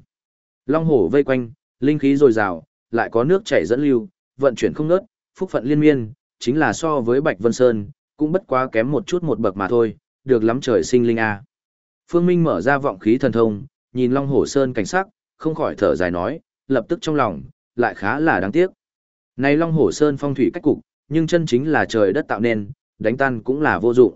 Long Hồ vây quanh, linh khí dồi dào, lại có nước chảy dẫn lưu, vận chuyển không ngớt, phúc phận liên miên, chính là so với Bạch Vân Sơn, cũng bất quá kém một chút một bậc mà thôi, được lắm trời sinh linh a. Phương Minh mở ra vọng khí thần thông, nhìn Long Hồ Sơn cảnh sắc, không khỏi thở dài nói, lập tức trong lòng, lại khá là đáng tiếc. Này Long Hồ Sơn phong thủy cách cục, nhưng chân chính là trời đất tạo nên, đánh tan cũng là vô dụng.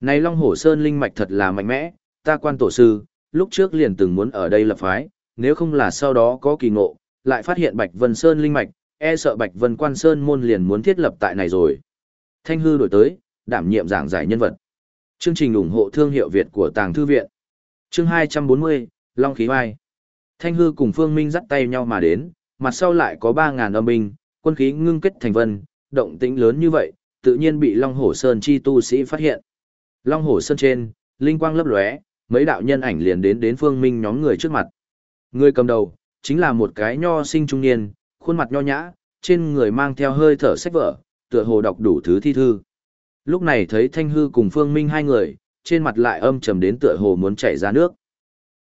Này Long Hổ Sơn linh mạch thật là mạnh mẽ, ta quan tổ sư, lúc trước liền từng muốn ở đây lập phái, nếu không là sau đó có kỳ ngộ, lại phát hiện Bạch Vân Sơn linh mạch, e sợ Bạch Vân Quan Sơn môn liền muốn thiết lập tại này rồi. Thanh hư đổi tới, đảm nhiệm giảng giải nhân vật. Chương trình ủng hộ thương hiệu Việt của Tàng Thư Viện. Chương 240, Long Khí Mai. Thanh hư cùng Phương Minh dắt tay nhau mà đến, mặt sau lại có 3.000 âm binh, quân khí ngưng kết thành vân, động tĩnh lớn như vậy, tự nhiên bị Long Hổ Sơn chi tu sĩ phát hiện. Long Hổ Sơn trên, linh quang lấp lóe, mấy đạo nhân ảnh liền đến đến Phương Minh nhóm người trước mặt. Người cầm đầu, chính là một cái nho sinh trung niên, khuôn mặt nho nhã, trên người mang theo hơi thở sách vở, tựa hồ đọc đủ thứ thi thư. Lúc này thấy Thanh Hư cùng Phương Minh hai người, trên mặt lại âm trầm đến tựa hồ muốn chảy ra nước.